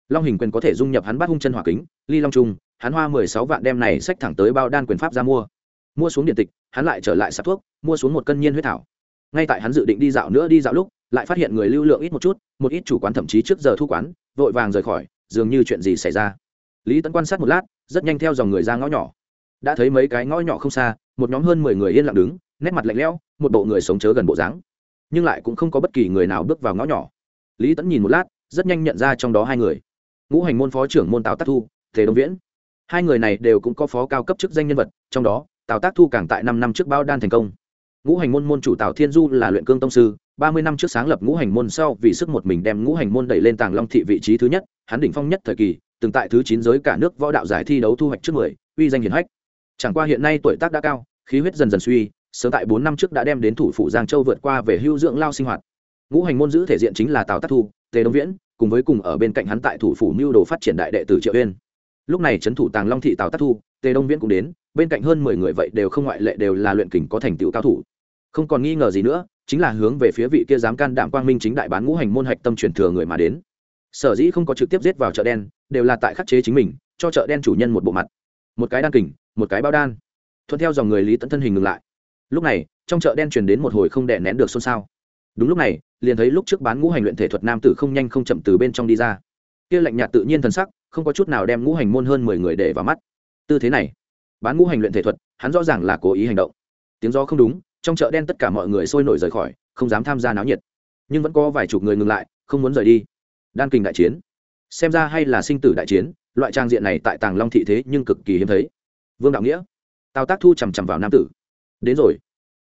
Long hình quyền có thể dung nhập hắn bắt hung chân hỏa kính, ly long trung, hắn hoa mười sáu vạn đem này sách thẳng tới bao đan quyền pháp ra mua. Mua xuống điện tịch, hắn lại trở lại sạp thuốc, mua xuống một cân nhiên huyết thảo. Ngay tại hắn dự định đi dạo nữa đi dạo lúc, lại phát hiện người lưu lượng ít một chút, một ít chủ quán thậm chí trước giờ thu quán, vội vàng rời khỏi, dường như chuyện gì xảy ra. Lý tẫn quan sát một lát, rất nhanh theo dòng người ra ngõ nhỏ. Đã thấy mấy cái ngõ nhỏ không xa, một nhóm hơn mười người yên lặng đứng nét mặt lạnh lẽo, một bộ người sống chớ gần bộ dáng, nhưng lại cũng không có bất kỳ người nào bước vào ngõ nhỏ. Lý tẫn nhìn một lát, rất nhanh nhận ra trong đó hai người. Ngũ hành môn phó trưởng môn tào tác thu thế đông viễn. Hai người này đều cũng có phó cao cấp chức danh nhân vật, trong đó, tào tác thu càng tại năm năm trước bao đan thành công. Ngũ hành môn môn chủ tào thiên du là luyện cương tông sư, ba mươi năm trước sáng lập ngũ hành môn sau vì sức một mình đem ngũ hành môn đẩy lên tàng long thị vị trí thứ nhất, hắn đỉnh phong nhất thời kỳ, từng tại thứ chín giới cả nước võ đạo giải thi đấu thu hoạch trước mười, uy danh hiển hách. Chẳng qua hiện nay tuổi tác đã cao, khí huyết dần dần suy sớm tại bốn năm trước đã đem đến thủ phủ giang châu vượt qua về hưu dưỡng lao sinh hoạt. Ngũ hành môn giữ thể diện chính là tào Tắc thu, tề đông viễn, cùng với cùng ở bên cạnh hắn tại thủ phủ mưu đồ phát triển đại đệ tử triệu uyên. Lúc này trấn thủ tàng long thị tào Tắc thu, tề đông viễn cũng đến, bên cạnh hơn mười người vậy đều không ngoại lệ đều là luyện kình có thành tựu cao thủ. Không còn nghi ngờ gì nữa, chính là hướng về phía vị kia dám can đảm quang minh chính đại bán ngũ hành môn hạch tâm truyền thừa người mà đến. Sở dĩ không có trực tiếp giết vào chợ đen, đều là tại khắc chế chính mình, cho chợ đen chủ nhân một bộ mặt. Một cái đan kình, một cái bao đan. Thuận theo dòng người lý tận thân hình ngừng lại lúc này, trong chợ đen truyền đến một hồi không đè nén được xôn xao. Đúng lúc này, liền thấy lúc trước bán ngũ hành luyện thể thuật nam tử không nhanh không chậm từ bên trong đi ra. Kia lạnh nhạt tự nhiên thần sắc, không có chút nào đem ngũ hành môn hơn mười người để vào mắt. Tư thế này, bán ngũ hành luyện thể thuật, hắn rõ ràng là cố ý hành động. Tiếng do không đúng, trong chợ đen tất cả mọi người sôi nổi rời khỏi, không dám tham gia náo nhiệt. Nhưng vẫn có vài chục người ngừng lại, không muốn rời đi. Đan kình đại chiến. Xem ra hay là sinh tử đại chiến, loại trang diện này tại tàng long thị thế nhưng cực kỳ hiếm thấy. Vương đạo nghĩa. Tào tác thu chằm chằm vào nam tử đến rồi.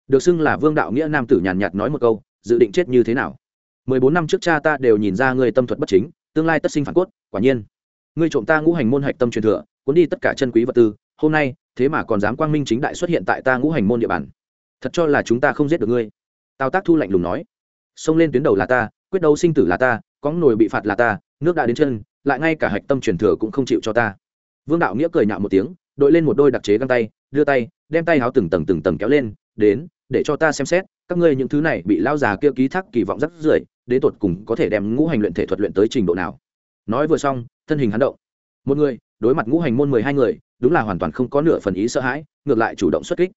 Được xưng là vương đạo nghĩa nam tử nhàn nhạt nói một câu, dự định chết như thế nào? Mười bốn năm trước cha ta đều nhìn ra ngươi tâm thuật bất chính, tương lai tất sinh phản cốt, quả nhiên. Ngươi trộm ta ngũ hành môn hạch tâm truyền thừa, cuốn đi tất cả chân quý vật tư, hôm nay, thế mà còn dám quang minh chính đại xuất hiện tại ta ngũ hành môn địa bàn. Thật cho là chúng ta không giết được ngươi. Tào tác thu lạnh lùng nói. Xông lên tuyến đầu là ta, quyết đấu sinh tử là ta, có nồi bị phạt là ta, nước đã đến chân, lại ngay cả hạch tâm truyền thừa cũng không chịu cho ta. Vương đạo nghĩa cười nhạo một tiếng, đội lên một đôi đặc chế găng tay đưa tay, đem tay háo từng tầng từng tầng kéo lên, đến, để cho ta xem xét, các ngươi những thứ này bị lao già kia ký thác kỳ vọng rất rưởi, đến tột cùng có thể đem ngũ hành luyện thể thuật luyện tới trình độ nào. Nói vừa xong, thân hình hắn động. Một người, đối mặt ngũ hành môn mười hai người, đúng là hoàn toàn không có nửa phần ý sợ hãi, ngược lại chủ động xuất kích.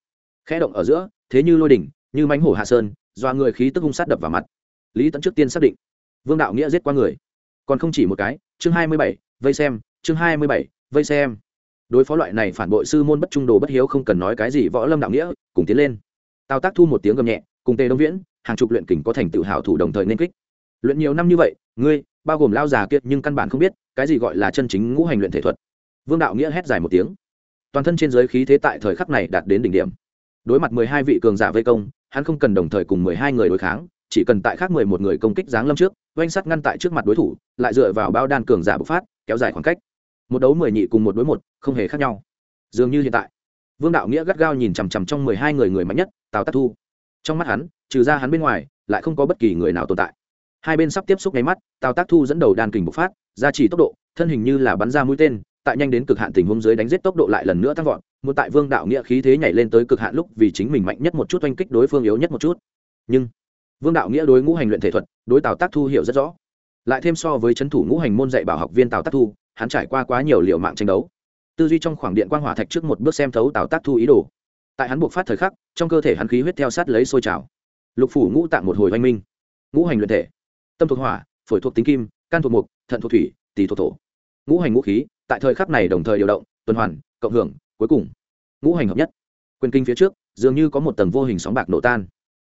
Khẽ động ở giữa, thế như lôi đỉnh, như mánh hổ hạ sơn do người khí tức hung sát đập vào mặt. Lý tẫn trước tiên xác định, vương đạo nghĩa giết qua người. Còn không chỉ một cái, chương hai mươi bảy, vây xem, chương hai mươi bảy, vây xem đối phó loại này phản bội sư môn bất trung đồ bất hiếu không cần nói cái gì võ lâm đạo nghĩa, cùng tiến lên. Tào tác thu một tiếng gầm nhẹ, cùng tề đông viễn, hàng chục luyện kình có thành tựu hảo thủ đồng thời nên kích. Luyện nhiều năm như vậy, ngươi, bao gồm lao già kiệt nhưng căn bản không biết, cái gì gọi là chân chính ngũ hành luyện thể thuật. Vương đạo nghĩa hét dài một tiếng. Toàn thân trên giới khí thế tại thời khắc này đạt đến đỉnh điểm. Đối mặt mười hai vị cường giả vây công, hắn không cần đồng thời cùng mười hai người đối kháng, chỉ cần tại khác mười một người công kích giáng lâm trước, oanh sắt ngăn tại trước mặt đối thủ, lại dựa vào bao đan cường giả bộc phát, kéo dài khoảng cách một đấu mười nhị cùng một đối một, không hề khác nhau. Dường như hiện tại, vương đạo nghĩa gắt gao nhìn chằm chằm trong mười hai người người mạnh nhất, tào tắc thu. Trong mắt hắn, trừ ra hắn bên ngoài, lại không có bất kỳ người nào tồn tại. Hai bên sắp tiếp xúc nháy mắt, tào tác thu dẫn đầu đàn kình bộc phát, gia trì tốc độ, thân hình như là bắn ra mũi tên, tại nhanh đến cực hạn tình huống dưới đánh giết tốc độ lại lần nữa tăng vọt, muốn tại vương đạo nghĩa khí thế nhảy lên tới cực hạn lúc vì chính mình mạnh nhất một chút oanh kích đối phương yếu nhất một chút. Nhưng, vương đạo nghĩa đối ngũ hành luyện thể thuật, đối tào tác thu hiểu rất rõ. Lại thêm so với c thủ ngũ hành môn dạy bảo học viên tào tác thu hắn trải qua quá nhiều liệu mạng tranh đấu. Tư duy trong khoảng điện quang hỏa thạch trước một bước xem thấu tào tác thu ý đồ. Tại hắn buộc phát thời khắc, trong cơ thể hắn khí huyết theo sát lấy sôi trào. Lục phủ ngũ tạng một hồi oanh minh. Ngũ hành luyện thể. Tâm thuộc hỏa, phổi thuộc tính kim, can thuộc mục, thận thuộc thủy, tỳ thuộc thổ. Ngũ hành ngũ khí, tại thời khắc này đồng thời điều động, tuần hoàn, cộng hưởng, cuối cùng. Ngũ hành hợp nhất. Quyền kinh phía trước, dường như có một tầng vô hình sóng bạc nổ tan.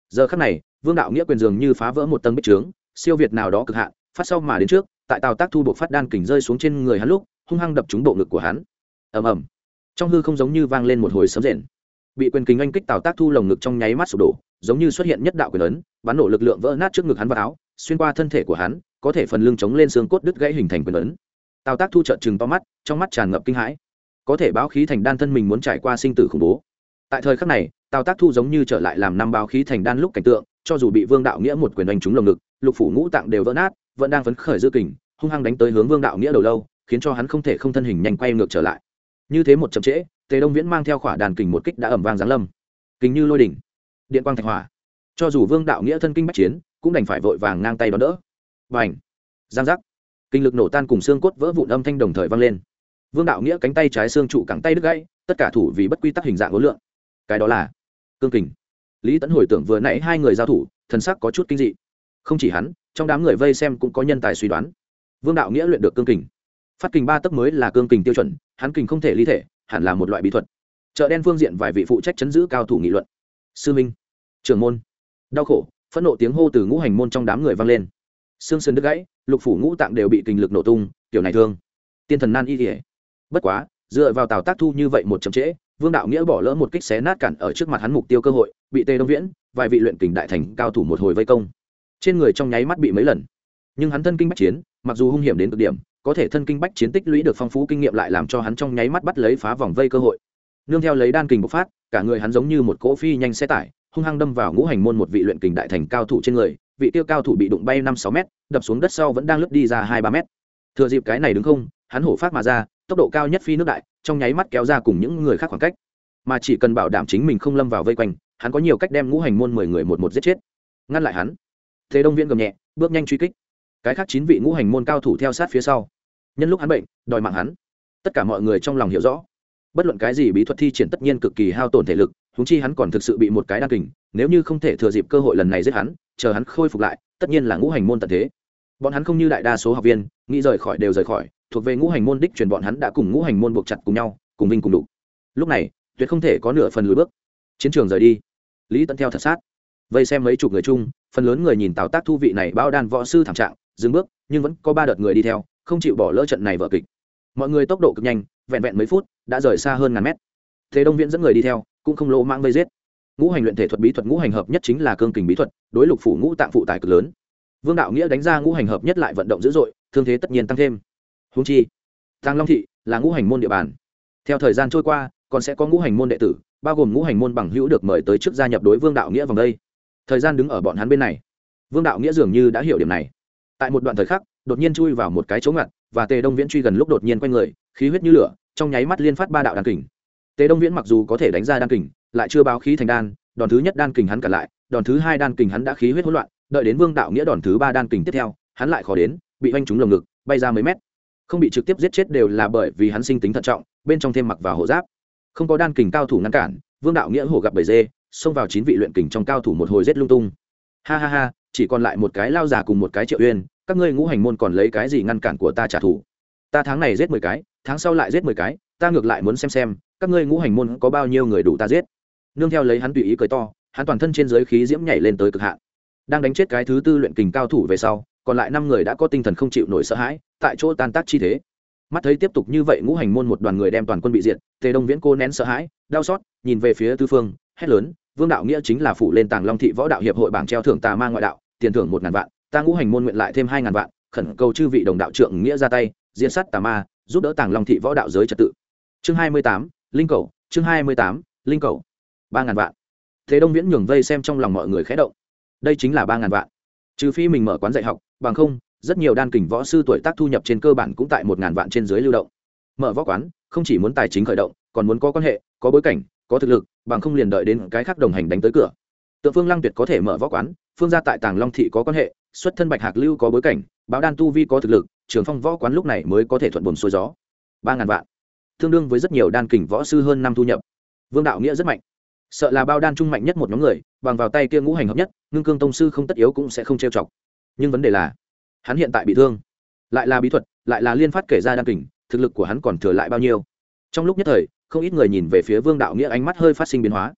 Giờ khắc này, vương đạo nghĩa quyền dường như phá vỡ một tầng bích trướng, siêu việt nào đó cực hạn, phát sau mà đến trước tại tào tác thu buộc phát đan kình rơi xuống trên người hắn lúc, hung hăng đập trúng bộ ngực của hắn. Ầm ầm. Trong hư không giống như vang lên một hồi sấm rền. Bị quyền kính anh kích tào tác thu lồng ngực trong nháy mắt sụp đổ, giống như xuất hiện nhất đạo quyền lớn bắn nổ lực lượng vỡ nát trước ngực hắn vào áo, xuyên qua thân thể của hắn, có thể phần lưng chống lên xương cốt đứt gãy hình thành quyền lớn. tào tác thu trợn chừng to mắt, trong mắt tràn ngập kinh hãi. Có thể báo khí thành đan thân mình muốn trải qua sinh tử khủng bố. Tại thời khắc này, tào tác thu giống như trở lại làm năm báo khí thành đan lúc cảnh tượng, cho dù bị vương đạo nghĩa một quyền đánh trúng lồng ngực, lục phủ ngũ tạng đều vỡ nát vẫn đang phấn khởi dư kình, hung hăng đánh tới hướng vương đạo nghĩa đầu lâu, khiến cho hắn không thể không thân hình nhanh quay ngược trở lại. Như thế một chậm trễ, tề đông viễn mang theo khỏa đàn kình một kích đã ẩm vang giáng lâm. Kình như lôi đỉnh, điện quang thạch hỏa cho dù vương đạo nghĩa thân kinh bách chiến, cũng đành phải vội vàng ngang tay đón đỡ. Và ảnh giang giác! Kinh lực nổ tan cùng xương cốt vỡ vụn âm thanh đồng thời vang lên. Vương đạo nghĩa cánh tay trái xương trụ cẳng tay đứt gãy, tất cả thủ vì bất quy tắc hình dạng hỗn lượng cái đó là cương kình. Lý tẫn hồi tưởng vừa nãy hai người giao thủ, thần sắc có chút kinh dị. Không chỉ hắn trong đám người vây xem cũng có nhân tài suy đoán. Vương đạo nghĩa luyện được cương kình. Phát kình ba tấc mới là cương kình tiêu chuẩn, hắn kình không thể lý thể, hẳn là một loại bí thuật. Chợ đen phương diện vài vị phụ trách chấn giữ cao thủ nghị luận. Sư minh, trưởng môn. Đau khổ, phẫn nộ tiếng hô từ ngũ hành môn trong đám người vang lên. Xương sơn đứt gãy, lục phủ ngũ tạng đều bị kình lực nổ tung kiểu này thương. Tiên thần nan y thể bất quá, dựa vào tào tác thu như vậy một chậm trễ, vương đạo nghĩa bỏ lỡ một kích xé nát cản ở trước mặt hắn mục tiêu cơ hội, bị tê đông viễn, vài vị luyện kình đại thành cao thủ một hồi vây công trên người trong nháy mắt bị mấy lần. Nhưng hắn thân kinh bách chiến, mặc dù hung hiểm đến cực điểm, có thể thân kinh bách chiến tích lũy được phong phú kinh nghiệm lại làm cho hắn trong nháy mắt bắt lấy phá vòng vây cơ hội. Nương theo lấy đan kình bộc phát, cả người hắn giống như một cỗ phi nhanh xe tải, hung hăng đâm vào ngũ hành môn một vị luyện kình đại thành cao thủ trên người, vị tiêu cao thủ bị đụng bay năm sáu mét, đập xuống đất sau vẫn đang lướt đi ra hai ba mét. Thừa dịp cái này đứng không, hắn hổ phát mà ra, tốc độ cao nhất phi nước đại, trong nháy mắt kéo ra cùng những người khác khoảng cách. Mà chỉ cần bảo đảm chính mình không lâm vào vây quanh, hắn có nhiều cách đem ngũ hành môn mười người một một giết chết. Ngăn lại hắn thế đông viễn gầm nhẹ, bước nhanh truy kích. Cái khác chín vị ngũ hành môn cao thủ theo sát phía sau. Nhân lúc hắn bệnh, đòi mạng hắn. Tất cả mọi người trong lòng hiểu rõ. Bất luận cái gì bí thuật thi triển tất nhiên cực kỳ hao tổn thể lực húng chi hắn còn thực sự bị một cái đa kình, nếu như không thể thừa dịp cơ hội lần này giết hắn, chờ hắn khôi phục lại, tất nhiên là ngũ hành môn tận thế. Bọn hắn không như đại đa số học viên, nghĩ rời khỏi đều rời khỏi, thuộc về ngũ hành môn đích truyền bọn hắn đã cùng ngũ hành môn buộc chặt cùng nhau, cùng vinh cùng đủ. Lúc này, tuyệt không thể có nửa phần lùi bước. Chiến trường rời đi. Lý tẫn theo thật sát. Vây xem mấy chục người chung phần lớn người nhìn tào tác thu vị này bao đan võ sư thảm trạng, dừng bước, nhưng vẫn có ba đợt người đi theo, không chịu bỏ lỡ trận này vở kịch. Mọi người tốc độ cực nhanh, vẹn vẹn mấy phút, đã rời xa hơn ngàn mét. Thế đông viễn dẫn người đi theo, cũng không lỗ mang vây giết. Ngũ hành luyện thể thuật bí thuật ngũ hành hợp nhất chính là cương kình bí thuật, đối lục phủ ngũ tạng phụ tài cực lớn. Vương đạo nghĩa đánh ra ngũ hành hợp nhất lại vận động dữ dội, thương thế tất nhiên tăng thêm. Húng chi tăng long thị là ngũ hành môn địa bàn. Theo thời gian trôi qua, còn sẽ có ngũ hành môn đệ tử, bao gồm ngũ hành môn bằng hữu được mời tới trước gia nhập đối vương đạo nghĩa vòng đây thời gian đứng ở bọn hắn bên này. Vương đạo nghĩa dường như đã hiểu điểm này. Tại một đoạn thời khắc, đột nhiên chui vào một cái chỗ ngặt, và tề đông viễn truy gần lúc đột nhiên quay người, khí huyết như lửa, trong nháy mắt liên phát ba đạo đan kình. Tề đông viễn mặc dù có thể đánh ra đan kình, lại chưa báo khí thành đan, đòn thứ nhất đan kình hắn cả lại, đòn thứ hai đan kình hắn đã khí huyết hỗn loạn, đợi đến vương đạo nghĩa đòn thứ ba đan kình tiếp theo, hắn lại khó đến, bị oanh trúng lồng ngực, bay ra mấy mét. Không bị trực tiếp giết chết đều là bởi vì hắn sinh tính thận trọng, bên trong thêm mặc vào hộ giáp. Không có đan kình cao thủ ngăn cản, vương đạo nghĩa hổ gặp bầy dê xông vào chín vị luyện kình trong cao thủ một hồi rết lung tung. Ha ha ha, chỉ còn lại một cái lao già cùng một cái triệu uyên, các ngươi ngũ hành môn còn lấy cái gì ngăn cản của ta trả thù? Ta tháng này giết mười cái, tháng sau lại giết mười cái, ta ngược lại muốn xem xem, các ngươi ngũ hành môn có bao nhiêu người đủ ta giết? Nương theo lấy hắn tùy ý cười to, hắn toàn thân trên giới khí diễm nhảy lên tới cực hạn. Đang đánh chết cái thứ tư luyện kình cao thủ về sau, còn lại năm người đã có tinh thần không chịu nổi sợ hãi, tại chỗ tan tác chi thế. Mắt thấy tiếp tục như vậy ngũ hành môn một đoàn người đem toàn quân bị diệt, tề đông viễn cô nén sợ hãi, đau xót, nhìn về phía tư phương, hét lớn vương đạo nghĩa chính là phủ lên tàng long thị võ đạo hiệp hội bảng treo thưởng tà ma ngoại đạo, tiền thưởng một ngàn vạn, ta ngũ hành môn nguyện lại thêm hai ngàn vạn, khẩn cầu chư vị đồng đạo trượng nghĩa ra tay diễn sát tà ma, giúp đỡ tàng long thị võ đạo giới trật tự. Chương hai mươi tám, linh cầu, chương hai mươi tám, linh cầu, ba ngàn vạn. Thế đông viễn nhường vây xem trong lòng mọi người khé động. Đây chính là ba ngàn vạn. Trừ phi mình mở quán dạy học, bằng không, rất nhiều đan kình võ sư tuổi tác thu nhập trên cơ bản cũng tại một ngàn vạn trên dưới lưu động. Mở võ quán, không chỉ muốn tài chính khởi động, còn muốn có quan hệ, có bối cảnh có thực lực, bằng không liền đợi đến cái khác đồng hành đánh tới cửa. Tượng phương lăng tuyệt có thể mở võ quán, phương gia tại tàng long thị có quan hệ, xuất thân bạch hạc lưu có bối cảnh, báo đan tu vi có thực lực, trường phong võ quán lúc này mới có thể thuận buồn xuôi gió. Ba ngàn vạn. Tương đương với rất nhiều đan kình võ sư hơn năm thu nhập. Vương đạo nghĩa rất mạnh. Sợ là bao đan trung mạnh nhất một nhóm người, bằng vào tay kia ngũ hành hợp nhất, ngưng cương tông sư không tất yếu cũng sẽ không trêu chọc. Nhưng vấn đề là, hắn hiện tại bị thương. Lại là bí thuật, lại là liên phát kể ra đan kình, thực lực của hắn còn thừa lại bao nhiêu? Trong lúc nhất thời, không ít người nhìn về phía vương đạo nghĩa ánh mắt hơi phát sinh biến hóa.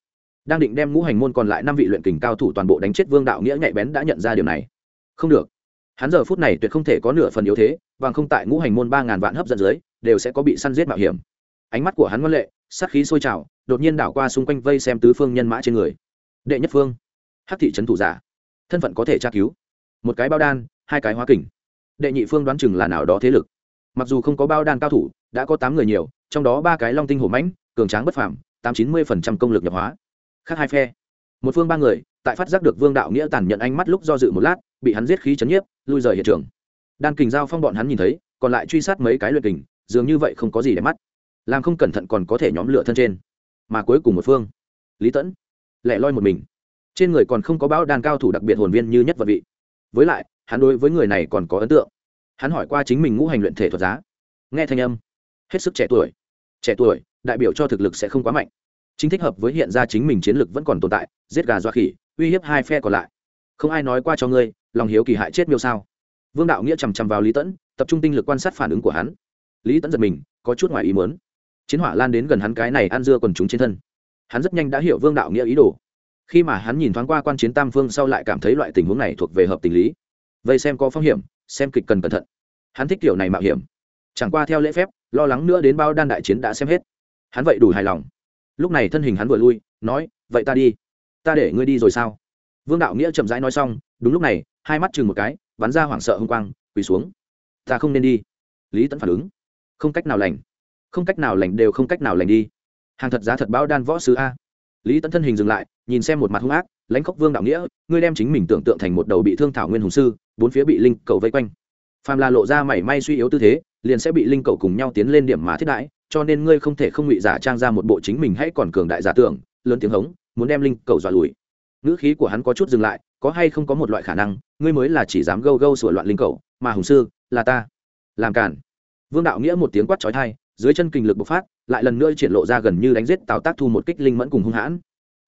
Đang định đem ngũ hành môn còn lại năm vị luyện kình cao thủ toàn bộ đánh chết, vương đạo nghĩa nhạy bén đã nhận ra điều này. Không được. Hắn giờ phút này tuyệt không thể có nửa phần yếu thế, bằng không tại ngũ hành môn ba ngàn vạn hấp dẫn dưới, đều sẽ có bị săn giết mạo hiểm. Ánh mắt của hắn ngoan lệ, sát khí sôi trào, đột nhiên đảo qua xung quanh vây xem tứ phương nhân mã trên người. Đệ nhất phương. Hắc thị trấn thủ giả. Thân phận có thể tra cứu. Một cái bao đan, hai cái hóa kình. Đệ nhị phương đoán chừng là nào đó thế lực. Mặc dù không có bao đan cao thủ, đã có tám người nhiều trong đó ba cái long tinh hổ mãnh, cường tráng bất phàm, tám chín mươi phần trăm công lực nhập hóa. Khác hai phe. Một phương ba người, tại phát giác được vương đạo nghĩa tàn nhận ánh mắt lúc do dự một lát, bị hắn giết khí chấn nhiếp, lui rời hiện trường. Đan kình giao phong bọn hắn nhìn thấy, còn lại truy sát mấy cái luyện kình, dường như vậy không có gì để mắt. Làm không cẩn thận còn có thể nhóm lửa thân trên. Mà cuối cùng một phương, lý tẫn, lẻ loi một mình. Trên người còn không có bão đan cao thủ đặc biệt hồn viên như nhất vật vị. Với lại, hắn đối với người này còn có ấn tượng. Hắn hỏi qua chính mình ngũ hành luyện thể thuật giá. Nghe thanh âm, hết sức trẻ tuổi trẻ tuổi, đại biểu cho thực lực sẽ không quá mạnh. Chính thích hợp với hiện ra chính mình chiến lực vẫn còn tồn tại, giết gà doa khỉ, uy hiếp hai phe còn lại. Không ai nói qua cho ngươi, lòng hiếu kỳ hại chết miêu sao. Vương đạo nghĩa chằm chằm vào lý tẫn tập trung tinh lực quan sát phản ứng của hắn. Lý tẫn giật mình, có chút ngoài ý mớn chiến hỏa lan đến gần hắn cái này ăn dưa còn chúng trên thân. Hắn rất nhanh đã hiểu vương đạo nghĩa ý đồ. Khi mà hắn nhìn thoáng qua quan chiến tam phương sau lại cảm thấy loại tình huống này thuộc về hợp tình lý. Vậy xem có phong hiểm, xem kịch cần cẩn thận. Hắn thích kiểu này mạo hiểm. Chẳng qua theo lễ phép lo lắng nữa đến bao đan đại chiến đã xem hết. Hắn vậy đủ hài lòng. Lúc này thân hình hắn vừa lui, nói, vậy ta đi. Ta để ngươi đi rồi sao? Vương đạo nghĩa chậm rãi nói xong, đúng lúc này, hai mắt chừng một cái, bắn ra hoảng sợ h ư n g quang, quỳ xuống. Ta không nên đi. Lý tẫn phản ứng. Không cách nào lành. Không cách nào lành đều không cách nào lành đi. Hàng thật giá thật bao đan võ sứ a. Lý tẫn thân hình dừng lại, nhìn xem một mặt hung ác, lãnh khóc vương đạo nghĩa, ngươi đem chính mình tưởng tượng thành một đầu bị thương thảo nguyên hùng sư, bốn phía bị linh cầu vây quanh. Phàm là lộ ra mảy may suy yếu tư thế liền sẽ bị linh cầu cùng nhau tiến lên điểm mà thiết đãi, cho nên ngươi không thể không ngụy giả trang ra một bộ chính mình hãy còn cường đại giả tưởng, lớn tiếng hống, muốn đem linh cầu dọa lùi. Ngữ khí của hắn có chút dừng lại, có hay không có một loại khả năng, ngươi mới là chỉ dám gâu gâu sửa loạn linh cầu, mà hùng sư, là ta. Làm cản vương đạo nghĩa một tiếng quát trói thai dưới chân kinh lực bộc phát, lại lần nữa triển lộ ra gần như đánh giết tào tác thu một kích linh mẫn cùng hung hãn.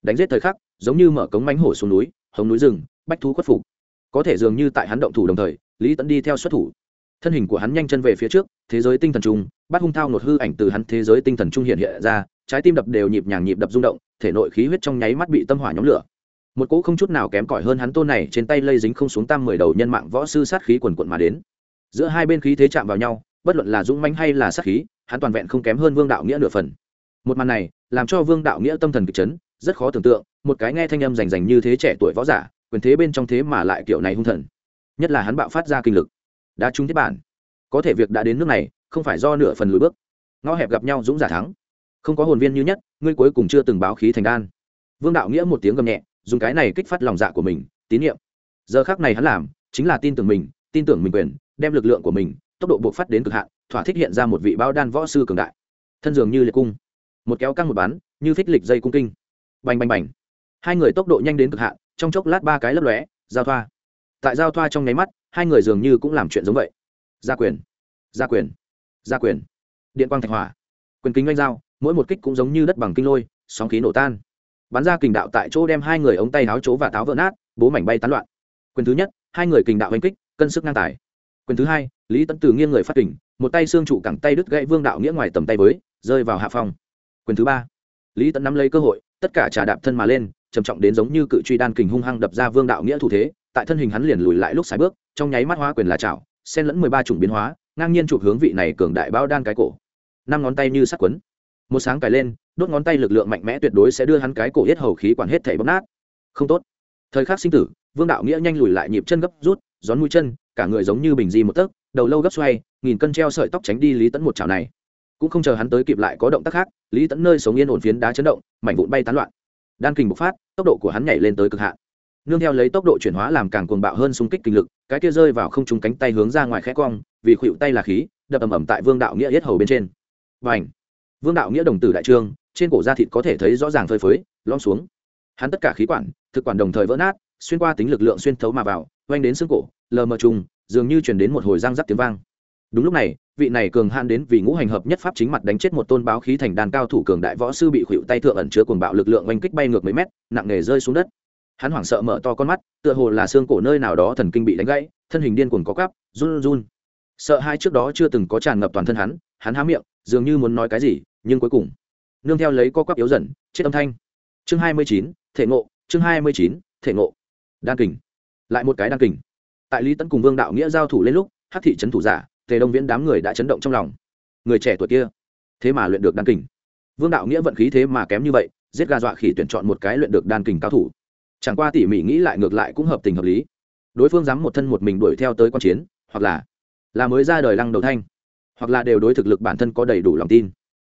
Đánh giết thời khắc, giống như mở cống mánh hổ xuống núi, hống núi rừng, bách thú khuất phục. Có thể dường như tại hắn động thủ đồng thời, lý tẫn đi theo xuất thủ thân hình của hắn nhanh chân về phía trước, thế giới tinh thần trung bắt hung thao nột hư ảnh từ hắn thế giới tinh thần trung hiện hiện ra, trái tim đập đều nhịp nhàng nhịp đập rung động, thể nội khí huyết trong nháy mắt bị tâm hỏa nhóm lửa. Một cỗ không chút nào kém cỏi hơn hắn tôn này, trên tay lây dính không xuống tam mười đầu nhân mạng võ sư sát khí quần quận mà đến. Giữa hai bên khí thế chạm vào nhau, bất luận là dũng manh hay là sát khí, hắn toàn vẹn không kém hơn vương đạo nghĩa nửa phần. Một màn này, làm cho vương đạo nghĩa tâm thần kịch chấn, rất khó tưởng tượng, một cái nghe thanh âm rành rành như thế trẻ tuổi võ giả, quyền thế bên trong thế mà lại kiểu này hung thần. Nhất là hắn bạo phát ra kinh lực đã trúng thiết bản. Có thể việc đã đến nước này, không phải do nửa phần lùi bước. Ngõ hẹp gặp nhau dũng giả thắng. Không có hồn viên như nhất, ngươi cuối cùng chưa từng báo khí thành đan. Vương đạo nghĩa một tiếng gầm nhẹ, dùng cái này kích phát lòng dạ của mình, tín nhiệm. Giờ khác này hắn làm, chính là tin tưởng mình, tin tưởng mình quyền, đem lực lượng của mình, tốc độ buộc phát đến cực hạn, thỏa thích hiện ra một vị báo đan võ sư cường đại. Thân dường như liệt cung. Một kéo căng một bắn, như phích lịch dây cung kinh. Bành bành bành. Hai người tốc độ nhanh đến cực hạn, trong chốc lát ba cái lấp lóe, giao thoa. Tại giao thoa trong nháy mắt hai người dường như cũng làm chuyện giống vậy. Gia quyền gia quyền gia quyền. Điện quang thạch hỏa, quyền kính oanh dao mỗi một kích cũng giống như đất bằng kinh lôi, sóng khí nổ tan. Bắn ra kình đạo tại chỗ đem hai người ống tay áo chỗ và táo vỡ nát, bố mảnh bay tán loạn. Quyền thứ nhất, hai người kình đạo oanh kích, cân sức ngang tài. Quyền thứ hai, lý tấn từ nghiêng người phát kình, một tay xương trụ cẳng tay đứt gãy vương đạo nghĩa ngoài tầm tay với, rơi vào hạ phòng quyền thứ ba, lý tấn nắm lấy cơ hội, tất cả trà đạp thân mà lên, trầm trọng đến giống như cự truy đan kình hung hăng đập ra vương đạo nghĩa thủ thế tại thân hình hắn liền lùi lại lúc sải bước, trong nháy mắt hóa quyền là chảo, xen lẫn mười ba chủng biến hóa, ngang nhiên chụp hướng vị này cường đại bao đan cái cổ. Năm ngón tay như sắt quấn. Một sáng cài lên, đốt ngón tay lực lượng mạnh mẽ tuyệt đối sẽ đưa hắn cái cổ hết hầu khí quản hết thảy bóp nát. Không tốt. Thời khắc sinh tử, vương đạo nghĩa nhanh lùi lại nhịp chân gấp rút, gión mũi chân, cả người giống như bình di một tấc, đầu lâu gấp xoay, nghìn cân treo sợi tóc tránh đi lý tẫn một chảo này. Cũng không chờ hắn tới kịp lại có động tác khác, lý tẫn nơi sống yên ổn phiến đá chấn động, mảnh vụn bay tán loạn. Đan kình bộc phát, tốc độ của hắn nhảy lên tới cực hạn nương theo lấy tốc độ chuyển hóa làm càng cuồng bạo hơn xung kích kinh lực, cái kia rơi vào không trúng cánh tay hướng ra ngoài khẽ cong, vì khuỵu tay là khí, đập ầm ầm tại vương đạo nghĩa yết hầu bên trên. Và ảnh vương đạo nghĩa đồng tử đại trương, trên cổ da thịt có thể thấy rõ ràng phơi phới lom xuống. Hắn tất cả khí quản, thực quản đồng thời vỡ nát, xuyên qua tính lực lượng xuyên thấu mà vào, oanh đến xương cổ, lờ mờ trùng, dường như chuyển đến một hồi răng rắc tiếng vang. Đúng lúc này, vị này cường hạn đến vì ngũ hành hợp nhất pháp chính mặt đánh chết một tôn báo khí thành đàn cao thủ cường đại võ sư bị khuỵu tay thượng ẩn chứa cuồng bạo lực lượng oanh kích bay ngược mấy mét, nặng nề rơi xuống đất hắn hoảng sợ mở to con mắt, tựa hồ là xương cổ nơi nào đó thần kinh bị đánh gãy, thân hình điên cuồng có cắp run run. Sợ hai trước đó chưa từng có tràn ngập toàn thân hắn hắn há miệng, dường như muốn nói cái gì, nhưng cuối cùng, nương theo lấy co quắp yếu dần, chết âm thanh. Chương hai mươi chín, thể ngộ, chương hai mươi chín, thể ngộ. Đan kình. Lại một cái đan kình. Tại lý tấn cùng vương đạo nghĩa giao thủ lên lúc hát thị trấn thủ giả, tề đông viễn đám người đã chấn động trong lòng. Người trẻ tuổi kia, thế mà luyện được đan kình. Vương đạo nghĩa vận khí thế mà kém như vậy, giết gà dọa khỉ tuyển chọn một cái luyện được đan kình cao thủ chẳng qua tỉ mỉ nghĩ lại ngược lại cũng hợp tình hợp lý. Đối phương dám một thân một mình đuổi theo tới quan chiến, hoặc là là mới ra đời lăng đầu thanh, hoặc là đều đối thực lực bản thân có đầy đủ lòng tin.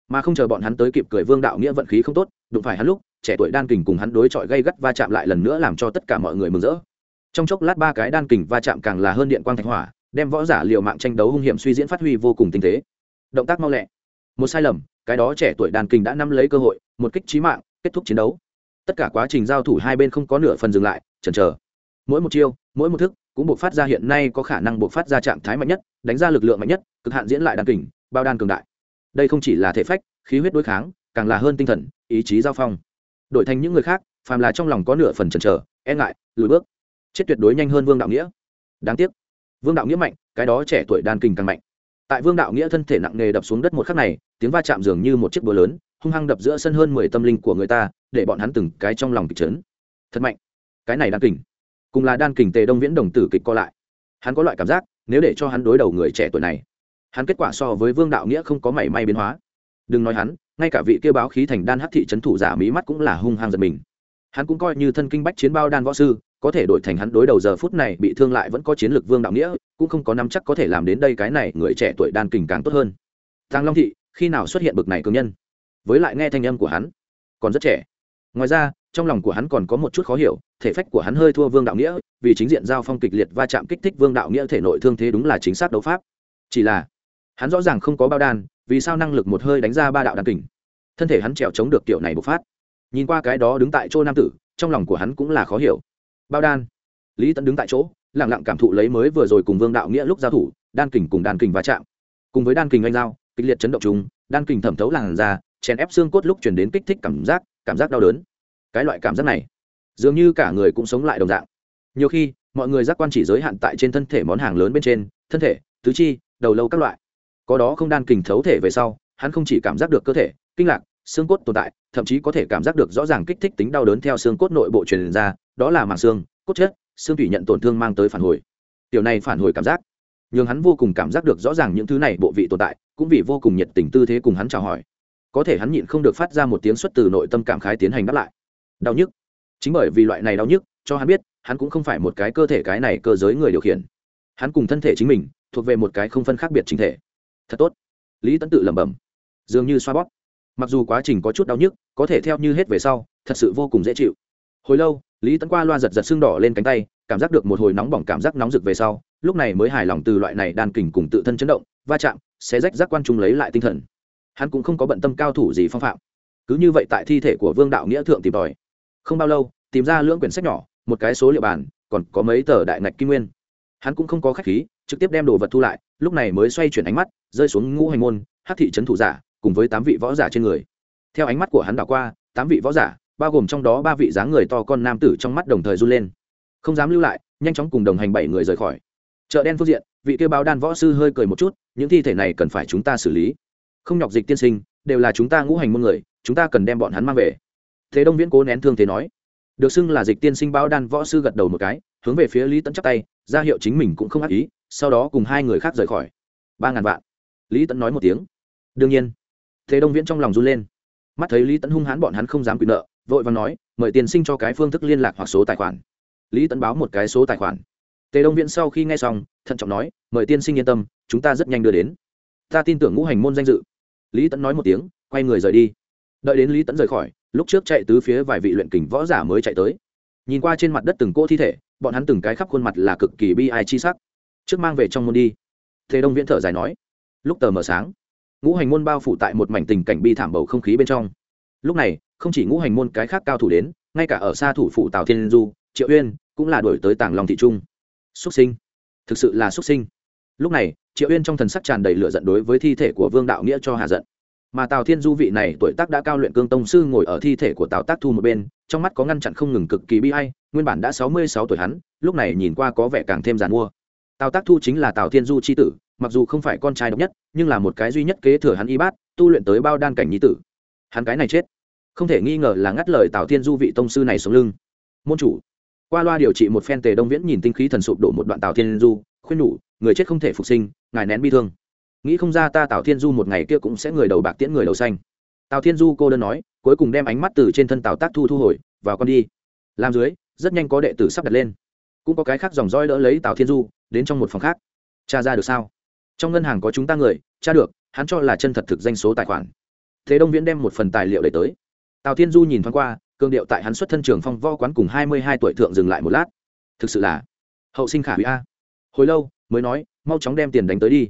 Mà không chờ bọn hắn tới kịp cười vương đạo nghĩa vận khí không tốt, đụng phải hắn lúc, trẻ tuổi đan kình cùng hắn đối chọi gây gắt va chạm lại lần nữa làm cho tất cả mọi người mừng rỡ. Trong chốc lát ba cái đan kình va chạm càng là hơn điện quang thạch hỏa, đem võ giả liều mạng tranh đấu hung hiểm suy diễn phát huy vô cùng tinh tế. Động tác mau lẹ. Một sai lầm, cái đó trẻ tuổi đàn kình đã nắm lấy cơ hội, một kích trí mạng, kết thúc chiến đấu tất cả quá trình giao thủ hai bên không có nửa phần dừng lại, chần chờ. Mỗi một chiêu, mỗi một thức cũng buộc phát ra hiện nay có khả năng buộc phát ra trạng thái mạnh nhất, đánh ra lực lượng mạnh nhất, cực hạn diễn lại đàn kình, bao đan cường đại. Đây không chỉ là thể phách, khí huyết đối kháng, càng là hơn tinh thần, ý chí giao phong. Đổi thành những người khác, phàm là trong lòng có nửa phần chần chờ e ngại, lùi bước. Chết tuyệt đối nhanh hơn vương đạo nghĩa. Đáng tiếc. Vương đạo nghĩa mạnh, cái đó trẻ tuổi đan kình càng mạnh. Tại vương đạo nghĩa thân thể nặng nề đập xuống đất một khắc này, tiếng va chạm dường như một chiếc búa lớn, hung hăng đập giữa sân hơn mười tâm linh của người ta để bọn hắn từng cái trong lòng kịch trấn thật mạnh. Cái này đan kình. Cùng là đan kình tề đông viễn đồng tử kịch co lại. Hắn có loại cảm giác, nếu để cho hắn đối đầu người trẻ tuổi này, hắn kết quả so với vương đạo nghĩa không có mảy may biến hóa. Đừng nói hắn, ngay cả vị kêu báo khí thành đan hắc thị trấn thủ giả mỹ mắt cũng là hung hăng giật mình. Hắn cũng coi như thân kinh bách chiến bao đan võ sư, có thể đổi thành hắn đối đầu giờ phút này bị thương lại vẫn có chiến lược vương đạo nghĩa, cũng không có năm chắc có thể làm đến đây cái này người trẻ tuổi đan kình càng tốt hơn. Thang long thị, khi nào xuất hiện bực này cường nhân? Với lại nghe thanh âm của hắn, còn rất trẻ ngoài ra, trong lòng của hắn còn có một chút khó hiểu, thể phách của hắn hơi thua vương đạo nghĩa, vì chính diện giao phong kịch liệt va chạm kích thích vương đạo nghĩa thể nội thương thế đúng là chính xác đấu pháp. Chỉ là, hắn rõ ràng không có bao đan, vì sao năng lực một hơi đánh ra ba đạo đan kình? Thân thể hắn trèo chống được kiểu này bộc phát. Nhìn qua cái đó đứng tại chỗ nam tử, trong lòng của hắn cũng là khó hiểu. Bao đan. Lý tẫn đứng tại chỗ lẳng lặng cảm thụ lấy mới vừa rồi cùng vương đạo nghĩa lúc giao thủ, đan kình cùng đan kình va chạm. Cùng với đan kình anh giao, kịch liệt chấn động chúng, đan kình thẩm thấu làn da, chèn ép xương cốt lúc chuyển đến kích thích cảm giác cảm giác đau đớn. Cái loại cảm giác này, dường như cả người cũng sống lại đồng dạng. Nhiều khi, mọi người giác quan chỉ giới hạn tại trên thân thể món hàng lớn bên trên, thân thể, tứ chi, đầu lâu các loại. Có đó không đan kình thấu thể về sau, hắn không chỉ cảm giác được cơ thể, kinh lạc, xương cốt tồn tại, thậm chí có thể cảm giác được rõ ràng kích thích tính đau đớn theo xương cốt nội bộ truyền ra, đó là màng xương, cốt chất, xương thủy nhận tổn thương mang tới phản hồi. Điều này phản hồi cảm giác. Nhưng hắn vô cùng cảm giác được rõ ràng những thứ này bộ vị tồn tại, cũng vì vô cùng nhiệt tình tư thế cùng hắn chào hỏi có thể hắn nhịn không được phát ra một tiếng xuất từ nội tâm cảm khái tiến hành đáp lại. Đau nhức. Chính bởi vì loại này đau nhức, cho hắn biết, hắn cũng không phải một cái cơ thể cái này cơ giới người điều khiển. Hắn cùng thân thể chính mình, thuộc về một cái không phân khác biệt chính thể. Thật tốt. Lý tấn tự lẩm bẩm. Dường như xoa bóp. Mặc dù quá trình có chút đau nhức, có thể theo như hết về sau, thật sự vô cùng dễ chịu. Hồi lâu, lý tấn qua loa giật giật xương đỏ lên cánh tay, cảm giác được một hồi nóng bỏng cảm giác nóng rực về sau, lúc này mới hài lòng từ loại này đan kình cùng tự thân chấn động, va chạm sẽ rách rác quan trung lấy lại tinh thần hắn cũng không có bận tâm cao thủ gì phong phạm. Cứ như vậy tại thi thể của vương đạo nghĩa thượng tìm tòi. Không bao lâu, tìm ra lưỡng quyển sách nhỏ, một cái số liệu bàn còn có mấy tờ đại ngạch kim nguyên. Hắn cũng không có khách khí, trực tiếp đem đồ vật thu lại, lúc này mới xoay chuyển ánh mắt, rơi xuống ngũ hành môn hát thị trấn thủ giả, cùng với tám vị võ giả trên người. Theo ánh mắt của hắn đảo qua, tám vị võ giả, bao gồm trong đó ba vị dáng người to con nam tử trong mắt đồng thời run lên. Không dám lưu lại, nhanh chóng cùng đồng hành bảy người rời khỏi. Chợ đen phương diện, vị kêu báo đan võ sư hơi cười một chút, những thi thể này cần phải chúng ta xử lý không nhọc dịch tiên sinh, đều là chúng ta ngũ hành môn người, chúng ta cần đem bọn hắn mang về. Thế đông viễn cố nén thương thế nói. Được xưng là dịch tiên sinh báo đan võ sư gật đầu một cái, hướng về phía lý Tấn chắp tay, ra hiệu chính mình cũng không ác ý, sau đó cùng hai người khác rời khỏi. Ba ngàn vạn. Lý Tấn nói một tiếng. Đương nhiên. Thế đông viễn trong lòng run lên. Mắt thấy lý Tấn hung hãn bọn hắn không dám quyền nợ, vội và nói, mời tiền sinh cho cái phương thức liên lạc hoặc số tài khoản. Lý Tấn báo một cái số tài khoản. Tề đông viễn sau khi nghe xong, thận trọng nói, mời tiên sinh yên tâm, chúng ta rất nhanh đưa đến. Ta tin tưởng ngũ hành môn danh dự lý tẫn nói một tiếng, quay người rời đi. Đợi đến lý tẫn rời khỏi, lúc trước chạy tứ phía vài vị luyện kình võ giả mới chạy tới. Nhìn qua trên mặt đất từng cỗ thi thể, bọn hắn từng cái khắp khuôn mặt là cực kỳ bi ai chi sắc. Trước mang về trong môn đi. Thế đông viễn thở dài nói. Lúc tờ mờ sáng, ngũ hành môn bao phủ tại một mảnh tình cảnh bi thảm bầu không khí bên trong. Lúc này, không chỉ ngũ hành môn cái khác cao thủ đến, ngay cả ở xa thủ phủ tào thiên du, triệu uyên cũng là đổi tới tàng lòng thị trung. Xuất sinh. Thực sự là xuất sinh. Lúc này triệu uyên trong thần sắc tràn đầy lửa giận đối với thi thể của vương đạo nghĩa cho hà giận. Mà tào thiên du vị này tuổi tác đã cao luyện cương tông sư ngồi ở thi thể của tào tác thu một bên, trong mắt có ngăn chặn không ngừng cực kỳ bi hay nguyên bản đã sáu mươi sáu tuổi hắn, lúc này nhìn qua có vẻ càng thêm giàn mua. Tào tác thu chính là tào thiên du c h i tử, mặc dù không phải con trai độc nhất, nhưng là một cái duy nhất kế thừa hắn y bát, tu luyện tới bao đan cảnh nhi tử. Hắn cái này chết. Không thể nghi ngờ là ngắt lời tào thiên du vị tông sư này xuống lưng. Môn chủ. Qua loa điều trị một phen tề đông viễn nhìn tinh khí thần sụp đổ một đoạn tào thiên du, khuyên nhủ, người chết không thể phục sinh ngài nén bi thương. Nghĩ không ra ta tào thiên du một ngày kia cũng sẽ người đầu bạc tiễn người đầu xanh. Tào thiên du cô đơn nói, cuối cùng đem ánh mắt từ trên thân tào tác thu thu hồi, vào con đi. Làm dưới, rất nhanh có đệ tử sắp đặt lên. Cũng có cái khác dòng roi đỡ lấy tào thiên du, đến trong một phòng khác. Cha ra được sao? Trong ngân hàng có chúng ta người, cha được, hắn cho là chân thật thực danh số tài khoản. Thế đông viễn đem một phần tài liệu đẩy tới. Tào thiên du nhìn thoáng qua, cương điệu tại hắn xuất thân trường phong vo quán cùng hai mươi hai tuổi thượng dừng lại một lát. Thực sự là hậu sinh khả hủy a. Hồi lâu mới nói, mau chóng đem tiền đánh tới đi.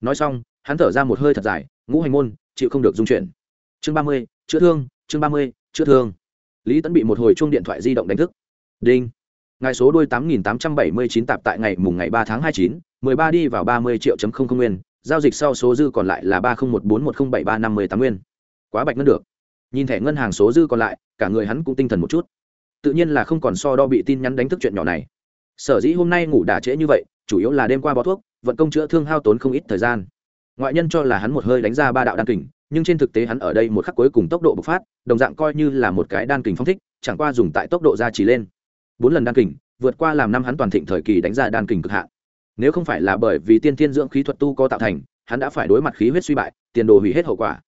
Nói xong, hắn thở ra một hơi thật dài, ngũ hành môn, chịu không được dung chuyển. Chương ba mươi, chữa thương, chương ba mươi, chữa thương. Lý tẫn bị một hồi chuông điện thoại di động đánh thức. Đinh. Ngài số đôi tám nghìn tám trăm bảy mươi chín tạp tại ngày mùng ngày ba tháng hai chín, mười ba đi vào ba mươi triệu chấm không không nguyên, giao dịch sau số dư còn lại là ba không một bốn một không bảy ba năm mươi tám nguyên. Quá bạch ngân được. Nhìn thẻ ngân hàng số dư còn lại, cả người hắn cũng tinh thần một chút. Tự nhiên là không còn so đo bị tin nhắn đánh thức chuyện nhỏ này. Sở dĩ hôm nay ngủ đà trễ như vậy chủ yếu là đêm qua bó thuốc, vận công chữa thương hao tốn không ít thời gian. Ngoại nhân cho là hắn một hơi đánh ra ba đạo đan kình, nhưng trên thực tế hắn ở đây một khắc cuối cùng tốc độ bộc phát, đồng dạng coi như là một cái đan kình phong thích, chẳng qua dùng tại tốc độ gia trì lên. Bốn lần đan kình, vượt qua làm năm hắn toàn thịnh thời kỳ đánh ra đan kình cực hạn. Nếu không phải là bởi vì tiên thiên dưỡng khí thuật tu có tạo thành, hắn đã phải đối mặt khí huyết suy bại, tiền đồ hủy hết hậu quả.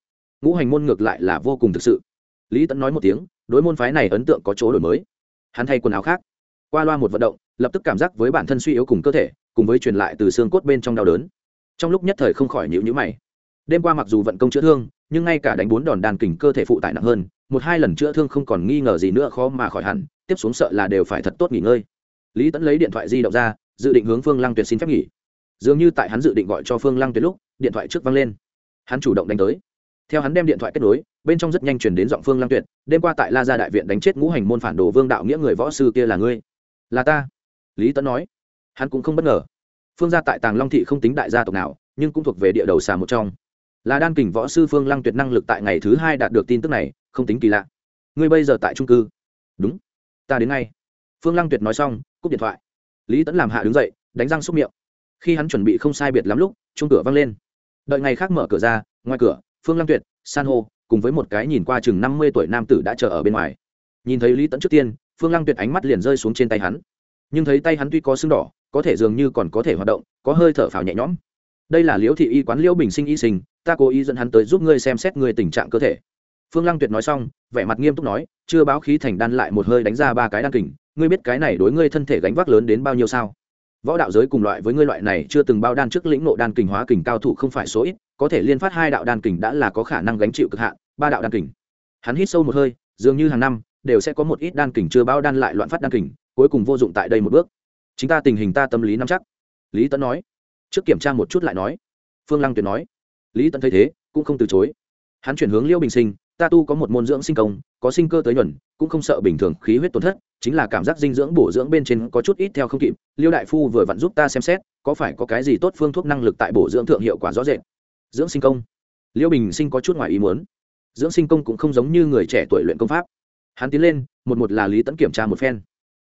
Ngũ hành môn ngược lại là vô cùng thực sự. Lý tẫn nói một tiếng, đối môn phái này ấn tượng có chỗ đổi mới. Hắn thay quần áo khác, qua loa một vận động, lập tức cảm giác với bản thân suy yếu cùng cơ thể cùng với truyền lại từ xương cốt bên trong đau đớn. Trong lúc nhất thời không khỏi nhịu nhữ mày. Đêm qua mặc dù vận công chữa thương, nhưng ngay cả đánh bốn đòn đàn kình cơ thể phụ tải nặng hơn, một hai lần chữa thương không còn nghi ngờ gì nữa khó mà khỏi hẳn, tiếp xuống sợ là đều phải thật tốt nghỉ ngơi. Lý tẫn lấy điện thoại di động ra, dự định hướng phương lăng tuyệt xin phép nghỉ. Dường như tại hắn dự định gọi cho phương lăng tuyệt lúc, điện thoại trước văng lên. Hắn chủ động đánh tới. Theo hắn đem điện thoại kết nối, bên trong rất nhanh chuyển đến giọng phương lăng tuyệt, đêm qua tại la gia đại viện đánh chết ngũ hành môn phản đồ vương đạo nghĩa người võ sư kia là ngươi. Là ta, lý tẫn nói hắn cũng không bất ngờ. Phương gia tại tàng long thị không tính đại gia tộc nào, nhưng cũng thuộc về địa đầu xà một trong. Là đan kình võ sư phương lăng tuyệt năng lực tại ngày thứ hai đạt được tin tức này, không tính kỳ lạ. Ngươi bây giờ tại trung cư. Đúng. Ta đến ngay. Phương lăng tuyệt nói xong, cúp điện thoại. Lý tẫn làm hạ đứng dậy, đánh răng xúc miệng. Khi hắn chuẩn bị không sai biệt lắm lúc chung cửa văng lên. Đợi ngày khác mở cửa ra, ngoài cửa, phương lăng tuyệt, san hô, cùng với một cái nhìn qua chừng năm mươi tuổi nam tử đã chờ ở bên ngoài. Nhìn thấy lý tẫn trước tiên, phương lăng tuyệt ánh mắt liền rơi xuống trên tay hắn. Nhưng thấy tay hắn tuy có sưng đỏ có thể dường như còn có thể hoạt động, có hơi thở phào nhẹ nhõm. Đây là liễu thị y quán liễu bình sinh y sinh, ta cố ý dẫn hắn tới giúp ngươi xem xét ngươi tình trạng cơ thể. Phương lăng tuyệt nói xong, vẻ mặt nghiêm túc nói, chưa báo khí thành đan lại một hơi đánh ra ba cái đan kình, ngươi biết cái này đối ngươi thân thể gánh vác lớn đến bao nhiêu sao? Võ đạo giới cùng loại với ngươi loại này chưa từng bao đan trước lĩnh nộ đan kình hóa kình cao thủ không phải số ít, có thể liên phát hai đạo đan kình đã là có khả năng gánh chịu cực hạn, ba đạo đan kình. Hắn hít sâu một hơi, dường như hàng năm, đều sẽ có một ít đan kình chưa bao đan lại loạn phát đan kình, cuối cùng vô dụng tại đây một bước chính ta tình hình ta tâm lý nắm chắc. Lý tấn nói. Trước kiểm tra một chút lại nói. Phương lăng tuyệt nói. Lý tấn thấy thế, cũng không từ chối. Hắn chuyển hướng liêu bình sinh, ta tu có một môn dưỡng sinh công, có sinh cơ tới nhuần, cũng không sợ bình thường khí huyết tổn thất, chính là cảm giác dinh dưỡng bổ dưỡng bên trên có chút ít theo không kịp. Liêu đại phu vừa vặn giúp ta xem xét, có phải có cái gì tốt phương thuốc năng lực tại bổ dưỡng thượng hiệu quả rõ rệt. Dưỡng sinh công. Liêu bình sinh có chút ngoài ý muốn. Dưỡng sinh công cũng không giống như người trẻ tuổi luyện công pháp. Hắn tiến lên, một một là lý tẫn kiểm tra một phen.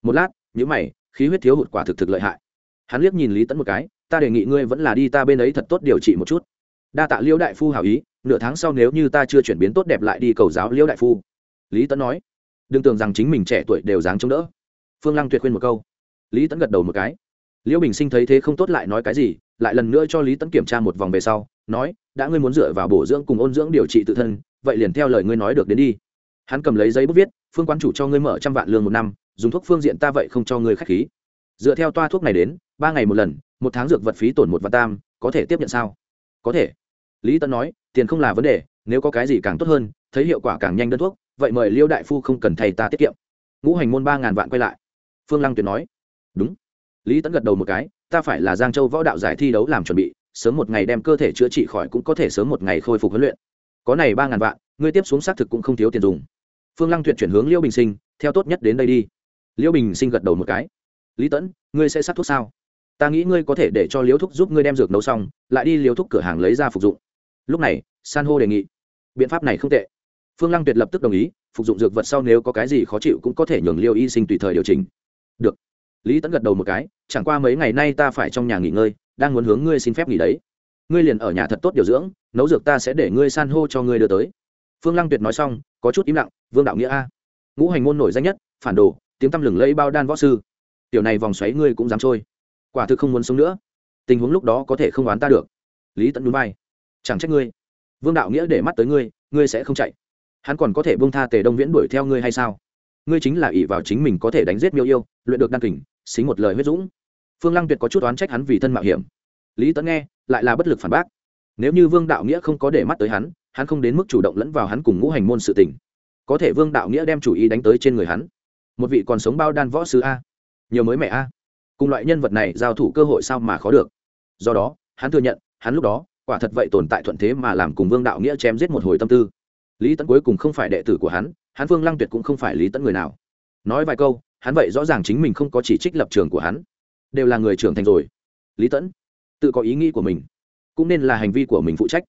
Một lát nhữ mày khí huyết thiếu hụt quả thực thực lợi hại. Hắn liếc nhìn lý tẫn một cái, ta đề nghị ngươi vẫn là đi ta bên ấy thật tốt điều trị một chút. Đa tạ liễu đại phu hảo ý, nửa tháng sau nếu như ta chưa chuyển biến tốt đẹp lại đi cầu giáo liễu đại phu. Lý tẫn nói. Đừng tưởng rằng chính mình trẻ tuổi đều dáng chống đỡ. Phương lăng tuyệt khuyên một câu. Lý tẫn gật đầu một cái. Liễu bình sinh thấy thế không tốt lại nói cái gì, lại lần nữa cho lý tẫn kiểm tra một vòng về sau, nói, đã ngươi muốn dựa vào bổ dưỡng cùng ôn dưỡng điều trị tự thân, vậy liền theo lời ngươi nói được đến đi. Hắn cầm lấy giấy bút viết, phương quan chủ cho ngươi mở trăm vạn lương một năm dùng thuốc phương diện ta vậy không cho ngươi khách khí. Dựa theo toa thuốc này đến, ba ngày một lần, một tháng dược vật phí tổn một vạn tam, có thể tiếp nhận sao? Có thể. Lý tân nói, tiền không là vấn đề, nếu có cái gì càng tốt hơn, thấy hiệu quả càng nhanh đơn thuốc, vậy mời liêu đại phu không cần thầy ta tiết kiệm. Ngũ hành môn ba ngàn vạn quay lại. Phương lăng tuyệt nói, đúng. Lý tấn gật đầu một cái, ta phải là giang châu võ đạo giải thi đấu làm chuẩn bị, sớm một ngày đem cơ thể chữa trị khỏi cũng có thể sớm một ngày khôi phục huấn luyện. Có này ba ngàn vạn, ngươi tiếp xuống xác thực cũng không thiếu tiền dùng. Phương lăng tuyệt chuyển hướng liêu bình sinh, theo tốt nhất đến đây đi. Liễu bình sinh gật đầu một cái. Lý tẫn ngươi sẽ sát thuốc sao? Ta nghĩ ngươi có thể để cho Liễu thúc giúp ngươi đem dược nấu xong, lại đi Liễu thúc cửa hàng lấy ra phục dụng. Lúc này, san hô đề nghị. Biện pháp này không tệ. Phương lăng tuyệt lập tức đồng ý, phục dụng dược vật sau nếu có cái gì khó chịu cũng có thể nhường liêu y sinh tùy thời điều chỉnh. Được. Lý tẫn gật đầu một cái, chẳng qua mấy ngày nay ta phải trong nhà nghỉ ngơi, đang muốn hướng ngươi xin phép nghỉ đấy. Ngươi liền ở nhà thật tốt điều dưỡng, nấu dược ta sẽ để ngươi san hô cho ngươi đưa tới. Phương lăng tuyệt nói xong, có chút im lặng, vương đạo nghĩa a. Ngũ hành môn nổi danh nhất, phản đồ tiếng tăm lừng lẫy bao đan võ sư. Tiểu này vòng xoáy ngươi cũng dám trôi. Quả thực không muốn sống nữa. Tình huống lúc đó có thể không oán ta được. Lý tẫn núi bay chẳng trách ngươi. Vương đạo nghĩa để mắt tới ngươi ngươi sẽ không chạy. Hắn còn có thể bông tha tề đông viễn đuổi theo ngươi hay sao? Ngươi chính là ỷ vào chính mình có thể đánh giết miêu yêu, luyện được đăng kình, xính một lời huyết dũng. Phương lăng tuyệt có chút oán trách hắn vì thân mạo hiểm. Lý tẫn nghe, lại là bất lực phản bác. Nếu như vương đạo nghĩa không có để mắt tới hắn hắn không đến mức chủ động lẫn vào hắn cùng ngũ hành môn sự tình. Có thể vương đạo nghĩa đem chủ ý đánh tới trên người hắn một vị còn sống bao đan võ sứ a, nhiều mới mẹ a. Cùng loại nhân vật này giao thủ cơ hội sao mà khó được. Do đó, hắn thừa nhận, hắn lúc đó, quả thật vậy tồn tại thuận thế mà làm cùng vương đạo nghĩa chém giết một hồi tâm tư. Lý tẫn cuối cùng không phải đệ tử của hắn hắn vương lăng tuyệt cũng không phải lý tẫn người nào. Nói vài câu, hắn vậy rõ ràng chính mình không có chỉ trích lập trường của hắn. Đều là người trưởng thành rồi. Lý tẫn tự có ý nghĩ của mình, cũng nên là hành vi của mình phụ trách.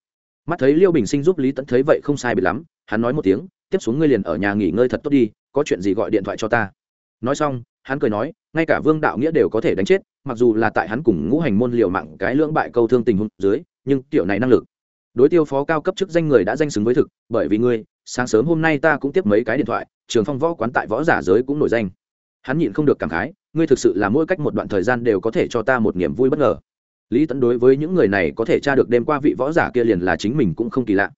Mắt thấy liêu bình sinh giúp lý tẫn thấy vậy không sai bị lắm, hắn nói một tiếng, tiếp xuống ngươi liền ở nhà nghỉ ngơi thật tốt đi có chuyện gì gọi điện thoại cho ta. Nói xong, hắn cười nói, ngay cả vương đạo nghĩa đều có thể đánh chết, mặc dù là tại hắn cùng ngũ hành môn liều mạng cái lưỡng bại câu thương tình huống dưới, nhưng tiểu này năng lực. Đối tiêu phó cao cấp chức danh người đã danh xứng với thực, bởi vì ngươi, sáng sớm hôm nay ta cũng tiếp mấy cái điện thoại, trường phong võ quán tại võ giả giới cũng nổi danh. Hắn nhịn không được cảm khái, ngươi thực sự là mỗi cách một đoạn thời gian đều có thể cho ta một niềm vui bất ngờ. Lý tẫn đối với những người này có thể tra được đêm qua vị võ giả kia liền là chính mình cũng không kỳ lạ.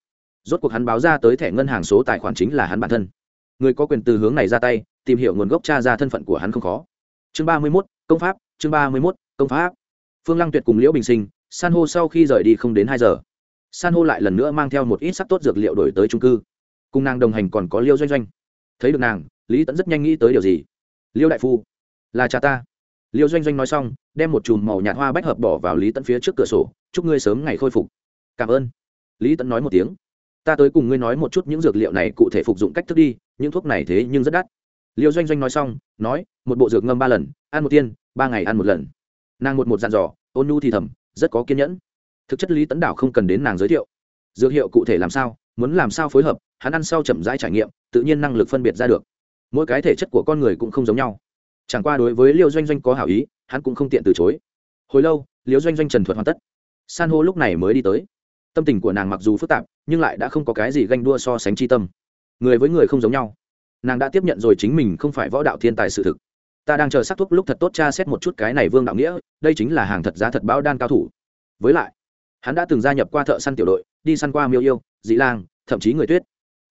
Rốt cuộc hắn báo ra tới thẻ ngân hàng số tài khoản chính là hắn bản thân người có quyền từ hướng này ra tay, tìm hiểu nguồn gốc cha ra thân phận của hắn không khó. Chương ba mươi mốt, công pháp, chương ba mươi mốt, công pháp. Phương lăng tuyệt cùng liễu bình sinh, san hô sau khi rời đi không đến hai giờ. San hô lại lần nữa mang theo một ít sắc tốt dược liệu đổi tới trung cư. Cùng nàng đồng hành còn có liêu doanh doanh. Thấy được nàng, lý tẫn rất nhanh nghĩ tới điều gì? Liêu đại phu, là cha ta. Liêu doanh doanh nói xong, đem một chùm màu nhạt hoa bách hợp bỏ vào lý tẫn phía trước cửa sổ, chúc ngươi sớm ngày khôi phục. Cảm ơn. Lý tẫn nói một tiếng. Ta tới cùng ngươi nói một chút những dược liệu này cụ thể phục dụng cách thức đi những thuốc này thế nhưng rất đắt. Liêu doanh doanh nói xong, nói, một bộ dược ngâm ba lần, ăn một tiên, ba ngày ăn một lần. Nàng một một dàn dò, ôn nhu thì thầm, rất có kiên nhẫn. Thực chất lý tấn đảo không cần đến nàng giới thiệu. Dược hiệu cụ thể làm sao, muốn làm sao phối hợp, hắn ăn sau chậm rãi trải nghiệm, tự nhiên năng lực phân biệt ra được. Mỗi cái thể chất của con người cũng không giống nhau. Chẳng qua đối với liêu doanh doanh có hảo ý, hắn cũng không tiện từ chối. Hồi lâu, liêu doanh doanh trần thuật hoàn tất. San hô lúc này mới đi tới. Tâm tình của nàng mặc dù phức tạp, nhưng lại đã không có cái gì ganh đua so sánh chi tâm người với người không giống nhau. Nàng đã tiếp nhận rồi chính mình không phải võ đạo thiên tài sự thực. Ta đang chờ sắc thuốc lúc thật tốt cha xét một chút cái này vương đạo nghĩa, đây chính là hàng thật giá thật báo đan cao thủ. Với lại, hắn đã từng gia nhập qua thợ săn tiểu đội, đi săn qua miêu yêu, dị lang, thậm chí người tuyết.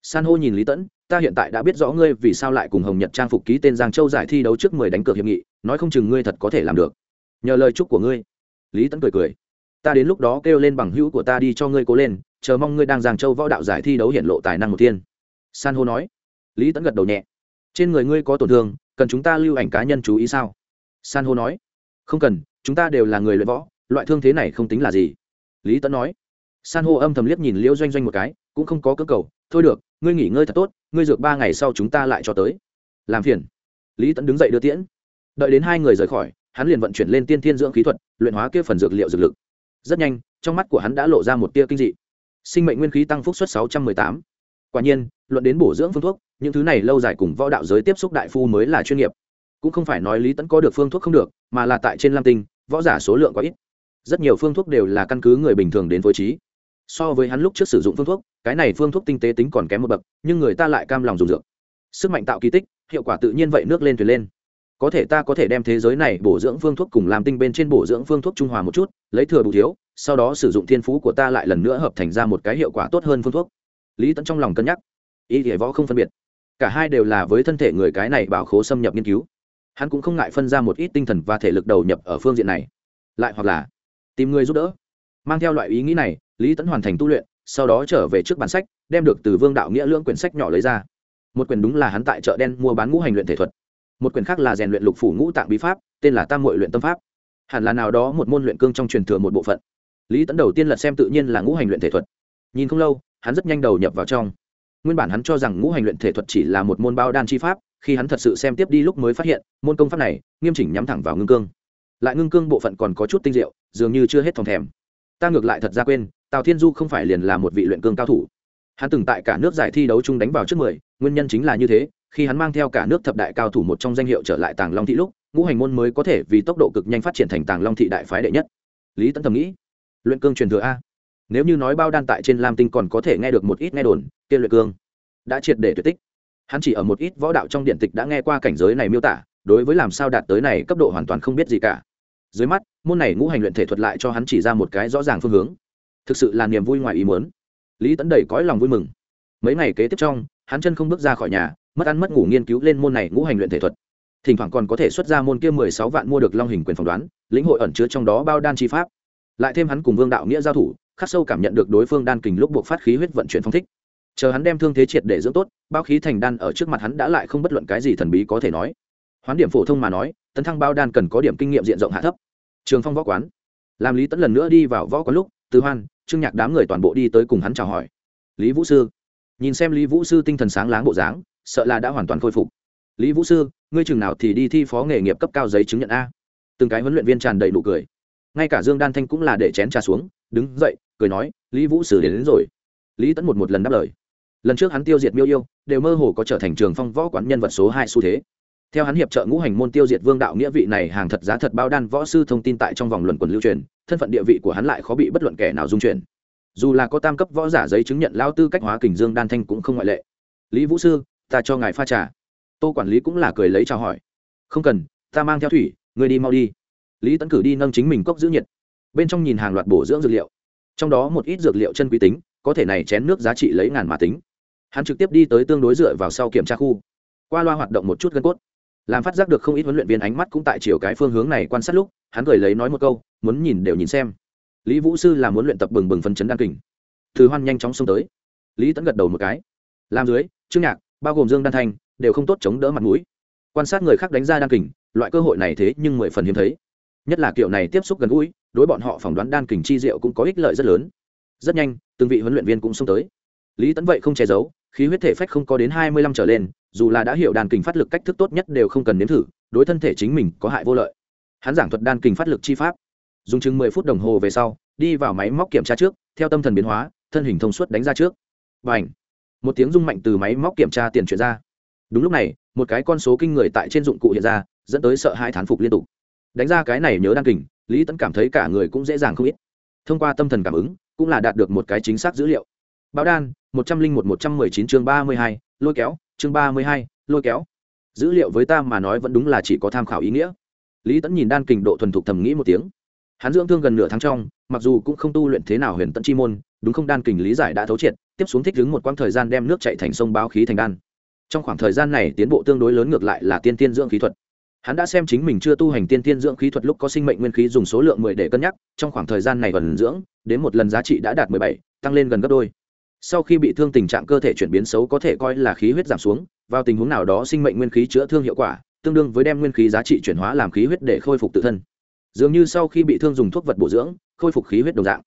San hô nhìn lý tẫn, ta hiện tại đã biết rõ ngươi vì sao lại cùng hồng nhật trang phục ký tên giang châu giải thi đấu trước mười đánh cược hiệp nghị, nói không chừng ngươi thật có thể làm được. Nhờ lời chúc của ngươi, lý tẫn cười cười. Ta đến lúc đó kêu lên bằng hữu của ta đi cho ngươi cố lên, chờ mong ngươi đang giang châu võ đạo giải thi đấu hiện lộ tài năng một tiên san hô nói. Lý tẫn gật đầu nhẹ. Trên người ngươi có tổn thương, cần chúng ta lưu ảnh cá nhân chú ý sao? San hô nói. Không cần, chúng ta đều là người luyện võ, loại thương thế này không tính là gì. Lý tẫn nói. San hô âm thầm liếc nhìn liễu doanh doanh một cái, cũng không có cơ cầu. Thôi được, ngươi nghỉ ngơi thật tốt, ngươi dược ba ngày sau chúng ta lại cho tới. Làm phiền. Lý tẫn đứng dậy đưa tiễn. Đợi đến hai người rời khỏi, hắn liền vận chuyển lên tiên thiên dưỡng khí thuật, luyện hóa kia phần dược liệu dược lực. Rất nhanh, trong mắt của hắn đã lộ ra một tia kinh dị. Sinh mệnh nguyên khí tăng phúc suất sáu trăm mười tám quả nhiên, luận đến bổ dưỡng phương thuốc, những thứ này lâu dài cùng võ đạo giới tiếp xúc đại phu mới là chuyên nghiệp. Cũng không phải nói lý tẫn có được phương thuốc không được, mà là tại trên lam tinh, võ giả số lượng quá ít. Rất nhiều phương thuốc đều là căn cứ người bình thường đến phối trí. So với hắn lúc trước sử dụng phương thuốc, cái này phương thuốc tinh tế tính còn kém một bậc, nhưng người ta lại cam lòng dùng dược. Sức mạnh tạo kỳ tích, hiệu quả tự nhiên vậy nước lên thuyền lên. Có thể ta có thể đem thế giới này bổ dưỡng phương thuốc cùng làm tinh bên trên bổ dưỡng phương thuốc trung hòa một chút, lấy thừa bù thiếu, sau đó sử dụng thiên phú của ta lại lần nữa hợp thành ra một cái hiệu quả tốt hơn phương thuốc lý tẫn trong lòng cân nhắc. Y thể võ không phân biệt. Cả hai đều là với thân thể người cái này bảo khố xâm nhập nghiên cứu. Hắn cũng không ngại phân ra một ít tinh thần và thể lực đầu nhập ở phương diện này. Lại hoặc là tìm người giúp đỡ. Mang theo loại ý nghĩ này, lý tẫn hoàn thành tu luyện, sau đó trở về trước bản sách, đem được từ vương đạo nghĩa lưỡng quyển sách nhỏ lấy ra. Một quyển đúng là hắn tại chợ đen mua bán ngũ hành luyện thể thuật. Một quyển khác là rèn luyện lục phủ ngũ tạng bí pháp, tên là tam mội luyện tâm pháp. Hẳn là nào đó một môn luyện cương trong truyền thừa một bộ phận. Lý tẫn đầu tiên lật xem tự nhiên là ngũ hành luyện thể thuật. Nhìn không lâu hắn rất nhanh đầu nhập vào trong. Nguyên bản hắn cho rằng ngũ hành luyện thể thuật chỉ là một môn bao đan chi pháp, khi hắn thật sự xem tiếp đi lúc mới phát hiện, môn công pháp này, nghiêm chỉnh nhắm thẳng vào ngưng cương. Lại ngưng cương bộ phận còn có chút tinh diệu, dường như chưa hết thòng thèm. Ta ngược lại thật ra quên, tào thiên du không phải liền là một vị luyện cương cao thủ. Hắn từng tại cả nước giải thi đấu chung đánh vào trước mười, nguyên nhân chính là như thế, khi hắn mang theo cả nước thập đại cao thủ một trong danh hiệu trở lại tàng long thị lúc, ngũ hành môn mới có thể vì tốc độ cực nhanh phát triển thành tàng long thị đại phái đệ nhất. Lý tấn thầm nghĩ, luyện cương truyền thừa a nếu như nói bao đan tại trên lam tinh còn có thể nghe được một ít nghe đồn, kia luyện cương đã triệt để tuyệt tích. Hắn chỉ ở một ít võ đạo trong điện tịch đã nghe qua cảnh giới này miêu tả, đối với làm sao đạt tới này cấp độ hoàn toàn không biết gì cả. Dưới mắt, môn này ngũ hành luyện thể thuật lại cho hắn chỉ ra một cái rõ ràng phương hướng. Thực sự là niềm vui ngoài ý muốn. Lý tấn đầy cõi lòng vui mừng. Mấy ngày kế tiếp trong, hắn chân không bước ra khỏi nhà, mất ăn mất ngủ nghiên cứu lên môn này ngũ hành luyện thể thuật. Thỉnh thoảng còn có thể xuất ra môn kia mười sáu vạn mua được long hình quyền phỏng đoán, lĩnh hội ẩn chứa trong đó bao đan chi pháp. Lại thêm hắn cùng vương đạo nghĩa giao thủ khắc sâu cảm nhận được đối phương đan kình lúc buộc phát khí huyết vận chuyển phong thích. Chờ hắn đem thương thế triệt để dưỡng tốt, bao khí thành đan ở trước mặt hắn đã lại không bất luận cái gì thần bí có thể nói. Hoán điểm phổ thông mà nói, tấn thăng bao đan cần có điểm kinh nghiệm diện rộng hạ thấp. Trường phong võ quán. Làm lý tẫn lần nữa đi vào võ quán lúc, từ hoan, trương nhạc đám người toàn bộ đi tới cùng hắn chào hỏi. Lý vũ sư. Nhìn xem lý vũ sư tinh thần sáng láng bộ dáng, sợ là đã hoàn toàn khôi phục. Lý vũ sư, ngươi chừng nào thì đi thi phó nghề nghiệp cấp cao giấy chứng nhận a. Từng cái huấn luyện viên tràn đầy nụ cười. Ngay cả dương đan thanh cũng là để chén trà xuống đứng dậy cười nói lý vũ sư đến, đến rồi. Lý tẫn một một lần đáp lời. Lần trước hắn tiêu diệt miêu yêu đều mơ hồ có trở thành trường phong võ quán nhân vật số hai xu thế. Theo hắn hiệp trợ ngũ hành môn tiêu diệt vương đạo nghĩa vị này hàng thật giá thật bao đan võ sư thông tin tại trong vòng luận quần lưu truyền thân phận địa vị của hắn lại khó bị bất luận kẻ nào dung chuyển. Dù là có tam cấp võ giả giấy chứng nhận lao tư cách hóa kình dương đan thanh cũng không ngoại lệ. Lý vũ sư ta cho ngài pha trà. Tô quản lý cũng là cười lấy chào hỏi. Không cần ta mang theo thủy người đi mau đi. Lý tấn cử đi nâng chính mình cốc giữ nhiệt bên trong nhìn hàng loạt bổ dưỡng dược liệu. Trong đó một ít dược liệu chân quý tính, có thể này chén nước giá trị lấy ngàn mà tính. Hắn trực tiếp đi tới tương đối dựa vào sau kiểm tra khu. Qua loa hoạt động một chút gân cốt. Làm phát giác được không ít huấn luyện viên ánh mắt cũng tại chiều cái phương hướng này quan sát lúc, hắn cười lấy nói một câu, muốn nhìn đều nhìn xem. Lý vũ sư là muốn luyện tập bừng bừng phân chấn đan kình. Thứ hoan nhanh chóng xông tới. Lý tẫn gật đầu một cái. Làm dưới trương nhạc, bao gồm dương đan thanh, đều không tốt chống đỡ mặt mũi. Quan sát người khác đánh ra đan kình, loại cơ hội này thế nhưng mười phần hiếm thấy nhất là kiểu này tiếp xúc gần gũi, đối bọn họ phỏng đoán đan kình chi diệu cũng có ích lợi rất lớn. Rất nhanh, từng vị huấn luyện viên cũng xông tới. Lý tấn vậy không che giấu, khí huyết thể phách không có đến hai mươi lăm trở lên, dù là đã hiểu đan kình phát lực cách thức tốt nhất đều không cần nếm thử, đối thân thể chính mình có hại vô lợi. Hắn giảng thuật đan kình phát lực chi pháp. Dùng chừng mười phút đồng hồ về sau, đi vào máy móc kiểm tra trước, theo tâm thần biến hóa, thân hình thông suốt đánh ra trước. Và ảnh một tiếng rung mạnh từ máy móc kiểm tra tiền chuyển ra. Đúng lúc này, một cái con số kinh người tại trên dụng cụ hiện ra, dẫn tới sợ hai thán phục liên tục đánh ra cái này nhớ đan kình, lý tẫn cảm thấy cả người cũng dễ dàng không ít. Thông qua tâm thần cảm ứng, cũng là đạt được một cái chính xác dữ liệu. Báo đan, một trăm linh một một trăm mười chín chương ba mươi hai, lôi kéo, chương ba mươi hai, lôi kéo. Dữ liệu với ta mà nói vẫn đúng là chỉ có tham khảo ý nghĩa. Lý tẫn nhìn đan kình độ thuần thục thầm nghĩ một tiếng. Hắn dưỡng thương gần nửa tháng trong, mặc dù cũng không tu luyện thế nào huyền tận chi môn, đúng không đan kình lý giải đã thấu triệt, tiếp xuống thích đứng một quãng thời gian đem nước chạy thành sông báo khí thành đan. Trong khoảng thời gian này, tiến bộ tương đối lớn ngược lại là tiên tiên dưỡng khí thuật hắn đã xem chính mình chưa tu hành tiên tiên dưỡng khí thuật lúc có sinh mệnh nguyên khí dùng số lượng mười để cân nhắc, trong khoảng thời gian này gần dưỡng, đến một lần giá trị đã đạt mười bảy, tăng lên gần gấp đôi. Sau khi bị thương tình trạng cơ thể chuyển biến xấu có thể coi là khí huyết giảm xuống, vào tình huống nào đó sinh mệnh nguyên khí chữa thương hiệu quả, tương đương với đem nguyên khí giá trị chuyển hóa làm khí huyết để khôi phục tự thân. Dường như sau khi bị thương dùng thuốc vật bổ dưỡng, khôi phục khí huyết đồng dạng.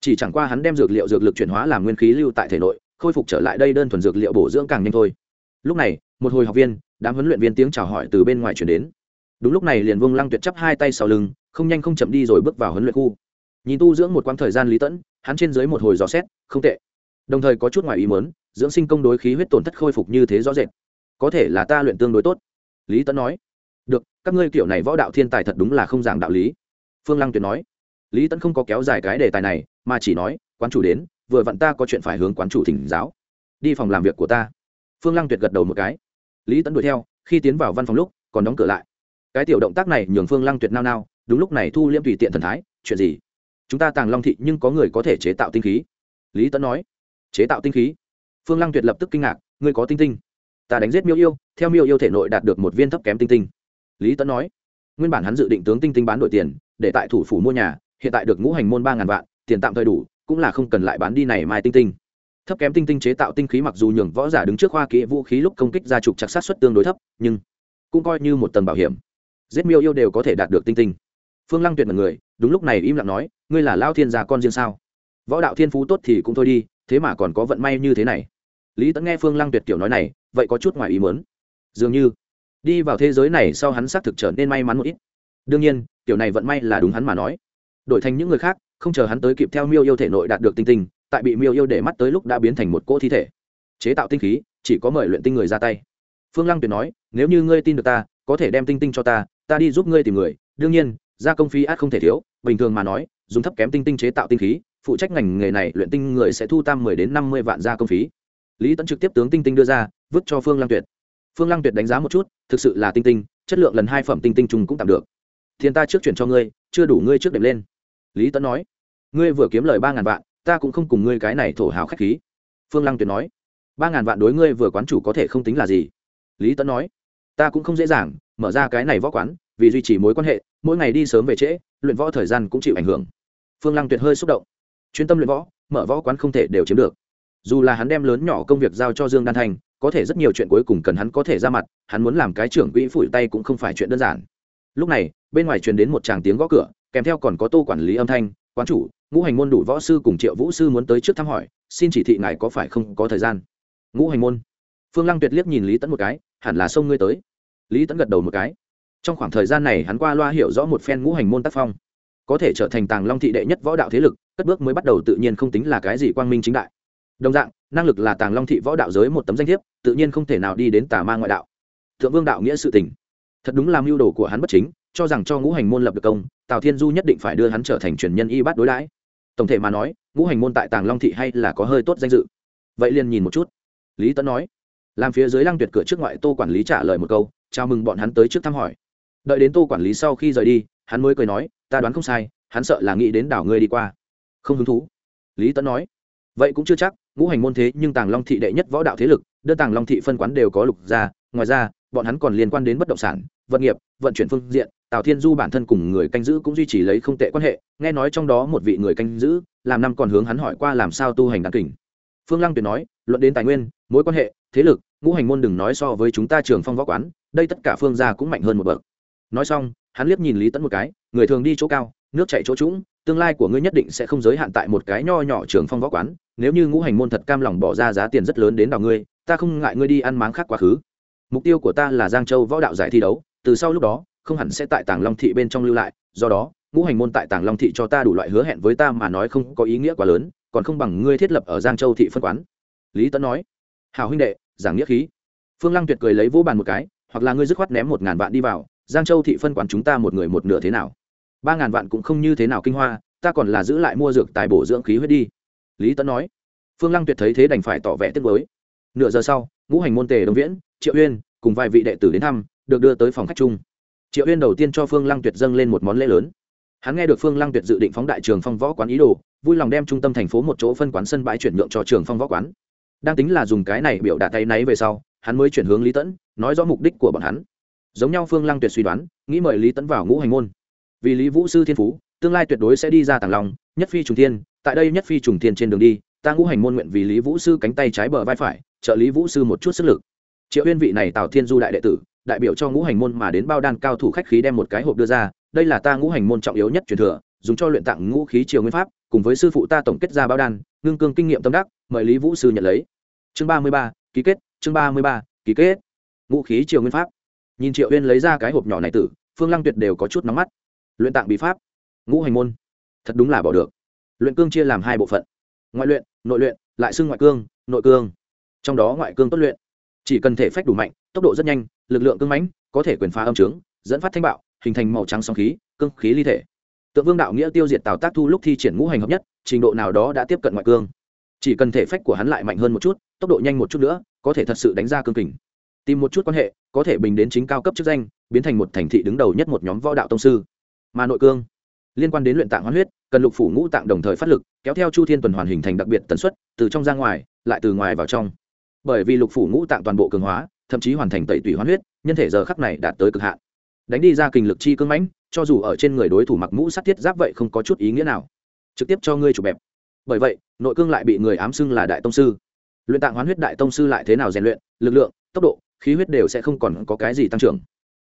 Chỉ chẳng qua hắn đem dược liệu dược lực chuyển hóa làm nguyên khí lưu tại thể nội, khôi phục trở lại đây đơn thuần dược liệu bổ dưỡng càng nhanh thôi. Lúc này, một hồi học viên, đám huấn luyện viên tiếng chào hỏi từ bên ngoài chuyển đến đúng lúc này liền vương lăng tuyệt chắp hai tay sau lưng, không nhanh không chậm đi rồi bước vào huấn luyện khu. Nhìn tu dưỡng một quãng thời gian lý tẫn, hắn trên dưới một hồi gió xét, không tệ. Đồng thời có chút ngoài ý muốn, dưỡng sinh công đối khí huyết tổn thất khôi phục như thế rõ rệt. Có thể là ta luyện tương đối tốt. Lý tẫn nói. Được, các ngươi kiểu này võ đạo thiên tài thật đúng là không giảng đạo lý. Phương lăng tuyệt nói. Lý tẫn không có kéo dài cái đề tài này, mà chỉ nói, quán chủ đến, vừa vặn ta có chuyện phải hướng quán chủ thỉnh giáo. Đi phòng làm việc của ta. Phương lăng tuyệt gật đầu một cái. Lý tẫn đuổi theo, khi tiến vào văn phòng lúc, còn đóng cửa lại cái tiểu động tác này nhường phương lăng tuyệt nao nao, đúng lúc này thu liêm tùy tiện thần thái, chuyện gì? Chúng ta tàng long thị nhưng có người có thể chế tạo tinh khí. Lý Tấn nói, chế tạo tinh khí? Phương lăng tuyệt lập tức kinh ngạc, ngươi có tinh tinh? Ta đánh giết miêu yêu, theo miêu yêu thể nội đạt được một viên thấp kém tinh tinh. Lý Tấn nói, nguyên bản hắn dự định tướng tinh tinh bán đổi tiền, để tại thủ phủ mua nhà, hiện tại được ngũ hành môn ba ngàn vạn, tiền tạm thời đủ, cũng là không cần lại bán đi này mai tinh tinh. Thấp kém tinh tinh chế tạo tinh khí mặc dù nhường võ giả đứng trước hoa kỹ vũ khí lúc công kích ra trục chặt sát xuất tương đối thấp, nhưng cũng coi như một tầng bảo hiểm giết miêu yêu đều có thể đạt được tinh tinh. Phương lăng tuyệt mật người, đúng lúc này im lặng nói, ngươi là lao thiên gia con riêng sao? Võ đạo thiên phú tốt thì cũng thôi đi, thế mà còn có vận may như thế này. Lý tẫn nghe phương lăng tuyệt kiểu nói này, vậy có chút ngoài ý mớn dường như, đi vào thế giới này sau hắn xác thực trở nên may mắn một ít. Đương nhiên kiểu này vận may là đúng hắn mà nói. Đổi thành những người khác, không chờ hắn tới kịp theo miêu yêu thể nội đạt được tinh tinh, tại bị miêu yêu để mắt tới lúc đã biến thành một cỗ thi thể. Chế tạo tinh khí, chỉ có mời luyện tinh người ra tay. Phương lăng tuyệt nói, nếu như ngươi tin được ta có thể đem tinh tinh cho ta ta đi giúp ngươi tìm người. Đương nhiên, gia công phí át không thể thiếu. Bình thường mà nói, dùng thấp kém tinh tinh chế tạo tinh khí, phụ trách ngành nghề này, luyện tinh người sẽ thu tam mười đến năm mươi vạn gia công phí. Lý tẫn trực tiếp tướng tinh tinh đưa ra, vứt cho phương lăng tuyệt. Phương lăng tuyệt đánh giá một chút, thực sự là tinh tinh, chất lượng lần hai phẩm tinh tinh trùng cũng tạm được. Thiên ta trước chuyển cho ngươi, chưa đủ ngươi trước đệm lên. Lý tẫn nói, ngươi vừa kiếm lời ba ngàn vạn, ta cũng không cùng ngươi cái này thổ hào k h á c h khí. Phương lăng tuyệt nói, ba ngàn vạn đối ngươi vừa quán chủ có thể không tính là gì? Lý tẫn nói ta cũng không dễ dàng, mở ra cái này võ quán, vì duy trì mối quan hệ, mỗi ngày đi sớm về trễ, luyện võ thời gian cũng chịu ảnh hưởng. Phương lăng tuyệt hơi xúc động. Chuyên tâm luyện võ, mở võ quán không thể đều chiếm được. Dù là hắn đem lớn nhỏ công việc giao cho dương đan thành, có thể rất nhiều chuyện cuối cùng cần hắn có thể ra mặt, hắn muốn làm cái trưởng quỹ phủi tay cũng không phải chuyện đơn giản. Lúc này, bên ngoài truyền đến một tràng tiếng gõ cửa, kèm theo còn có tô quản lý âm thanh, quán chủ, ngũ hành môn đủ võ sư cùng triệu vũ sư muốn tới trước thăm hỏi, xin chỉ thị ngài có phải không có thời gian? Ngũ hành môn? Phương lăng tuyệt liếc nhìn lý tẫn một cái, hẳn là xông ngươi tới lý tẫn gật đầu một cái. Trong khoảng thời gian này hắn qua loa hiểu rõ một phen ngũ hành môn tác phong. Có thể trở thành tàng long thị đệ nhất võ đạo thế lực, cất bước mới bắt đầu tự nhiên không tính là cái gì quang minh chính đại. Đồng dạng, năng lực là tàng long thị võ đạo giới một tấm danh thiếp, tự nhiên không thể nào đi đến tà ma ngoại đạo. Thượng vương đạo nghĩa sự tình. Thật đúng là mưu đồ của hắn bất chính, cho rằng cho ngũ hành môn lập được công, tào thiên du nhất định phải đưa hắn trở thành truyền nhân y bát đối đãi. Tổng thể mà nói, ngũ hành môn tại tàng long thị hay là có hơi tốt danh dự. Vậy liền nhìn một chút. Lý tấn nói. Làm phía dưới lăng tuyệt cửa trước ngoại tô quản lý trả lời một câu chào mừng bọn hắn tới trước thăm hỏi. Đợi đến tô quản lý sau khi rời đi, hắn mới cười nói, ta đoán không sai, hắn sợ là nghĩ đến đảo ngươi đi qua. Không hứng thú. Lý tấn nói, vậy cũng chưa chắc, ngũ hành môn thế nhưng tàng long thị đệ nhất võ đạo thế lực đơn tàng long thị phân quán đều có lục gia, ngoài ra, bọn hắn còn liên quan đến bất động sản vận nghiệp, vận chuyển phương diện, tào thiên du bản thân cùng người canh giữ cũng duy trì lấy không tệ quan hệ, nghe nói trong đó một vị người canh giữ, làm năm còn hướng hắn hỏi qua làm sao tu hành đàn kình. Phương lăng tuyệt nói, luận đến tài nguyên, mối quan hệ, thế lực, ngũ hành môn đừng nói so với chúng ta trường phong võ quán đây tất cả phương gia cũng mạnh hơn một bậc. Nói xong, hắn liếc nhìn lý tẫn một cái, người thường đi chỗ cao, nước chạy chỗ trũng, tương lai của ngươi nhất định sẽ không giới hạn tại một cái nho nhỏ trường phong võ quán, nếu như ngũ hành môn thật cam lòng bỏ ra giá tiền rất lớn đến đào ngươi, ta không ngại ngươi đi ăn máng khác quá khứ. Mục tiêu của ta là giang châu võ đạo giải thi đấu, từ sau lúc đó, không hẳn sẽ tại tàng long thị bên trong lưu lại, do đó, ngũ hành môn tại tàng long thị cho ta đủ loại hứa hẹn với ta mà nói không có ý nghĩa quá lớn, còn không bằng ngươi thiết lập ở giang châu thị phân quán. Lý tấn nói. Hào huynh đệ, giảng nghĩa khí. Phương lăng tuyệt cười lấy vỗ bàn một cái hoặc là ngươi dứt khoát ném một ngàn vạn đi vào, giang châu thị phân quán chúng ta một người một nửa thế nào? Ba ngàn vạn cũng không như thế nào kinh hoa, ta còn là giữ lại mua dược tài bổ dưỡng khí huyết đi. Lý tấn nói. Phương lăng tuyệt thấy thế đành phải tỏ vẻ tiếc mới nửa giờ sau, ngũ hành môn tề đồng viễn, triệu uyên cùng vài vị đệ tử đến thăm, được đưa tới phòng khách chung. Triệu uyên đầu tiên cho phương lăng tuyệt dâng lên một món lễ lớn. Hắn nghe được phương lăng tuyệt dự định phóng đại trường phong võ quán ý đồ, vui lòng đem trung tâm thành phố một chỗ phân quán sân bãi chuyển nhượng cho trường phong võ quán. Đang tính là dùng cái này biểu đạt tay náy về sau hắn mới chuyển hướng lý tẫn, nói rõ mục đích của bọn hắn. Giống nhau phương lăng tuyệt suy đoán, nghĩ mời lý tẫn vào ngũ hành môn. Vì lý vũ sư thiên phú, tương lai tuyệt đối sẽ đi ra tàng lòng nhất phi trùng thiên, tại đây nhất phi trùng thiên trên đường đi, ta ngũ hành môn nguyện vì lý vũ sư cánh tay trái bờ vai phải, trợ lý vũ sư một chút sức lực. Triệu huyên vị này tào thiên du đại đệ tử, đại biểu cho ngũ hành môn mà đến bao đan cao thủ khách khí đem một cái hộp đưa ra, đây là ta ngũ hành môn trọng yếu nhất truyền thừa, dùng cho luyện tặng ngũ khí triều nguyên pháp, cùng với sư phụ ta tổng kết ra bao đan, ngưng cương kinh nghiệm tâm đắc, mời lý vũ sư nhận lấy. Chương ba mươi ba, ký kết chương ba mươi ba, ký kết. Ngũ khí triều nguyên pháp. Nhìn triệu huyên lấy ra cái hộp nhỏ này tử, phương lăng tuyệt đều có chút nóng mắt. Luyện tạng bí pháp. Ngũ hành môn. Thật đúng là bỏ được. Luyện cương chia làm hai bộ phận. Ngoại luyện, nội luyện, lại xưng ngoại cương, nội cương. Trong đó ngoại cương tốt luyện. Chỉ cần thể phách đủ mạnh, tốc độ rất nhanh, lực lượng cương mãnh, có thể quyền phá âm trướng, dẫn phát thanh bạo, hình thành màu trắng sóng khí, cương khí ly thể. Tượng vương đạo nghĩa tiêu diệt tào tác thu lúc thi triển ngũ hành hợp nhất, trình độ nào đó đã tiếp cận ngoại cương chỉ cần thể phách của hắn lại mạnh hơn một chút, tốc độ nhanh một chút nữa, có thể thật sự đánh ra cương kình. Tìm một chút quan hệ, có thể bình đến chính cao cấp chức danh, biến thành một thành thị đứng đầu nhất một nhóm võ đạo tông sư. Mà nội cương, liên quan đến luyện tạng hoán huyết, cần lục phủ ngũ tạng đồng thời phát lực, kéo theo chu thiên tuần hoàn hình thành đặc biệt tần suất, từ trong ra ngoài, lại từ ngoài vào trong. Bởi vì lục phủ ngũ tạng toàn bộ cường hóa, thậm chí hoàn thành tẩy tủy hoán huyết, nhân thể giờ khắc này đạt tới cực hạn. Đánh đi ra kình lực chi cương mãnh, cho dù ở trên người đối thủ mặc mũ sắt thiết giáp vậy không có chút ý nghĩa nào. Trực tiếp cho ngươi chụp bẹp bởi vậy, nội cương lại bị người ám xưng là đại tông sư. Luyện tạng hoán huyết đại tông sư lại thế nào rèn luyện, lực lượng, tốc độ, khí huyết đều sẽ không còn có cái gì tăng trưởng.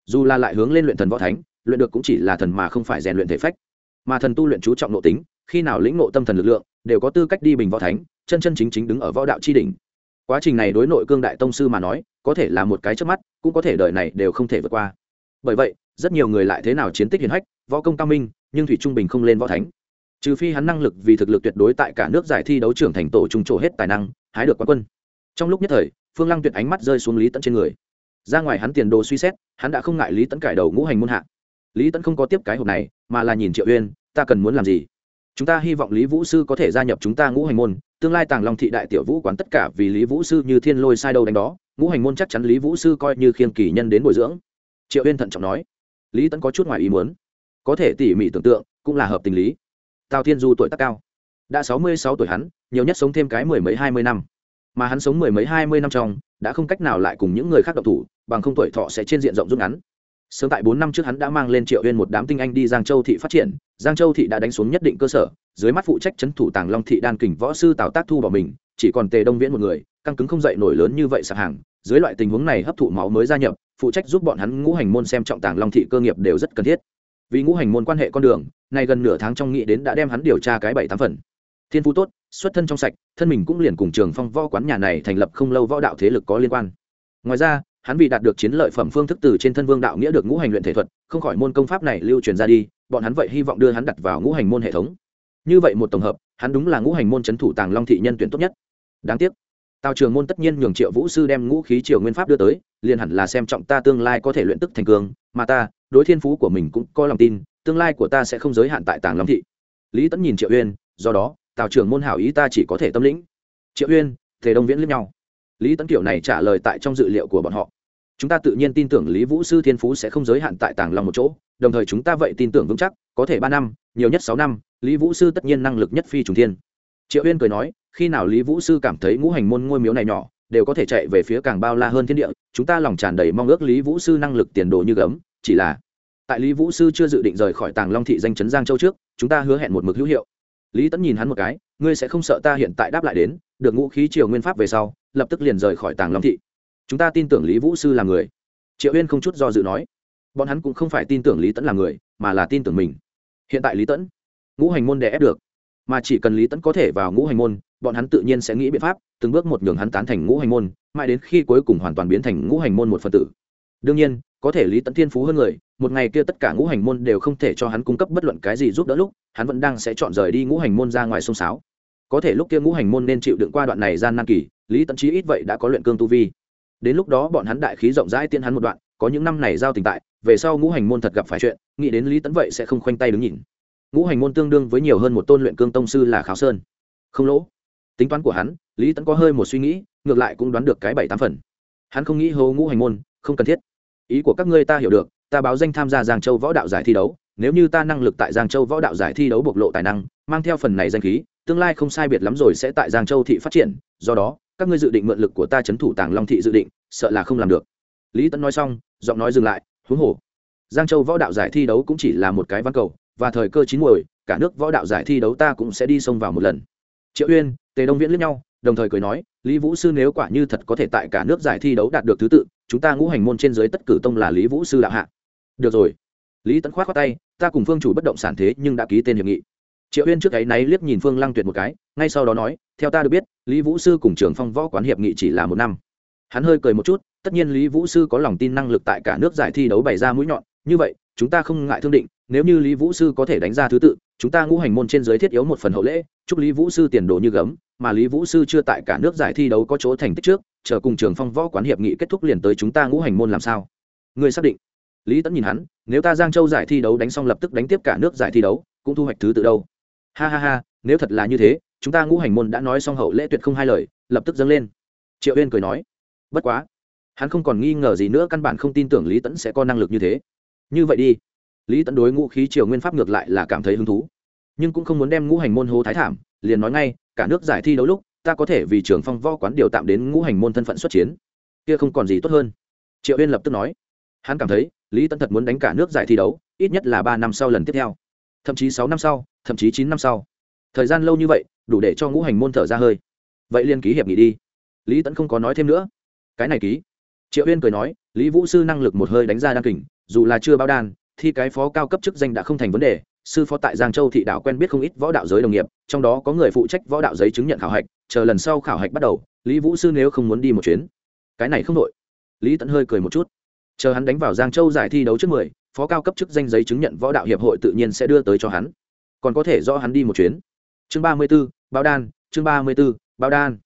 Dù là lại hướng lên luyện thần võ thánh, luyện được cũng chỉ là thần mà không phải rèn luyện thể phách. Mà thần tu luyện chú trọng nội tính, khi nào lĩnh nộ tâm thần lực lượng, đều có tư cách đi bình võ thánh, chân chân chính chính đứng ở võ đạo tri đỉnh. Quá trình này đối nội cương đại tông sư mà nói, có thể là một cái trước mắt, cũng có thể đời này đều không thể vượt qua. Bởi vậy, rất nhiều người lại thế nào chiến tích hiển hách, võ công cao minh, nhưng thủy trung bình không lên võ thánh trừ phi hắn năng lực vì thực lực tuyệt đối tại cả nước giải thi đấu trưởng thành tổ trung trổ hết tài năng, hái được quán quân. Trong lúc nhất thời, phương lăng tuyệt ánh mắt rơi xuống lý tẫn trên người. Ra ngoài hắn tiền đồ suy xét, hắn đã không ngại lý tẫn cải đầu ngũ hành môn hạ. Lý tẫn không có tiếp cái hộp này, mà là nhìn triệu uyên, ta cần muốn làm gì? Chúng ta hy vọng lý vũ sư có thể gia nhập chúng ta ngũ hành môn, tương lai tàng long thị đại tiểu vũ quán tất cả vì lý vũ sư như thiên lôi sai đâu đánh đó, ngũ hành môn chắc chắn lý vũ sư coi như khiên kỳ nhân đến bồi dưỡng. Triệu uyên thận trọng nói. Lý tẫn có chút ngoài ý muốn. Có thể tỉ mỉ tưởng tượng, cũng là hợp tình lý tào thiên du tuổi tác cao. Đã sáu mươi sáu tuổi hắn, nhiều nhất sống thêm cái mười mấy hai mươi năm. Mà hắn sống mười mấy hai mươi năm trong, đã không cách nào lại cùng những người khác độc thủ, bằng không tuổi thọ sẽ trên diện rộng rút ngắn. Sớm tại bốn năm trước hắn đã mang lên triệu uyên một đám tinh anh đi giang châu thị phát triển, giang châu thị đã đánh xuống nhất định cơ sở, dưới mắt phụ trách c thủ tàng long thị đan kình võ sư tào tác thu bỏ mình, chỉ còn tề đông viễn một người, căng cứng không dậy nổi lớn như vậy sạc hàng. Dưới loại tình huống này hấp thụ máu mới gia nhập, phụ trách giúp bọn hắn ngũ hành môn xem trọng tàng long thị cơ nghiệp đều rất cần thiết vì ngũ hành môn quan hệ con đường này gần nửa tháng trong nghĩ đến đã đem hắn điều tra cái bảy tám phần. Thiên phú tốt, xuất thân trong sạch, thân mình cũng liền cùng trường phong võ quán nhà này thành lập không lâu võ đạo thế lực có liên quan. Ngoài ra, hắn vì đạt được chiến lợi phẩm phương thức từ trên thân vương đạo nghĩa được ngũ hành luyện thể thuật, không khỏi môn công pháp này lưu truyền ra đi, bọn hắn vậy hy vọng đưa hắn đặt vào ngũ hành môn hệ thống. Như vậy một tổng hợp, hắn đúng là ngũ hành môn c h ấ n thủ tàng long thị nhân tuyển tốt nhất. Đáng tiếc, tào trường môn tất nhiên nhường triệu vũ sư đem ngũ khí triều nguyên pháp đưa tới, liền hẳn là xem trọng ta tương lai có thể luyện tức thành cường, mà ta đối thiên phú của mình cũng có lòng tin, tương lai của ta sẽ không giới hạn tại tàng long thị. Lý tẫn nhìn triệu uyên, do đó, tào trưởng môn hảo ý ta chỉ có thể tâm lĩnh. Triệu uyên thể đông viễn lẫn nhau. Lý tẫn kiểu này trả lời tại trong dự liệu của bọn họ. Chúng ta tự nhiên tin tưởng lý vũ sư thiên phú sẽ không giới hạn tại tàng long một chỗ, đồng thời chúng ta vậy tin tưởng vững chắc, có thể ba năm, nhiều nhất sáu năm, lý vũ sư tất nhiên năng lực nhất phi trùng thiên. Triệu uyên cười nói, khi nào lý vũ sư cảm thấy ngũ hành môn ngôi miếu này nhỏ, đều có thể chạy về phía càng bao la hơn thiên địa, chúng ta lòng tràn đầy mong ước lý vũ sư năng lực tiền đồ như gấm chỉ là tại lý vũ sư chưa dự định rời khỏi tàng long thị danh chấn giang châu trước, chúng ta hứa hẹn một mực hữu hiệu. Lý tẫn nhìn hắn một cái, ngươi sẽ không sợ ta hiện tại đáp lại đến, được ngũ khí triều nguyên pháp về sau, lập tức liền rời khỏi tàng long thị. Chúng ta tin tưởng lý vũ sư là người. Triệu uyên không chút do dự nói. Bọn hắn cũng không phải tin tưởng lý tẫn là người, mà là tin tưởng mình. Hiện tại lý tẫn ngũ hành môn đè ép được. Mà chỉ cần lý tẫn có thể vào ngũ hành môn, bọn hắn tự nhiên sẽ nghĩ biện pháp, từng bước một nhường hắn tán thành ngũ hành môn, mãi đến khi cuối cùng hoàn toàn biến thành ngũ hành môn một phần tử đương nhiên, có thể lý tẫn thiên phú hơn người, một ngày kia tất cả ngũ hành môn đều không thể cho hắn cung cấp bất luận cái gì giúp đỡ lúc, hắn vẫn đang sẽ chọn rời đi ngũ hành môn ra ngoài sông sáo. Có thể lúc kia ngũ hành môn nên chịu đựng qua đoạn này gian nan kỳ, lý tẫn chí ít vậy đã có luyện cương tu vi. Đến lúc đó bọn hắn đại khí rộng rãi tiên hắn một đoạn, có những năm này giao tình tại, về sau ngũ hành môn thật gặp phải chuyện, nghĩ đến lý tẫn vậy sẽ không khoanh tay đứng nhìn. Ngũ hành môn tương đương với nhiều hơn một tôn luyện cương tông sư là kháo sơn. Không lỗ. Tính toán của hắn, lý tẫn có hơi một suy nghĩ, ngược lại cũng đoán được cái bảy tám phần. Hắn không nghĩ hô ngũ hành môn, không cần thiết ý của các ngươi ta hiểu được, ta báo danh tham gia giang châu võ đạo giải thi đấu, nếu như ta năng lực tại giang châu võ đạo giải thi đấu bộc lộ tài năng, mang theo phần này danh khí, tương lai không sai biệt lắm rồi sẽ tại giang châu thị phát triển, do đó, các ngươi dự định mượn lực của ta chấn thủ tàng long thị dự định, sợ là không làm được. Lý Tấn nói xong, giọng nói dừng lại, huống hồ, giang châu võ đạo giải thi đấu cũng chỉ là một cái văn cầu, và thời cơ chín muồi, cả nước võ đạo giải thi đấu ta cũng sẽ đi xông vào một lần. Triệu uyên, tề đông viễn lẫn nhau, đồng thời cười nói, lý vũ sư nếu quả như thật có thể tại cả nước giải thi đấu đạt được thứ tự chúng ta ngũ hành môn trên dưới tất cử tông là lý vũ sư đạo hạ. Được rồi. Lý Tấn khoát khoát tay, ta cùng phương chủ bất động sản thế nhưng đã ký tên hiệp nghị. Triệu uyên trước ấy náy liếc nhìn phương lăng tuyệt một cái, ngay sau đó nói, theo ta được biết, lý vũ sư cùng trường phong võ quán hiệp nghị chỉ là một năm. Hắn hơi cười một chút, tất nhiên lý vũ sư có lòng tin năng lực tại cả nước giải thi đấu bày ra mũi nhọn, như vậy, chúng ta không ngại thương định, nếu như lý vũ sư có thể đánh ra thứ tự, chúng ta ngũ hành môn trên giới thiết yếu một phần hậu lễ, chúc lý vũ sư tiền đồ như gấm, mà lý vũ sư chưa tại cả nước giải thi đấu có chỗ thành tích trước chờ cùng trường phong võ quán hiệp nghị kết thúc liền tới chúng ta ngũ hành môn làm sao? Người xác định? Lý tẫn nhìn hắn, nếu ta giang châu giải thi đấu đánh xong lập tức đánh tiếp cả nước giải thi đấu, cũng thu hoạch thứ tự đâu? Ha ha ha, nếu thật là như thế, chúng ta ngũ hành môn đã nói xong hậu lễ tuyệt không hai lời, lập tức dâng lên. Triệu uyên cười nói, bất quá, hắn không còn nghi ngờ gì nữa, căn bản không tin tưởng lý tẫn sẽ có năng lực như thế. Như vậy đi. Lý tẫn đối ngũ khí triều nguyên pháp ngược lại là cảm thấy hứng thú, nhưng cũng không muốn đem ngũ hành môn hố thái thảm, liền nói ngay, cả nước giải thi đấu lúc ta có thể vì trường phong võ quán điều tạm đến ngũ hành môn thân phận xuất chiến. Kia không còn gì tốt hơn. Triệu uyên lập tức nói. Hắn cảm thấy, lý tân thật muốn đánh cả nước giải thi đấu, ít nhất là ba năm sau lần tiếp theo. Thậm chí sáu năm sau, thậm chí chín năm sau. Thời gian lâu như vậy, đủ để cho ngũ hành môn thở ra hơi. Vậy liên ký hiệp nghị đi. Lý tẫn không có nói thêm nữa. Cái này ký. Triệu uyên cười nói, lý vũ sư năng lực một hơi đánh ra đan kình, dù là chưa bao đan thì cái phó cao cấp chức danh đã không thành vấn đề. Sư phó tại giang châu thị đạo quen biết không ít võ đạo giới đồng nghiệp, trong đó có người phụ trách võ đạo giấy chứng nhận khảo hạch chờ lần sau khảo hạch bắt đầu, lý vũ sư nếu không muốn đi một chuyến. Cái này không đội lý tẫn hơi cười một chút. Chờ hắn đánh vào giang châu giải thi đấu trước mười, phó cao cấp chức danh giấy chứng nhận võ đạo hiệp hội tự nhiên sẽ đưa tới cho hắn. Còn có thể do hắn đi một chuyến. Chương ba mươi b ố bao đan, chương ba mươi b ố bao đan.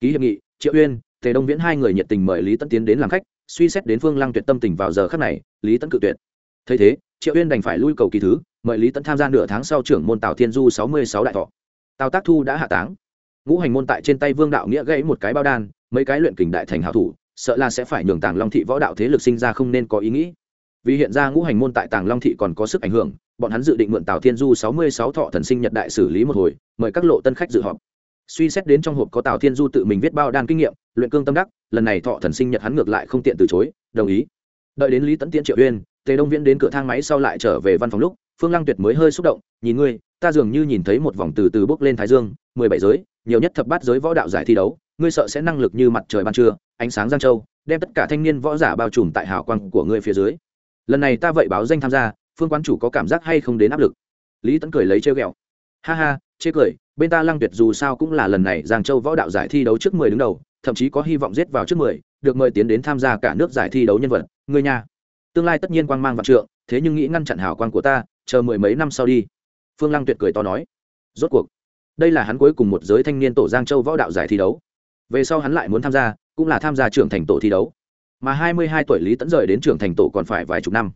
Ký hiệp nghị, triệu uyên, tề đông viễn hai người nhiệt tình mời lý tẫn tiến đến làm khách, suy xét đến phương lăng tuyệt tâm tình vào giờ khắc này, lý tẫn cự tuyệt. Thấy thế, triệu uyên đành phải lui cầu kỳ thứ, mời lý tẫn tham gia nửa tháng sau trưởng môn tào thiên du sáu mươi sáu đại thọ. Tào tác thu đã hạ táng ngũ hành môn tại trên tay vương đạo nghĩa gãy một cái bao đan, mấy cái luyện kình đại thành hảo thủ, sợ là sẽ phải nhường tàng long thị võ đạo thế lực sinh ra không nên có ý nghĩ. Vì hiện ra ngũ hành môn tại tàng long thị còn có sức ảnh hưởng, bọn hắn dự định mượn tào thiên du sáu mươi sáu thọ thần sinh nhật đại xử lý một hồi, mời các lộ tân khách dự họp. Suy xét đến trong hộp có tào thiên du tự mình viết bao đan kinh nghiệm, luyện cương tâm đắc, lần này thọ thần sinh nhật hắn ngược lại không tiện từ chối, đồng ý. Đợi đến lý tấn tiễn, triệu uyên, tề đông viễn đến cửa thang máy sau lại trở về văn phòng lúc, phương lăng tuyệt mới hơi xúc động, nhìn ngươi, ta dường như nhìn thấy một vòng từ từ bước lên thái dương, mười bảy giới nhiều nhất thập bát giới võ đạo giải thi đấu, ngươi sợ sẽ năng lực như mặt trời ban trưa, ánh sáng giang châu, đem tất cả thanh niên võ giả bao trùm tại hào quang của ngươi phía dưới. Lần này ta vậy báo danh tham gia, phương quán chủ có cảm giác hay không đến áp lực? Lý tấn cười lấy trêu ghẹo. Ha ha, chê cười, bên ta lăng tuyệt dù sao cũng là lần này giang châu võ đạo giải thi đấu trước mười đứng đầu, thậm chí có hy vọng giết vào trước mười, được mời tiến đến tham gia cả nước giải thi đấu nhân vật, ngươi nhà tương lai tất nhiên quang mang vạn trượng, thế nhưng nghĩ ngăn chặn hào quang của ta, chờ mười mấy năm sau đi. Phương lăng tuyệt cười to nói. Rốt cuộc đây là hắn cuối cùng một giới thanh niên tổ giang châu võ đạo giải thi đấu. Về sau hắn lại muốn tham gia, cũng là tham gia trưởng thành tổ thi đấu. Mà hai mươi hai tuổi lý tẫn rời đến trưởng thành tổ còn phải vài chục năm.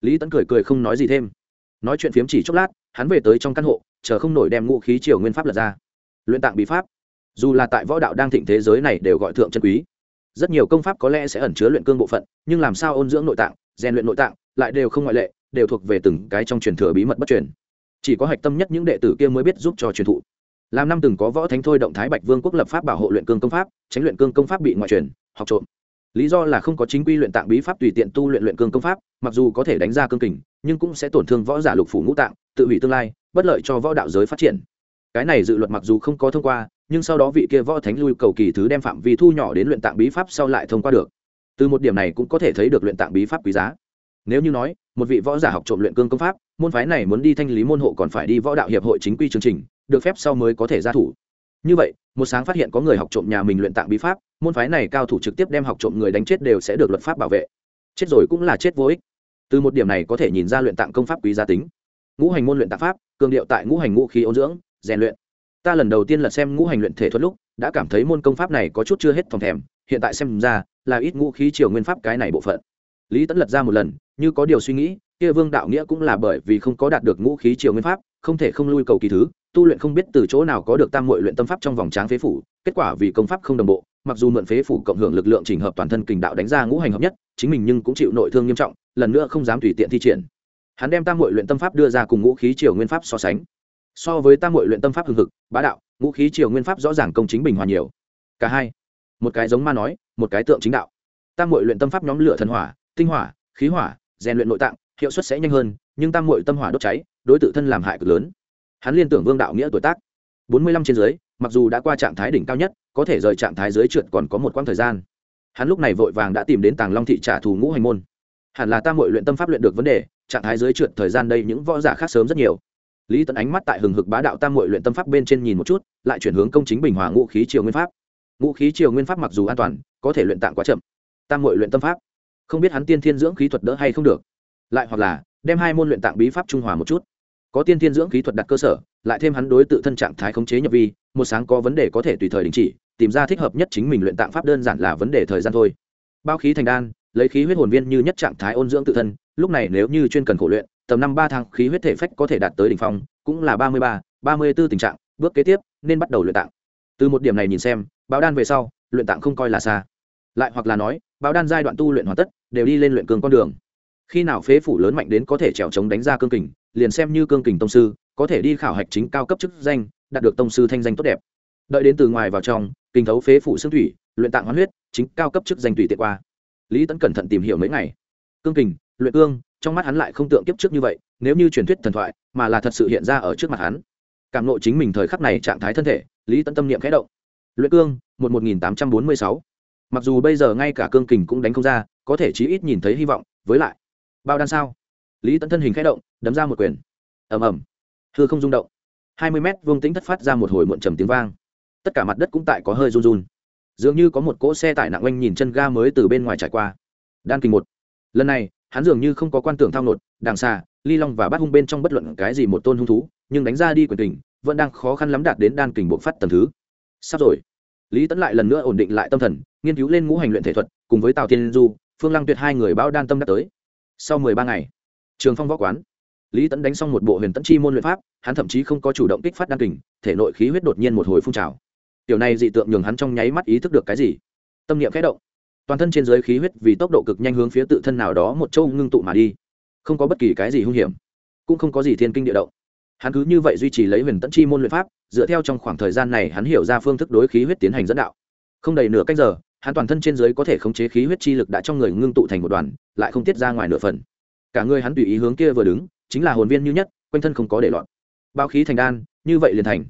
Lý tẫn cười cười không nói gì thêm. Nói chuyện phiếm chỉ chốc lát, hắn về tới trong căn hộ, chờ không nổi đem ngũ khí triều nguyên pháp lật ra. Luyện tạng bí pháp. Dù là tại võ đạo đang thịnh thế giới này đều gọi thượng chân quý. Rất nhiều công pháp có lẽ sẽ ẩn chứa luyện cương bộ phận, nhưng làm sao ôn dưỡng nội tạng, rèn luyện nội tạng, lại đều không ngoại lệ, đều thuộc về từng cái trong truyền thừa bí mật bất truyền. Chỉ có hạch tâm nhất những đệ tử kia mới biết giúp cho truyền thụ làm năm từng có võ thánh thôi động thái bạch vương quốc lập pháp bảo hộ luyện cương công pháp, tránh luyện cương công pháp bị ngoại truyền, học trộm. Lý do là không có chính quy luyện tạng bí pháp tùy tiện tu luyện luyện cương công pháp, mặc dù có thể đánh ra cương kình, nhưng cũng sẽ tổn thương võ giả lục phủ ngũ tạng, tự hủy tương lai, bất lợi cho võ đạo giới phát triển. Cái này dự luật mặc dù không có thông qua, nhưng sau đó vị kia võ thánh lui cầu kỳ thứ đem phạm vi thu nhỏ đến luyện tạng bí pháp sau lại thông qua được. Từ một điểm này cũng có thể thấy được luyện tạng bí pháp quý giá. Nếu như nói một vị võ giả học trộm luyện cương công pháp, môn phái này muốn đi thanh lý môn hộ còn phải đi võ đạo hiệp hội chính quy chương trình, được phép sau mới có thể ra thủ. Như vậy, một sáng phát hiện có người học trộm nhà mình luyện tạng bí pháp, môn phái này cao thủ trực tiếp đem học trộm người đánh chết đều sẽ được luật pháp bảo vệ. Chết rồi cũng là chết vô ích. Từ một điểm này có thể nhìn ra luyện tạng công pháp quý giá tính. Ngũ hành môn luyện tạng pháp, cường điệu tại ngũ hành ngũ khí ôn dưỡng, rèn luyện. Ta lần đầu tiên là xem ngũ hành luyện thể thuật lúc, đã cảm thấy môn công pháp này có chút chưa hết phòng thèm, hiện tại xem ra là ít ngũ khí triều nguyên pháp cái này bộ phận. Lý tẫn lật ra một lần như có điều suy nghĩ, kia vương đạo nghĩa cũng là bởi vì không có đạt được ngũ khí triều nguyên pháp, không thể không lui cầu kỳ thứ, tu luyện không biết từ chỗ nào có được tam muội luyện tâm pháp trong vòng tráng phế phủ, kết quả vì công pháp không đồng bộ, mặc dù mượn phế phủ cộng hưởng lực lượng chỉnh hợp toàn thân kình đạo đánh ra ngũ hành hợp nhất, chính mình nhưng cũng chịu nội thương nghiêm trọng, lần nữa không dám tùy tiện thi triển. Hắn đem tam muội luyện tâm pháp đưa ra cùng ngũ khí triều nguyên pháp so sánh. So với tam muội luyện tâm pháp hưng hực, bá đạo, ngũ khí triều nguyên pháp rõ ràng công chính bình hòa nhiều. Cả hai, một cái giống ma nói, một cái tượng chính đạo. Tam muội luyện tâm pháp nhóm lửa thần hỏa, tinh hỏa, khí hỏa rèn luyện nội tạng, hiệu suất sẽ nhanh hơn, nhưng tam muội tâm hỏa đốt cháy, đối tự thân làm hại cực lớn. Hắn liên tưởng vương đạo nghĩa tuổi tác. Bốn mươi lăm trên dưới, mặc dù đã qua trạng thái đỉnh cao nhất, có thể rời trạng thái dưới trượt còn có một quãng thời gian. Hắn lúc này vội vàng đã tìm đến tàng long thị trả thù ngũ hành môn. Hẳn là tam muội luyện tâm pháp luyện được vấn đề, trạng thái dưới trượt thời gian đây những võ giả khác sớm rất nhiều. Lý tấn ánh mắt tại hừng hực bá đạo tam muội luyện tâm pháp bên trên nhìn một chút, lại chuyển hướng công chính bình hòa ngũ khí triều nguyên pháp. Ngũ khí triều nguyên pháp mặc dù an toàn, có thể luyện tạng quá chậm. Tam muội luyện tâm pháp không biết hắn tiên thiên dưỡng khí thuật đỡ hay không được. Lại hoặc là, đem hai môn luyện tạng bí pháp trung hòa một chút. Có tiên thiên dưỡng khí thuật đặt cơ sở, lại thêm hắn đối tự thân trạng thái khống chế nhập vi, một sáng có vấn đề có thể tùy thời đình chỉ, tìm ra thích hợp nhất chính mình luyện tạng pháp đơn giản là vấn đề thời gian thôi. Bao khí thành đan, lấy khí huyết hồn viên như nhất trạng thái ôn dưỡng tự thân, lúc này nếu như chuyên cần khổ luyện, tầm năm ba tháng khí huyết thể phách có thể đạt tới đỉnh phong, cũng là ba mươi ba ba mươi b ố tình trạng, bước kế tiếp, nên bắt đầu luyện tạng. Từ một điểm này nhìn xem, báo đan về sau, luyện tạng không coi là xa lại hoặc là nói, báo đan giai đoạn tu luyện hoàn tất, đều đi lên luyện cường con đường. Khi nào phế phủ lớn mạnh đến có thể trèo chống đánh ra cương kình, liền xem như cương kình tông sư, có thể đi khảo hạch chính cao cấp chức danh, đạt được tông sư thanh danh tốt đẹp. Đợi đến từ ngoài vào trong, kinh thấu phế phủ xương thủy, luyện tạng hoán huyết, chính cao cấp chức danh tùy tiện qua. Lý tấn cẩn thận tìm hiểu mấy ngày. Cương kình, luyện cương, trong mắt hắn lại không tượng kiếp trước như vậy, nếu như truyền thuyết thần thoại, mà là thật sự hiện ra ở trước mặt hắn. Cảm nộ chính mình thời khắc này trạng thái thân thể, lý tấn tâm niệm khẽ động. Luyện cương, một một nghìn tám trăm bốn mươi sáu mặc dù bây giờ ngay cả cương kình cũng đánh không ra, có thể chí ít nhìn thấy hy vọng, với lại, bao đan sao? Lý tấn thân hình khẽ động, đấm ra một quyền. Ầm ầm. Hư không rung động. Hai mươi mét vương tính thất phát ra một hồi muộn trầm tiếng vang. Tất cả mặt đất cũng tại có hơi run run. Dường như có một cỗ xe tải nặng oanh nhìn chân ga mới từ bên ngoài trải qua. Đan kình một. Lần này, hắn dường như không có quan tưởng thao nột đàng xa, ly long và bắt hung bên trong bất luận cái gì một tôn hung thú, nhưng đánh ra đi quyền kình, vẫn đang khó khăn lắm đạt đến đan kình bộc phát tầm thứ. Sắp rồi lý Tẫn lại lần nữa ổn định lại tâm thần, nghiên cứu lên ngũ hành luyện thể thuật, cùng với tào tiên du, phương lăng tuyệt hai người báo đan tâm đã tới. Sau mười ba ngày, trường phong võ quán, lý tẫn đánh xong một bộ huyền tẫn chi môn luyện pháp, hắn thậm chí không có chủ động kích phát đan kình, thể nội khí huyết đột nhiên một hồi phun trào. Tiểu này dị tượng nhường hắn trong nháy mắt ý thức được cái gì? Tâm niệm khẽ động. Toàn thân trên giới khí huyết vì tốc độ cực nhanh hướng phía tự thân nào đó một châu ngưng tụ mà đi. Không có bất kỳ cái gì hung hiểm, cũng không có gì thiên kinh địa động hắn cứ như vậy duy trì lấy huyền tẫn chi môn luyện pháp, dựa theo trong khoảng thời gian này hắn hiểu ra phương thức đối khí huyết tiến hành dẫn đạo. Không đầy nửa cách giờ, hắn toàn thân trên dưới có thể khống chế khí huyết chi lực đã trong người ngưng tụ thành một đoàn, lại không tiết ra ngoài nửa phần. Cả người hắn tùy ý hướng kia vừa đứng, chính là hồn viên như nhất, quanh thân không có để loạn bao khí thành đan, như vậy liền thành.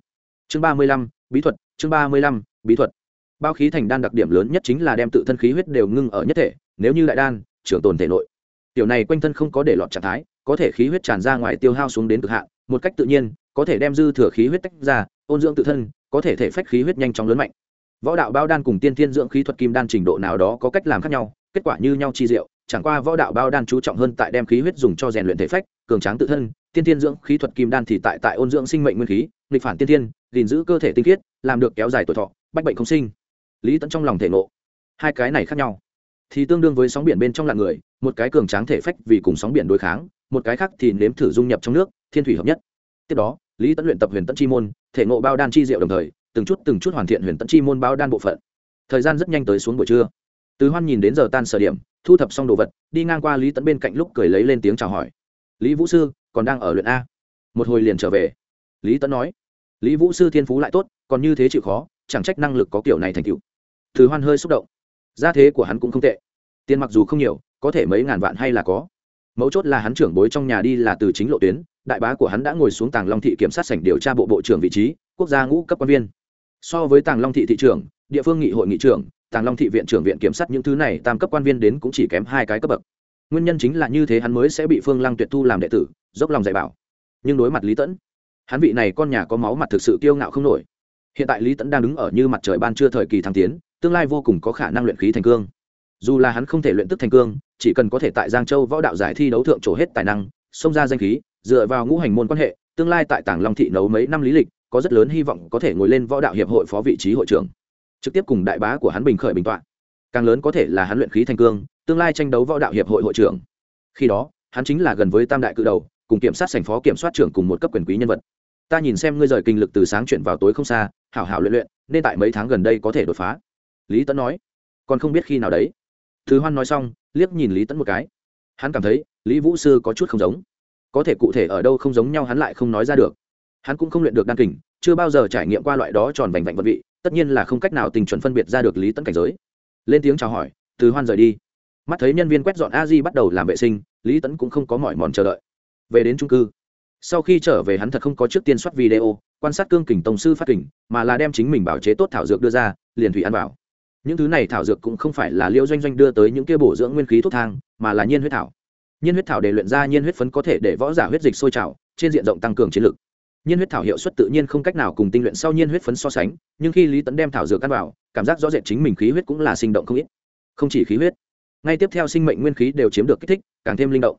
Chương ba mươi lăm, bí thuật, chương ba mươi lăm, bí thuật. Bao khí thành đan đặc điểm lớn nhất chính là đem tự thân khí huyết đều ngưng ở nhất thể, nếu như đại đan, trưởng tồn thể nội. Tiểu này quanh thân không có để lọt trạng thái, có thể khí huyết tràn ra ngoài tiêu hao xuống đến cực hạn một cách tự nhiên, có thể đem dư thừa khí huyết tách ra, ôn dưỡng tự thân, có thể thể phách khí huyết nhanh chóng lớn mạnh. Võ đạo bao đan cùng tiên thiên dưỡng khí thuật kim đan trình độ nào đó có cách làm khác nhau, kết quả như nhau chi diệu, chẳng qua võ đạo bao đan chú trọng hơn tại đem khí huyết dùng cho rèn luyện thể phách, cường tráng tự thân, tiên thiên dưỡng khí thuật kim đan thì tại tại ôn dưỡng sinh mệnh nguyên khí, nghịch phản tiên thiên, gìn giữ cơ thể tinh khiết, làm được kéo dài tuổi thọ, bách bệnh không sinh. Lý tẫn trong lòng thể ngộ. Hai cái này khác nhau. Thì tương đương với sóng biển bên trong lạng người, một cái cường tráng thể phách vì cùng sóng biển đối kháng, một cái khác thì nếm thử dung nhập trong nước thiên thủy hợp nhất. Tiếp đó, lý tẫn luyện tập huyền tẫn chi môn, thể ngộ bao đan chi diệu đồng thời, từng chút từng chút hoàn thiện huyền tẫn chi môn bao đan bộ phận. Thời gian rất nhanh tới xuống buổi trưa. Từ hoan nhìn đến giờ tan sở điểm, thu thập xong đồ vật, đi ngang qua lý tẫn bên cạnh lúc cười lấy lên tiếng chào hỏi. Lý vũ sư, còn đang ở luyện a? Một hồi liền trở về. Lý tẫn nói, lý vũ sư thiên phú lại tốt, còn như thế chịu khó, chẳng trách năng lực có kiểu này thành tựu. Từ hoan hơi xúc động. Gia thế của hắn cũng không tệ. Tiền mặc dù không nhiều, có thể mấy ngàn vạn hay là có. Mấu chốt là hắn trưởng bối trong nhà đi là từ chính lộ tuyến đại bá của hắn đã ngồi xuống tàng long thị kiểm sát sảnh điều tra bộ bộ trưởng vị trí, quốc gia ngũ cấp quan viên. So với tàng long thị thị trưởng, địa phương nghị hội nghị trưởng, tàng long thị viện trưởng viện kiểm sát những thứ này tam cấp quan viên đến cũng chỉ kém hai cái cấp bậc. Nguyên nhân chính là như thế hắn mới sẽ bị phương lăng tuyệt thu làm đệ tử, dốc lòng dạy bảo. Nhưng đối mặt lý tẫn hắn vị này con nhà có máu mặt thực sự kiêu ngạo không nổi. Hiện tại lý tẫn đang đứng ở như mặt trời ban trưa thời kỳ thăng tiến, tương lai vô cùng có khả năng luyện khí thành cương. Dù là hắn không thể luyện tức thành cương, chỉ cần có thể tại giang châu võ đạo giải thi đấu thượng trổ hết tài năng, xông ra danh khí dựa vào ngũ hành môn quan hệ, tương lai tại tảng long thị nấu mấy năm lý lịch, có rất lớn hy vọng có thể ngồi lên võ đạo hiệp hội phó vị trí hội trưởng, trực tiếp cùng đại bá của hắn bình khởi bình tọa. Càng lớn có thể là hắn luyện khí thành cương, tương lai tranh đấu võ đạo hiệp hội hội trưởng. Khi đó, hắn chính là gần với tam đại cự đầu, cùng kiểm sát sành phó kiểm soát trưởng cùng một cấp quyền quý nhân vật. Ta nhìn xem ngươi rời kinh lực từ sáng chuyển vào tối không xa, hảo hảo luyện luyện, nên tại mấy tháng gần đây có thể đột phá. Lý tấn nói. Còn không biết khi nào đấy. Thứ hoan nói xong, liếc nhìn lý tấn một cái. Hắn cảm thấy lý vũ sư có chút không giống có thể cụ thể ở đâu không giống nhau hắn lại không nói ra được. Hắn cũng không luyện được đan kình, chưa bao giờ trải nghiệm qua loại đó tròn vành vạnh vật vị, tất nhiên là không cách nào tình chuẩn phân biệt ra được lý tấn cảnh giới. Lên tiếng chào hỏi, từ hoan rời đi. Mắt thấy nhân viên quét dọn a di bắt đầu làm vệ sinh, lý tấn cũng không có mỏi mòn chờ đợi. Về đến trung cư, sau khi trở về hắn thật không có trước tiên soát video, quan sát cương kình tổng sư phát kình, mà là đem chính mình bảo chế tốt thảo dược đưa ra, liền thủy ăn vào. Những thứ này thảo dược cũng không phải là liêu doanh doanh đưa tới những kia bổ dưỡng nguyên khí thuốc thang, mà là nhiên huyết thảo nhiên huyết thảo để luyện ra nhiên huyết phấn có thể để võ giả huyết dịch sôi trào, trên diện rộng tăng cường chiến lực. Nhiên huyết thảo hiệu suất tự nhiên không cách nào cùng tinh luyện sau nhiên huyết phấn so sánh, nhưng khi lý tấn đem thảo dược ăn vào, cảm giác rõ rệt chính mình khí huyết cũng là sinh động không ít. Không chỉ khí huyết, ngay tiếp theo sinh mệnh nguyên khí đều chiếm được kích thích, càng thêm linh động.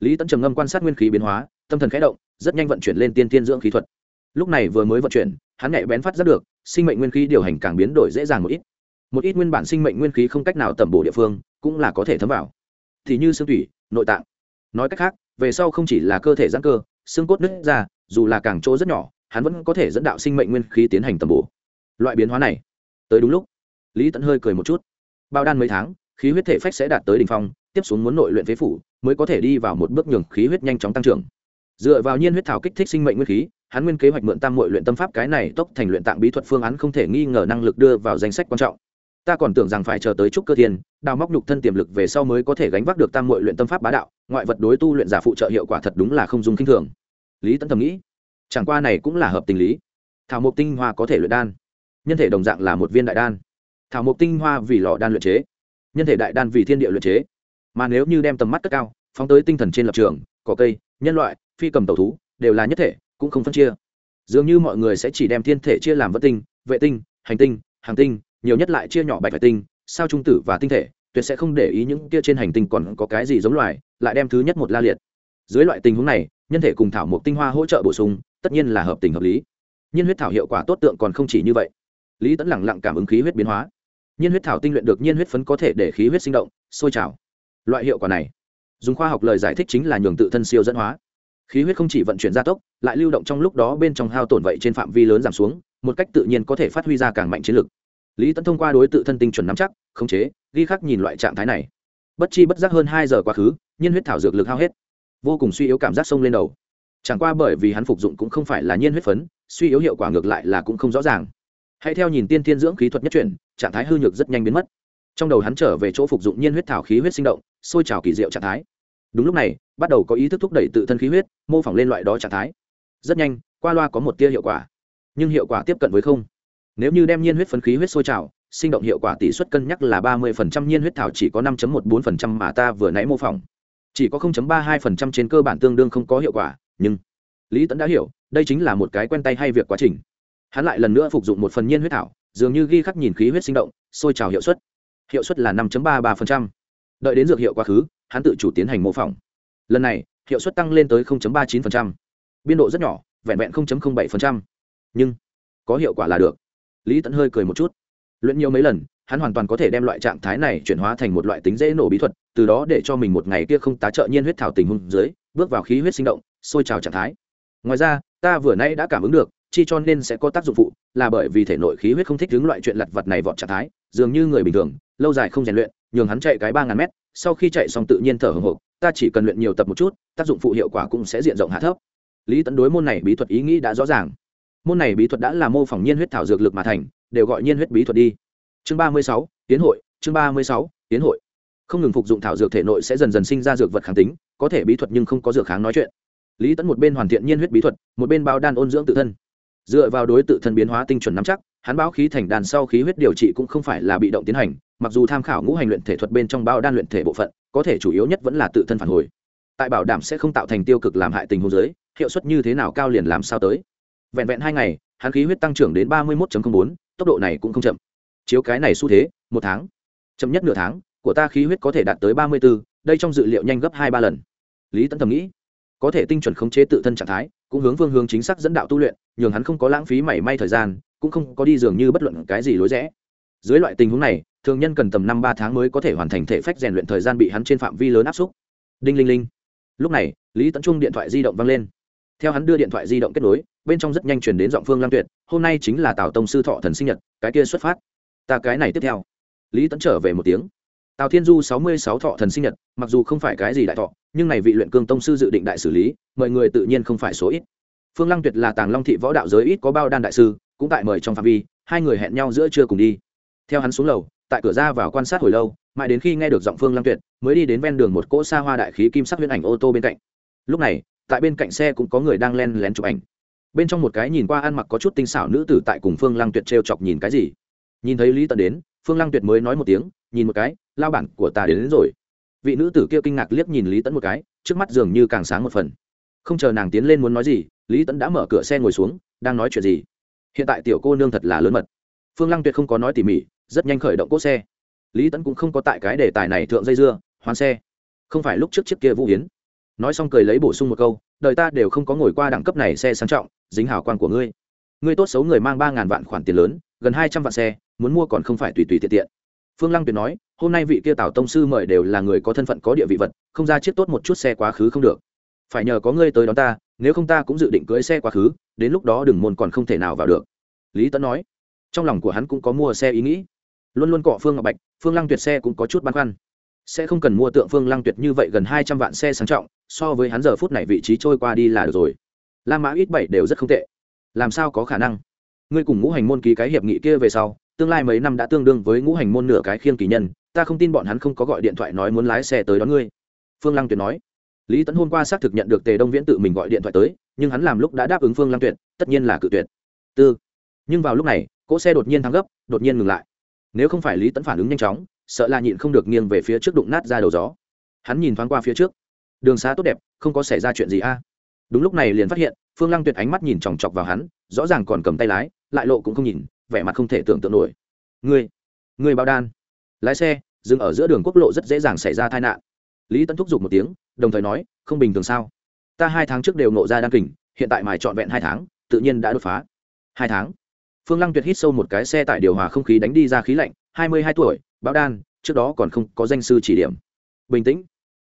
Lý tấn trầm ngâm quan sát nguyên khí biến hóa, tâm thần khẽ động, rất nhanh vận chuyển lên tiên tiên dưỡng khí thuật. Lúc này vừa mới vận chuyển, hắn nhạy bén phát rất được, sinh mệnh nguyên khí điều hành càng biến đổi dễ dàng một ít. Một ít nguyên bản sinh mệnh nguyên khí không cách nào tẩm bổ địa phương, cũng là có thể thấm vào. Thì như xương thủy nội tạng. Nói cách khác, về sau không chỉ là cơ thể giãn cơ, xương cốt nứt ra, dù là càng chỗ rất nhỏ, hắn vẫn có thể dẫn đạo sinh mệnh nguyên khí tiến hành tầm bổ. Loại biến hóa này, tới đúng lúc. Lý tẫn hơi cười một chút. Bao đan mấy tháng, khí huyết thể phách sẽ đạt tới đ ỉ n h phong, tiếp xuống muốn nội luyện phế phủ, mới có thể đi vào một bước nhường khí huyết nhanh chóng tăng trưởng. Dựa vào nhiên huyết thảo kích thích sinh mệnh nguyên khí, hắn nguyên kế hoạch mượn tam mội luyện tâm pháp cái này tốc thành luyện tạng bí thuật phương án không thể nghi ngờ năng lực đưa vào danh sách quan trọng ta còn tưởng rằng phải chờ tới trúc cơ thiên, đào móc nhục thân tiềm lực về sau mới có thể gánh vác được tam mội luyện tâm pháp bá đạo, ngoại vật đối tu luyện giả phụ trợ hiệu quả thật đúng là không dùng k i n h thường. Lý tấn thầm nghĩ, chẳng qua này cũng là hợp tình lý. Thảo mộc tinh hoa có thể luyện đan, nhân thể đồng dạng là một viên đại đan. Thảo mộc tinh hoa vì lò đan luyện chế, nhân thể đại đan vì thiên địa luyện chế. Mà nếu như đem tầm mắt cất cao, phóng tới tinh thần trên lập trường, cỏ cây, nhân loại, phi cầm tẩu thú, đều là nhất thể, cũng không phân chia. Dường như mọi người sẽ chỉ đem thiên thể chia làm vất tinh, vệ tinh, hành tinh, hàng tinh nhiều nhất lại chia nhỏ bạch hải tinh, sao trung tử và tinh thể, tuyệt sẽ không để ý những kia trên hành tinh còn có cái gì giống loài, lại đem thứ nhất một la liệt. Dưới loại tình huống này, nhân thể cùng thảo mộc tinh hoa hỗ trợ bổ sung, tất nhiên là hợp tình hợp lý. Nhiên huyết thảo hiệu quả tốt tượng còn không chỉ như vậy. Lý tẫn lẳng lặng cảm ứng khí huyết biến hóa. Nhiên huyết thảo tinh luyện được nhiên huyết phấn có thể để khí huyết sinh động, sôi trào. Loại hiệu quả này, dùng khoa học lời giải thích chính là nhường tự thân siêu dẫn hóa. Khí huyết không chỉ vận chuyển gia tốc, lại lưu động trong lúc đó bên trong hao tổn vậy trên phạm vi lớn giảm xuống, một cách tự nhiên có thể phát huy ra càng mạnh chiến lực lý tẫn thông qua đối tự thân tinh chuẩn nắm chắc, khống chế, ghi khắc nhìn loại trạng thái này. Bất chi bất giác hơn hai giờ quá khứ, nhiên huyết thảo dược lực hao hết. Vô cùng suy yếu cảm giác sông lên đầu. Chẳng qua bởi vì hắn phục dụng cũng không phải là nhiên huyết phấn, suy yếu hiệu quả ngược lại là cũng không rõ ràng. Hãy theo nhìn tiên thiên dưỡng khí thuật nhất chuyển, trạng thái hư nhược rất nhanh biến mất. Trong đầu hắn trở về chỗ phục dụng nhiên huyết thảo khí huyết sinh động, sôi trào kỳ diệu trạng thái. Đúng lúc này, bắt đầu có ý thức thúc đẩy tự thân khí huyết, mô phỏng lên loại đó trạng thái. Rất nhanh, qua loa có một tia hiệu quả. Nhưng hiệu quả tiếp cận với không nếu như đem nhiên huyết phấn khí huyết sôi trào, sinh động hiệu quả tỷ suất cân nhắc là ba mươi phần trăm, nhiên huyết thảo chỉ có năm một bốn phần trăm mà ta vừa nãy mô phỏng. Chỉ có ba hai phần trăm trên cơ bản tương đương không có hiệu quả, nhưng lý tẫn đã hiểu, đây chính là một cái quen tay hay việc quá trình. Hắn lại lần nữa phục dụng một phần nhiên huyết thảo, dường như ghi khắc nhìn khí huyết sinh động, sôi trào hiệu suất. Hiệu suất là năm ba ba đợi đến dược hiệu quá khứ, hắn tự chủ tiến hành mô phỏng. Lần này, hiệu suất tăng lên tới 0.39%. biên độ rất nhỏ, vẹn vẹn 0.07%. nhưng, có hiệu quả là được lý tẫn hơi cười một chút. Luyện nhiều mấy lần, hắn hoàn toàn có thể đem loại trạng thái này chuyển hóa thành một loại tính dễ nổ bí thuật, từ đó để cho mình một ngày kia không tá trợ nhiên huyết thảo tình hung dưới, bước vào khí huyết sinh động, sôi trào trạng thái. Ngoài ra, ta vừa nay đã cảm ứng được, chi cho nên sẽ có tác dụng phụ, là bởi vì thể nội khí huyết không thích đứng loại chuyện lặt vật này vọt trạng thái, dường như người bình thường, lâu dài không rèn luyện, nhường hắn chạy cái ba ngàn mét, sau khi chạy xong tự nhiên thở hồng hộc, ta chỉ cần luyện nhiều tập một chút, tác dụng phụ hiệu quả cũng sẽ diện rộng hạ thấp. Lý tấn đối môn này bí thuật ý nghĩ đã rõ ràng môn này bí thuật đã là mô phỏng nhiên huyết thảo dược lực mà thành, đều gọi nhiên huyết bí thuật đi. Chương ba mươi sáu, tiến hội, chương ba mươi sáu, tiến hội. Không ngừng phục dụng thảo dược thể nội sẽ dần dần sinh ra dược vật kháng tính, có thể bí thuật nhưng không có dược kháng nói chuyện. Lý Tẫn một bên hoàn thiện nhiên huyết bí thuật, một bên bao đan ôn dưỡng tự thân. Dựa vào đối tự thân biến hóa tinh chuẩn nắm chắc, hắn báo khí thành đàn sau khí huyết điều trị cũng không phải là bị động tiến hành, mặc dù tham khảo ngũ hành luyện thể thuật bên trong bao đan luyện thể bộ phận, có thể chủ yếu nhất vẫn là tự thân phản hồi. Tại bảo đảm sẽ không tạo thành tiêu cực làm hại tình huống giới hiệu suất như thế nào cao liền làm sao tới vẹn vẹn hai ngày, hắn khí huyết tăng trưởng đến ba mươi một bốn, tốc độ này cũng không chậm. Chiếu cái này xu thế, một tháng, chậm nhất nửa tháng, của ta khí huyết có thể đạt tới ba mươi b ố đây trong dự liệu nhanh gấp hai ba lần. Lý tấn thầm nghĩ, có thể tinh chuẩn khống chế tự thân trạng thái, cũng hướng phương hướng chính xác dẫn đạo tu luyện, nhường hắn không có lãng phí mảy may thời gian, cũng không có đi dường như bất luận cái gì lối rẽ. Dưới loại tình huống này, thường nhân cần tầm năm ba tháng mới có thể hoàn thành thể phách rèn luyện thời gian bị hắn trên phạm vi lớn áp xúc. Đinh linh linh. Lúc này, lý tấn trung điện thoại di động vang lên. Theo hắn đưa điện thoại di động kết nối bên trong rất nhanh chuyển đến giọng phương lam tuyệt, hôm nay chính là tào tông sư thọ thần sinh nhật, cái kia xuất phát. Ta cái này tiếp theo. Lý tấn trở về một tiếng. Tào thiên du sáu mươi sáu thọ thần sinh nhật, mặc dù không phải cái gì đại thọ, nhưng này vị luyện cương tông sư dự định đại xử lý, mọi người tự nhiên không phải số ít. Phương lăng tuyệt là tàng long thị võ đạo giới ít có bao đan đại sư, cũng tại mời trong phạm vi, hai người hẹn nhau giữa trưa cùng đi. Theo hắn xuống lầu, tại cửa ra vào quan sát hồi lâu, mãi đến khi nghe được giọng phương lăng tuyệt, mới đi đến ven đường một cỗ xa hoa đại khí kim sắc huyễn ảnh ô tô bên cạnh. Lúc này, tại bên cạnh xe cũng có người đang len lén chụp ảnh bên trong một cái nhìn qua ăn mặc có chút tinh xảo nữ tử tại cùng phương lăng tuyệt t r e o chọc nhìn cái gì? Nhìn thấy lý tận đến phương lăng tuyệt mới nói một tiếng nhìn một cái lao bản của ta đến, đến rồi. Vị nữ tử kia kinh ngạc liếc nhìn lý tẫn một cái trước mắt dường như càng sáng một phần. Không chờ nàng tiến lên muốn nói gì lý tẫn đã mở cửa xe ngồi xuống đang nói chuyện gì? Hiện tại tiểu cô nương thật là lớn mật. Phương lăng tuyệt không có nói tỉ mỉ rất nhanh khởi động cốt xe. Lý tẫn cũng không có tại cái đề tài này thượng dây dưa hoán xe. Không phải lúc trước chiếc kia vũ hiến nói xong cười lấy bổ sung một câu, đời ta đều không có ngồi qua đẳng cấp này xe sang trọng, dính hào quan của ngươi. Ngươi tốt xấu người mang ba ngàn vạn khoản tiền lớn, gần hai trăm vạn xe, muốn mua còn không phải tùy tùy tiện tiện. Phương lăng tuyệt nói, hôm nay vị kia tào tông sư mời đều là người có thân phận có địa vị vật, không ra chiếc tốt một chút xe quá khứ không được. Phải nhờ có ngươi tới đón ta, nếu không ta cũng dự định cưới xe quá khứ, đến lúc đó đừng môn còn không thể nào vào được. Lý tấn nói. Trong lòng của hắn cũng có mua xe ý nghĩ. Luôn luôn cọ phương ngọc bạch, phương lăng tuyệt xe cũng có chút băn khoăn. Sẽ không cần mua tượng phương lăng tuyệt như vậy gần hai trăm vạn xe sang trọng so với hắn giờ phút này vị trí trôi qua đi là được rồi. La mã ít bảy đều rất không tệ. Làm sao có khả năng? Ngươi cùng ngũ hành môn ký cái hiệp nghị kia về sau, tương lai mấy năm đã tương đương với ngũ hành môn nửa cái khiên kỳ nhân, ta không tin bọn hắn không có gọi điện thoại nói muốn lái xe tới đón ngươi. Phương lăng tuyệt nói. Lý tấn hôm qua xác thực nhận được tề đông viễn tự mình gọi điện thoại tới, nhưng hắn làm lúc đã đáp ứng phương lăng tuyệt, tất nhiên là cự tuyệt. Tư. Nhưng vào lúc này, cỗ xe đột nhiên thắng gấp, đột nhiên ngừng lại. Nếu không phải lý tấn phản ứng nhanh chóng, sợ là nhịn không được nghiêng về phía trước đụng nát ra đầu gió. Hắn nhìn thoáng qua phía trước đường xá tốt đẹp không có xảy ra chuyện gì a. Đúng lúc này liền phát hiện phương lăng tuyệt ánh mắt nhìn chòng chọc vào hắn rõ ràng còn cầm tay lái lại lộ cũng không nhìn vẻ mặt không thể tưởng tượng nổi. Người, người bao đan. Lái xe dừng ở giữa đường quốc lộ rất dễ dàng xảy ra tai nạn. Lý tấn thúc giục một tiếng đồng thời nói không bình thường sao? Ta hai tháng trước đều nộ ra đan kình hiện tại mài trọn vẹn hai tháng tự nhiên đã đột phá. Hai tháng? Phương lăng tuyệt hít sâu một cái xe tải điều hòa không khí đánh đi ra khí lạnh hai mươi hai tuổi bão đan trước đó còn không có danh sư chỉ điểm. Bình tĩnh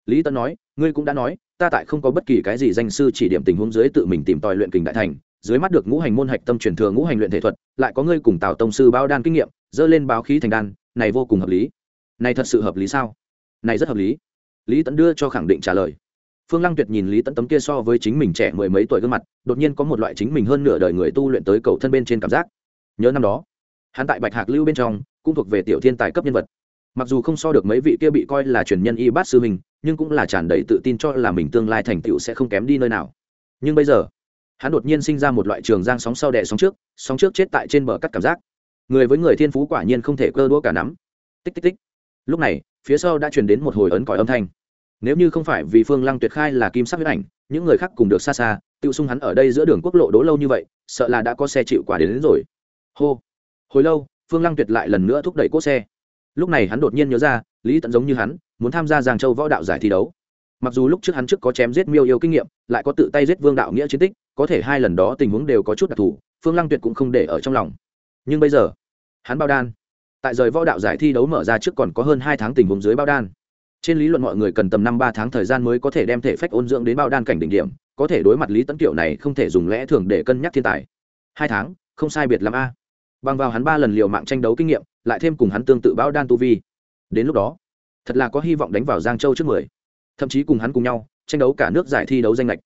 lý tấn nói, ngươi cũng đã nói, ta tại không có bất kỳ cái gì danh sư chỉ điểm tình huống dưới tự mình tìm tòi luyện kình đại thành, dưới mắt được ngũ hành môn hạch tâm truyền thừa ngũ hành luyện thể thuật, lại có ngươi cùng tào tông sư bao đan kinh nghiệm, dơ lên báo khí thành đan, này vô cùng hợp lý. Này thật sự hợp lý sao? Này rất hợp lý. Lý tấn đưa cho khẳng định trả lời. Phương lăng tuyệt nhìn lý tấn tấm kia so với chính mình trẻ mười mấy tuổi gương mặt, đột nhiên có một loại chính mình hơn nửa đời người tu luyện tới cầu thân bên trên cảm giác. Nhớ năm đó, hắn tại bạch hạc lưu bên trong, cũng thuộc về tiểu thiên tài cấp nhân vật mặc dù không so được mấy vị kia bị coi là truyền nhân y bát sư mình nhưng cũng là tràn đầy tự tin cho là mình tương lai thành tựu sẽ không kém đi nơi nào. Nhưng bây giờ hắn đột nhiên sinh ra một loại trường giang sóng sau đẻ sóng trước sóng trước chết tại trên bờ cắt cảm giác. Người với người thiên phú quả nhiên không thể cơ đũa cả nắm. Tích tích tích. Lúc này phía sau đã truyền đến một hồi ấn còi âm thanh. Nếu như không phải vì phương lăng tuyệt khai là kim sắc huyết ảnh những người khác cùng được xa xa tự xung hắn ở đây giữa đường quốc lộ đố lâu như vậy sợ là đã có xe chịu quả đến, đến rồi. Hô. Hồi lâu phương lăng tuyệt lại lần nữa thúc đẩy cốt xe lúc này hắn đột nhiên nhớ ra, lý tận giống như hắn, muốn tham gia giang châu võ đạo giải thi đấu. Mặc dù lúc trước hắn trước có chém giết miêu yêu kinh nghiệm, lại có tự tay giết vương đạo nghĩa chiến tích, có thể hai lần đó tình huống đều có chút đặc thù, phương lăng tuyệt cũng không để ở trong lòng. Nhưng bây giờ, hắn bao đan. Tại rời võ đạo giải thi đấu mở ra trước còn có hơn hai tháng tình huống dưới bao đan. Trên lý luận mọi người cần tầm năm ba tháng thời gian mới có thể đem thể phách ôn dưỡng đến bao đan cảnh đỉnh điểm, có thể đối mặt lý tấn kiểu này không thể dùng lẽ thường để cân nhắc thiên tài. Hai tháng, không sai biệt l a bằng vào hắn ba lần liều mạng tranh đấu kinh nghiệm, lại thêm cùng hắn tương tự bão đan tu vi. Đến lúc đó, thật là có hy vọng đánh vào giang châu trước mười. Thậm chí cùng hắn cùng nhau, tranh đấu cả nước giải thi đấu danh lệch.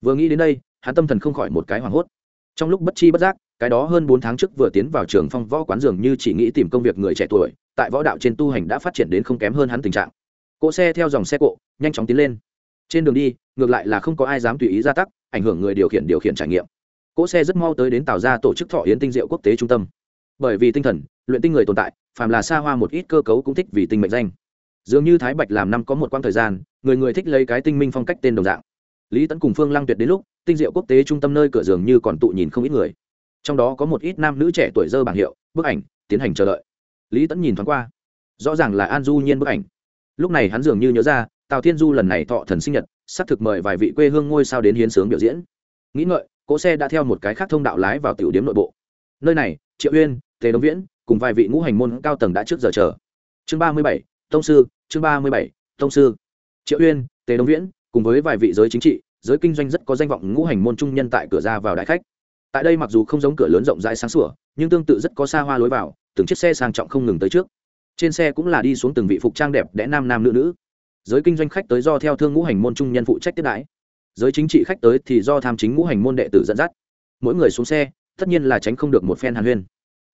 Vừa nghĩ đến đây, hắn tâm thần không khỏi một cái hoảng hốt. Trong lúc bất chi bất giác, cái đó hơn bốn tháng trước vừa tiến vào trường phong võ quán dường như chỉ nghĩ tìm công việc người trẻ tuổi, tại võ đạo trên tu hành đã phát triển đến không kém hơn hắn tình trạng. Cỗ xe theo dòng xe cộ, nhanh chóng tiến lên. Trên đường đi, ngược lại là không có ai dám tùy ý ra tắc, ảnh hưởng người điều khiển điều khiển trải nghiệm cỗ xe rất mau tới đến tạo ra tổ chức thọ yến tinh diệu quốc tế trung tâm. Bởi vì tinh thần, luyện tinh người tồn tại, phàm là xa hoa một ít cơ cấu cũng thích vì tinh mệnh danh. Dường như thái bạch làm năm có một quãng thời gian, người người thích lấy cái tinh minh phong cách tên đồng dạng. Lý tấn cùng phương lăng tuyệt đến lúc, tinh diệu quốc tế trung tâm nơi cửa dường như còn tụ nhìn không ít người. Trong đó có một ít nam nữ trẻ tuổi dơ bảng hiệu, bức ảnh, tiến hành chờ đợi. Lý tấn nhìn thoáng qua. Rõ ràng là an du nhiên bức ảnh. Lúc này hắn dường như nhớ ra, tào thiên du lần này thọ thần sinh nhật xác thực mời vài vị quê hương ngôi sao đến hiến sướng biểu diễn. Nghĩ ngợi cỗ xe đã theo một cái khác thông đạo lái vào tiểu điếm nội bộ. Nơi này, triệu uyên, tề đông viễn, cùng vài vị ngũ hành môn cao tầng đã trước giờ chờ. Chương ba mươi bảy, tông sư, chương ba mươi bảy, tông sư. Triệu uyên, tề đông viễn, cùng với vài vị giới chính trị, giới kinh doanh rất có danh vọng ngũ hành môn trung nhân tại cửa ra vào đại khách. Tại đây mặc dù không giống cửa lớn rộng rãi sáng sủa, nhưng tương tự rất có xa hoa lối vào, từng chiếc xe sang trọng không ngừng tới trước. Trên xe cũng là đi xuống từng vị phục trang đẹp đẽ nam nam nữ nữ. Giới kinh doanh khách tới do theo thương ngũ hành môn trung nhân phụ trách tiếp đãi giới chính trị khách tới thì do tham chính ngũ hành môn đệ tử dẫn dắt. Mỗi người xuống xe, tất nhiên là tránh không được một phen hàn huyên.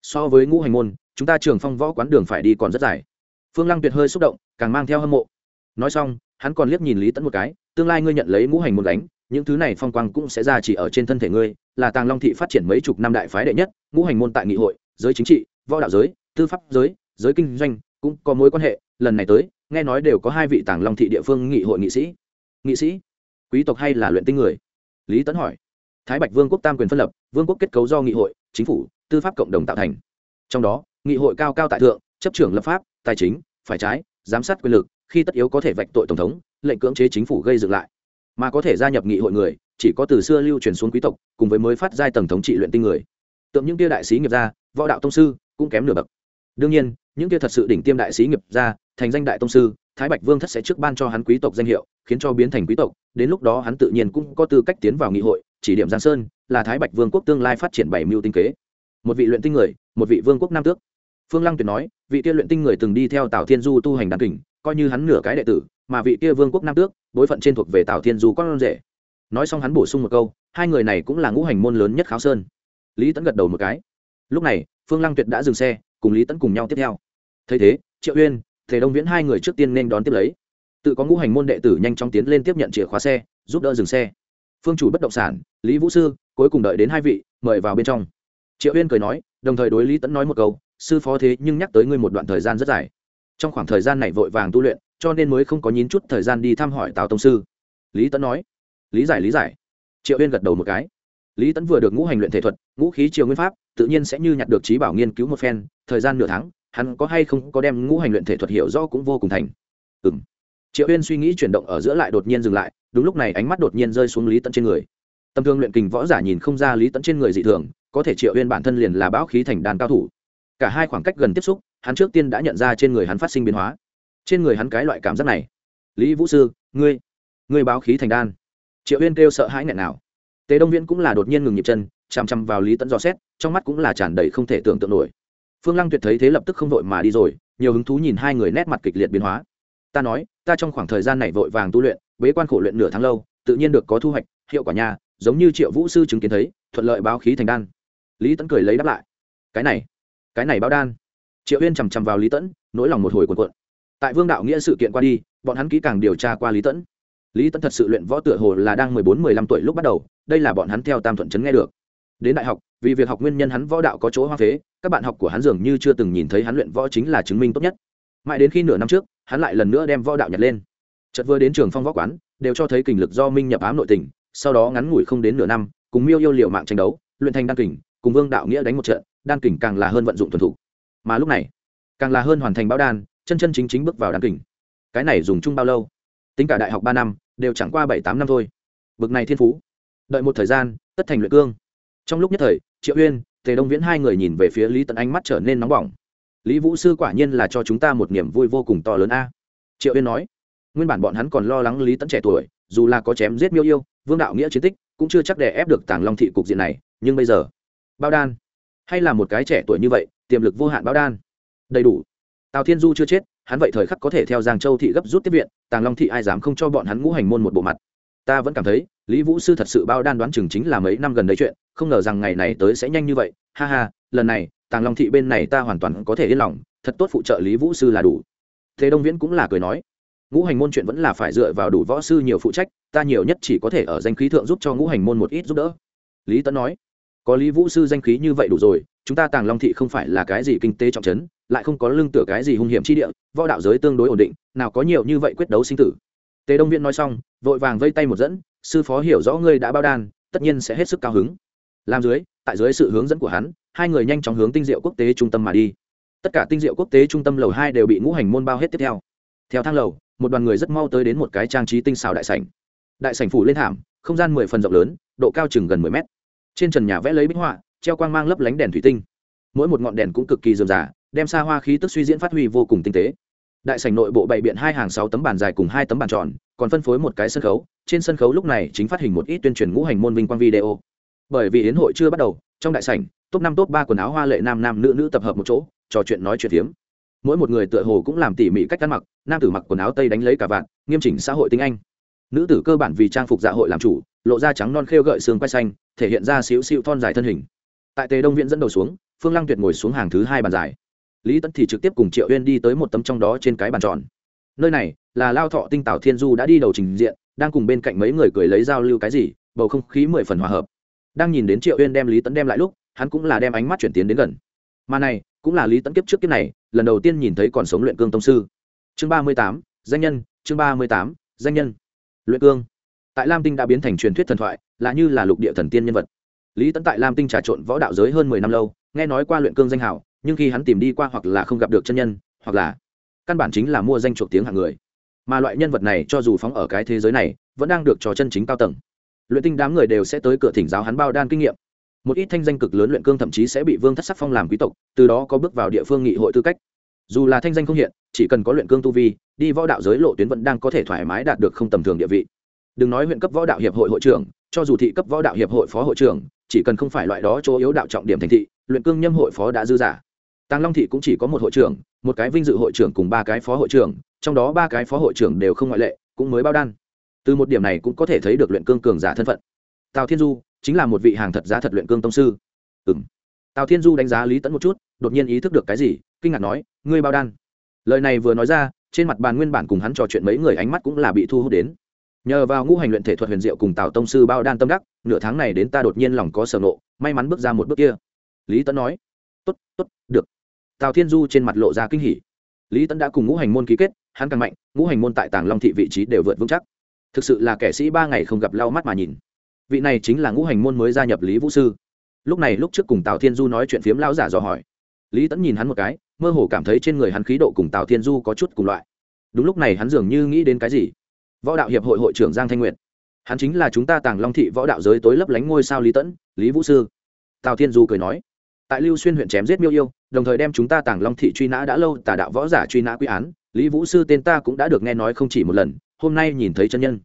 So với ngũ hành môn, chúng ta trường phong võ quán đường phải đi còn rất dài. Phương lăng tuyệt hơi xúc động, càng mang theo hâm mộ. Nói xong, hắn còn liếc nhìn lý tẫn một cái, tương lai ngươi nhận lấy ngũ hành môn đánh những thứ này phong quang cũng sẽ ra chỉ ở trên thân thể ngươi, là tàng long thị phát triển mấy chục năm đại phái đệ nhất, ngũ hành môn tại nghị hội, giới chính trị, võ đạo giới, tư pháp giới giới kinh doanh, cũng có mối quan hệ. Lần này tới, nghe nói đều có hai vị tàng long thị địa phương nghị hội nghị sĩ. Nghị sĩ? Quý tộc hay là luyện tinh người? Lý tấn hỏi. Thái bạch vương quốc tam quyền phân lập, vương quốc kết cấu do nghị hội, chính phủ, tư pháp cộng đồng tạo thành. Trong đó, nghị hội cao cao tại thượng, chấp trưởng lập pháp, tài chính, phải trái, giám sát quyền lực, khi tất yếu có thể vạch tội tổng thống, lệnh cưỡng chế chính phủ gây dựng lại. Mà có thể gia nhập nghị hội người, chỉ có từ xưa lưu truyền xuống quý tộc, cùng với mới phát giai tầng thống trị luyện tinh người. Tượng những tia đại sĩ nghiệp gia, võ đạo tông sư, cũng kém nửa bậc. Đương nhiên, những tia thật sự đỉnh tiêm đại sĩ nghiệp gia, thành danh đại tông sư thái bạch vương thất sẽ trước ban cho hắn quý tộc danh hiệu, khiến cho biến thành quý tộc, đến lúc đó hắn tự nhiên cũng có tư cách tiến vào nghị hội, chỉ điểm giang sơn là thái bạch vương quốc tương lai phát triển bảy mưu tinh kế. Một vị luyện tinh người, một vị vương quốc nam tước. Phương lăng tuyệt nói, vị kia luyện tinh người từng đi theo tào thiên du tu hành đàn kình, coi như hắn nửa cái đệ tử, mà vị kia vương quốc nam tước, bối phận trên thuộc về tào thiên du con rể. Nói xong hắn bổ sung một câu, hai người này cũng là ngũ hành môn lớn nhất kháo sơn. Lý tẫn gật đầu một cái. Lúc này, phương lăng tuyệt đã dừng xe, cùng lý tẫn cùng nhau tiếp theo. Thấy thế, triệu uyên thể đông viễn hai người trước tiên nên đón tiếp lấy. Tự có ngũ hành môn đệ tử nhanh chóng tiến lên tiếp nhận chìa khóa xe, giúp đỡ dừng xe. Phương chủ bất động sản, lý vũ sư, cuối cùng đợi đến hai vị, mời vào bên trong. Triệu uyên cười nói, đồng thời đối lý tẫn nói một câu, sư phó thế nhưng nhắc tới ngươi một đoạn thời gian rất dài. Trong khoảng thời gian này vội vàng tu luyện, cho nên mới không có nhín chút thời gian đi thăm hỏi tào tông sư. Lý tẫn nói, lý giải lý giải. Triệu uyên gật đầu một cái. Lý tẫn vừa được ngũ hành luyện thể thuật, ngũ khí triều nguyên pháp, tự nhiên sẽ như nhặt được trí bảo nghiên cứu một phen, thời gian nửa tháng hắn có hay không có đem ngũ hành luyện thể thuật hiểu rõ cũng vô cùng thành. Ừm. triệu uyên suy nghĩ chuyển động ở giữa lại đột nhiên dừng lại, đúng lúc này ánh mắt đột nhiên rơi xuống lý tẫn trên người. Tầm thương luyện kình võ giả nhìn không ra lý tẫn trên người dị thường, có thể triệu uyên bản thân liền là bão khí thành đàn cao thủ. Cả hai khoảng cách gần tiếp xúc, hắn trước tiên đã nhận ra trên người hắn phát sinh biến hóa. Trên người hắn cái loại cảm giác này. Lý vũ sư, ngươi ngươi báo khí thành đan. Triệu uyên kêu sợ hãi nghẹn nào. Tề đông viễn cũng là đột nhiên ngừng nhịp chân, chằm chằm vào lý tẫn dò xét, trong mắt cũng là tràn đầy không thể tưởng tượng nổi phương lăng tuyệt thấy thế lập tức không vội mà đi rồi, nhiều hứng thú nhìn hai người nét mặt kịch liệt biến hóa. Ta nói, ta trong khoảng thời gian này vội vàng tu luyện, bế quan khổ luyện nửa tháng lâu, tự nhiên được có thu hoạch, hiệu quả nhà, giống như triệu vũ sư chứng kiến thấy, thuận lợi báo khí thành đan. Lý tẫn cười lấy đáp lại. Cái này cái này báo đan. Triệu uyên chằm chằm vào lý tẫn nỗi lòng một hồi cuộn cuộn. Tại vương đạo nghĩa sự kiện qua đi, bọn hắn kỹ càng điều tra qua lý tẫn lý tẫn thật sự luyện võ tựa hồ là đang mười bốn, mười lăm tuổi lúc bắt đầu, đây là bọn hắn theo tam thuận chấn nghe được đến đại học, vì việc học nguyên nhân hắn võ đạo có chỗ hoang phế, các bạn học của hắn dường như chưa từng nhìn thấy hắn luyện võ chính là chứng minh tốt nhất. Mãi đến khi nửa năm trước, hắn lại lần nữa đem võ đạo nhặt lên. Chợt vừa đến trường phong võ quán, đều cho thấy kình lực do minh nhập ám nội tình, sau đó ngắn ngủi không đến nửa năm, cùng miêu yêu liệu mạng tranh đấu, luyện thành đan kình, cùng vương đạo nghĩa đánh một trận, đan kình càng là hơn vận dụng thuần thủ. Mà lúc này, càng là hơn hoàn thành báo đan, chân chân chính chính bước vào đan kình. Cái này dùng chung bao lâu? Tính cả đại học ba năm, đều chẳng qua bảy tám năm thôi. Bực này thiên phú. Đợi một thời gian, tất thành luyện cương trong lúc nhất thời, triệu uyên, tề đông viễn hai người nhìn về phía lý tận ánh mắt trở nên nóng bỏng. Lý vũ sư quả nhiên là cho chúng ta một niềm vui vô cùng to lớn a. Triệu uyên nói, nguyên bản bọn hắn còn lo lắng lý tận trẻ tuổi, dù là có chém giết miêu yêu, vương đạo nghĩa chiến tích, cũng chưa chắc để ép được tàng long thị cục diện này, nhưng bây giờ, bao đan, hay là một cái trẻ tuổi như vậy, tiềm lực vô hạn bao đan. Đầy đủ. Tào thiên du chưa chết, hắn vậy thời khắc có thể theo giang châu thị gấp rút tiếp viện, tàng long thị ai dám không cho bọn hắn ngũ hành môn một bộ mặt. Ta vẫn cảm thấy lý vũ sư thật sự bao đan đoán chừng chính là mấy năm gần đấy chuyện không ngờ rằng ngày này tới sẽ nhanh như vậy. Ha ha lần này tàng long thị bên này ta hoàn toàn có thể yên lòng thật tốt phụ trợ lý vũ sư là đủ. Thế đông viễn cũng là cười nói ngũ hành môn chuyện vẫn là phải dựa vào đủ võ sư nhiều phụ trách ta nhiều nhất chỉ có thể ở danh khí thượng giúp cho ngũ hành môn một ít giúp đỡ. Lý tấn nói có lý vũ sư danh khí như vậy đủ rồi chúng ta tàng long thị không phải là cái gì kinh tế trọng chấn, lại không có lưng tựa cái gì hung hiểm chi địa võ đạo giới tương đối ổn định nào có nhiều như vậy quyết đấu sinh tử. Tề đông viễn nói xong vội vàng vây tay một dẫn sư phó hiểu rõ ngươi đã bao đan, tất nhiên sẽ hết sức cao hứng. Làm dưới, tại dưới sự hướng dẫn của hắn, hai người nhanh chóng hướng tinh diệu quốc tế trung tâm mà đi. Tất cả tinh diệu quốc tế trung tâm lầu hai đều bị ngũ hành môn bao hết tiếp theo. Theo thang lầu, một đoàn người rất mau tới đến một cái trang trí tinh xào đại sảnh. Đại sảnh phủ lên thảm, không gian mười phần rộng lớn, độ cao chừng gần mười mét. Trên trần nhà vẽ lấy bích họa, treo quang mang lấp lánh đèn thủy tinh. Mỗi một ngọn đèn cũng cực kỳ dườm giả đem xa hoa khí tức suy diễn phát huy vô cùng tinh tế đại sảnh nội bộ bày biện hai hàng sáu tấm bàn dài cùng hai tấm bàn tròn, còn phân phối một cái sân khấu. Trên sân khấu lúc này chính phát hình một ít tuyên truyền ngũ hành môn vinh quang video. Bởi vì yến hội chưa bắt đầu, trong đại sảnh, top năm top ba quần áo hoa lệ nam nam nữ nữ tập hợp một chỗ, trò chuyện nói chuyện hiếm. mỗi một người tựa hồ cũng làm tỉ mỉ cách ăn mặc, nam tử mặc quần áo tây đánh lấy cả vạn nghiêm chỉnh xã hội tiếng anh. Nữ tử cơ bản vì trang phục dạ hội làm chủ, lộ da trắng non khêu gợi xương quay xanh, thể hiện ra xíu xíu thon dài thân hình. Tại tề đông viện dẫn đầu xuống, phương lăng tuyệt ngồi xuống hàng thứ hai bàn dài lý tấn thì trực tiếp cùng triệu uyên đi tới một tấm trong đó trên cái bàn tròn. Nơi này là lao thọ tinh tảo thiên du đã đi đầu trình diện, đang cùng bên cạnh mấy người cười lấy giao lưu cái gì, bầu không khí mười phần hòa hợp. Đang nhìn đến triệu uyên đem lý tấn đem lại lúc, hắn cũng là đem ánh mắt chuyển tiến đến gần. Mà này, cũng là lý tấn kiếp trước kiếp này, lần đầu tiên nhìn thấy còn sống luyện cương tông sư. Chương ba mươi tám, danh nhân, chương ba mươi tám, danh nhân. Luyện cương. Tại lam tinh đã biến thành truyền thuyết thần thoại, là như là lục địa thần tiên nhân vật. Lý tấn tại lam tinh trà trộn võ đạo giới hơn mười năm lâu, nghe nói qua luyện cương danh hảo nhưng khi hắn tìm đi qua hoặc là không gặp được chân nhân, hoặc là căn bản chính là mua danh chuộc tiếng hạng người. Mà loại nhân vật này cho dù phóng ở cái thế giới này, vẫn đang được trò chân chính cao tầng. Luyện tinh đám người đều sẽ tới cửa thỉnh giáo hắn bao đan kinh nghiệm. Một ít thanh danh cực lớn luyện cương thậm chí sẽ bị vương thất sắc phong làm quý tộc, từ đó có bước vào địa phương nghị hội tư cách. Dù là thanh danh không hiện, chỉ cần có luyện cương tu vi, đi võ đạo giới lộ tuyến vẫn đang có thể thoải mái đạt được không tầm thường địa vị. Đừng nói huyện cấp võ đạo hiệp hội hội trưởng, cho dù thị cấp võ đạo hiệp hội phó hội trưởng, chỉ cần không phải loại đó chỗ yếu đạo trọng điểm thành thị, luyện cương nhâm hội phó đã dư giả tàng long thị cũng chỉ có một hội trưởng, một cái vinh dự hội trưởng cùng ba cái phó hội trưởng, trong đó ba cái phó hội trưởng đều không ngoại lệ, cũng mới bao đan. Từ một điểm này cũng có thể thấy được luyện cương cường giả thân phận. Tào thiên du chính là một vị hàng thật giá thật luyện cương tông sư. Ừ m tào thiên du đánh giá lý tẫn một chút, đột nhiên ý thức được cái gì, kinh ngạc nói, ngươi bao đan? Lời này vừa nói ra, trên mặt bàn nguyên bản cùng hắn trò chuyện mấy người ánh mắt cũng là bị thu hút đến. Nhờ vào ngũ hành luyện thể thuật huyền diệu cùng tào tông sư bao đan tâm đắc, nửa tháng này đến ta đột nhiên lòng có sở nộ may mắn bước ra một bước kia. Lý tẫn nói tốt tốt, được. Tào thiên du trên mặt lộ ra kinh hỉ. Lý tẫn đã cùng ngũ hành môn ký kết, hắn càng mạnh, ngũ hành môn tại tàng long thị vị trí đều vượt vững chắc. Thực sự là kẻ sĩ ba ngày không gặp lau mắt mà nhìn. Vị này chính là ngũ hành môn mới gia nhập lý vũ sư. Lúc này lúc trước cùng tào thiên du nói chuyện phiếm lao giả dò hỏi. Lý tẫn nhìn hắn một cái, mơ hồ cảm thấy trên người hắn khí độ cùng tào thiên du có chút cùng loại. Đúng lúc này hắn dường như nghĩ đến cái gì. Võ đạo hiệp hội hội trưởng giang thanh nguyệt. Hắn chính là chúng ta tàng long thị võ đạo giới tối lấp lánh ngôi sao lý tẫn lý vũ sư. Tào thiên du cười nói tại lưu xuyên huyện chém giết miêu yêu, đồng thời đem chúng ta tàng long thị truy nã đã lâu, tà đạo võ giả truy nã quy án. Lý vũ sư tên ta cũng đã được nghe nói không chỉ một lần, hôm nay nhìn thấy chân nhân.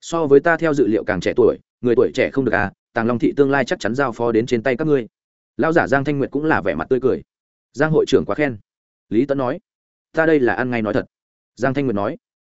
So với ta theo dự liệu càng trẻ tuổi, người tuổi trẻ không được à tàng long thị tương lai chắc chắn giao phó đến trên tay các ngươi. Lão giả giang thanh nguyệt cũng là vẻ mặt tươi cười. Giang hội trưởng quá khen. Lý tấn nói, ta đây là ăn ngay nói thật. Giang thanh nguyệt nói,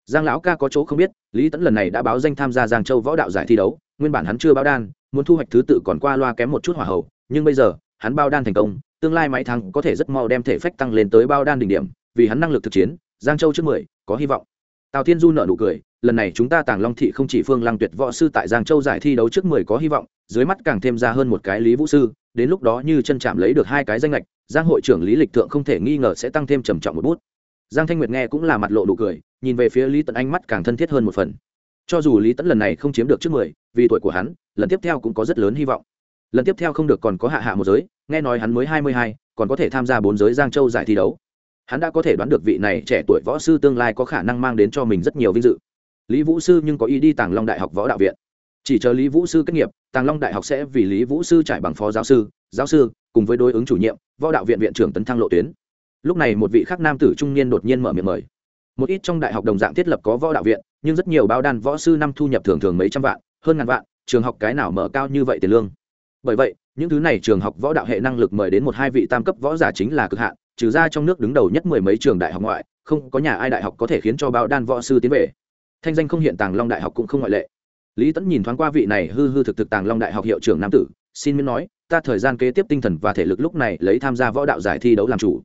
giang lão ca có chỗ không biết, lý tấn lần này đã báo danh tham gia giang châu võ đạo giải thi đấu, nguyên bản hắn chưa báo đan, muốn thu hoạch thứ tự còn qua loa kém một chút hỏa hậu nhưng bây giờ hắn bao đan thành công, tương lai mấy tháng có thể rất mau đem thể phách tăng lên tới bao đan đỉnh điểm, vì hắn năng lực thực chiến, giang châu trước mười, có hy vọng. Tào thiên du nợ nụ cười, lần này chúng ta tàng long thị không chỉ phương lăng tuyệt võ sư tại giang châu giải thi đấu trước mười có hy vọng, dưới mắt càng thêm ra hơn một cái lý vũ sư, đến lúc đó như chân chạm lấy được hai cái danh lệch, giang hội trưởng lý lịch thượng không thể nghi ngờ sẽ tăng thêm trầm trọng một bút. Giang thanh nguyệt nghe cũng là mặt lộ nụ cười, nhìn về phía lý Tấn ánh mắt càng thân thiết hơn một phần. Cho dù lý Tấn lần này không chiếm được trước mười, vì tuổi của hắn, lần tiếp theo cũng có rất lớn hy vọng lần tiếp theo không được còn có hạ hạ một giới, nghe nói hắn mới hai mươi hai, còn có thể tham gia bốn giới giang châu giải thi đấu. Hắn đã có thể đoán được vị này trẻ tuổi võ sư tương lai có khả năng mang đến cho mình rất nhiều vinh dự. Lý vũ sư nhưng có ý đi tàng long đại học võ đạo viện. Chỉ chờ lý vũ sư kết nghiệp, tàng long đại học sẽ vì lý vũ sư trải bằng phó giáo sư giáo sư, cùng với đối ứng chủ nhiệm, võ đạo viện viện trưởng tấn thăng lộ tuyến. Lúc này một vị khác nam tử trung niên đột nhiên mở miệng mời. Một ít trong đại học đồng dạng thiết lập có võ đạo viện, nhưng rất nhiều bao đan võ sư năm thu nhập thường thường mấy trăm vạn, hơn ngàn vạn, trường học cái nào mở cao như vậy tiền lương? Bởi vậy, những thứ này trường học võ đạo hệ năng lực mời đến một hai vị tam cấp võ giả chính là cực hạn, trừ ra trong nước đứng đầu nhất mười mấy trường đại học ngoại, không có nhà ai đại học có thể khiến cho bao đan võ sư tiến về. Thanh danh không hiện tàng long đại học cũng không ngoại lệ. Lý tẫn nhìn thoáng qua vị này hư hư thực thực tàng long đại học hiệu trưởng nam tử, xin miễn nói, ta thời gian kế tiếp tinh thần và thể lực lúc này lấy tham gia võ đạo giải thi đấu làm chủ.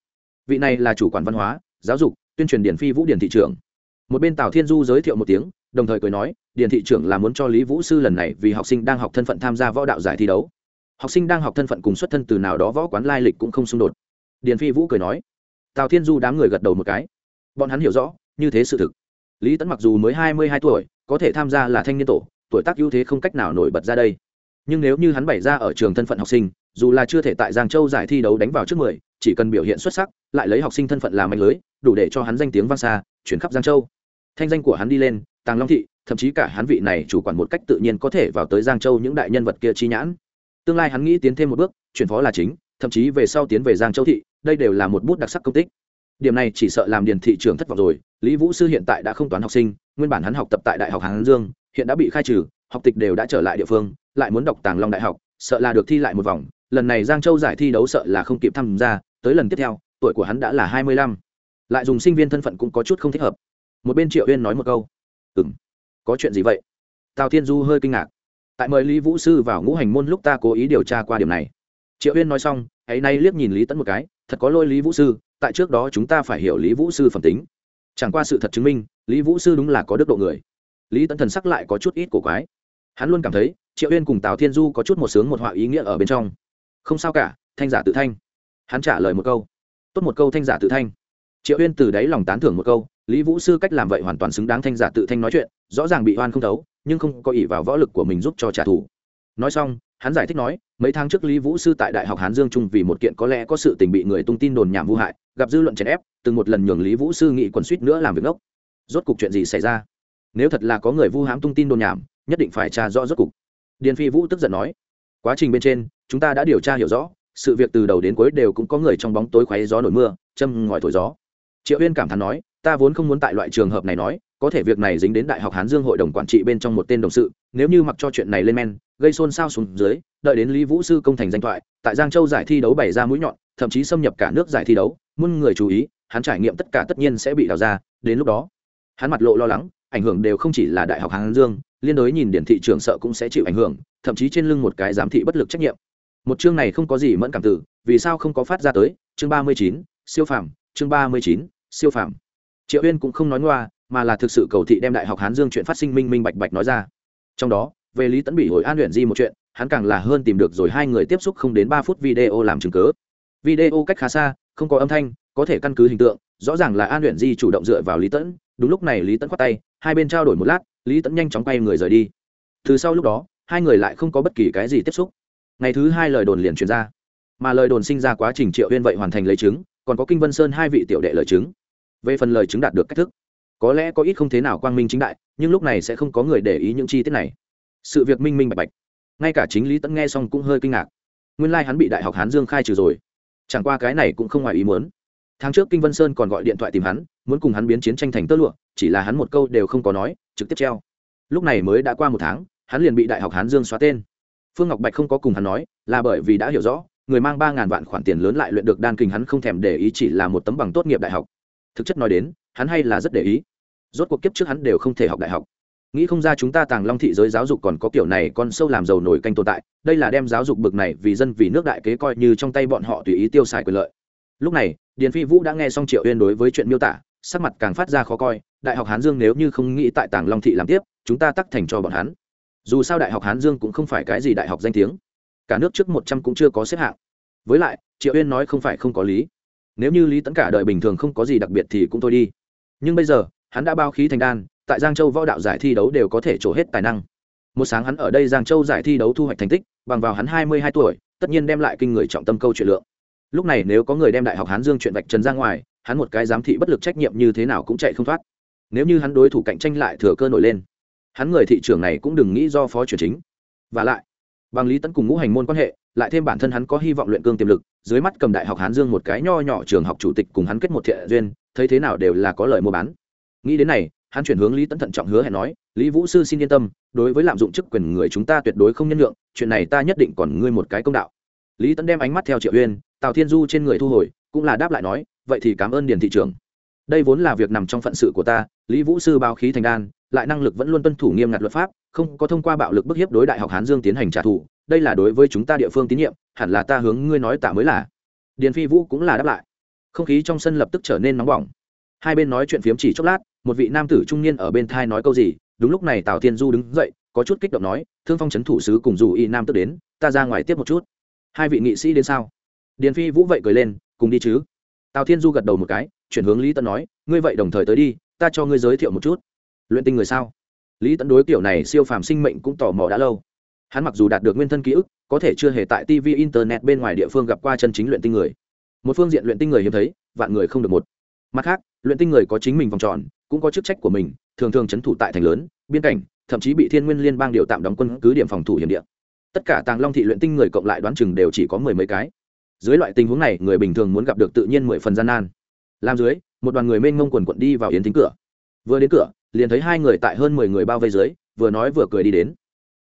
Vị này là chủ quản văn hóa, giáo dục, tuyên truyền điển phi vũ điển thị trưởng. Một bên tào thiên du giới thiệu một tiếng, đồng thời cười nói điển thị trưởng là muốn cho lý vũ sư lần này vì học sinh đang học thân phận tham gia võ đạo giải thi đấu học sinh đang học thân phận cùng xuất thân từ nào đó võ quán lai lịch cũng không xung đột. Điền phi vũ cười nói, tào thiên du đám người gật đầu một cái. Bọn hắn hiểu rõ, như thế sự thực. Lý Tấn mặc dù mới hai mươi hai tuổi, có thể tham gia là thanh niên tổ, tuổi tác ưu thế không cách nào nổi bật ra đây. Nhưng nếu như hắn bày ra ở trường thân phận học sinh, dù là chưa thể tại giang châu giải thi đấu đánh vào trước mười, chỉ cần biểu hiện xuất sắc, lại lấy học sinh thân phận làm mạnh lưới, đủ để cho hắn danh tiếng vang xa, chuyển khắp giang châu. Thanh danh của hắn đi lên, tàng long thị, thậm chí cả hắn vị này chủ quản một cách tự nhiên có thể vào tới giang châu những đại nhân vật kia chi nhãn tương lai hắn nghĩ tiến thêm một bước, chuyển phó là chính, thậm chí về sau tiến về giang châu thị, đây đều là một bút đặc sắc công tích. Điểm này chỉ sợ làm điền thị trường thất vọng rồi, lý vũ sư hiện tại đã không toán học sinh, nguyên bản hắn học tập tại đại học hàn dương, hiện đã bị khai trừ, học tịch đều đã trở lại địa phương, lại muốn đọc tàng long đại học, sợ là được thi lại một vòng, lần này giang châu giải thi đấu sợ là không kịp tham gia, tới lần tiếp theo, tuổi của hắn đã là hai mươi lăm. Lại dùng sinh viên thân phận cũng có chút không thích hợp. Một bên triệu uyên nói một câu. Ừ m có chuyện gì vậy? Tào thiên du hơi kinh ngạc tại mời lý vũ sư vào ngũ hành môn lúc ta cố ý điều tra qua điểm này. Triệu uyên nói xong hãy nay liếc nhìn lý tẫn một cái, thật có lôi lý vũ sư, tại trước đó chúng ta phải hiểu lý vũ sư phẩm tính. Chẳng qua sự thật chứng minh, lý vũ sư đúng là có đức độ người. Lý tẫn thần sắc lại có chút ít cổ quái. Hắn luôn cảm thấy, triệu uyên cùng tào thiên du có chút một sướng một họa ý nghĩa ở bên trong. Không sao cả, thanh giả tự thanh. Hắn trả lời một câu. Tốt một câu thanh giả tự thanh. Triệu uyên từ đáy lòng tán thưởng một câu, lý vũ sư cách làm vậy hoàn toàn xứng đáng thanh giả tự thanh nói chuyện, rõ ràng bị oan không thấu nhưng không có ỷ vào võ lực của mình giúp cho trả thù. Nói xong, hắn giải thích nói, mấy tháng trước lý vũ sư tại đại học hán dương trung vì một kiện có lẽ có sự tình bị người tung tin đồn nhảm vô hại, gặp dư luận chèn ép, từng một lần nhường lý vũ sư nghị quần suýt nữa làm việc ngốc rốt cục chuyện gì xảy ra? Nếu thật là có người vu hãm tung tin đồn nhảm, nhất định phải tra rõ rốt cục. Điền phi vũ tức giận nói, quá trình bên trên, chúng ta đã điều tra hiểu rõ, sự việc từ đầu đến cuối đều cũng có người trong bóng tối khoáy gió nổi mưa, châm ngòi thổi gió. Triệu uyên cảm thán nói, ta vốn không muốn tại loại trường hợp này nói có thể việc này dính đến đại học hán dương hội đồng quản trị bên trong một tên đồng sự, nếu như mặc cho chuyện này lên men, gây xôn xao xuống dưới, đợi đến lý vũ sư công thành danh thoại, tại giang châu giải thi đấu bày ra mũi nhọn, thậm chí xâm nhập cả nước giải thi đấu, muôn người chú ý, hắn trải nghiệm tất cả tất nhiên sẽ bị đào ra, đến lúc đó, hắn mặt lộ lo lắng, ảnh hưởng đều không chỉ là đại học hán dương, liên đối nhìn điển thị trường sợ cũng sẽ chịu ảnh hưởng, thậm chí trên lưng một cái giám thị bất lực trách nhiệm. Một chương này không có gì mẫn cảm tử vì sao không có phát ra tới, chương ba mươi chín, siêu phàm, chương ba mươi chín, siêu phàm. Triệu uyên cũng không nói ngoa mà là thực sự cầu thị đem đại học hán dương chuyện phát sinh minh minh bạch bạch nói ra. Trong đó, về lý tấn bị hồi an luyện di một chuyện, hắn càng là hơn tìm được rồi hai người tiếp xúc không đến ba phút video làm chứng cớ video cách khá xa, không có âm thanh, có thể căn cứ hình tượng, rõ ràng là an luyện di chủ động dựa vào lý tẫn đúng lúc này lý tẫn khoát tay, hai bên trao đổi một lát, lý tẫn nhanh chóng quay người rời đi. Từ sau lúc đó, hai người lại không có bất kỳ cái gì tiếp xúc. Ngày thứ hai lời đồn liền truyền ra. Mà lời đồn sinh ra quá trình triệu huyên vậy hoàn thành lấy chứng, còn có kinh vân sơn hai vị tiểu đệ lời chứng. Về phần lời chứng đạt được cách thức có lẽ có ít không thế nào quang minh chính đại, nhưng lúc này sẽ không có người để ý những chi tiết này. Sự việc minh minh bạch bạch. Ngay cả chính lý tẫn nghe xong cũng hơi kinh ngạc. Nguyên lai hắn bị đại học hán dương khai trừ rồi. Chẳng qua cái này cũng không ngoài ý muốn. Tháng trước kinh vân sơn còn gọi điện thoại tìm hắn, muốn cùng hắn biến chiến tranh thành tơ lụa, chỉ là hắn một câu đều không có nói, trực tiếp treo. Lúc này mới đã qua một tháng, hắn liền bị đại học hán dương xóa tên. Phương ngọc bạch không có cùng hắn nói, là bởi vì đã hiểu rõ, người mang ba ngàn vạn khoản tiền lớn lại luyện được đan kinh hắn không thèm để ý chỉ là một tấm bằng tốt nghiệp đại học. Thực chất nói đến, hắn hay là rất để ý rốt cuộc kiếp trước hắn đều không thể học đại học. Nghĩ không ra chúng ta tàng long thị giới giáo dục còn có kiểu này con sâu làm giàu nổi canh tồn tại, đây là đem giáo dục bực này vì dân vì nước đại kế coi như trong tay bọn họ tùy ý tiêu xài quyền lợi. Lúc này, điền phi vũ đã nghe xong triệu uyên đối với chuyện miêu tả, sắc mặt càng phát ra khó coi, đại học hán dương nếu như không nghĩ tại tàng long thị làm tiếp, chúng ta tắc thành cho bọn hắn. Dù sao đại học hán dương cũng không phải cái gì đại học danh tiếng. Cả nước trước một trăm cũng chưa có xếp hạng. Với lại, triệu uyên nói không phải không có lý. Nếu như lý tẫn cả đời bình thường không có gì đặc biệt thì cũng thôi đi. Nhưng bây giờ hắn đã bao khí thành đan, tại giang châu võ đạo giải thi đấu đều có thể trổ hết tài năng. Một sáng hắn ở đây giang châu giải thi đấu thu hoạch thành tích, bằng vào hắn hai mươi hai tuổi, tất nhiên đem lại kinh người trọng tâm câu chuyện lượng. Lúc này nếu có người đem đại học hán dương chuyện vạch trần ra ngoài, hắn một cái giám thị bất lực trách nhiệm như thế nào cũng chạy không thoát. Nếu như hắn đối thủ cạnh tranh lại thừa cơ nổi lên, hắn người thị trường này cũng đừng nghĩ do phó chuyển chính. Và lại, bằng lý tấn cùng ngũ hành môn quan hệ, lại thêm bản thân hắn có hy vọng luyện cương tiềm lực, dưới mắt cầm đại học hán dương một cái nho nhỏ trường học chủ tịch cùng hắn kết một thiện duyên, thấy thế nào đều là có lời mua bán nghĩ đến này, hắn chuyển hướng lý tấn thận trọng hứa hẹn nói, lý vũ sư xin yên tâm, đối với lạm dụng chức quyền người chúng ta tuyệt đối không nhân lượng chuyện này ta nhất định còn ngươi một cái công đạo. Lý tấn đem ánh mắt theo triệu uyên, tào thiên du trên người thu hồi, cũng là đáp lại nói, vậy thì cảm ơn điền thị trường đây vốn là việc nằm trong phận sự của ta, lý vũ sư bao khí thành đan, lại năng lực vẫn luôn tuân thủ nghiêm ngặt luật pháp, không có thông qua bạo lực bức hiếp đối đại học hán dương tiến hành trả thù, đây là đối với chúng ta địa phương tín nhiệm, hẳn là ta hướng ngươi nói tạ mới là. Điền phi vũ cũng là đáp lại. Không khí trong sân lập tức trở nên nóng bỏng. Hai bên nói chuyện phiếm chỉ chốc lát một vị nam tử trung niên ở bên thai nói câu gì, đúng lúc này tào thiên du đứng dậy, có chút kích động nói, thương phong c h ấ n thủ sứ cùng dù y nam tức đến, ta ra ngoài tiếp một chút. Hai vị nghị sĩ đến sao? Điền phi vũ vậy cười lên, cùng đi chứ. Tào thiên du gật đầu một cái, chuyển hướng lý tân nói, ngươi vậy đồng thời tới đi, ta cho ngươi giới thiệu một chút. Luyện tinh người sao? Lý tấn đối kiểu này siêu phàm sinh mệnh cũng tò mò đã lâu. Hắn mặc dù đạt được nguyên thân ký ức, có thể chưa hề tại tv internet bên ngoài địa phương gặp qua chân chính luyện tinh người. Một phương diện luyện tinh người hiếm thấy, vạn người không được một. Mặt khác, luyện tinh người có chính mình vòng tròn cũng có chức trách của mình, thường thường trấn thủ tại thành lớn, biên cảnh, thậm chí bị thiên nguyên liên bang điều tạm đóng quân cứ điểm phòng thủ hiểm địa. Tất cả tàng long thị luyện tinh người cộng lại đoán chừng đều chỉ có mười mấy cái. Dưới loại tình huống này, người bình thường muốn gặp được tự nhiên mười phần gian nan. Làm dưới, một đoàn người mênh mông quần quận đi vào yến thính cửa. Vừa đến cửa, liền thấy hai người tại hơn mười người bao vây dưới, vừa nói vừa cười đi đến.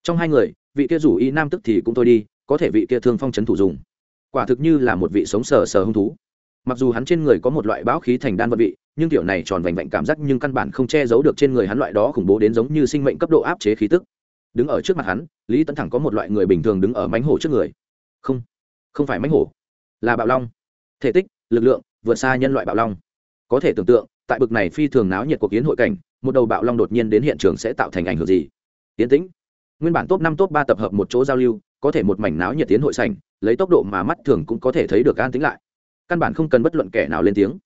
Trong hai người, vị kia rủ y nam tức thì cũng thôi đi, có thể vị kia thương phong trấn thủ dùng. Quả thực như là một vị sống sờ sờ hung thú mặc dù hắn trên người có một loại bão khí thành đan vật vị, nhưng kiểu này tròn vành vạnh cảm giác nhưng căn bản không che giấu được trên người hắn loại đó khủng bố đến giống như sinh mệnh cấp độ áp chế khí tức. Đứng ở trước mặt hắn, lý tấn thẳng có một loại người bình thường đứng ở mánh hổ trước người. Không không phải mánh hổ, là bạo long. Thể tích, lực lượng, vượt xa nhân loại bạo long. Có thể tưởng tượng, tại bực này phi thường náo nhiệt cuộc kiến hội cảnh, một đầu bạo long đột nhiên đến hiện trường sẽ tạo thành ảnh hưởng gì? Tiến tĩnh. Nguyên bản top năm top ba tập hợp một chỗ giao lưu, có thể một mảnh náo nhiệt tiến hội sảnh, lấy tốc độ mà mắt thường cũng có thể thấy được an tính lại căn bản không cần bất luận kẻ nào lên tiếng.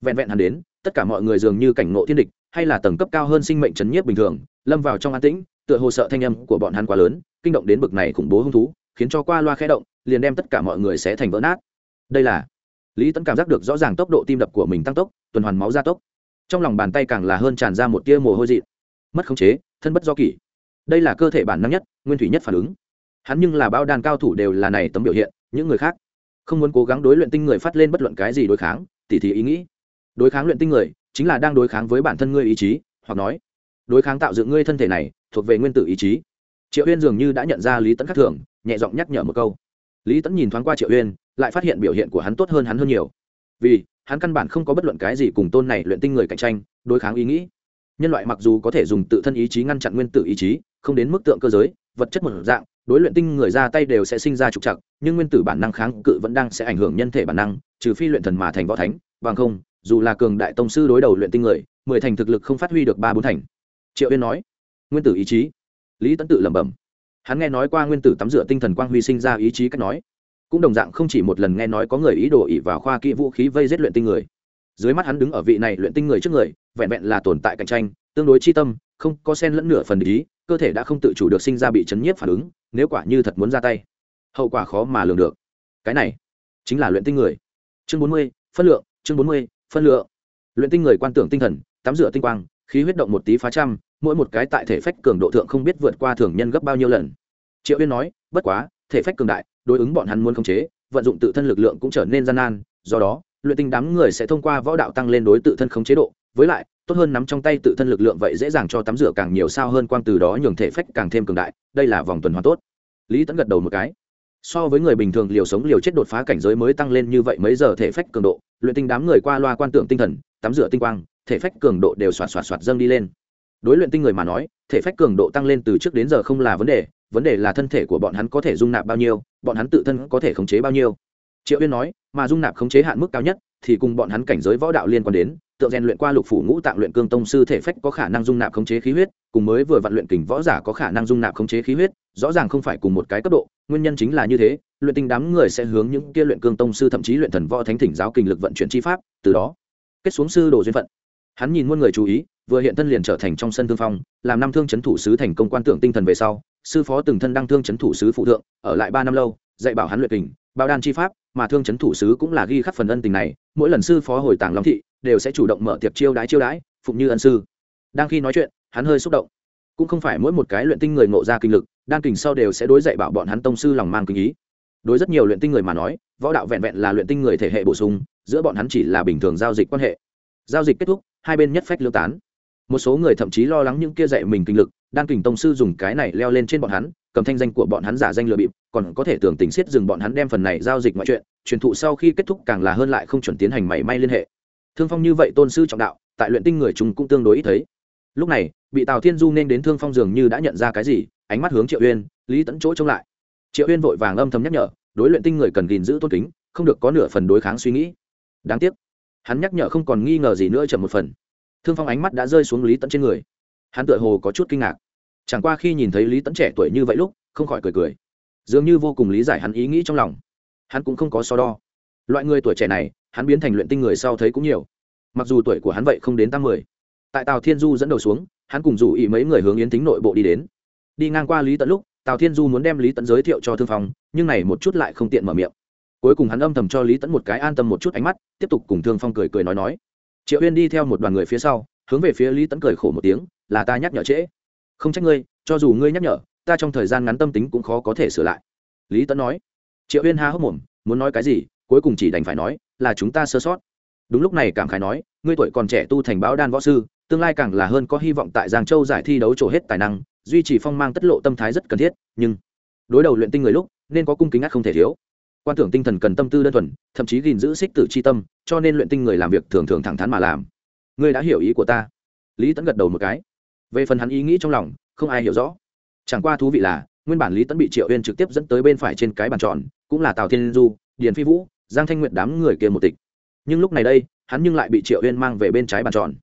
Vẹn vẹn hắn đến, tất cả mọi người dường như cảnh ngộ thiên địch, hay là tầng cấp cao hơn sinh mệnh chấn nhiếp bình thường, lâm vào trong an tĩnh, tựa hồ sợ thanh âm của bọn hắn quá lớn, kinh động đến bực này khủng bố hung thú, khiến cho qua loa khẽ động, liền đem tất cả mọi người sẽ thành vỡ nát. Đây là lý tấn cảm giác được rõ ràng tốc độ tim đập của mình tăng tốc, tuần hoàn máu gia tốc. Trong lòng bàn tay càng là hơn tràn ra một tia mồ hôi dị. Mất khống chế, thân bất do kỷ. Đây là cơ thể bản năng nhất, nguyên thủy nhất phản ứng. Hắn nhưng là bao đàn cao thủ đều là này tấm biểu hiện, những người khác không muốn cố gắng đối luyện tinh người phát lên bất luận cái gì đối kháng, tỉ thì ý nghĩ. Đối kháng luyện tinh người, chính là đang đối kháng với bản thân ngươi ý chí, hoặc nói, đối kháng tạo dựng ngươi thân thể này, thuộc về nguyên tử ý chí. Triệu uyên dường như đã nhận ra lý tẫn khắc thường, nhẹ giọng nhắc nhở một câu. Lý tẫn nhìn thoáng qua triệu uyên, lại phát hiện biểu hiện của hắn tốt hơn hắn hơn nhiều. Vì, hắn căn bản không có bất luận cái gì cùng tôn này luyện tinh người cạnh tranh, đối kháng ý nghĩ. Nhân loại mặc dù có thể dùng tự thân ý chí ngăn chặn nguyên tử ý chí, không đến mức tượng cơ giới, vật chất một dạng đối luyện tinh người ra tay đều sẽ sinh ra trục trặc, nhưng nguyên tử bản năng kháng cự vẫn đang sẽ ảnh hưởng nhân thể bản năng, trừ phi luyện thần mà thành võ thánh, bằng không, dù là cường đại tông sư đối đầu luyện tinh người, mười thành thực lực không phát huy được ba bốn thành. Triệu yên nói, nguyên tử ý chí. Lý tấn tự lẩm bẩm. Hắn nghe nói qua nguyên tử tắm rửa tinh thần quang huy sinh ra ý chí cách nói. Cũng đồng dạng không chỉ một lần nghe nói có người ý đồ ỉ vào khoa kỹ vũ khí vây giết luyện tinh người. Dưới mắt hắn đứng ở vị này luyện tinh người trước người, vẹn vẹn là tồn tại cạnh tranh, tương đối chi tâm không có sen lẫn nửa phần ý, cơ thể đã không tự chủ được sinh ra bị chấn nhiếp phản ứng, nếu quả như thật muốn ra tay, hậu quả khó mà lường được. Cái này chính là luyện tinh người. Chương bốn mươi, phân lượng, chương bốn mươi, phân lượng. Luyện tinh người quan tưởng tinh thần, tắm rửa tinh quang, khí huyết động một tí phá trăm, mỗi một cái tại thể phách cường độ thượng không biết vượt qua thường nhân gấp bao nhiêu lần. Triệu uyên nói, bất quá, thể phách cường đại, đối ứng bọn hắn muốn khống chế, vận dụng tự thân lực lượng cũng trở nên gian nan, do đó, luyện tinh đám người sẽ thông qua võ đạo tăng lên đối tự thân khống chế độ, với lại tốt hơn nắm trong tay tự thân lực lượng vậy dễ dàng cho tắm rửa càng nhiều sao hơn quang từ đó nhường thể phách càng thêm cường đại, đây là vòng tuần hoàn tốt. Lý tẫn gật đầu một cái. So với người bình thường liều sống liều chết đột phá cảnh giới mới tăng lên như vậy mấy giờ thể phách cường độ, luyện tinh đám người qua loa quan tượng tinh thần, tắm rửa tinh quang, thể phách cường độ đều xoạt xoạt xoạt dâng đi lên. Đối luyện tinh người mà nói, thể phách cường độ tăng lên từ trước đến giờ không là vấn đề vấn đề là thân thể của bọn hắn có thể dung nạp bao nhiêu, bọn hắn tự thân có thể khống chế bao nhiêu. Triệu uyên nói, mà dung nạp khống chế hạn mức cao nhất thì cùng bọn hắn cảnh giới võ đạo liên quan đến, tượng rèn luyện qua lục phủ ngũ tạng luyện cương tông sư thể phách có khả năng dung nạp khống chế khí huyết, cùng mới vừa vặn luyện kình võ giả có khả năng dung nạp khống chế khí huyết, rõ ràng không phải cùng một cái cấp độ, nguyên nhân chính là như thế, luyện tinh đám người sẽ hướng những kia luyện cương tông sư thậm chí luyện thần võ thánh thỉnh giáo kình lực vận chuyển chi pháp, từ đó kết xuống sư đồ duyên phận. Hắn nhìn muôn người chú ý, vừa hiện thân liền trở thành trong sân thương phong, làm năm thương chấn thủ sứ thành công quan tưởng tinh thần về sau, sư phó từng thân đăng thương chấn thủ sứ phụ thượng, ở lại ba năm lâu, dạy bảo hắn luyện kình, bao đan chi pháp mà thương chấn thủ sứ cũng là ghi khắc phần ân tình này, mỗi lần sư phó hồi tàng long thị đều sẽ chủ động mở tiệc chiêu đái chiêu đái phụng như ân sư. Đang khi nói chuyện, hắn hơi xúc động. Cũng không phải mỗi một cái luyện tinh người ngộ ra kinh lực đan kình sau đều sẽ đối dạy bảo bọn hắn tông sư lòng mang kinh ý. Đối rất nhiều luyện tinh người mà nói, võ đạo vẹn vẹn là luyện tinh người thể hệ bổ sung, giữa bọn hắn chỉ là bình thường giao dịch quan hệ. Giao dịch kết thúc, hai bên nhất phách lương tán. Một số người thậm chí lo lắng những kia dạy mình kinh lực đan kình tông sư dùng cái này leo lên trên bọn hắn, cầm thanh danh của bọn hắn giả danh lừa bịp, còn có thể tưởng tình siết dừng bọn hắn đem phần này giao dịch mọi chuyện, truyền thụ sau khi kết thúc càng là hơn lại không chuẩn tiến hành mảy may liên hệ. Thương phong như vậy tôn sư trọng đạo, tại luyện tinh người chúng cũng tương đối ít thấy. Lúc này, bị tào thiên du nên đến thương phong dường như đã nhận ra cái gì, ánh mắt hướng triệu uyên, lý tẫn chỗ trông lại. Triệu uyên vội vàng âm thầm nhắc nhở, đối luyện tinh người cần gìn giữ tôn kính, không được có nửa phần đối kháng suy nghĩ. Đáng tiếc, hắn nhắc nhở không còn nghi ngờ gì nữa chậm một phần. Thương phong ánh mắt đã rơi xuống lý tẫn trên người hắn tựa hồ có chút kinh ngạc. Chẳng qua khi nhìn thấy lý tẫn trẻ tuổi như vậy lúc, không khỏi cười cười. Dường như vô cùng lý giải hắn ý nghĩ trong lòng. Hắn cũng không có so đo. Loại người tuổi trẻ này, hắn biến thành luyện tinh người sau thấy cũng nhiều. Mặc dù tuổi của hắn vậy không đến tám mươi, tại tàu thiên du dẫn đầu xuống, hắn cùng rủ ý mấy người hướng yến tính nội bộ đi đến. Đi ngang qua lý tận lúc, tào thiên du muốn đem lý tẫn giới thiệu cho thương phong, nhưng này một chút lại không tiện mở miệng. Cuối cùng hắn âm thầm cho lý tẫn một cái an tâm một chút ánh mắt, tiếp tục cùng thương phong cười cười nói nói. Triệu uyên đi theo một đoàn người phía sau hướng về phía lý tẫn cười khổ một tiếng, là ta nhắc nhở trễ. Không trách ngươi, cho dù ngươi nhắc nhở, ta trong thời gian ngắn tâm tính cũng khó có thể sửa lại. Lý tẫn nói. Triệu uyên ha hốc mồm, muốn nói cái gì, cuối cùng chỉ đành phải nói, là chúng ta sơ sót. Đúng lúc này cảm Khải nói, ngươi tuổi còn trẻ tu thành báo đan võ sư, tương lai càng là hơn có hy vọng tại giang châu giải thi đấu trổ hết tài năng, duy trì phong mang tất lộ tâm thái rất cần thiết, nhưng đối đầu luyện tinh người lúc, nên có cung kính ác không thể thiếu. Quan tưởng tinh thần cần tâm tư đơn thuần, thậm chí gìn giữ xích tử c h i tâm, cho nên luyện tinh người làm việc thường thường thẳng thắn mà làm ngươi đã hiểu ý của ta. Lý tẫn gật đầu một cái. Về phần hắn ý nghĩ trong lòng, không ai hiểu rõ. Chẳng qua thú vị là, nguyên bản lý tẫn bị triệu uyên trực tiếp dẫn tới bên phải trên cái bàn tròn, cũng là tào thiên du, điền phi vũ, giang thanh nguyện đám người kia một tịch. Nhưng lúc này đây, hắn nhưng lại bị triệu uyên mang về bên trái bàn tròn.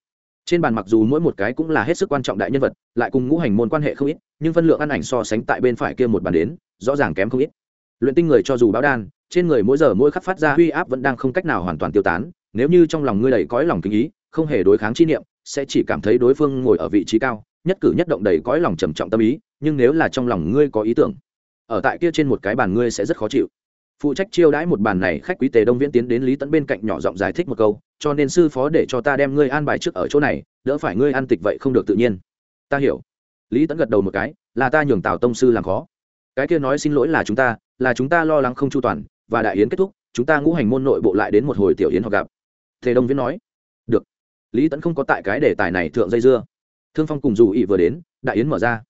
Trên bàn mặc dù mỗi một cái cũng là hết sức quan trọng đại nhân vật, lại cùng ngũ hành môn quan hệ không ít, nhưng phân lượng ăn ảnh so sánh tại bên phải kia một bàn đến, rõ ràng kém không ít. Luyện tinh người cho dù báo đan, trên người mỗi giờ mỗi khắc phát ra huy áp vẫn đang không cách nào hoàn toàn tiêu tán, nếu như trong lòng ngươi đầy cõi lòng kinh ý không hề đối kháng chi niệm, sẽ chỉ cảm thấy đối phương ngồi ở vị trí cao, nhất cử nhất động đầy cõi lòng trầm trọng tâm ý, nhưng nếu là trong lòng ngươi có ý tưởng, ở tại kia trên một cái bàn ngươi sẽ rất khó chịu. Phụ trách chiêu đãi một bàn này, khách quý tề đông viễn tiến đến lý tẫn bên cạnh nhỏ giọng giải thích một câu, cho nên sư phó để cho ta đem ngươi an bài trước ở chỗ này, đỡ phải ngươi ăn tịch vậy không được tự nhiên. Ta hiểu. Lý tẫn gật đầu một cái, là ta nhường tào tông sư làm khó. Cái kia nói xin lỗi là chúng ta, là chúng ta lo lắng không chu toàn, và đại yến kết thúc, chúng ta ngũ hành môn nội bộ lại đến một hồi tiểu yến họ gặp. Tề đông viễn nói lý tẫn không có tại cái đề tài này thượng dây dưa. Thương phong cùng dù ý vừa đến, đại yến mở ra.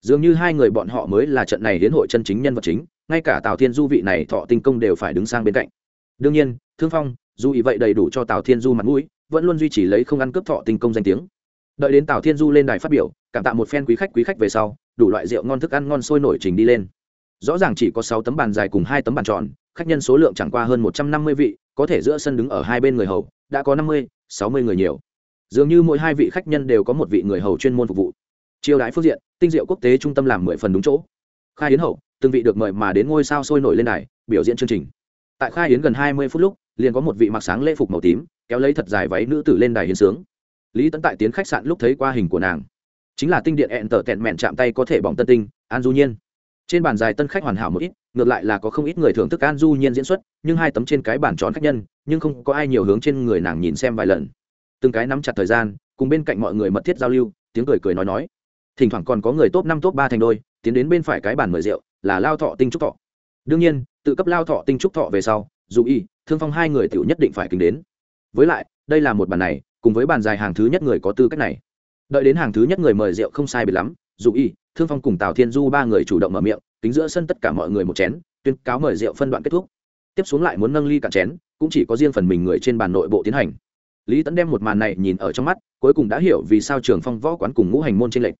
Dường như hai người bọn họ mới là trận này hiến hội chân chính nhân vật chính, ngay cả tào thiên du vị này thọ tinh công đều phải đứng sang bên cạnh. Đương nhiên, thương phong, dù ý vậy đầy đủ cho tào thiên du mặt mũi, vẫn luôn duy trì lấy không ăn cướp thọ tinh công danh tiếng. Đợi đến tào thiên du lên đài phát biểu, cảm tạ một phen quý khách quý khách về sau, đủ loại rượu ngon thức ăn ngon sôi nổi trình đi lên. Rõ ràng chỉ có sáu tấm bàn dài cùng hai tấm bàn tròn, khách nhân số lượng chẳng qua hơn một trăm năm mươi vị, có thể giữa sân đứng ở hai bên người hầu, đã có năm mươi, sáu mươi người nhiều dường như mỗi hai vị khách nhân đều có một vị người hầu chuyên môn phục vụ. Chiêu đãi phương diện, tinh diệu quốc tế trung tâm làm mười phần đúng chỗ. Khai hiến hậu, từng vị được mời mà đến ngôi sao sôi nổi lên đài, biểu diễn chương trình. Tại khai hiến gần hai mươi phút lúc, liền có một vị mặc sáng lễ phục màu tím, kéo lấy thật dài váy nữ tử lên đài hiến sướng. Lý tấn tại tiến khách sạn lúc thấy qua hình của nàng. Chính là tinh điện ẹn tở tẹn mẹn chạm tay có thể bỏng tân tinh, an du nhiên. Trên bàn dài tân khách hoàn hảo một ít, ngược lại là có không ít người thưởng thức an du nhiên diễn xuất, nhưng hai tấm trên cái bàn tròn khách nhân, nhưng không có ai nhiều hướng trên người nàng nhìn xem vài lần từng cái nắm chặt thời gian, cùng bên cạnh mọi người mật thiết giao lưu, tiếng cười cười nói nói. Thỉnh thoảng còn có người top năm, top ba thành đôi, tiến đến bên phải cái bàn mời rượu, là lao thọ tinh trúc thọ. Đương nhiên, tự cấp lao thọ tinh trúc thọ về sau, dù y, thương phong hai người tiểu nhất định phải kính đến. Với lại, đây là một bàn này, cùng với bàn dài hàng thứ nhất người có tư cách này. Đợi đến hàng thứ nhất người mời rượu không sai biệt lắm, dù y, thương phong cùng tào thiên du ba người chủ động mở miệng, kính giữa sân tất cả mọi người một chén, tuyên cáo mời rượu phân đoạn kết thúc. Tiếp xuống lại muốn nâng ly cạn chén, cũng chỉ có riêng phần mình người trên bàn nội bộ tiến hành lý tẫn đem một màn này nhìn ở trong mắt cuối cùng đã hiểu vì sao trường phong võ quán cùng ngũ hành môn tranh lệch.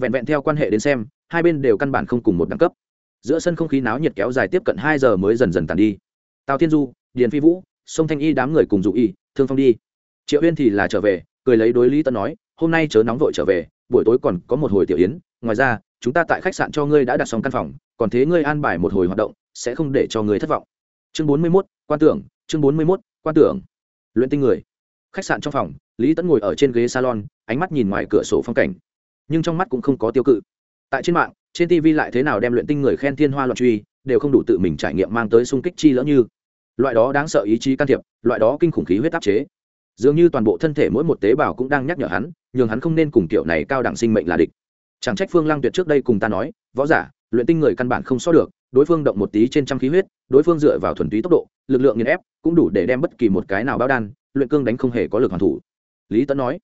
Vẹn vẹn theo quan hệ đến xem hai bên đều căn bản không cùng một đẳng cấp. Giữa sân không khí náo nhiệt kéo dài tiếp cận hai giờ mới dần dần tàn đi. Tào thiên du điền phi vũ sông thanh y đám người cùng dụ y thương phong đi. Triệu Uyên thì là trở về cười lấy đối lý tẫn nói hôm nay chớ nóng vội trở về buổi tối còn có một hồi tiểu yến ngoài ra chúng ta tại khách sạn cho ngươi đã đặt xong căn phòng còn thế ngươi an bài một hồi hoạt động sẽ không để cho ngươi thất vọng. Chương bốn mươi 41, quan tưởng chương bốn mươi 41, quan tưởng. Luyện tinh người khách sạn trong phòng, lý tẫn ngồi ở trên ghế salon, ánh mắt nhìn ngoài cửa sổ phong cảnh. Nhưng trong mắt cũng không có tiêu cự. Tại trên mạng, trên tv lại thế nào đem luyện tinh người khen thiên hoa loạn truy, đều không đủ tự mình trải nghiệm mang tới sung kích chi lỡ như. Loại đó đáng sợ ý chí can thiệp, loại đó kinh khủng khí huyết áp chế. Dường như toàn bộ thân thể mỗi một tế bào cũng đang nhắc nhở hắn, nhường hắn không nên cùng kiểu này cao đẳng sinh mệnh là địch. Chẳng trách phương lăng tuyệt trước đây cùng ta nói, võ giả, luyện tinh người căn bản không so được, đối phương động một tí trên trăm khí huyết, đối phương dựa vào thuần túy tốc độ, lực lượng nghiền ép, cũng đủ để đem bất kỳ một cái nào bao đan luyện cương đánh không hề có lực hoàn thủ. Lý tấn nói,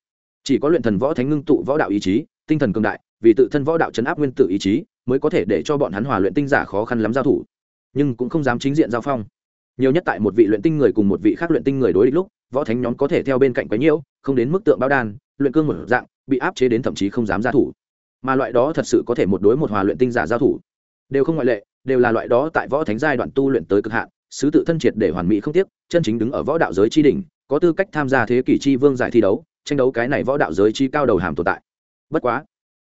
chỉ có luyện thần võ thánh ngưng tụ võ đạo ý chí, tinh thần cường đại, vì tự thân võ đạo chấn áp nguyên tử ý chí, mới có thể để cho bọn hắn hòa luyện tinh giả khó khăn lắm giao thủ. Nhưng cũng không dám chính diện giao phong. Nhiều nhất tại một vị luyện tinh người cùng một vị khác luyện tinh người đối địch lúc, võ thánh nhóm có thể theo bên cạnh quấy nhiễu, không đến mức tượng bao đan, luyện cương một dạng, bị áp chế đến thậm chí không dám giao thủ. Mà loại đó thật sự có thể một đối một hòa luyện tinh giả giao thủ. Đều không ngoại lệ, đều là loại đó tại võ thánh giai đoạn tu luyện tới cực hạn, sứ tự thân triệt để hoàn mỹ không tiếc, chân chính đứng ở võ đạo giới chi đỉnh có tư cách tham gia thế kỷ chi vương giải thi đấu, tranh đấu cái này võ đạo giới chi cao đầu hàm tồn tại. Bất quá,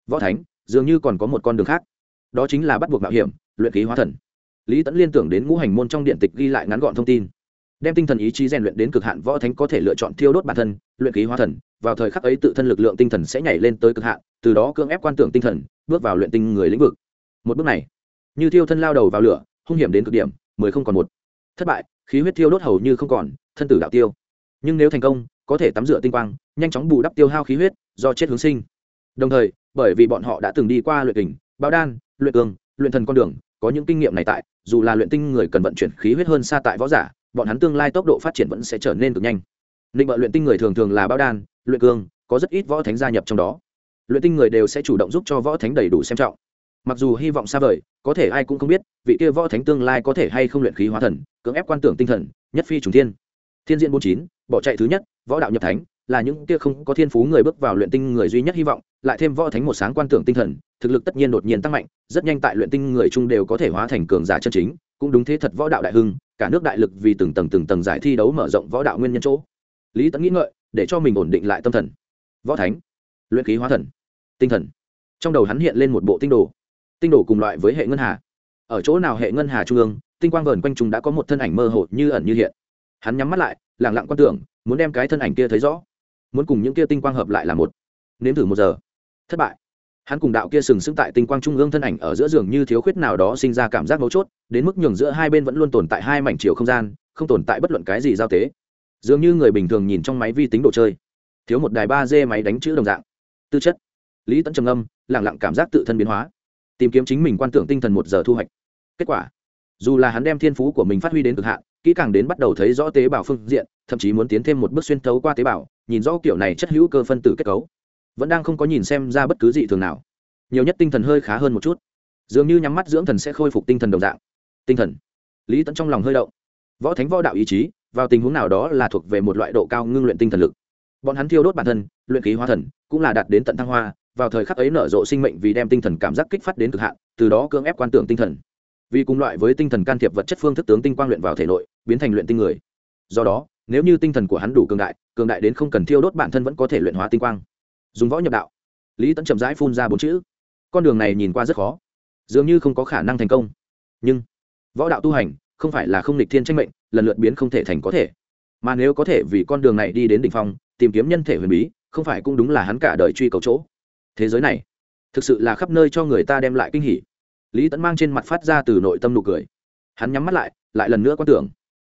võ thánh dường như còn có một con đường khác, đó chính là bắt buộc mạo hiểm, luyện khí hóa thần. Lý tẫn liên tưởng đến ngũ hành môn trong điện tịch ghi lại ngắn gọn thông tin, đem tinh thần ý chí rèn luyện đến cực hạn võ thánh có thể lựa chọn thiêu đốt bản thân, luyện khí hóa thần, vào thời khắc ấy tự thân lực lượng tinh thần sẽ nhảy lên tới cực hạn, từ đó cưỡng ép quan tưởng tinh thần, bước vào luyện tinh người lĩnh vực. Một bước này, như thiêu thân lao đầu vào lửa, hung hiểm đến cực điểm, mười không còn một. Thất bại, khí huyết thiêu đốt hầu như không còn, thân tử đạo tiêu nhưng nếu thành công có thể tắm rửa tinh quang nhanh chóng bù đắp tiêu hao khí huyết do chết hướng sinh. Đồng thời bởi vì bọn họ đã từng đi qua luyện kình bao đan luyện cường luyện thần con đường có những kinh nghiệm này tại dù là luyện tinh người cần vận chuyển khí huyết hơn xa tại võ giả bọn hắn tương lai tốc độ phát triển vẫn sẽ trở nên cực nhanh. Định bợ luyện tinh người thường thường là bao đan luyện cường, có rất ít võ thánh gia nhập trong đó. Luyện tinh người đều sẽ chủ động giúp cho võ thánh đầy đủ xem trọng. Mặc dù hy vọng xa vời có thể ai cũng không biết vị kia võ thánh tương lai có thể hay không luyện khí hóa thần cưỡng ép quan tưởng tinh thần nhất phi trùng thiên thiên diện bốn chín, bỏ chạy thứ nhất, võ đạo nhập thánh, là những kia không có thiên phú người bước vào luyện tinh người duy nhất hy vọng, lại thêm võ thánh một sáng quan tưởng tinh thần, thực lực tất nhiên đột nhiên tăng mạnh, rất nhanh tại luyện tinh người chung đều có thể hóa thành cường giả chân chính, cũng đúng thế thật võ đạo đại hưng, cả nước đại lực vì từng tầng từng tầng giải thi đấu mở rộng võ đạo nguyên nhân chỗ. Lý tẫn nghĩ ngợi, để cho mình ổn định lại tâm thần. Võ thánh, luyện khí hóa thần, tinh thần. Trong đầu hắn hiện lên một bộ tinh đồ. Tinh đồ cùng loại với hệ ngân hà. Ở chỗ nào hệ ngân hà trung ương, tinh quang vờn quanh chúng đã có một thân ảnh mơ hồ như ẩn như hiện hắn nhắm mắt lại, lẳng lặng quan tưởng, muốn đem cái thân ảnh kia thấy rõ. Muốn cùng những kia tinh quang hợp lại là một. Nếm thử một giờ. Thất bại. Hắn cùng đạo kia sừng sững tại tinh quang trung ương thân ảnh ở giữa giường như thiếu khuyết nào đó sinh ra cảm giác mấu chốt, đến mức nhường giữa hai bên vẫn luôn tồn tại hai mảnh chiều không gian, không tồn tại bất luận cái gì giao tế. Dường như người bình thường nhìn trong máy vi tính đồ chơi. Thiếu một đài ba d máy đánh chữ đồng dạng. Tư chất. Lý tẫn trầm âm lẳng lặng cảm giác tự thân biến hóa. Tìm kiếm chính mình quan tưởng tinh thần một giờ thu hoạch. Kết quả. Dù là hắn đem thiên phú của mình phát huy đến cực hạn kỹ càng đến bắt đầu thấy rõ tế bào phương diện, thậm chí muốn tiến thêm một bước xuyên thấu qua tế bào, nhìn rõ kiểu này chất hữu cơ phân tử kết cấu. Vẫn đang không có nhìn xem ra bất cứ gì thường nào. Nhiều nhất tinh thần hơi khá hơn một chút. Dường như nhắm mắt dưỡng thần sẽ khôi phục tinh thần đồng dạng. Tinh thần. Lý tẫn trong lòng hơi động. Võ thánh võ đạo ý chí, vào tình huống nào đó là thuộc về một loại độ cao ngưng luyện tinh thần lực. Bọn hắn thiêu đốt bản thân, luyện khí hóa thần, cũng là đạt đến tận thăng hoa, vào thời khắc ấy nở rộ sinh mệnh vì đem tinh thần cảm giác kích phát đến cực hạn, từ đó cưỡng ép quan tưởng tinh thần vì cùng loại với tinh thần can thiệp vật chất phương thức tướng tinh quang luyện vào thể nội, biến thành luyện tinh người. Do đó, nếu như tinh thần của hắn đủ cường đại cường đại đến không cần thiêu đốt bản thân vẫn có thể luyện hóa tinh quang. Dùng võ nhập đạo. Lý tẫn chậm rãi phun ra bốn chữ. Con đường này nhìn qua rất khó. Dường như không có khả năng thành công. Nhưng, võ đạo tu hành không phải là không lịch thiên tranh mệnh, lần lượt biến không thể thành có thể. Mà nếu có thể vì con đường này đi đến đ ỉ n h phong, tìm kiếm nhân thể huyền bí, không phải cũng đúng là hắn cả đời truy cầu chỗ. Thế giới này, thực sự là khắp nơi cho người ta đem lại kinh hỉ lý tẫn mang trên mặt phát ra từ nội tâm nụ cười. Hắn nhắm mắt lại lại lần nữa quan tưởng.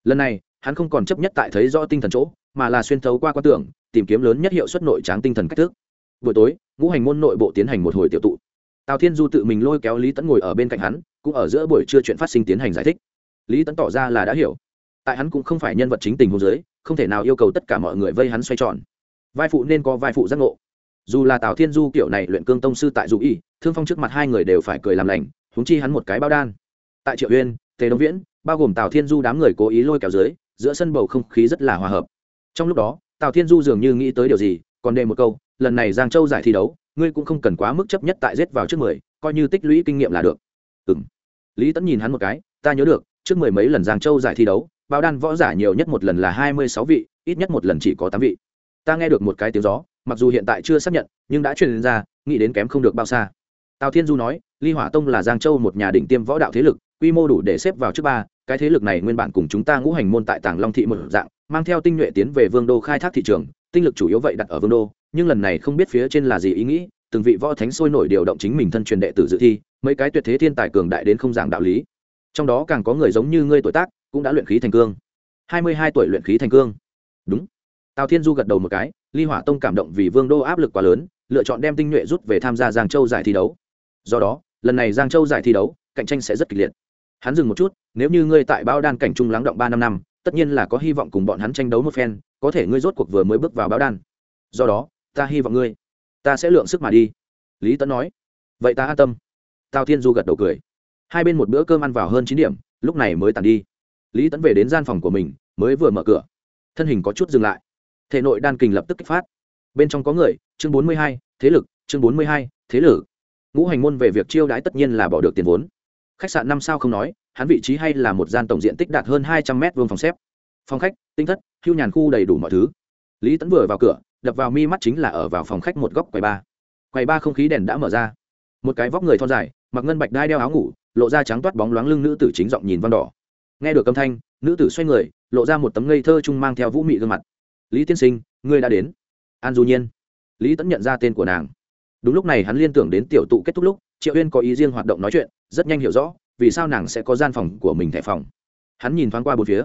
Lần này, hắn không còn chấp nhất tại thấy rõ tinh thần chỗ, mà là xuyên thấu qua quan tưởng, tìm kiếm lớn nhất hiệu suất nội tráng tinh thần cách thức. Buổi tối, ngũ hành môn nội bộ tiến hành một hồi tiểu tụ. Tào thiên du tự mình lôi kéo lý tẫn ngồi ở bên cạnh hắn, cũng ở giữa buổi trưa chuyện phát sinh tiến hành giải thích. Lý tẫn tỏ ra là đã hiểu. Tại hắn cũng không phải nhân vật chính tình hồ dưới, không thể nào yêu cầu tất cả mọi người vây hắn xoay tròn. Vai phụ nên có vai phụ giác ngộ. Dù là tào thiên du kiểu này luyện cương tông sư tại dù y, thương phong trước mặt hai người đều phải cười làm lành húng chi hắn một cái bao đan. Tại triệu uyên, tề đông viễn, bao gồm tào thiên du đám người cố ý lôi kéo dưới, giữa sân bầu không khí rất là hòa hợp. Trong lúc đó, tào thiên du dường như nghĩ tới điều gì, còn đề một câu, lần này giang châu giải thi đấu, ngươi cũng không cần quá mức chấp nhất tại giết vào trước mười, coi như tích lũy kinh nghiệm là được. Ừ m lý tẫn nhìn hắn một cái, ta nhớ được, trước mười mấy lần giang châu giải thi đấu, bao đan võ giả nhiều nhất một lần là hai mươi sáu vị, ít nhất một lần chỉ có tám vị. Ta nghe được một cái tiếng gió, mặc dù hiện tại chưa xác nhận, nhưng đã truyền ra, nghĩ đến kém không được bao xa. Tào thiên du nói ly hỏa tông là giang châu một nhà đỉnh tiêm võ đạo thế lực, quy mô đủ để xếp vào trước ba, cái thế lực này nguyên bản cùng chúng ta ngũ hành môn tại tàng long thị một dạng, mang theo tinh nhuệ tiến về vương đô khai thác thị trường, tinh lực chủ yếu vậy đặt ở vương đô, nhưng lần này không biết phía trên là gì ý nghĩ, từng vị võ thánh sôi nổi điều động chính mình thân truyền đệ tử dự thi, mấy cái tuyệt thế thiên tài cường đại đến không giảng đạo lý. Trong đó càng có người giống như ngươi tuổi tác, cũng đã luyện khí thành cương. Hai mươi hai tuổi luyện khí thành cương. Đúng. Tào thiên du gật đầu một cái, ly hỏa tông cảm động vì vương đô áp lực quá lớn, lựa chọn đem tinh nhuệ rút về tham gia giang châu giải thi đấu. Do đó lần này giang châu giải thi đấu, cạnh tranh sẽ rất kịch liệt. Hắn dừng một chút, nếu như ngươi tại bao đan cảnh trung lắng động ba năm năm, tất nhiên là có hy vọng cùng bọn hắn tranh đấu một phen, có thể ngươi rốt cuộc vừa mới bước vào bao đan. Do đó, ta hy vọng ngươi, ta sẽ lượng sức mà đi. Lý tấn nói. Vậy ta an tâm. Tào thiên du gật đầu cười. Hai bên một bữa cơm ăn vào hơn chín điểm, lúc này mới tàn đi. Lý tấn về đến gian phòng của mình, mới vừa mở cửa. Thân hình có chút dừng lại. Thể nội đan kình lập tức kích phát. Bên trong có người, chương bốn mươi hai, thế lực, chương bốn mươi hai, thế lực ngũ hành môn về việc chiêu đãi tất nhiên là bỏ được tiền vốn. Khách sạn năm sao không nói, hắn vị trí hay là một gian tổng diện tích đạt hơn hai trăm mét vuông phòng xếp. Phòng khách, tinh thất, hưu nhàn khu đầy đủ mọi thứ. Lý tấn vừa vào cửa, đập vào mi mắt chính là ở vào phòng khách một góc quầy ba. Quầy ba không khí đèn đã mở ra. Một cái vóc người thon dài, mặc ngân bạch đai đeo áo ngủ, lộ ra trắng toát bóng loáng lưng nữ tử chính giọng nhìn văn đỏ. Nghe được âm thanh, nữ tử xoay người, lộ ra một tấm ngây thơ chung mang theo vũ mị gương mặt. Lý tiên sinh, ngươi đã đến. An du nhiên. Lý tẫn nhận ra tên của nàng đúng lúc này hắn liên tưởng đến tiểu tụ kết thúc lúc, triệu uyên có ý riêng hoạt động nói chuyện, rất nhanh hiểu rõ, vì sao nàng sẽ có gian phòng của mình thẻ phòng. Hắn nhìn thoáng qua bốn phía.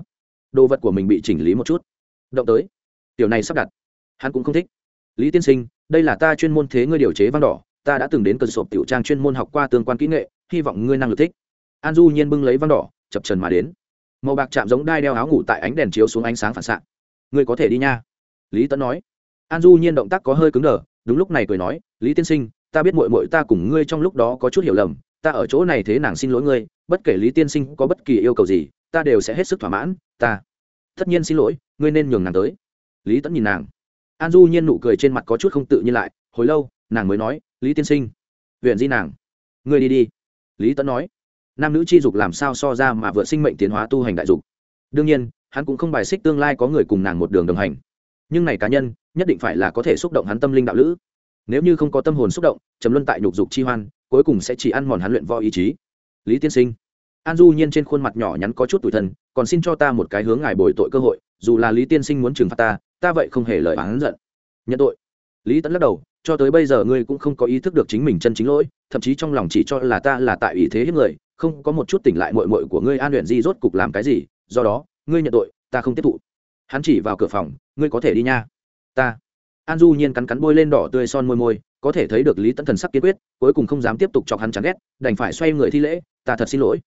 Đồ vật của mình bị chỉnh lý một chút. Động tới. Tiểu này sắp đặt. Hắn cũng không thích. Lý tiên sinh, đây là ta chuyên môn thế ngươi điều chế văn đỏ. Ta đã từng đến cơ sộp tiểu trang chuyên môn học qua tương quan kỹ nghệ, hy vọng ngươi năng lực thích. An du nhiên bưng lấy văn đỏ, chập trần mà đến. Màu bạc chạm giống đai đeo áo ngủ tại ánh đèn chiếu xuống ánh sáng phản xạ. Ngươi có thể đi nha. Lý tấn nói. An du nhiên động tác có hơi cứng đờ đúng lúc này cười nói, lý tiên sinh, ta biết mội mội ta cùng ngươi trong lúc đó có chút hiểu lầm, ta ở chỗ này thế nàng xin lỗi ngươi, bất kể lý tiên sinh có bất kỳ yêu cầu gì, ta đều sẽ hết sức thỏa mãn, ta tất nhiên xin lỗi, ngươi nên nhường nàng tới. Lý tẫn nhìn nàng. An du nhiên nụ cười trên mặt có chút không tự nhiên lại, hồi lâu, nàng mới nói, lý tiên sinh, huyện di nàng, ngươi đi đi. Lý tẫn nói, nam nữ chi dục làm sao so ra mà vượt sinh mệnh tiến hóa tu hành đại dục? Đương nhiên, hắn cũng không bài xích tương lai có người cùng nàng một đường đồng hành. Nhưng này cá nhân nhất định phải là có thể xúc động hắn tâm linh đạo lữ. Nếu như không có tâm hồn xúc động chấm luân tại nhục dục chi hoan, cuối cùng sẽ chỉ ăn mòn hắn luyện võ ý chí. Lý tiên sinh, an du nhiên trên khuôn mặt nhỏ nhắn có chút tủi thân, còn xin cho ta một cái hướng ngài bồi tội cơ hội, dù là lý tiên sinh muốn trừng phạt ta ta vậy không hề lời oán giận. Nhận tội. Lý tẫn lắc đầu, cho tới bây giờ ngươi cũng không có ý thức được chính mình chân chính lỗi, thậm chí trong lòng chỉ cho là ta là tại ý thế hết người, không có một chút tỉnh lại mội mội của ngươi an luyện di rốt cục làm cái gì, do đó, ngươi nhận tội, ta không tiếp thụ. Hắn chỉ vào cửa phòng, ngươi có thể đi nha ta. An du nhiên cắn cắn bôi lên đỏ tươi son môi môi, có thể thấy được lý tẫn thần sắc kiên quyết, cuối cùng không dám tiếp tục chọc hắn chán ghét, đành phải xoay người thi lễ, ta thật xin lỗi.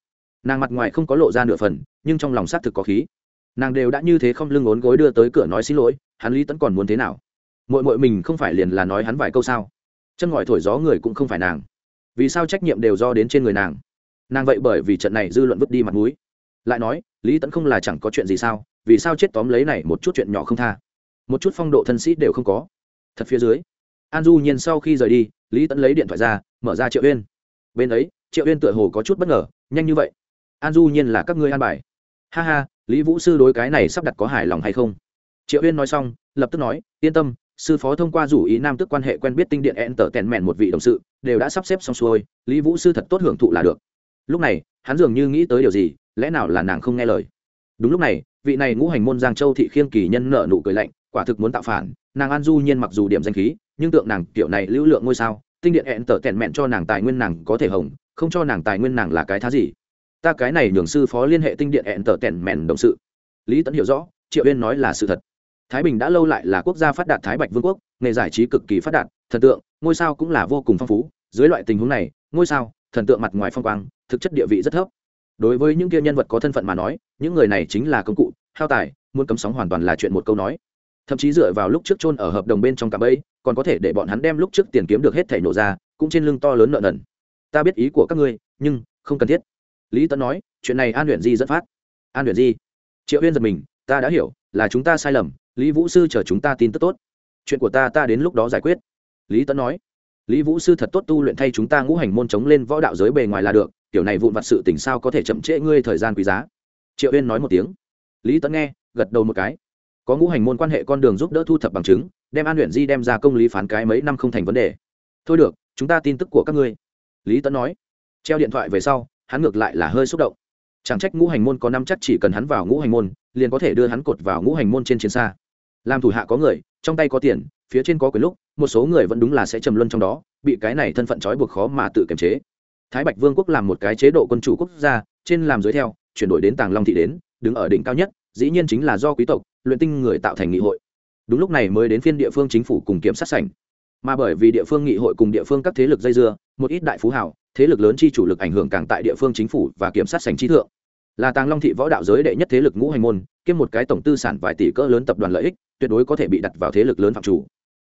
Nàng mặt ngoài không có lộ ra nửa phần, nhưng trong lòng xác thực có khí. Nàng đều đã như thế không lưng ốn gối đưa tới cửa nói xin lỗi, hắn lý tẫn còn muốn thế nào? Mội mội mình không phải liền là nói hắn vài câu sao? Chân ngòi thổi gió người cũng không phải nàng. Vì sao trách nhiệm đều do đến trên người nàng? Nàng vậy bởi vì trận này dư luận vứt đi mặt mũi. Lại nói, lý tẫn không là chẳng có chuyện gì sao? Vì sao chết tóm lấy này một chút chuyện nhỏ không tha? Một chút phong độ thân sĩ đều không có. Thật phía dưới, an du nhiên sau khi rời đi, lý tẫn lấy điện thoại ra, mở ra triệu uyên. Bên ấy, triệu uyên tựa hồ có chút bất ngờ, nhanh như vậy. An du nhiên là các ngươi an bài. Ha ha, lý vũ sư đối cái này sắp đặt có hài lòng hay không? Triệu uyên nói xong, lập tức nói, yên tâm, sư phó thông qua rủ ý nam tức quan hệ quen biết tinh điện ẹn tở tèn mẹn một vị đồng sự, đều đã sắp xếp xong xuôi, lý vũ sư thật tốt hưởng thụ là được. Lúc này, hắn dường như nghĩ tới điều gì, lẽ nào là nàng không nghe lời? Đúng lúc này, vị này ngũ hành môn giang châu thị khiêng kỳ nhân nợ nụ cười lạnh, quả thực muốn tạo phản, nàng an du nhiên mặc dù điểm danh khí, nhưng tượng nàng kiểu này lưu lượng ngôi sao, tinh điện hẹn tở tẹn mẹn cho nàng tài nguyên nàng có thể hồng, không cho nàng tài nguyên nàng là cái thá gì? Ta cái này nhường sư phó liên hệ tinh điện hẹn tở tẹn mẹn đồng sự. Lý tẫn hiểu rõ, triệu uyên nói là sự thật. Thái bình đã lâu lại là quốc gia phát đạt thái bạch vương quốc, nghề giải trí cực kỳ phát đạt, thần tượng, ngôi sao cũng là vô cùng phong phú. Dưới loại tình huống này, ngôi sao, thần tượng mặt ngoài phong quang, thực chất địa vị rất thấp đối với những kia nhân vật có thân phận mà nói, những người này chính là công cụ, hao tài, muốn cấm sóng hoàn toàn là chuyện một câu nói. Thậm chí dựa vào lúc trước chôn ở hợp đồng bên trong cả bẫy, còn có thể để bọn hắn đem lúc trước tiền kiếm được hết thảy nổ ra, cũng trên lưng to lớn nợ nần. Ta biết ý của các ngươi, nhưng không cần thiết. Lý tấn nói, chuyện này an luyện di dẫn phát. An luyện di, triệu uyên giật mình, ta đã hiểu, là chúng ta sai lầm, lý vũ sư chờ chúng ta tin tức tốt. Chuyện của ta ta đến lúc đó giải quyết. Lý tấn nói, lý vũ sư thật tốt tu luyện thay chúng ta ngũ hành môn chống lên võ đạo giới bề ngoài là được kiểu này vụn vặt sự tình sao có thể chậm trễ ngươi thời gian quý giá? Triệu uyên nói một tiếng. Lý tấn nghe, gật đầu một cái. Có ngũ hành môn quan hệ con đường giúp đỡ thu thập bằng chứng, đem an luyện di đem ra công lý phán cái mấy năm không thành vấn đề. Thôi được, chúng ta tin tức của các ngươi. Lý tấn nói. Treo điện thoại về sau, hắn ngược lại là hơi xúc động. Chẳng trách ngũ hành môn có năm chắc chỉ cần hắn vào ngũ hành môn, liền có thể đưa hắn cột vào ngũ hành môn trên chiến xa. Làm thủ hạ có người, trong tay có tiền, phía trên có quyền lúc, một số người vẫn đúng là sẽ trầm luân trong đó, bị cái này thân phận trói buộc khó mà tự kiềm chế thái bạch vương quốc làm một cái chế độ quân chủ quốc gia, trên làm dưới theo, chuyển đổi đến tàng long thị đến, đứng ở đỉnh cao nhất, dĩ nhiên chính là do quý tộc, luyện tinh người tạo thành nghị hội. Đúng lúc này mới đến phiên địa phương chính phủ cùng kiểm sát sảnh. Mà bởi vì địa phương nghị hội cùng địa phương các thế lực dây dưa, một ít đại phú hảo thế lực lớn chi chủ lực ảnh hưởng càng tại địa phương chính phủ và kiểm sát sảnh trí thượng. Là tàng long thị võ đạo giới đệ nhất thế lực ngũ hành môn, kiêm một cái tổng tư sản vài tỷ cỡ lớn tập đoàn lợi ích, tuyệt đối có thể bị đặt vào thế lực lớn phạm chủ.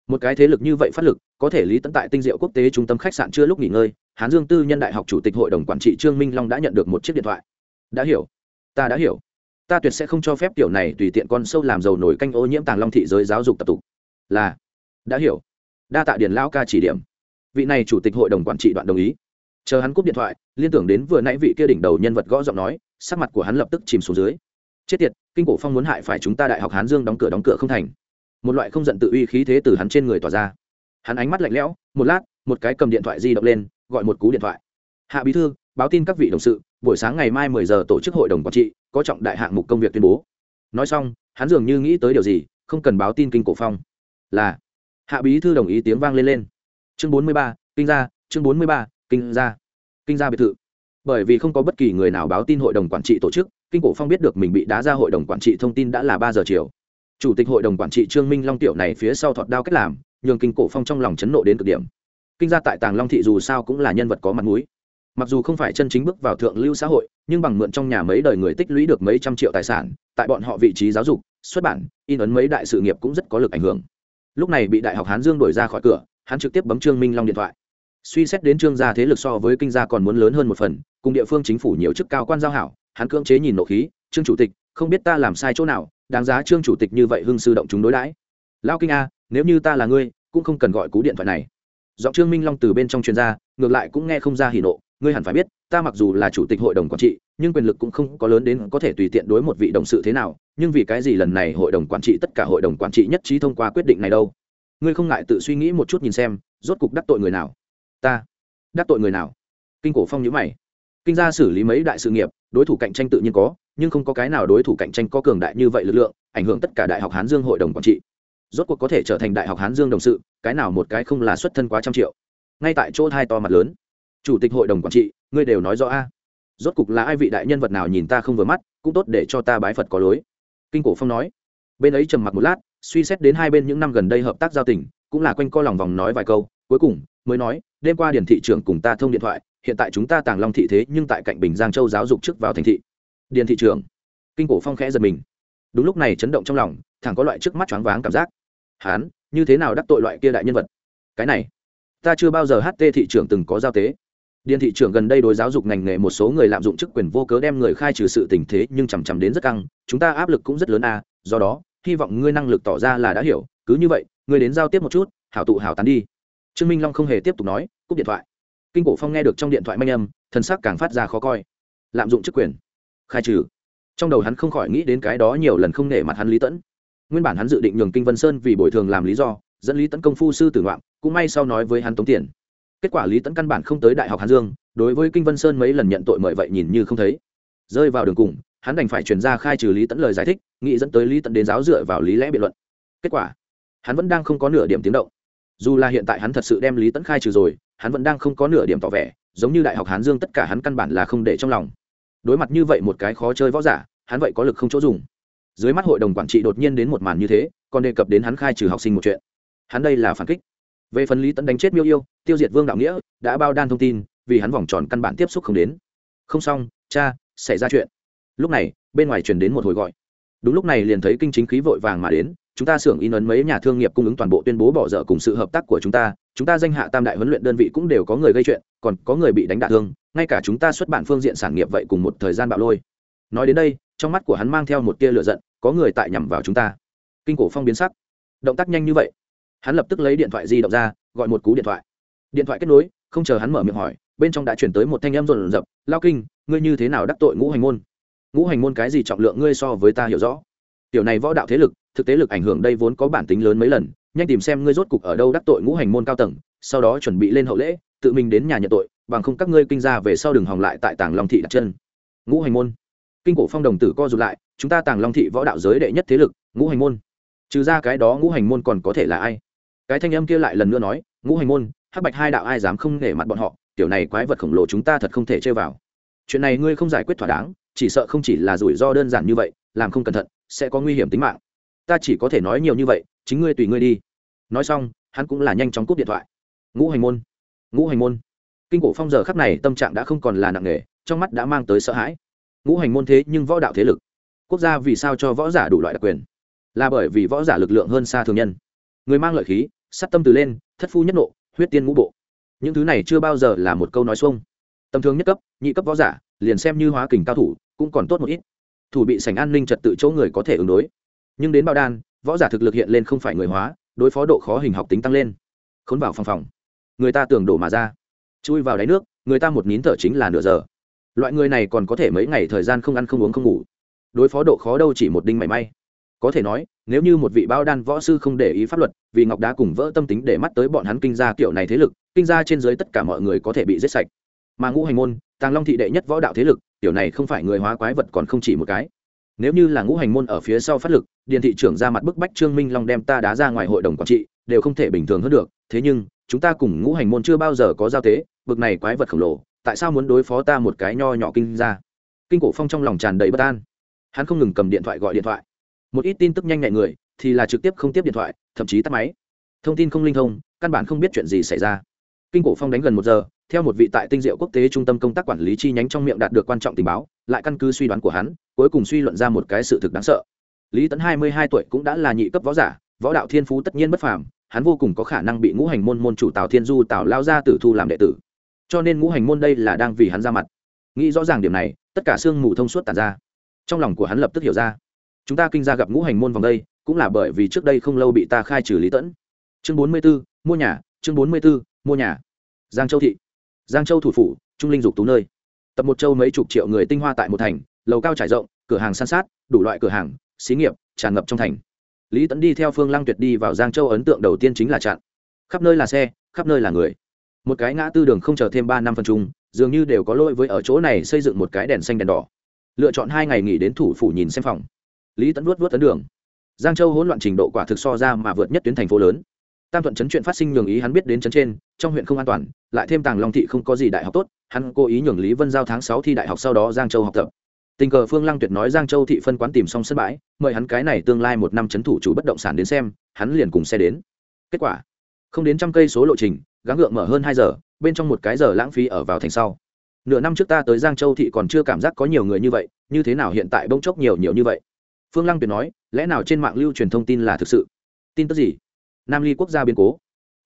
Một cái thế lực như vậy phát lực, có thể lý tận tại tinh diệu quốc tế trung tâm khách sạn chưa lúc nghỉ ngơi hán dương tư nhân đại học chủ tịch hội đồng quản trị trương minh long đã nhận được một chiếc điện thoại. Đã hiểu. Ta đã hiểu. Ta tuyệt sẽ không cho phép kiểu này tùy tiện con sâu làm dầu nổi canh ô nhiễm tàng long thị giới giáo dục tập tục. Là, đã hiểu. Đa tạ điền lao ca chỉ điểm. Vị này chủ tịch hội đồng quản trị đoạn đồng ý. Chờ hắn cúp điện thoại, liên tưởng đến vừa nãy vị kia đỉnh đầu nhân vật gõ giọng nói, sắc mặt của hắn lập tức chìm xuống dưới. Chết tiệt, kinh cổ phong muốn hại phải chúng ta đại học hán dương đóng cửa đóng cửa không thành. Một loại không giận tự uy khí thế từ hắn trên người tỏa ra. Hắn ánh mắt lạnh lẽo, một lát, một cái cầm điện thoại di động lên gọi một cú điện thoại. Hạ bí thư, báo tin các vị đồng sự, buổi sáng ngày mai mười giờ tổ chức hội đồng quản trị, có trọng đại hạng mục công việc tuyên bố. Nói xong, hắn dường như nghĩ tới điều gì, không cần báo tin kinh cổ phong. Là, hạ bí thư đồng ý tiếng vang lên lên. Chương bốn mươi ba, kinh gia, chương bốn mươi ba, kinh gia. Kinh gia biệt thự. Bởi vì không có bất kỳ người nào báo tin hội đồng quản trị tổ chức, kinh cổ phong biết được mình bị đá ra hội đồng quản trị thông tin đã là ba giờ chiều. Chủ tịch hội đồng quản trị trương minh long tiểu này phía sau thọt đao cách làm, nhường kinh cổ phong trong lòng chấn nộ đến cực điểm kinh gia tại tàng long thị dù sao cũng là nhân vật có mặt mũi. Mặc dù không phải chân chính bước vào thượng lưu xã hội, nhưng bằng mượn trong nhà mấy đời người tích lũy được mấy trăm triệu tài sản, tại bọn họ vị trí giáo dục, xuất bản, in ấn mấy đại sự nghiệp cũng rất có lực ảnh hưởng. Lúc này bị đại học hán dương đổi ra khỏi cửa, hắn trực tiếp bấm trương minh long điện thoại. Suy xét đến trương gia thế lực so với kinh gia còn muốn lớn hơn một phần, cùng địa phương chính phủ nhiều chức cao quan giao hảo, hắn cưỡng chế nhìn nộ khí, trương chủ tịch, không biết ta làm sai chỗ nào, đáng giá trương chủ tịch như vậy hưng sư động chúng đối đãi. Lao kinh a, nếu như ta là ngươi, cũng không cần gọi cú điện thoại này giọng trương minh long từ bên trong chuyên gia ngược lại cũng nghe không ra hỉ nộ. Ngươi hẳn phải biết, ta mặc dù là chủ tịch hội đồng quản trị, nhưng quyền lực cũng không có lớn đến có thể tùy tiện đối một vị đồng sự thế nào. Nhưng vì cái gì lần này hội đồng quản trị, tất cả hội đồng quản trị nhất trí thông qua quyết định này đâu? Ngươi không ngại tự suy nghĩ một chút nhìn xem, rốt cục đắc tội người nào? Ta. Đắc tội người nào? Kinh cổ phong nhữ mày. Kinh gia xử lý mấy đại sự nghiệp, đối thủ cạnh tranh tự nhiên có, nhưng không có cái nào đối thủ cạnh tranh có cường đại như vậy lực lượng, ảnh hưởng tất cả đại học hán dương hội đồng quản trị rốt cuộc có thể trở thành đại học hán dương đồng sự, cái nào một cái không là xuất thân quá trăm triệu. Ngay tại chỗ hai to mặt lớn. Chủ tịch hội đồng quản trị, ngươi đều nói rõ a. Rốt cuộc là ai vị đại nhân vật nào nhìn ta không vừa mắt, cũng tốt để cho ta bái phật có lối. Kinh cổ phong nói. Bên ấy trầm mặc một lát, suy xét đến hai bên những năm gần đây hợp tác giao tình, cũng là quanh co lòng vòng nói vài câu, cuối cùng mới nói, đêm qua Điền thị trưởng cùng ta thông điện thoại, hiện tại chúng ta tàng long thị thế nhưng tại cạnh bình giang châu giáo dục trước vào thành thị. Điền thị trưởng. Kinh cổ phong khẽ giật mình. Đúng lúc này chấn động trong lòng, thẳng có loại trước mắt choáng váng cảm giác hán như thế nào đắc tội loại kia đại nhân vật cái này ta chưa bao giờ ht thị trưởng từng có giao tế Điền thị trưởng gần đây đối giáo dục ngành nghề một số người lạm dụng chức quyền vô cớ đem người khai trừ sự tình thế nhưng chằm chằm đến rất căng, chúng ta áp lực cũng rất lớn a, do đó, hy vọng ngươi năng lực tỏ ra là đã hiểu, cứ như vậy, ngươi đến giao tiếp một chút, hảo tụ hảo tán đi. Trương Minh Long không hề tiếp tục nói, cúp điện thoại. Kinh Cổ Phong nghe được trong điện thoại manh âm, thân sắc càng phát ra khó coi. Lạm dụng chức quyền, khai trừ. Trong đầu hắn không khỏi nghĩ đến cái đó nhiều lần không nể mặt hắn Lý Tẫn. Nguyên bản hắn dự định nhường Kinh Vân Sơn vì bồi thường làm lý do, dẫn Lý Tẫn công phu sư tử ngoạm, cũng may sau nói với hắn tống tiền. Kết quả lý tẫn căn bản không tới đại học hàn dương đối với kinh vân sơn mấy lần nhận tội mời vậy nhìn như không thấy. Rơi vào đường cùng hắn đành phải chuyển ra khai trừ lý tẫn lời giải thích nghĩ dẫn tới lý tẫn đến giáo dựa vào lý lẽ biện luận. Kết quả hắn vẫn đang không có nửa điểm tiếng động. Dù là hiện tại hắn thật sự đem lý tẫn khai trừ rồi hắn vẫn đang không có nửa điểm tỏ vẻ giống như đại học hán dương tất cả hắn căn bản là không để trong lòng. Đối mặt như vậy một cái khó chơi võ giả hắn vậy có lực không chỗ dùng dưới mắt hội đồng quản trị đột nhiên đến một màn như thế, còn đề cập đến hắn khai trừ học sinh một chuyện. Hắn đây là phản kích. Về phần lý tẫn đánh chết miêu yêu, tiêu diệt vương đạo nghĩa, đã bao đan thông tin, vì hắn vòng tròn căn bản tiếp xúc không đến. Không xong, cha, xảy ra chuyện. Lúc này, bên ngoài truyền đến một hồi gọi. Đúng lúc này liền thấy kinh chính khí vội vàng mà đến, chúng ta xưởng in ấn mấy nhà thương nghiệp cung ứng toàn bộ tuyên bố bỏ dở cùng sự hợp tác của chúng ta chúng ta danh hạ tam đại huấn luyện đơn vị cũng đều có người gây chuyện, còn có người bị đánh đả thương, ngay cả chúng ta xuất bản phương diện sản nghiệp vậy cùng một thời gian bạo lôi. Nói đến đây trong mắt của hắn mang theo một tia lửa giận, có người tại nhằm vào chúng ta. Kinh cổ phong biến sắc. Động tác nhanh như vậy. Hắn lập tức lấy điện thoại di động ra, gọi một cú điện thoại. Điện thoại kết nối, không chờ hắn mở miệng hỏi, bên trong đã chuyển tới một thanh em rộn rập, lao kinh, ngươi như thế nào đắc tội ngũ hành môn? Ngũ hành môn cái gì trọng lượng ngươi so với ta hiểu rõ? Tiểu này võ đạo thế lực, thực tế lực ảnh hưởng đây vốn có bản tính lớn mấy lần, nhanh tìm xem ngươi rốt cục ở đâu đắc tội ngũ hành môn cao tầng, sau đó chuẩn bị lên hậu lễ, tự mình đến nhà nhận tội, bằng không các ngươi kinh ra về sau đừng hòng lại tại tàng long thị đặt chân. Ngũ hành môn kinh cổ phong đồng tử co rụt lại, chúng ta tàng long thị võ đạo giới đệ nhất thế lực, ngũ hành môn. Trừ ra cái đó ngũ hành môn còn có thể là ai? Cái thanh âm kia lại lần nữa nói, ngũ hành môn, hắc bạch hai đạo ai dám không nể mặt bọn họ, tiểu này quái vật khổng lồ chúng ta thật không thể chơi vào. Chuyện này ngươi không giải quyết thỏa đáng, chỉ sợ không chỉ là rủi ro đơn giản như vậy, làm không cẩn thận, sẽ có nguy hiểm tính mạng. Ta chỉ có thể nói nhiều như vậy, chính ngươi tùy ngươi đi. Nói xong, hắn cũng là nhanh chóng cúp điện thoại. Ngũ hành môn, ngũ hành môn. Kinh cổ phong giờ khắc này tâm trạng đã không còn là nặng nề, trong mắt đã mang tới sợ hãi ngũ hành môn thế nhưng võ đạo thế lực. Quốc gia vì sao cho võ giả đủ loại đặc quyền? Là bởi vì võ giả lực lượng hơn xa thường nhân. Người mang lợi khí sắt tâm từ lên, thất phu nhất nộ, huyết tiên ngũ bộ. Những thứ này chưa bao giờ là một câu nói xuông. Tầm thường nhất cấp, nhị cấp võ giả, liền xem như hóa kình cao thủ, cũng còn tốt một ít. Thủ bị sảnh an ninh trật tự chỗ người có thể ứng đối. Nhưng đến bao đan, võ giả thực lực hiện lên không phải người hóa, đối phó độ khó hình học tính tăng lên. Khốn vào phòng phòng. Người ta tưởng đổ mà ra. Chui vào đáy nước, người ta một nín thở chính là nửa giờ loại người này còn có thể mấy ngày thời gian không ăn không uống không ngủ. Đối phó độ khó đâu chỉ một đinh mảy may. Có thể nói, nếu như một vị bao đan võ sư không để ý pháp luật, vì ngọc đá cùng vỡ tâm tính để mắt tới bọn hắn kinh gia kiểu này thế lực, kinh gia trên dưới tất cả mọi người có thể bị giết sạch. Mà ngũ hành môn, tàng long thị đệ nhất võ đạo thế lực, tiểu này không phải người hóa quái vật còn không chỉ một cái. Nếu như là ngũ hành môn ở phía sau phát lực, điền thị trưởng ra mặt bức bách trương minh long đem ta đá ra ngoài hội đồng quản trị, đều không thể bình thường hơn được. Thế nhưng, chúng ta cùng ngũ hành môn chưa bao giờ có giao tế, bực này quái vật khổng lồ tại sao muốn đối phó ta một cái nho nhỏ kinh ra kinh cổ phong trong lòng tràn đầy bất an. Hắn không ngừng cầm điện thoại gọi điện thoại. Một ít tin tức nhanh nhạy người, thì là trực tiếp không tiếp điện thoại, thậm chí tắt máy. Thông tin không linh thông, căn bản không biết chuyện gì xảy ra. Kinh cổ phong đánh gần một giờ, theo một vị tại tinh diệu quốc tế trung tâm công tác quản lý chi nhánh trong miệng đạt được quan trọng tình báo, lại căn cứ suy đoán của hắn, cuối cùng suy luận ra một cái sự thực đáng sợ. Lý tấn hai mươi hai tuổi cũng đã là nhị cấp võ giả, võ đạo thiên phú tất nhiên bất phàm, hắn vô cùng có khả năng bị ngũ hành môn môn chủ tào thiên du tào lao ra tử thu làm đệ tử cho nên ngũ hành môn đây là đang vì hắn ra mặt. Nghĩ rõ ràng điểm này, tất cả sương mù thông suốt tàn ra. Trong lòng của hắn lập tức hiểu ra. Chúng ta kinh ra gặp ngũ hành môn vòng đây, cũng là bởi vì trước đây không lâu bị ta khai trừ lý tẫn. Chương bốn mươi b ố mua nhà, chương bốn mươi b ố mua nhà. Giang châu thị. Giang châu thủ phủ, trung linh dục tú nơi. Tập một châu mấy chục triệu người tinh hoa tại một thành, lầu cao trải rộng, cửa hàng san sát, đủ loại cửa hàng, xí nghiệp, tràn ngập trong thành. Lý tẫn đi theo phương lăng tuyệt đi vào giang châu ấn tượng đầu tiên chính là chặn. Khắp nơi là xe, khắp nơi là người một cái ngã tư đường không chờ thêm ba năm phần chung, dường như đều có lỗi với ở chỗ này xây dựng một cái đèn xanh đèn đỏ. Lựa chọn hai ngày nghỉ đến thủ phủ nhìn xem phòng. Lý tẫn vuốt vuốt tấn đường. Giang châu hỗn loạn trình độ quả thực so ra mà vượt nhất tuyến thành phố lớn. Tam thuận chấn chuyện phát sinh nhường ý hắn biết đến chấn trên, trong huyện không an toàn, lại thêm tàng long thị không có gì đại học tốt, hắn cố ý nhường lý vân giao tháng sáu thi đại học sau đó giang châu học tập. Tình cờ phương lăng tuyệt nói giang châu thị phân quán tìm xong sân bãi, mời hắn cái này tương lai một năm chấn thủ chủ bất động sản đến xem, hắn liền cùng xe đến. Kết quả, không đến trăm cây số lộ trình gắng gượng mở hơn hai giờ, bên trong một cái giờ lãng phí ở vào thành sau. Nửa năm trước ta tới giang châu thị còn chưa cảm giác có nhiều người như vậy, như thế nào hiện tại bỗng chốc nhiều nhiều như vậy? Phương lăng tuyệt nói, lẽ nào trên mạng lưu truyền thông tin là thực sự? Tin tức gì? Nam ly quốc gia biến cố.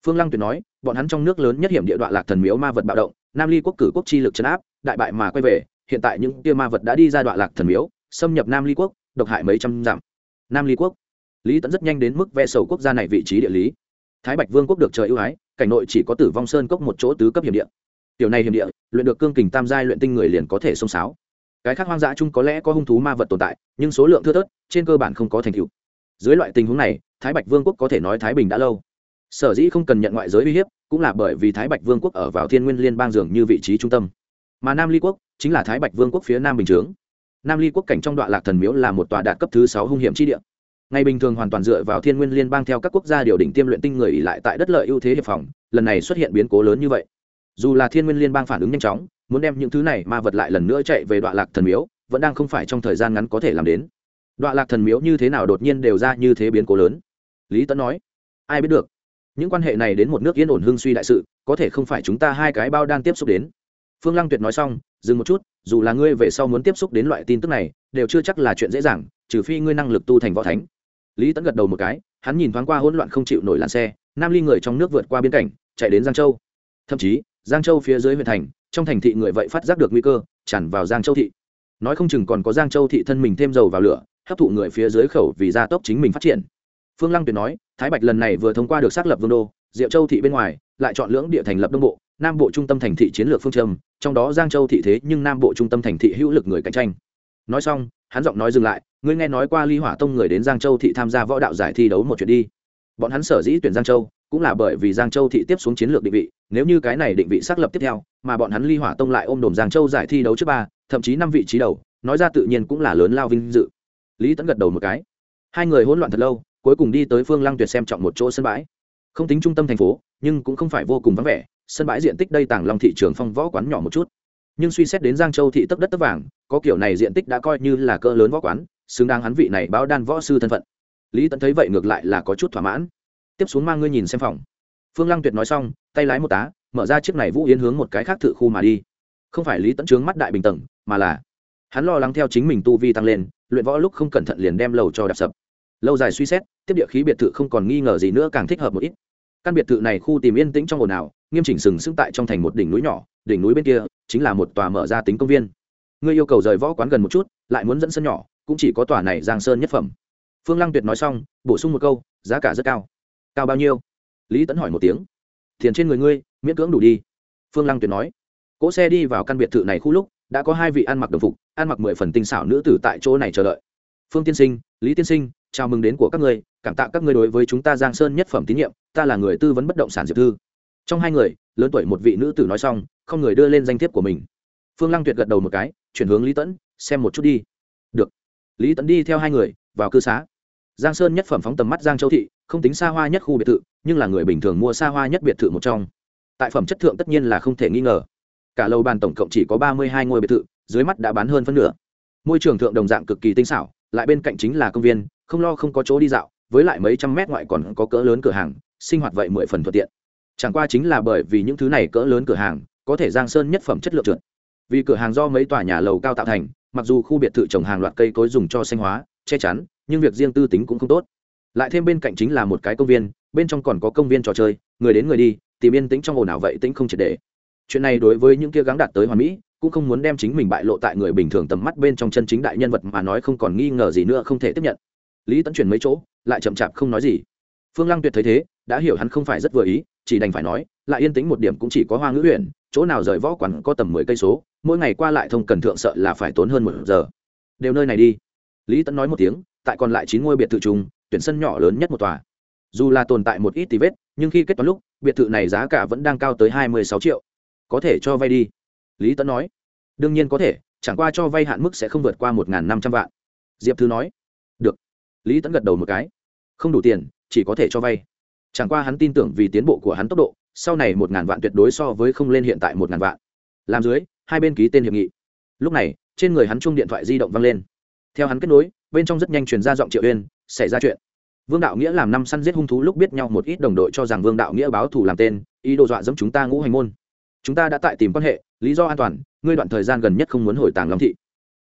Phương lăng tuyệt nói, bọn hắn trong nước lớn nhất hiểm địa đoạn lạc thần miếu ma vật bạo động, nam ly quốc cử quốc chi lực chấn áp, đại bại mà quay về, hiện tại những tia ma vật đã đi ra đoạn lạc thần miếu, xâm nhập nam ly quốc, độc hại mấy trăm dặm. Nam ly quốc. Lý tẫn rất nhanh đến mức ve sầu quốc gia này vị trí địa lý thái bạch vương quốc được trời ưu ái, cảnh nội chỉ có tử vong sơn cốc một chỗ tứ cấp hiểm địa. Tiểu này hiểm địa, luyện được cương kình tam giai luyện tinh người liền có thể xông sáo cái khác hoang dã chung có lẽ có hung thú ma vật tồn tại, nhưng số lượng thưa thớt, trên cơ bản không có thành tựu. Dưới loại tình huống này, thái bạch vương quốc có thể nói thái bình đã lâu. Sở dĩ không cần nhận ngoại giới uy hiếp, cũng là bởi vì thái bạch vương quốc ở vào thiên nguyên liên bang dường như vị trí trung tâm. Mà nam ly quốc chính là thái bạch vương quốc phía nam bình chướng. Nam ly quốc cảnh trong đoạn lạc thần miếu là một tòa đạt cấp thứ sáu hung hiểm chi địa ngày bình thường hoàn toàn dựa vào thiên nguyên liên bang theo các quốc gia điều đỉnh tiêm luyện tinh người ỉ lại tại đất lợi ưu thế hiệp phòng, lần này xuất hiện biến cố lớn như vậy. Dù là thiên nguyên liên bang phản ứng nhanh chóng, muốn đem những thứ này ma vật lại lần nữa chạy về đoạn lạc thần miếu, vẫn đang không phải trong thời gian ngắn có thể làm đến. Đoạn lạc thần miếu như thế nào đột nhiên đều ra như thế biến cố lớn? Lý tấn nói. Ai biết được. Những quan hệ này đến một nước yên ổn hưng suy đại sự, có thể không phải chúng ta hai cái bao đang tiếp xúc đến. Phương lăng tuyệt nói xong, dừng một chút, dù là ngươi về sau muốn tiếp xúc đến loại tin tức này, đều chưa chắc là chuyện dễ dàng, trừ phi ngươi năng lực tu thành võ thánh lý tẫn gật đầu một cái, hắn nhìn thoáng qua hỗn loạn không chịu nổi làn xe, nam ly người trong nước vượt qua biên cảnh, chạy đến giang châu. Thậm chí, giang châu phía dưới huyện thành, trong thành thị người vậy phát giác được nguy cơ, tràn vào giang châu thị. Nói không chừng còn có giang châu thị thân mình thêm dầu vào lửa, hấp thụ người phía dưới khẩu vì gia tốc chính mình phát triển. Phương lăng tuyệt nói, thái bạch lần này vừa thông qua được xác lập vương đô, diệu châu thị bên ngoài, lại chọn lưỡng địa thành lập đông bộ, nam bộ trung tâm thành thị chiến lược phương châm, trong đó giang châu thị thế nhưng nam bộ trung tâm thành thị hữu lực người cạnh tranh. Nói xong, hắn giọng nói dừng lại ngươi nghe nói qua ly hỏa tông người đến giang châu thị tham gia võ đạo giải thi đấu một chuyện đi. Bọn hắn sở dĩ tuyển giang châu, cũng là bởi vì giang châu thị tiếp xuống chiến lược định vị, nếu như cái này định vị xác lập tiếp theo, mà bọn hắn ly hỏa tông lại ôm đồm giang châu giải thi đấu trước ba, thậm chí năm vị trí đầu, nói ra tự nhiên cũng là lớn lao vinh dự. Lý tẫn gật đầu một cái. Hai người hỗn loạn thật lâu, cuối cùng đi tới phương lăng tuyệt xem trọng một chỗ sân bãi. Không tính trung tâm thành phố, nhưng cũng không phải vô cùng vắng vẻ, sân bãi diện tích đây tàng long thị trường phong võ quán nhỏ một chút. Nhưng suy xét đến giang châu thị tấp đất tấp vàng, có kiểu này diện tích đã coi như là cỡ lớn võ quán xứng đáng hắn vị này báo đan võ sư thân phận. Lý tẫn thấy vậy ngược lại là có chút thỏa mãn. Tiếp xuống mang ngươi nhìn xem phòng. Phương lăng tuyệt nói xong, tay lái một tá, mở ra chiếc này vũ yến hướng một cái khác thự khu mà đi. Không phải lý tẫn trướng mắt đại bình tầng, mà là hắn lo lắng theo chính mình tu vi tăng lên, luyện võ lúc không cẩn thận liền đem lầu cho đạp sập. Lâu dài suy xét, tiếp địa khí biệt thự không còn nghi ngờ gì nữa càng thích hợp một ít. Căn biệt thự này khu tìm yên tĩnh trong ồn ào, nghiêm chỉnh sừng sững tại trong thành một đỉnh núi nhỏ, đỉnh núi bên kia chính là một tòa mở ra tính công viên. Ngươi yêu cầu rời võ quán gần một chút, lại muốn dẫn sân nhỏ cũng chỉ có tòa này giang sơn nhất phẩm. Phương lăng tuyệt nói xong, bổ sung một câu, giá cả rất cao. Cao bao nhiêu? Lý tẫn hỏi một tiếng. Tiền trên người ngươi, miễn cưỡng đủ đi. Phương lăng tuyệt nói. Cỗ xe đi vào căn biệt thự này khu lúc, đã có hai vị ăn mặc đồng phục, ăn mặc mười phần tinh xảo nữ tử tại chỗ này chờ đợi. Phương tiên sinh, lý tiên sinh, chào mừng đến của các ngươi, cảm tạ các ngươi đối với chúng ta giang sơn nhất phẩm tín nhiệm, ta là người tư vấn bất động sản diệp thư. Trong hai người, lớn tuổi một vị nữ tử nói xong, không người đưa lên danh thiếp của mình. Phương lăng tuyệt gật đầu một cái, chuyển hướng lý tẫn xem một chút đi. Được lý Tấn đi theo hai người, vào cư xá. Giang sơn nhất phẩm phóng tầm mắt giang châu thị, không tính xa hoa nhất khu biệt thự, nhưng là người bình thường mua xa hoa nhất biệt thự một trong. Tại phẩm chất thượng tất nhiên là không thể nghi ngờ. Cả lầu bàn tổng cộng chỉ có ba mươi hai ngôi biệt thự, dưới mắt đã bán hơn phân nửa. Môi trường thượng đồng dạng cực kỳ tinh xảo, lại bên cạnh chính là công viên, không lo không có chỗ đi dạo, với lại mấy trăm mét ngoại còn có cỡ lớn cửa hàng, sinh hoạt vậy mười phần thuận tiện. Chẳng qua chính là bởi vì những thứ này cỡ lớn cửa hàng, có thể giang sơn nhất phẩm chất lượng trượt. Vì cửa hàng do mấy tòa nhà lầu cao tạo thành mặc dù khu biệt thự trồng hàng loạt cây cối dùng cho xanh hóa, che chắn, nhưng việc riêng tư tính cũng không tốt. Lại thêm bên cạnh chính là một cái công viên, bên trong còn có công viên trò chơi, người đến người đi, tìm yên tĩnh trong ồn ào vậy tĩnh không triệt để. Chuyện này đối với những kia gắng đạt tới hoàn mỹ, cũng không muốn đem chính mình bại lộ tại người bình thường tầm mắt bên trong chân chính đại nhân vật mà nói không còn nghi ngờ gì nữa không thể tiếp nhận. Lý tấn chuyển mấy chỗ, lại chậm chạp không nói gì. Phương lăng tuyệt thấy thế, đã hiểu hắn không phải rất vừa ý, chỉ đành phải nói, lại yên tĩnh một điểm cũng chỉ có hoa ngữ huyện chỗ nào rời võ quán có tầm mười cây số, mỗi ngày qua lại thông cần thượng sợ là phải tốn hơn một giờ. Đều nơi này đi. Lý tấn nói một tiếng, tại còn lại chín ngôi biệt thự chung, tuyển sân nhỏ lớn nhất một tòa. Dù là tồn tại một ít tí vết, nhưng khi kết toán lúc, biệt thự này giá cả vẫn đang cao tới hai mươi sáu triệu. Có thể cho vay đi. Lý tấn nói. Đương nhiên có thể, chẳng qua cho vay hạn mức sẽ không vượt qua một năm trăm vạn. Diệp thư nói. Được. Lý tấn gật đầu một cái. Không đủ tiền, chỉ có thể cho vay. Chẳng qua hắn tin tưởng vì tiến bộ của hắn tốc độ sau này một ngàn vạn tuyệt đối so với không lên hiện tại một ngàn vạn. Làm dưới, hai bên ký tên hiệp nghị. Lúc này, trên người hắn chung điện thoại di động văng lên. Theo hắn kết nối, bên trong rất nhanh truyền ra giọng triệu uyên, xảy ra chuyện. Vương đạo nghĩa làm năm săn giết hung thú lúc biết nhau một ít đồng đội cho rằng vương đạo nghĩa báo thù làm tên, ý đồ dọa dẫm chúng ta ngũ hành môn. Chúng ta đã tại tìm quan hệ, lý do an toàn, ngươi đoạn thời gian gần nhất không muốn hồi tàng long thị.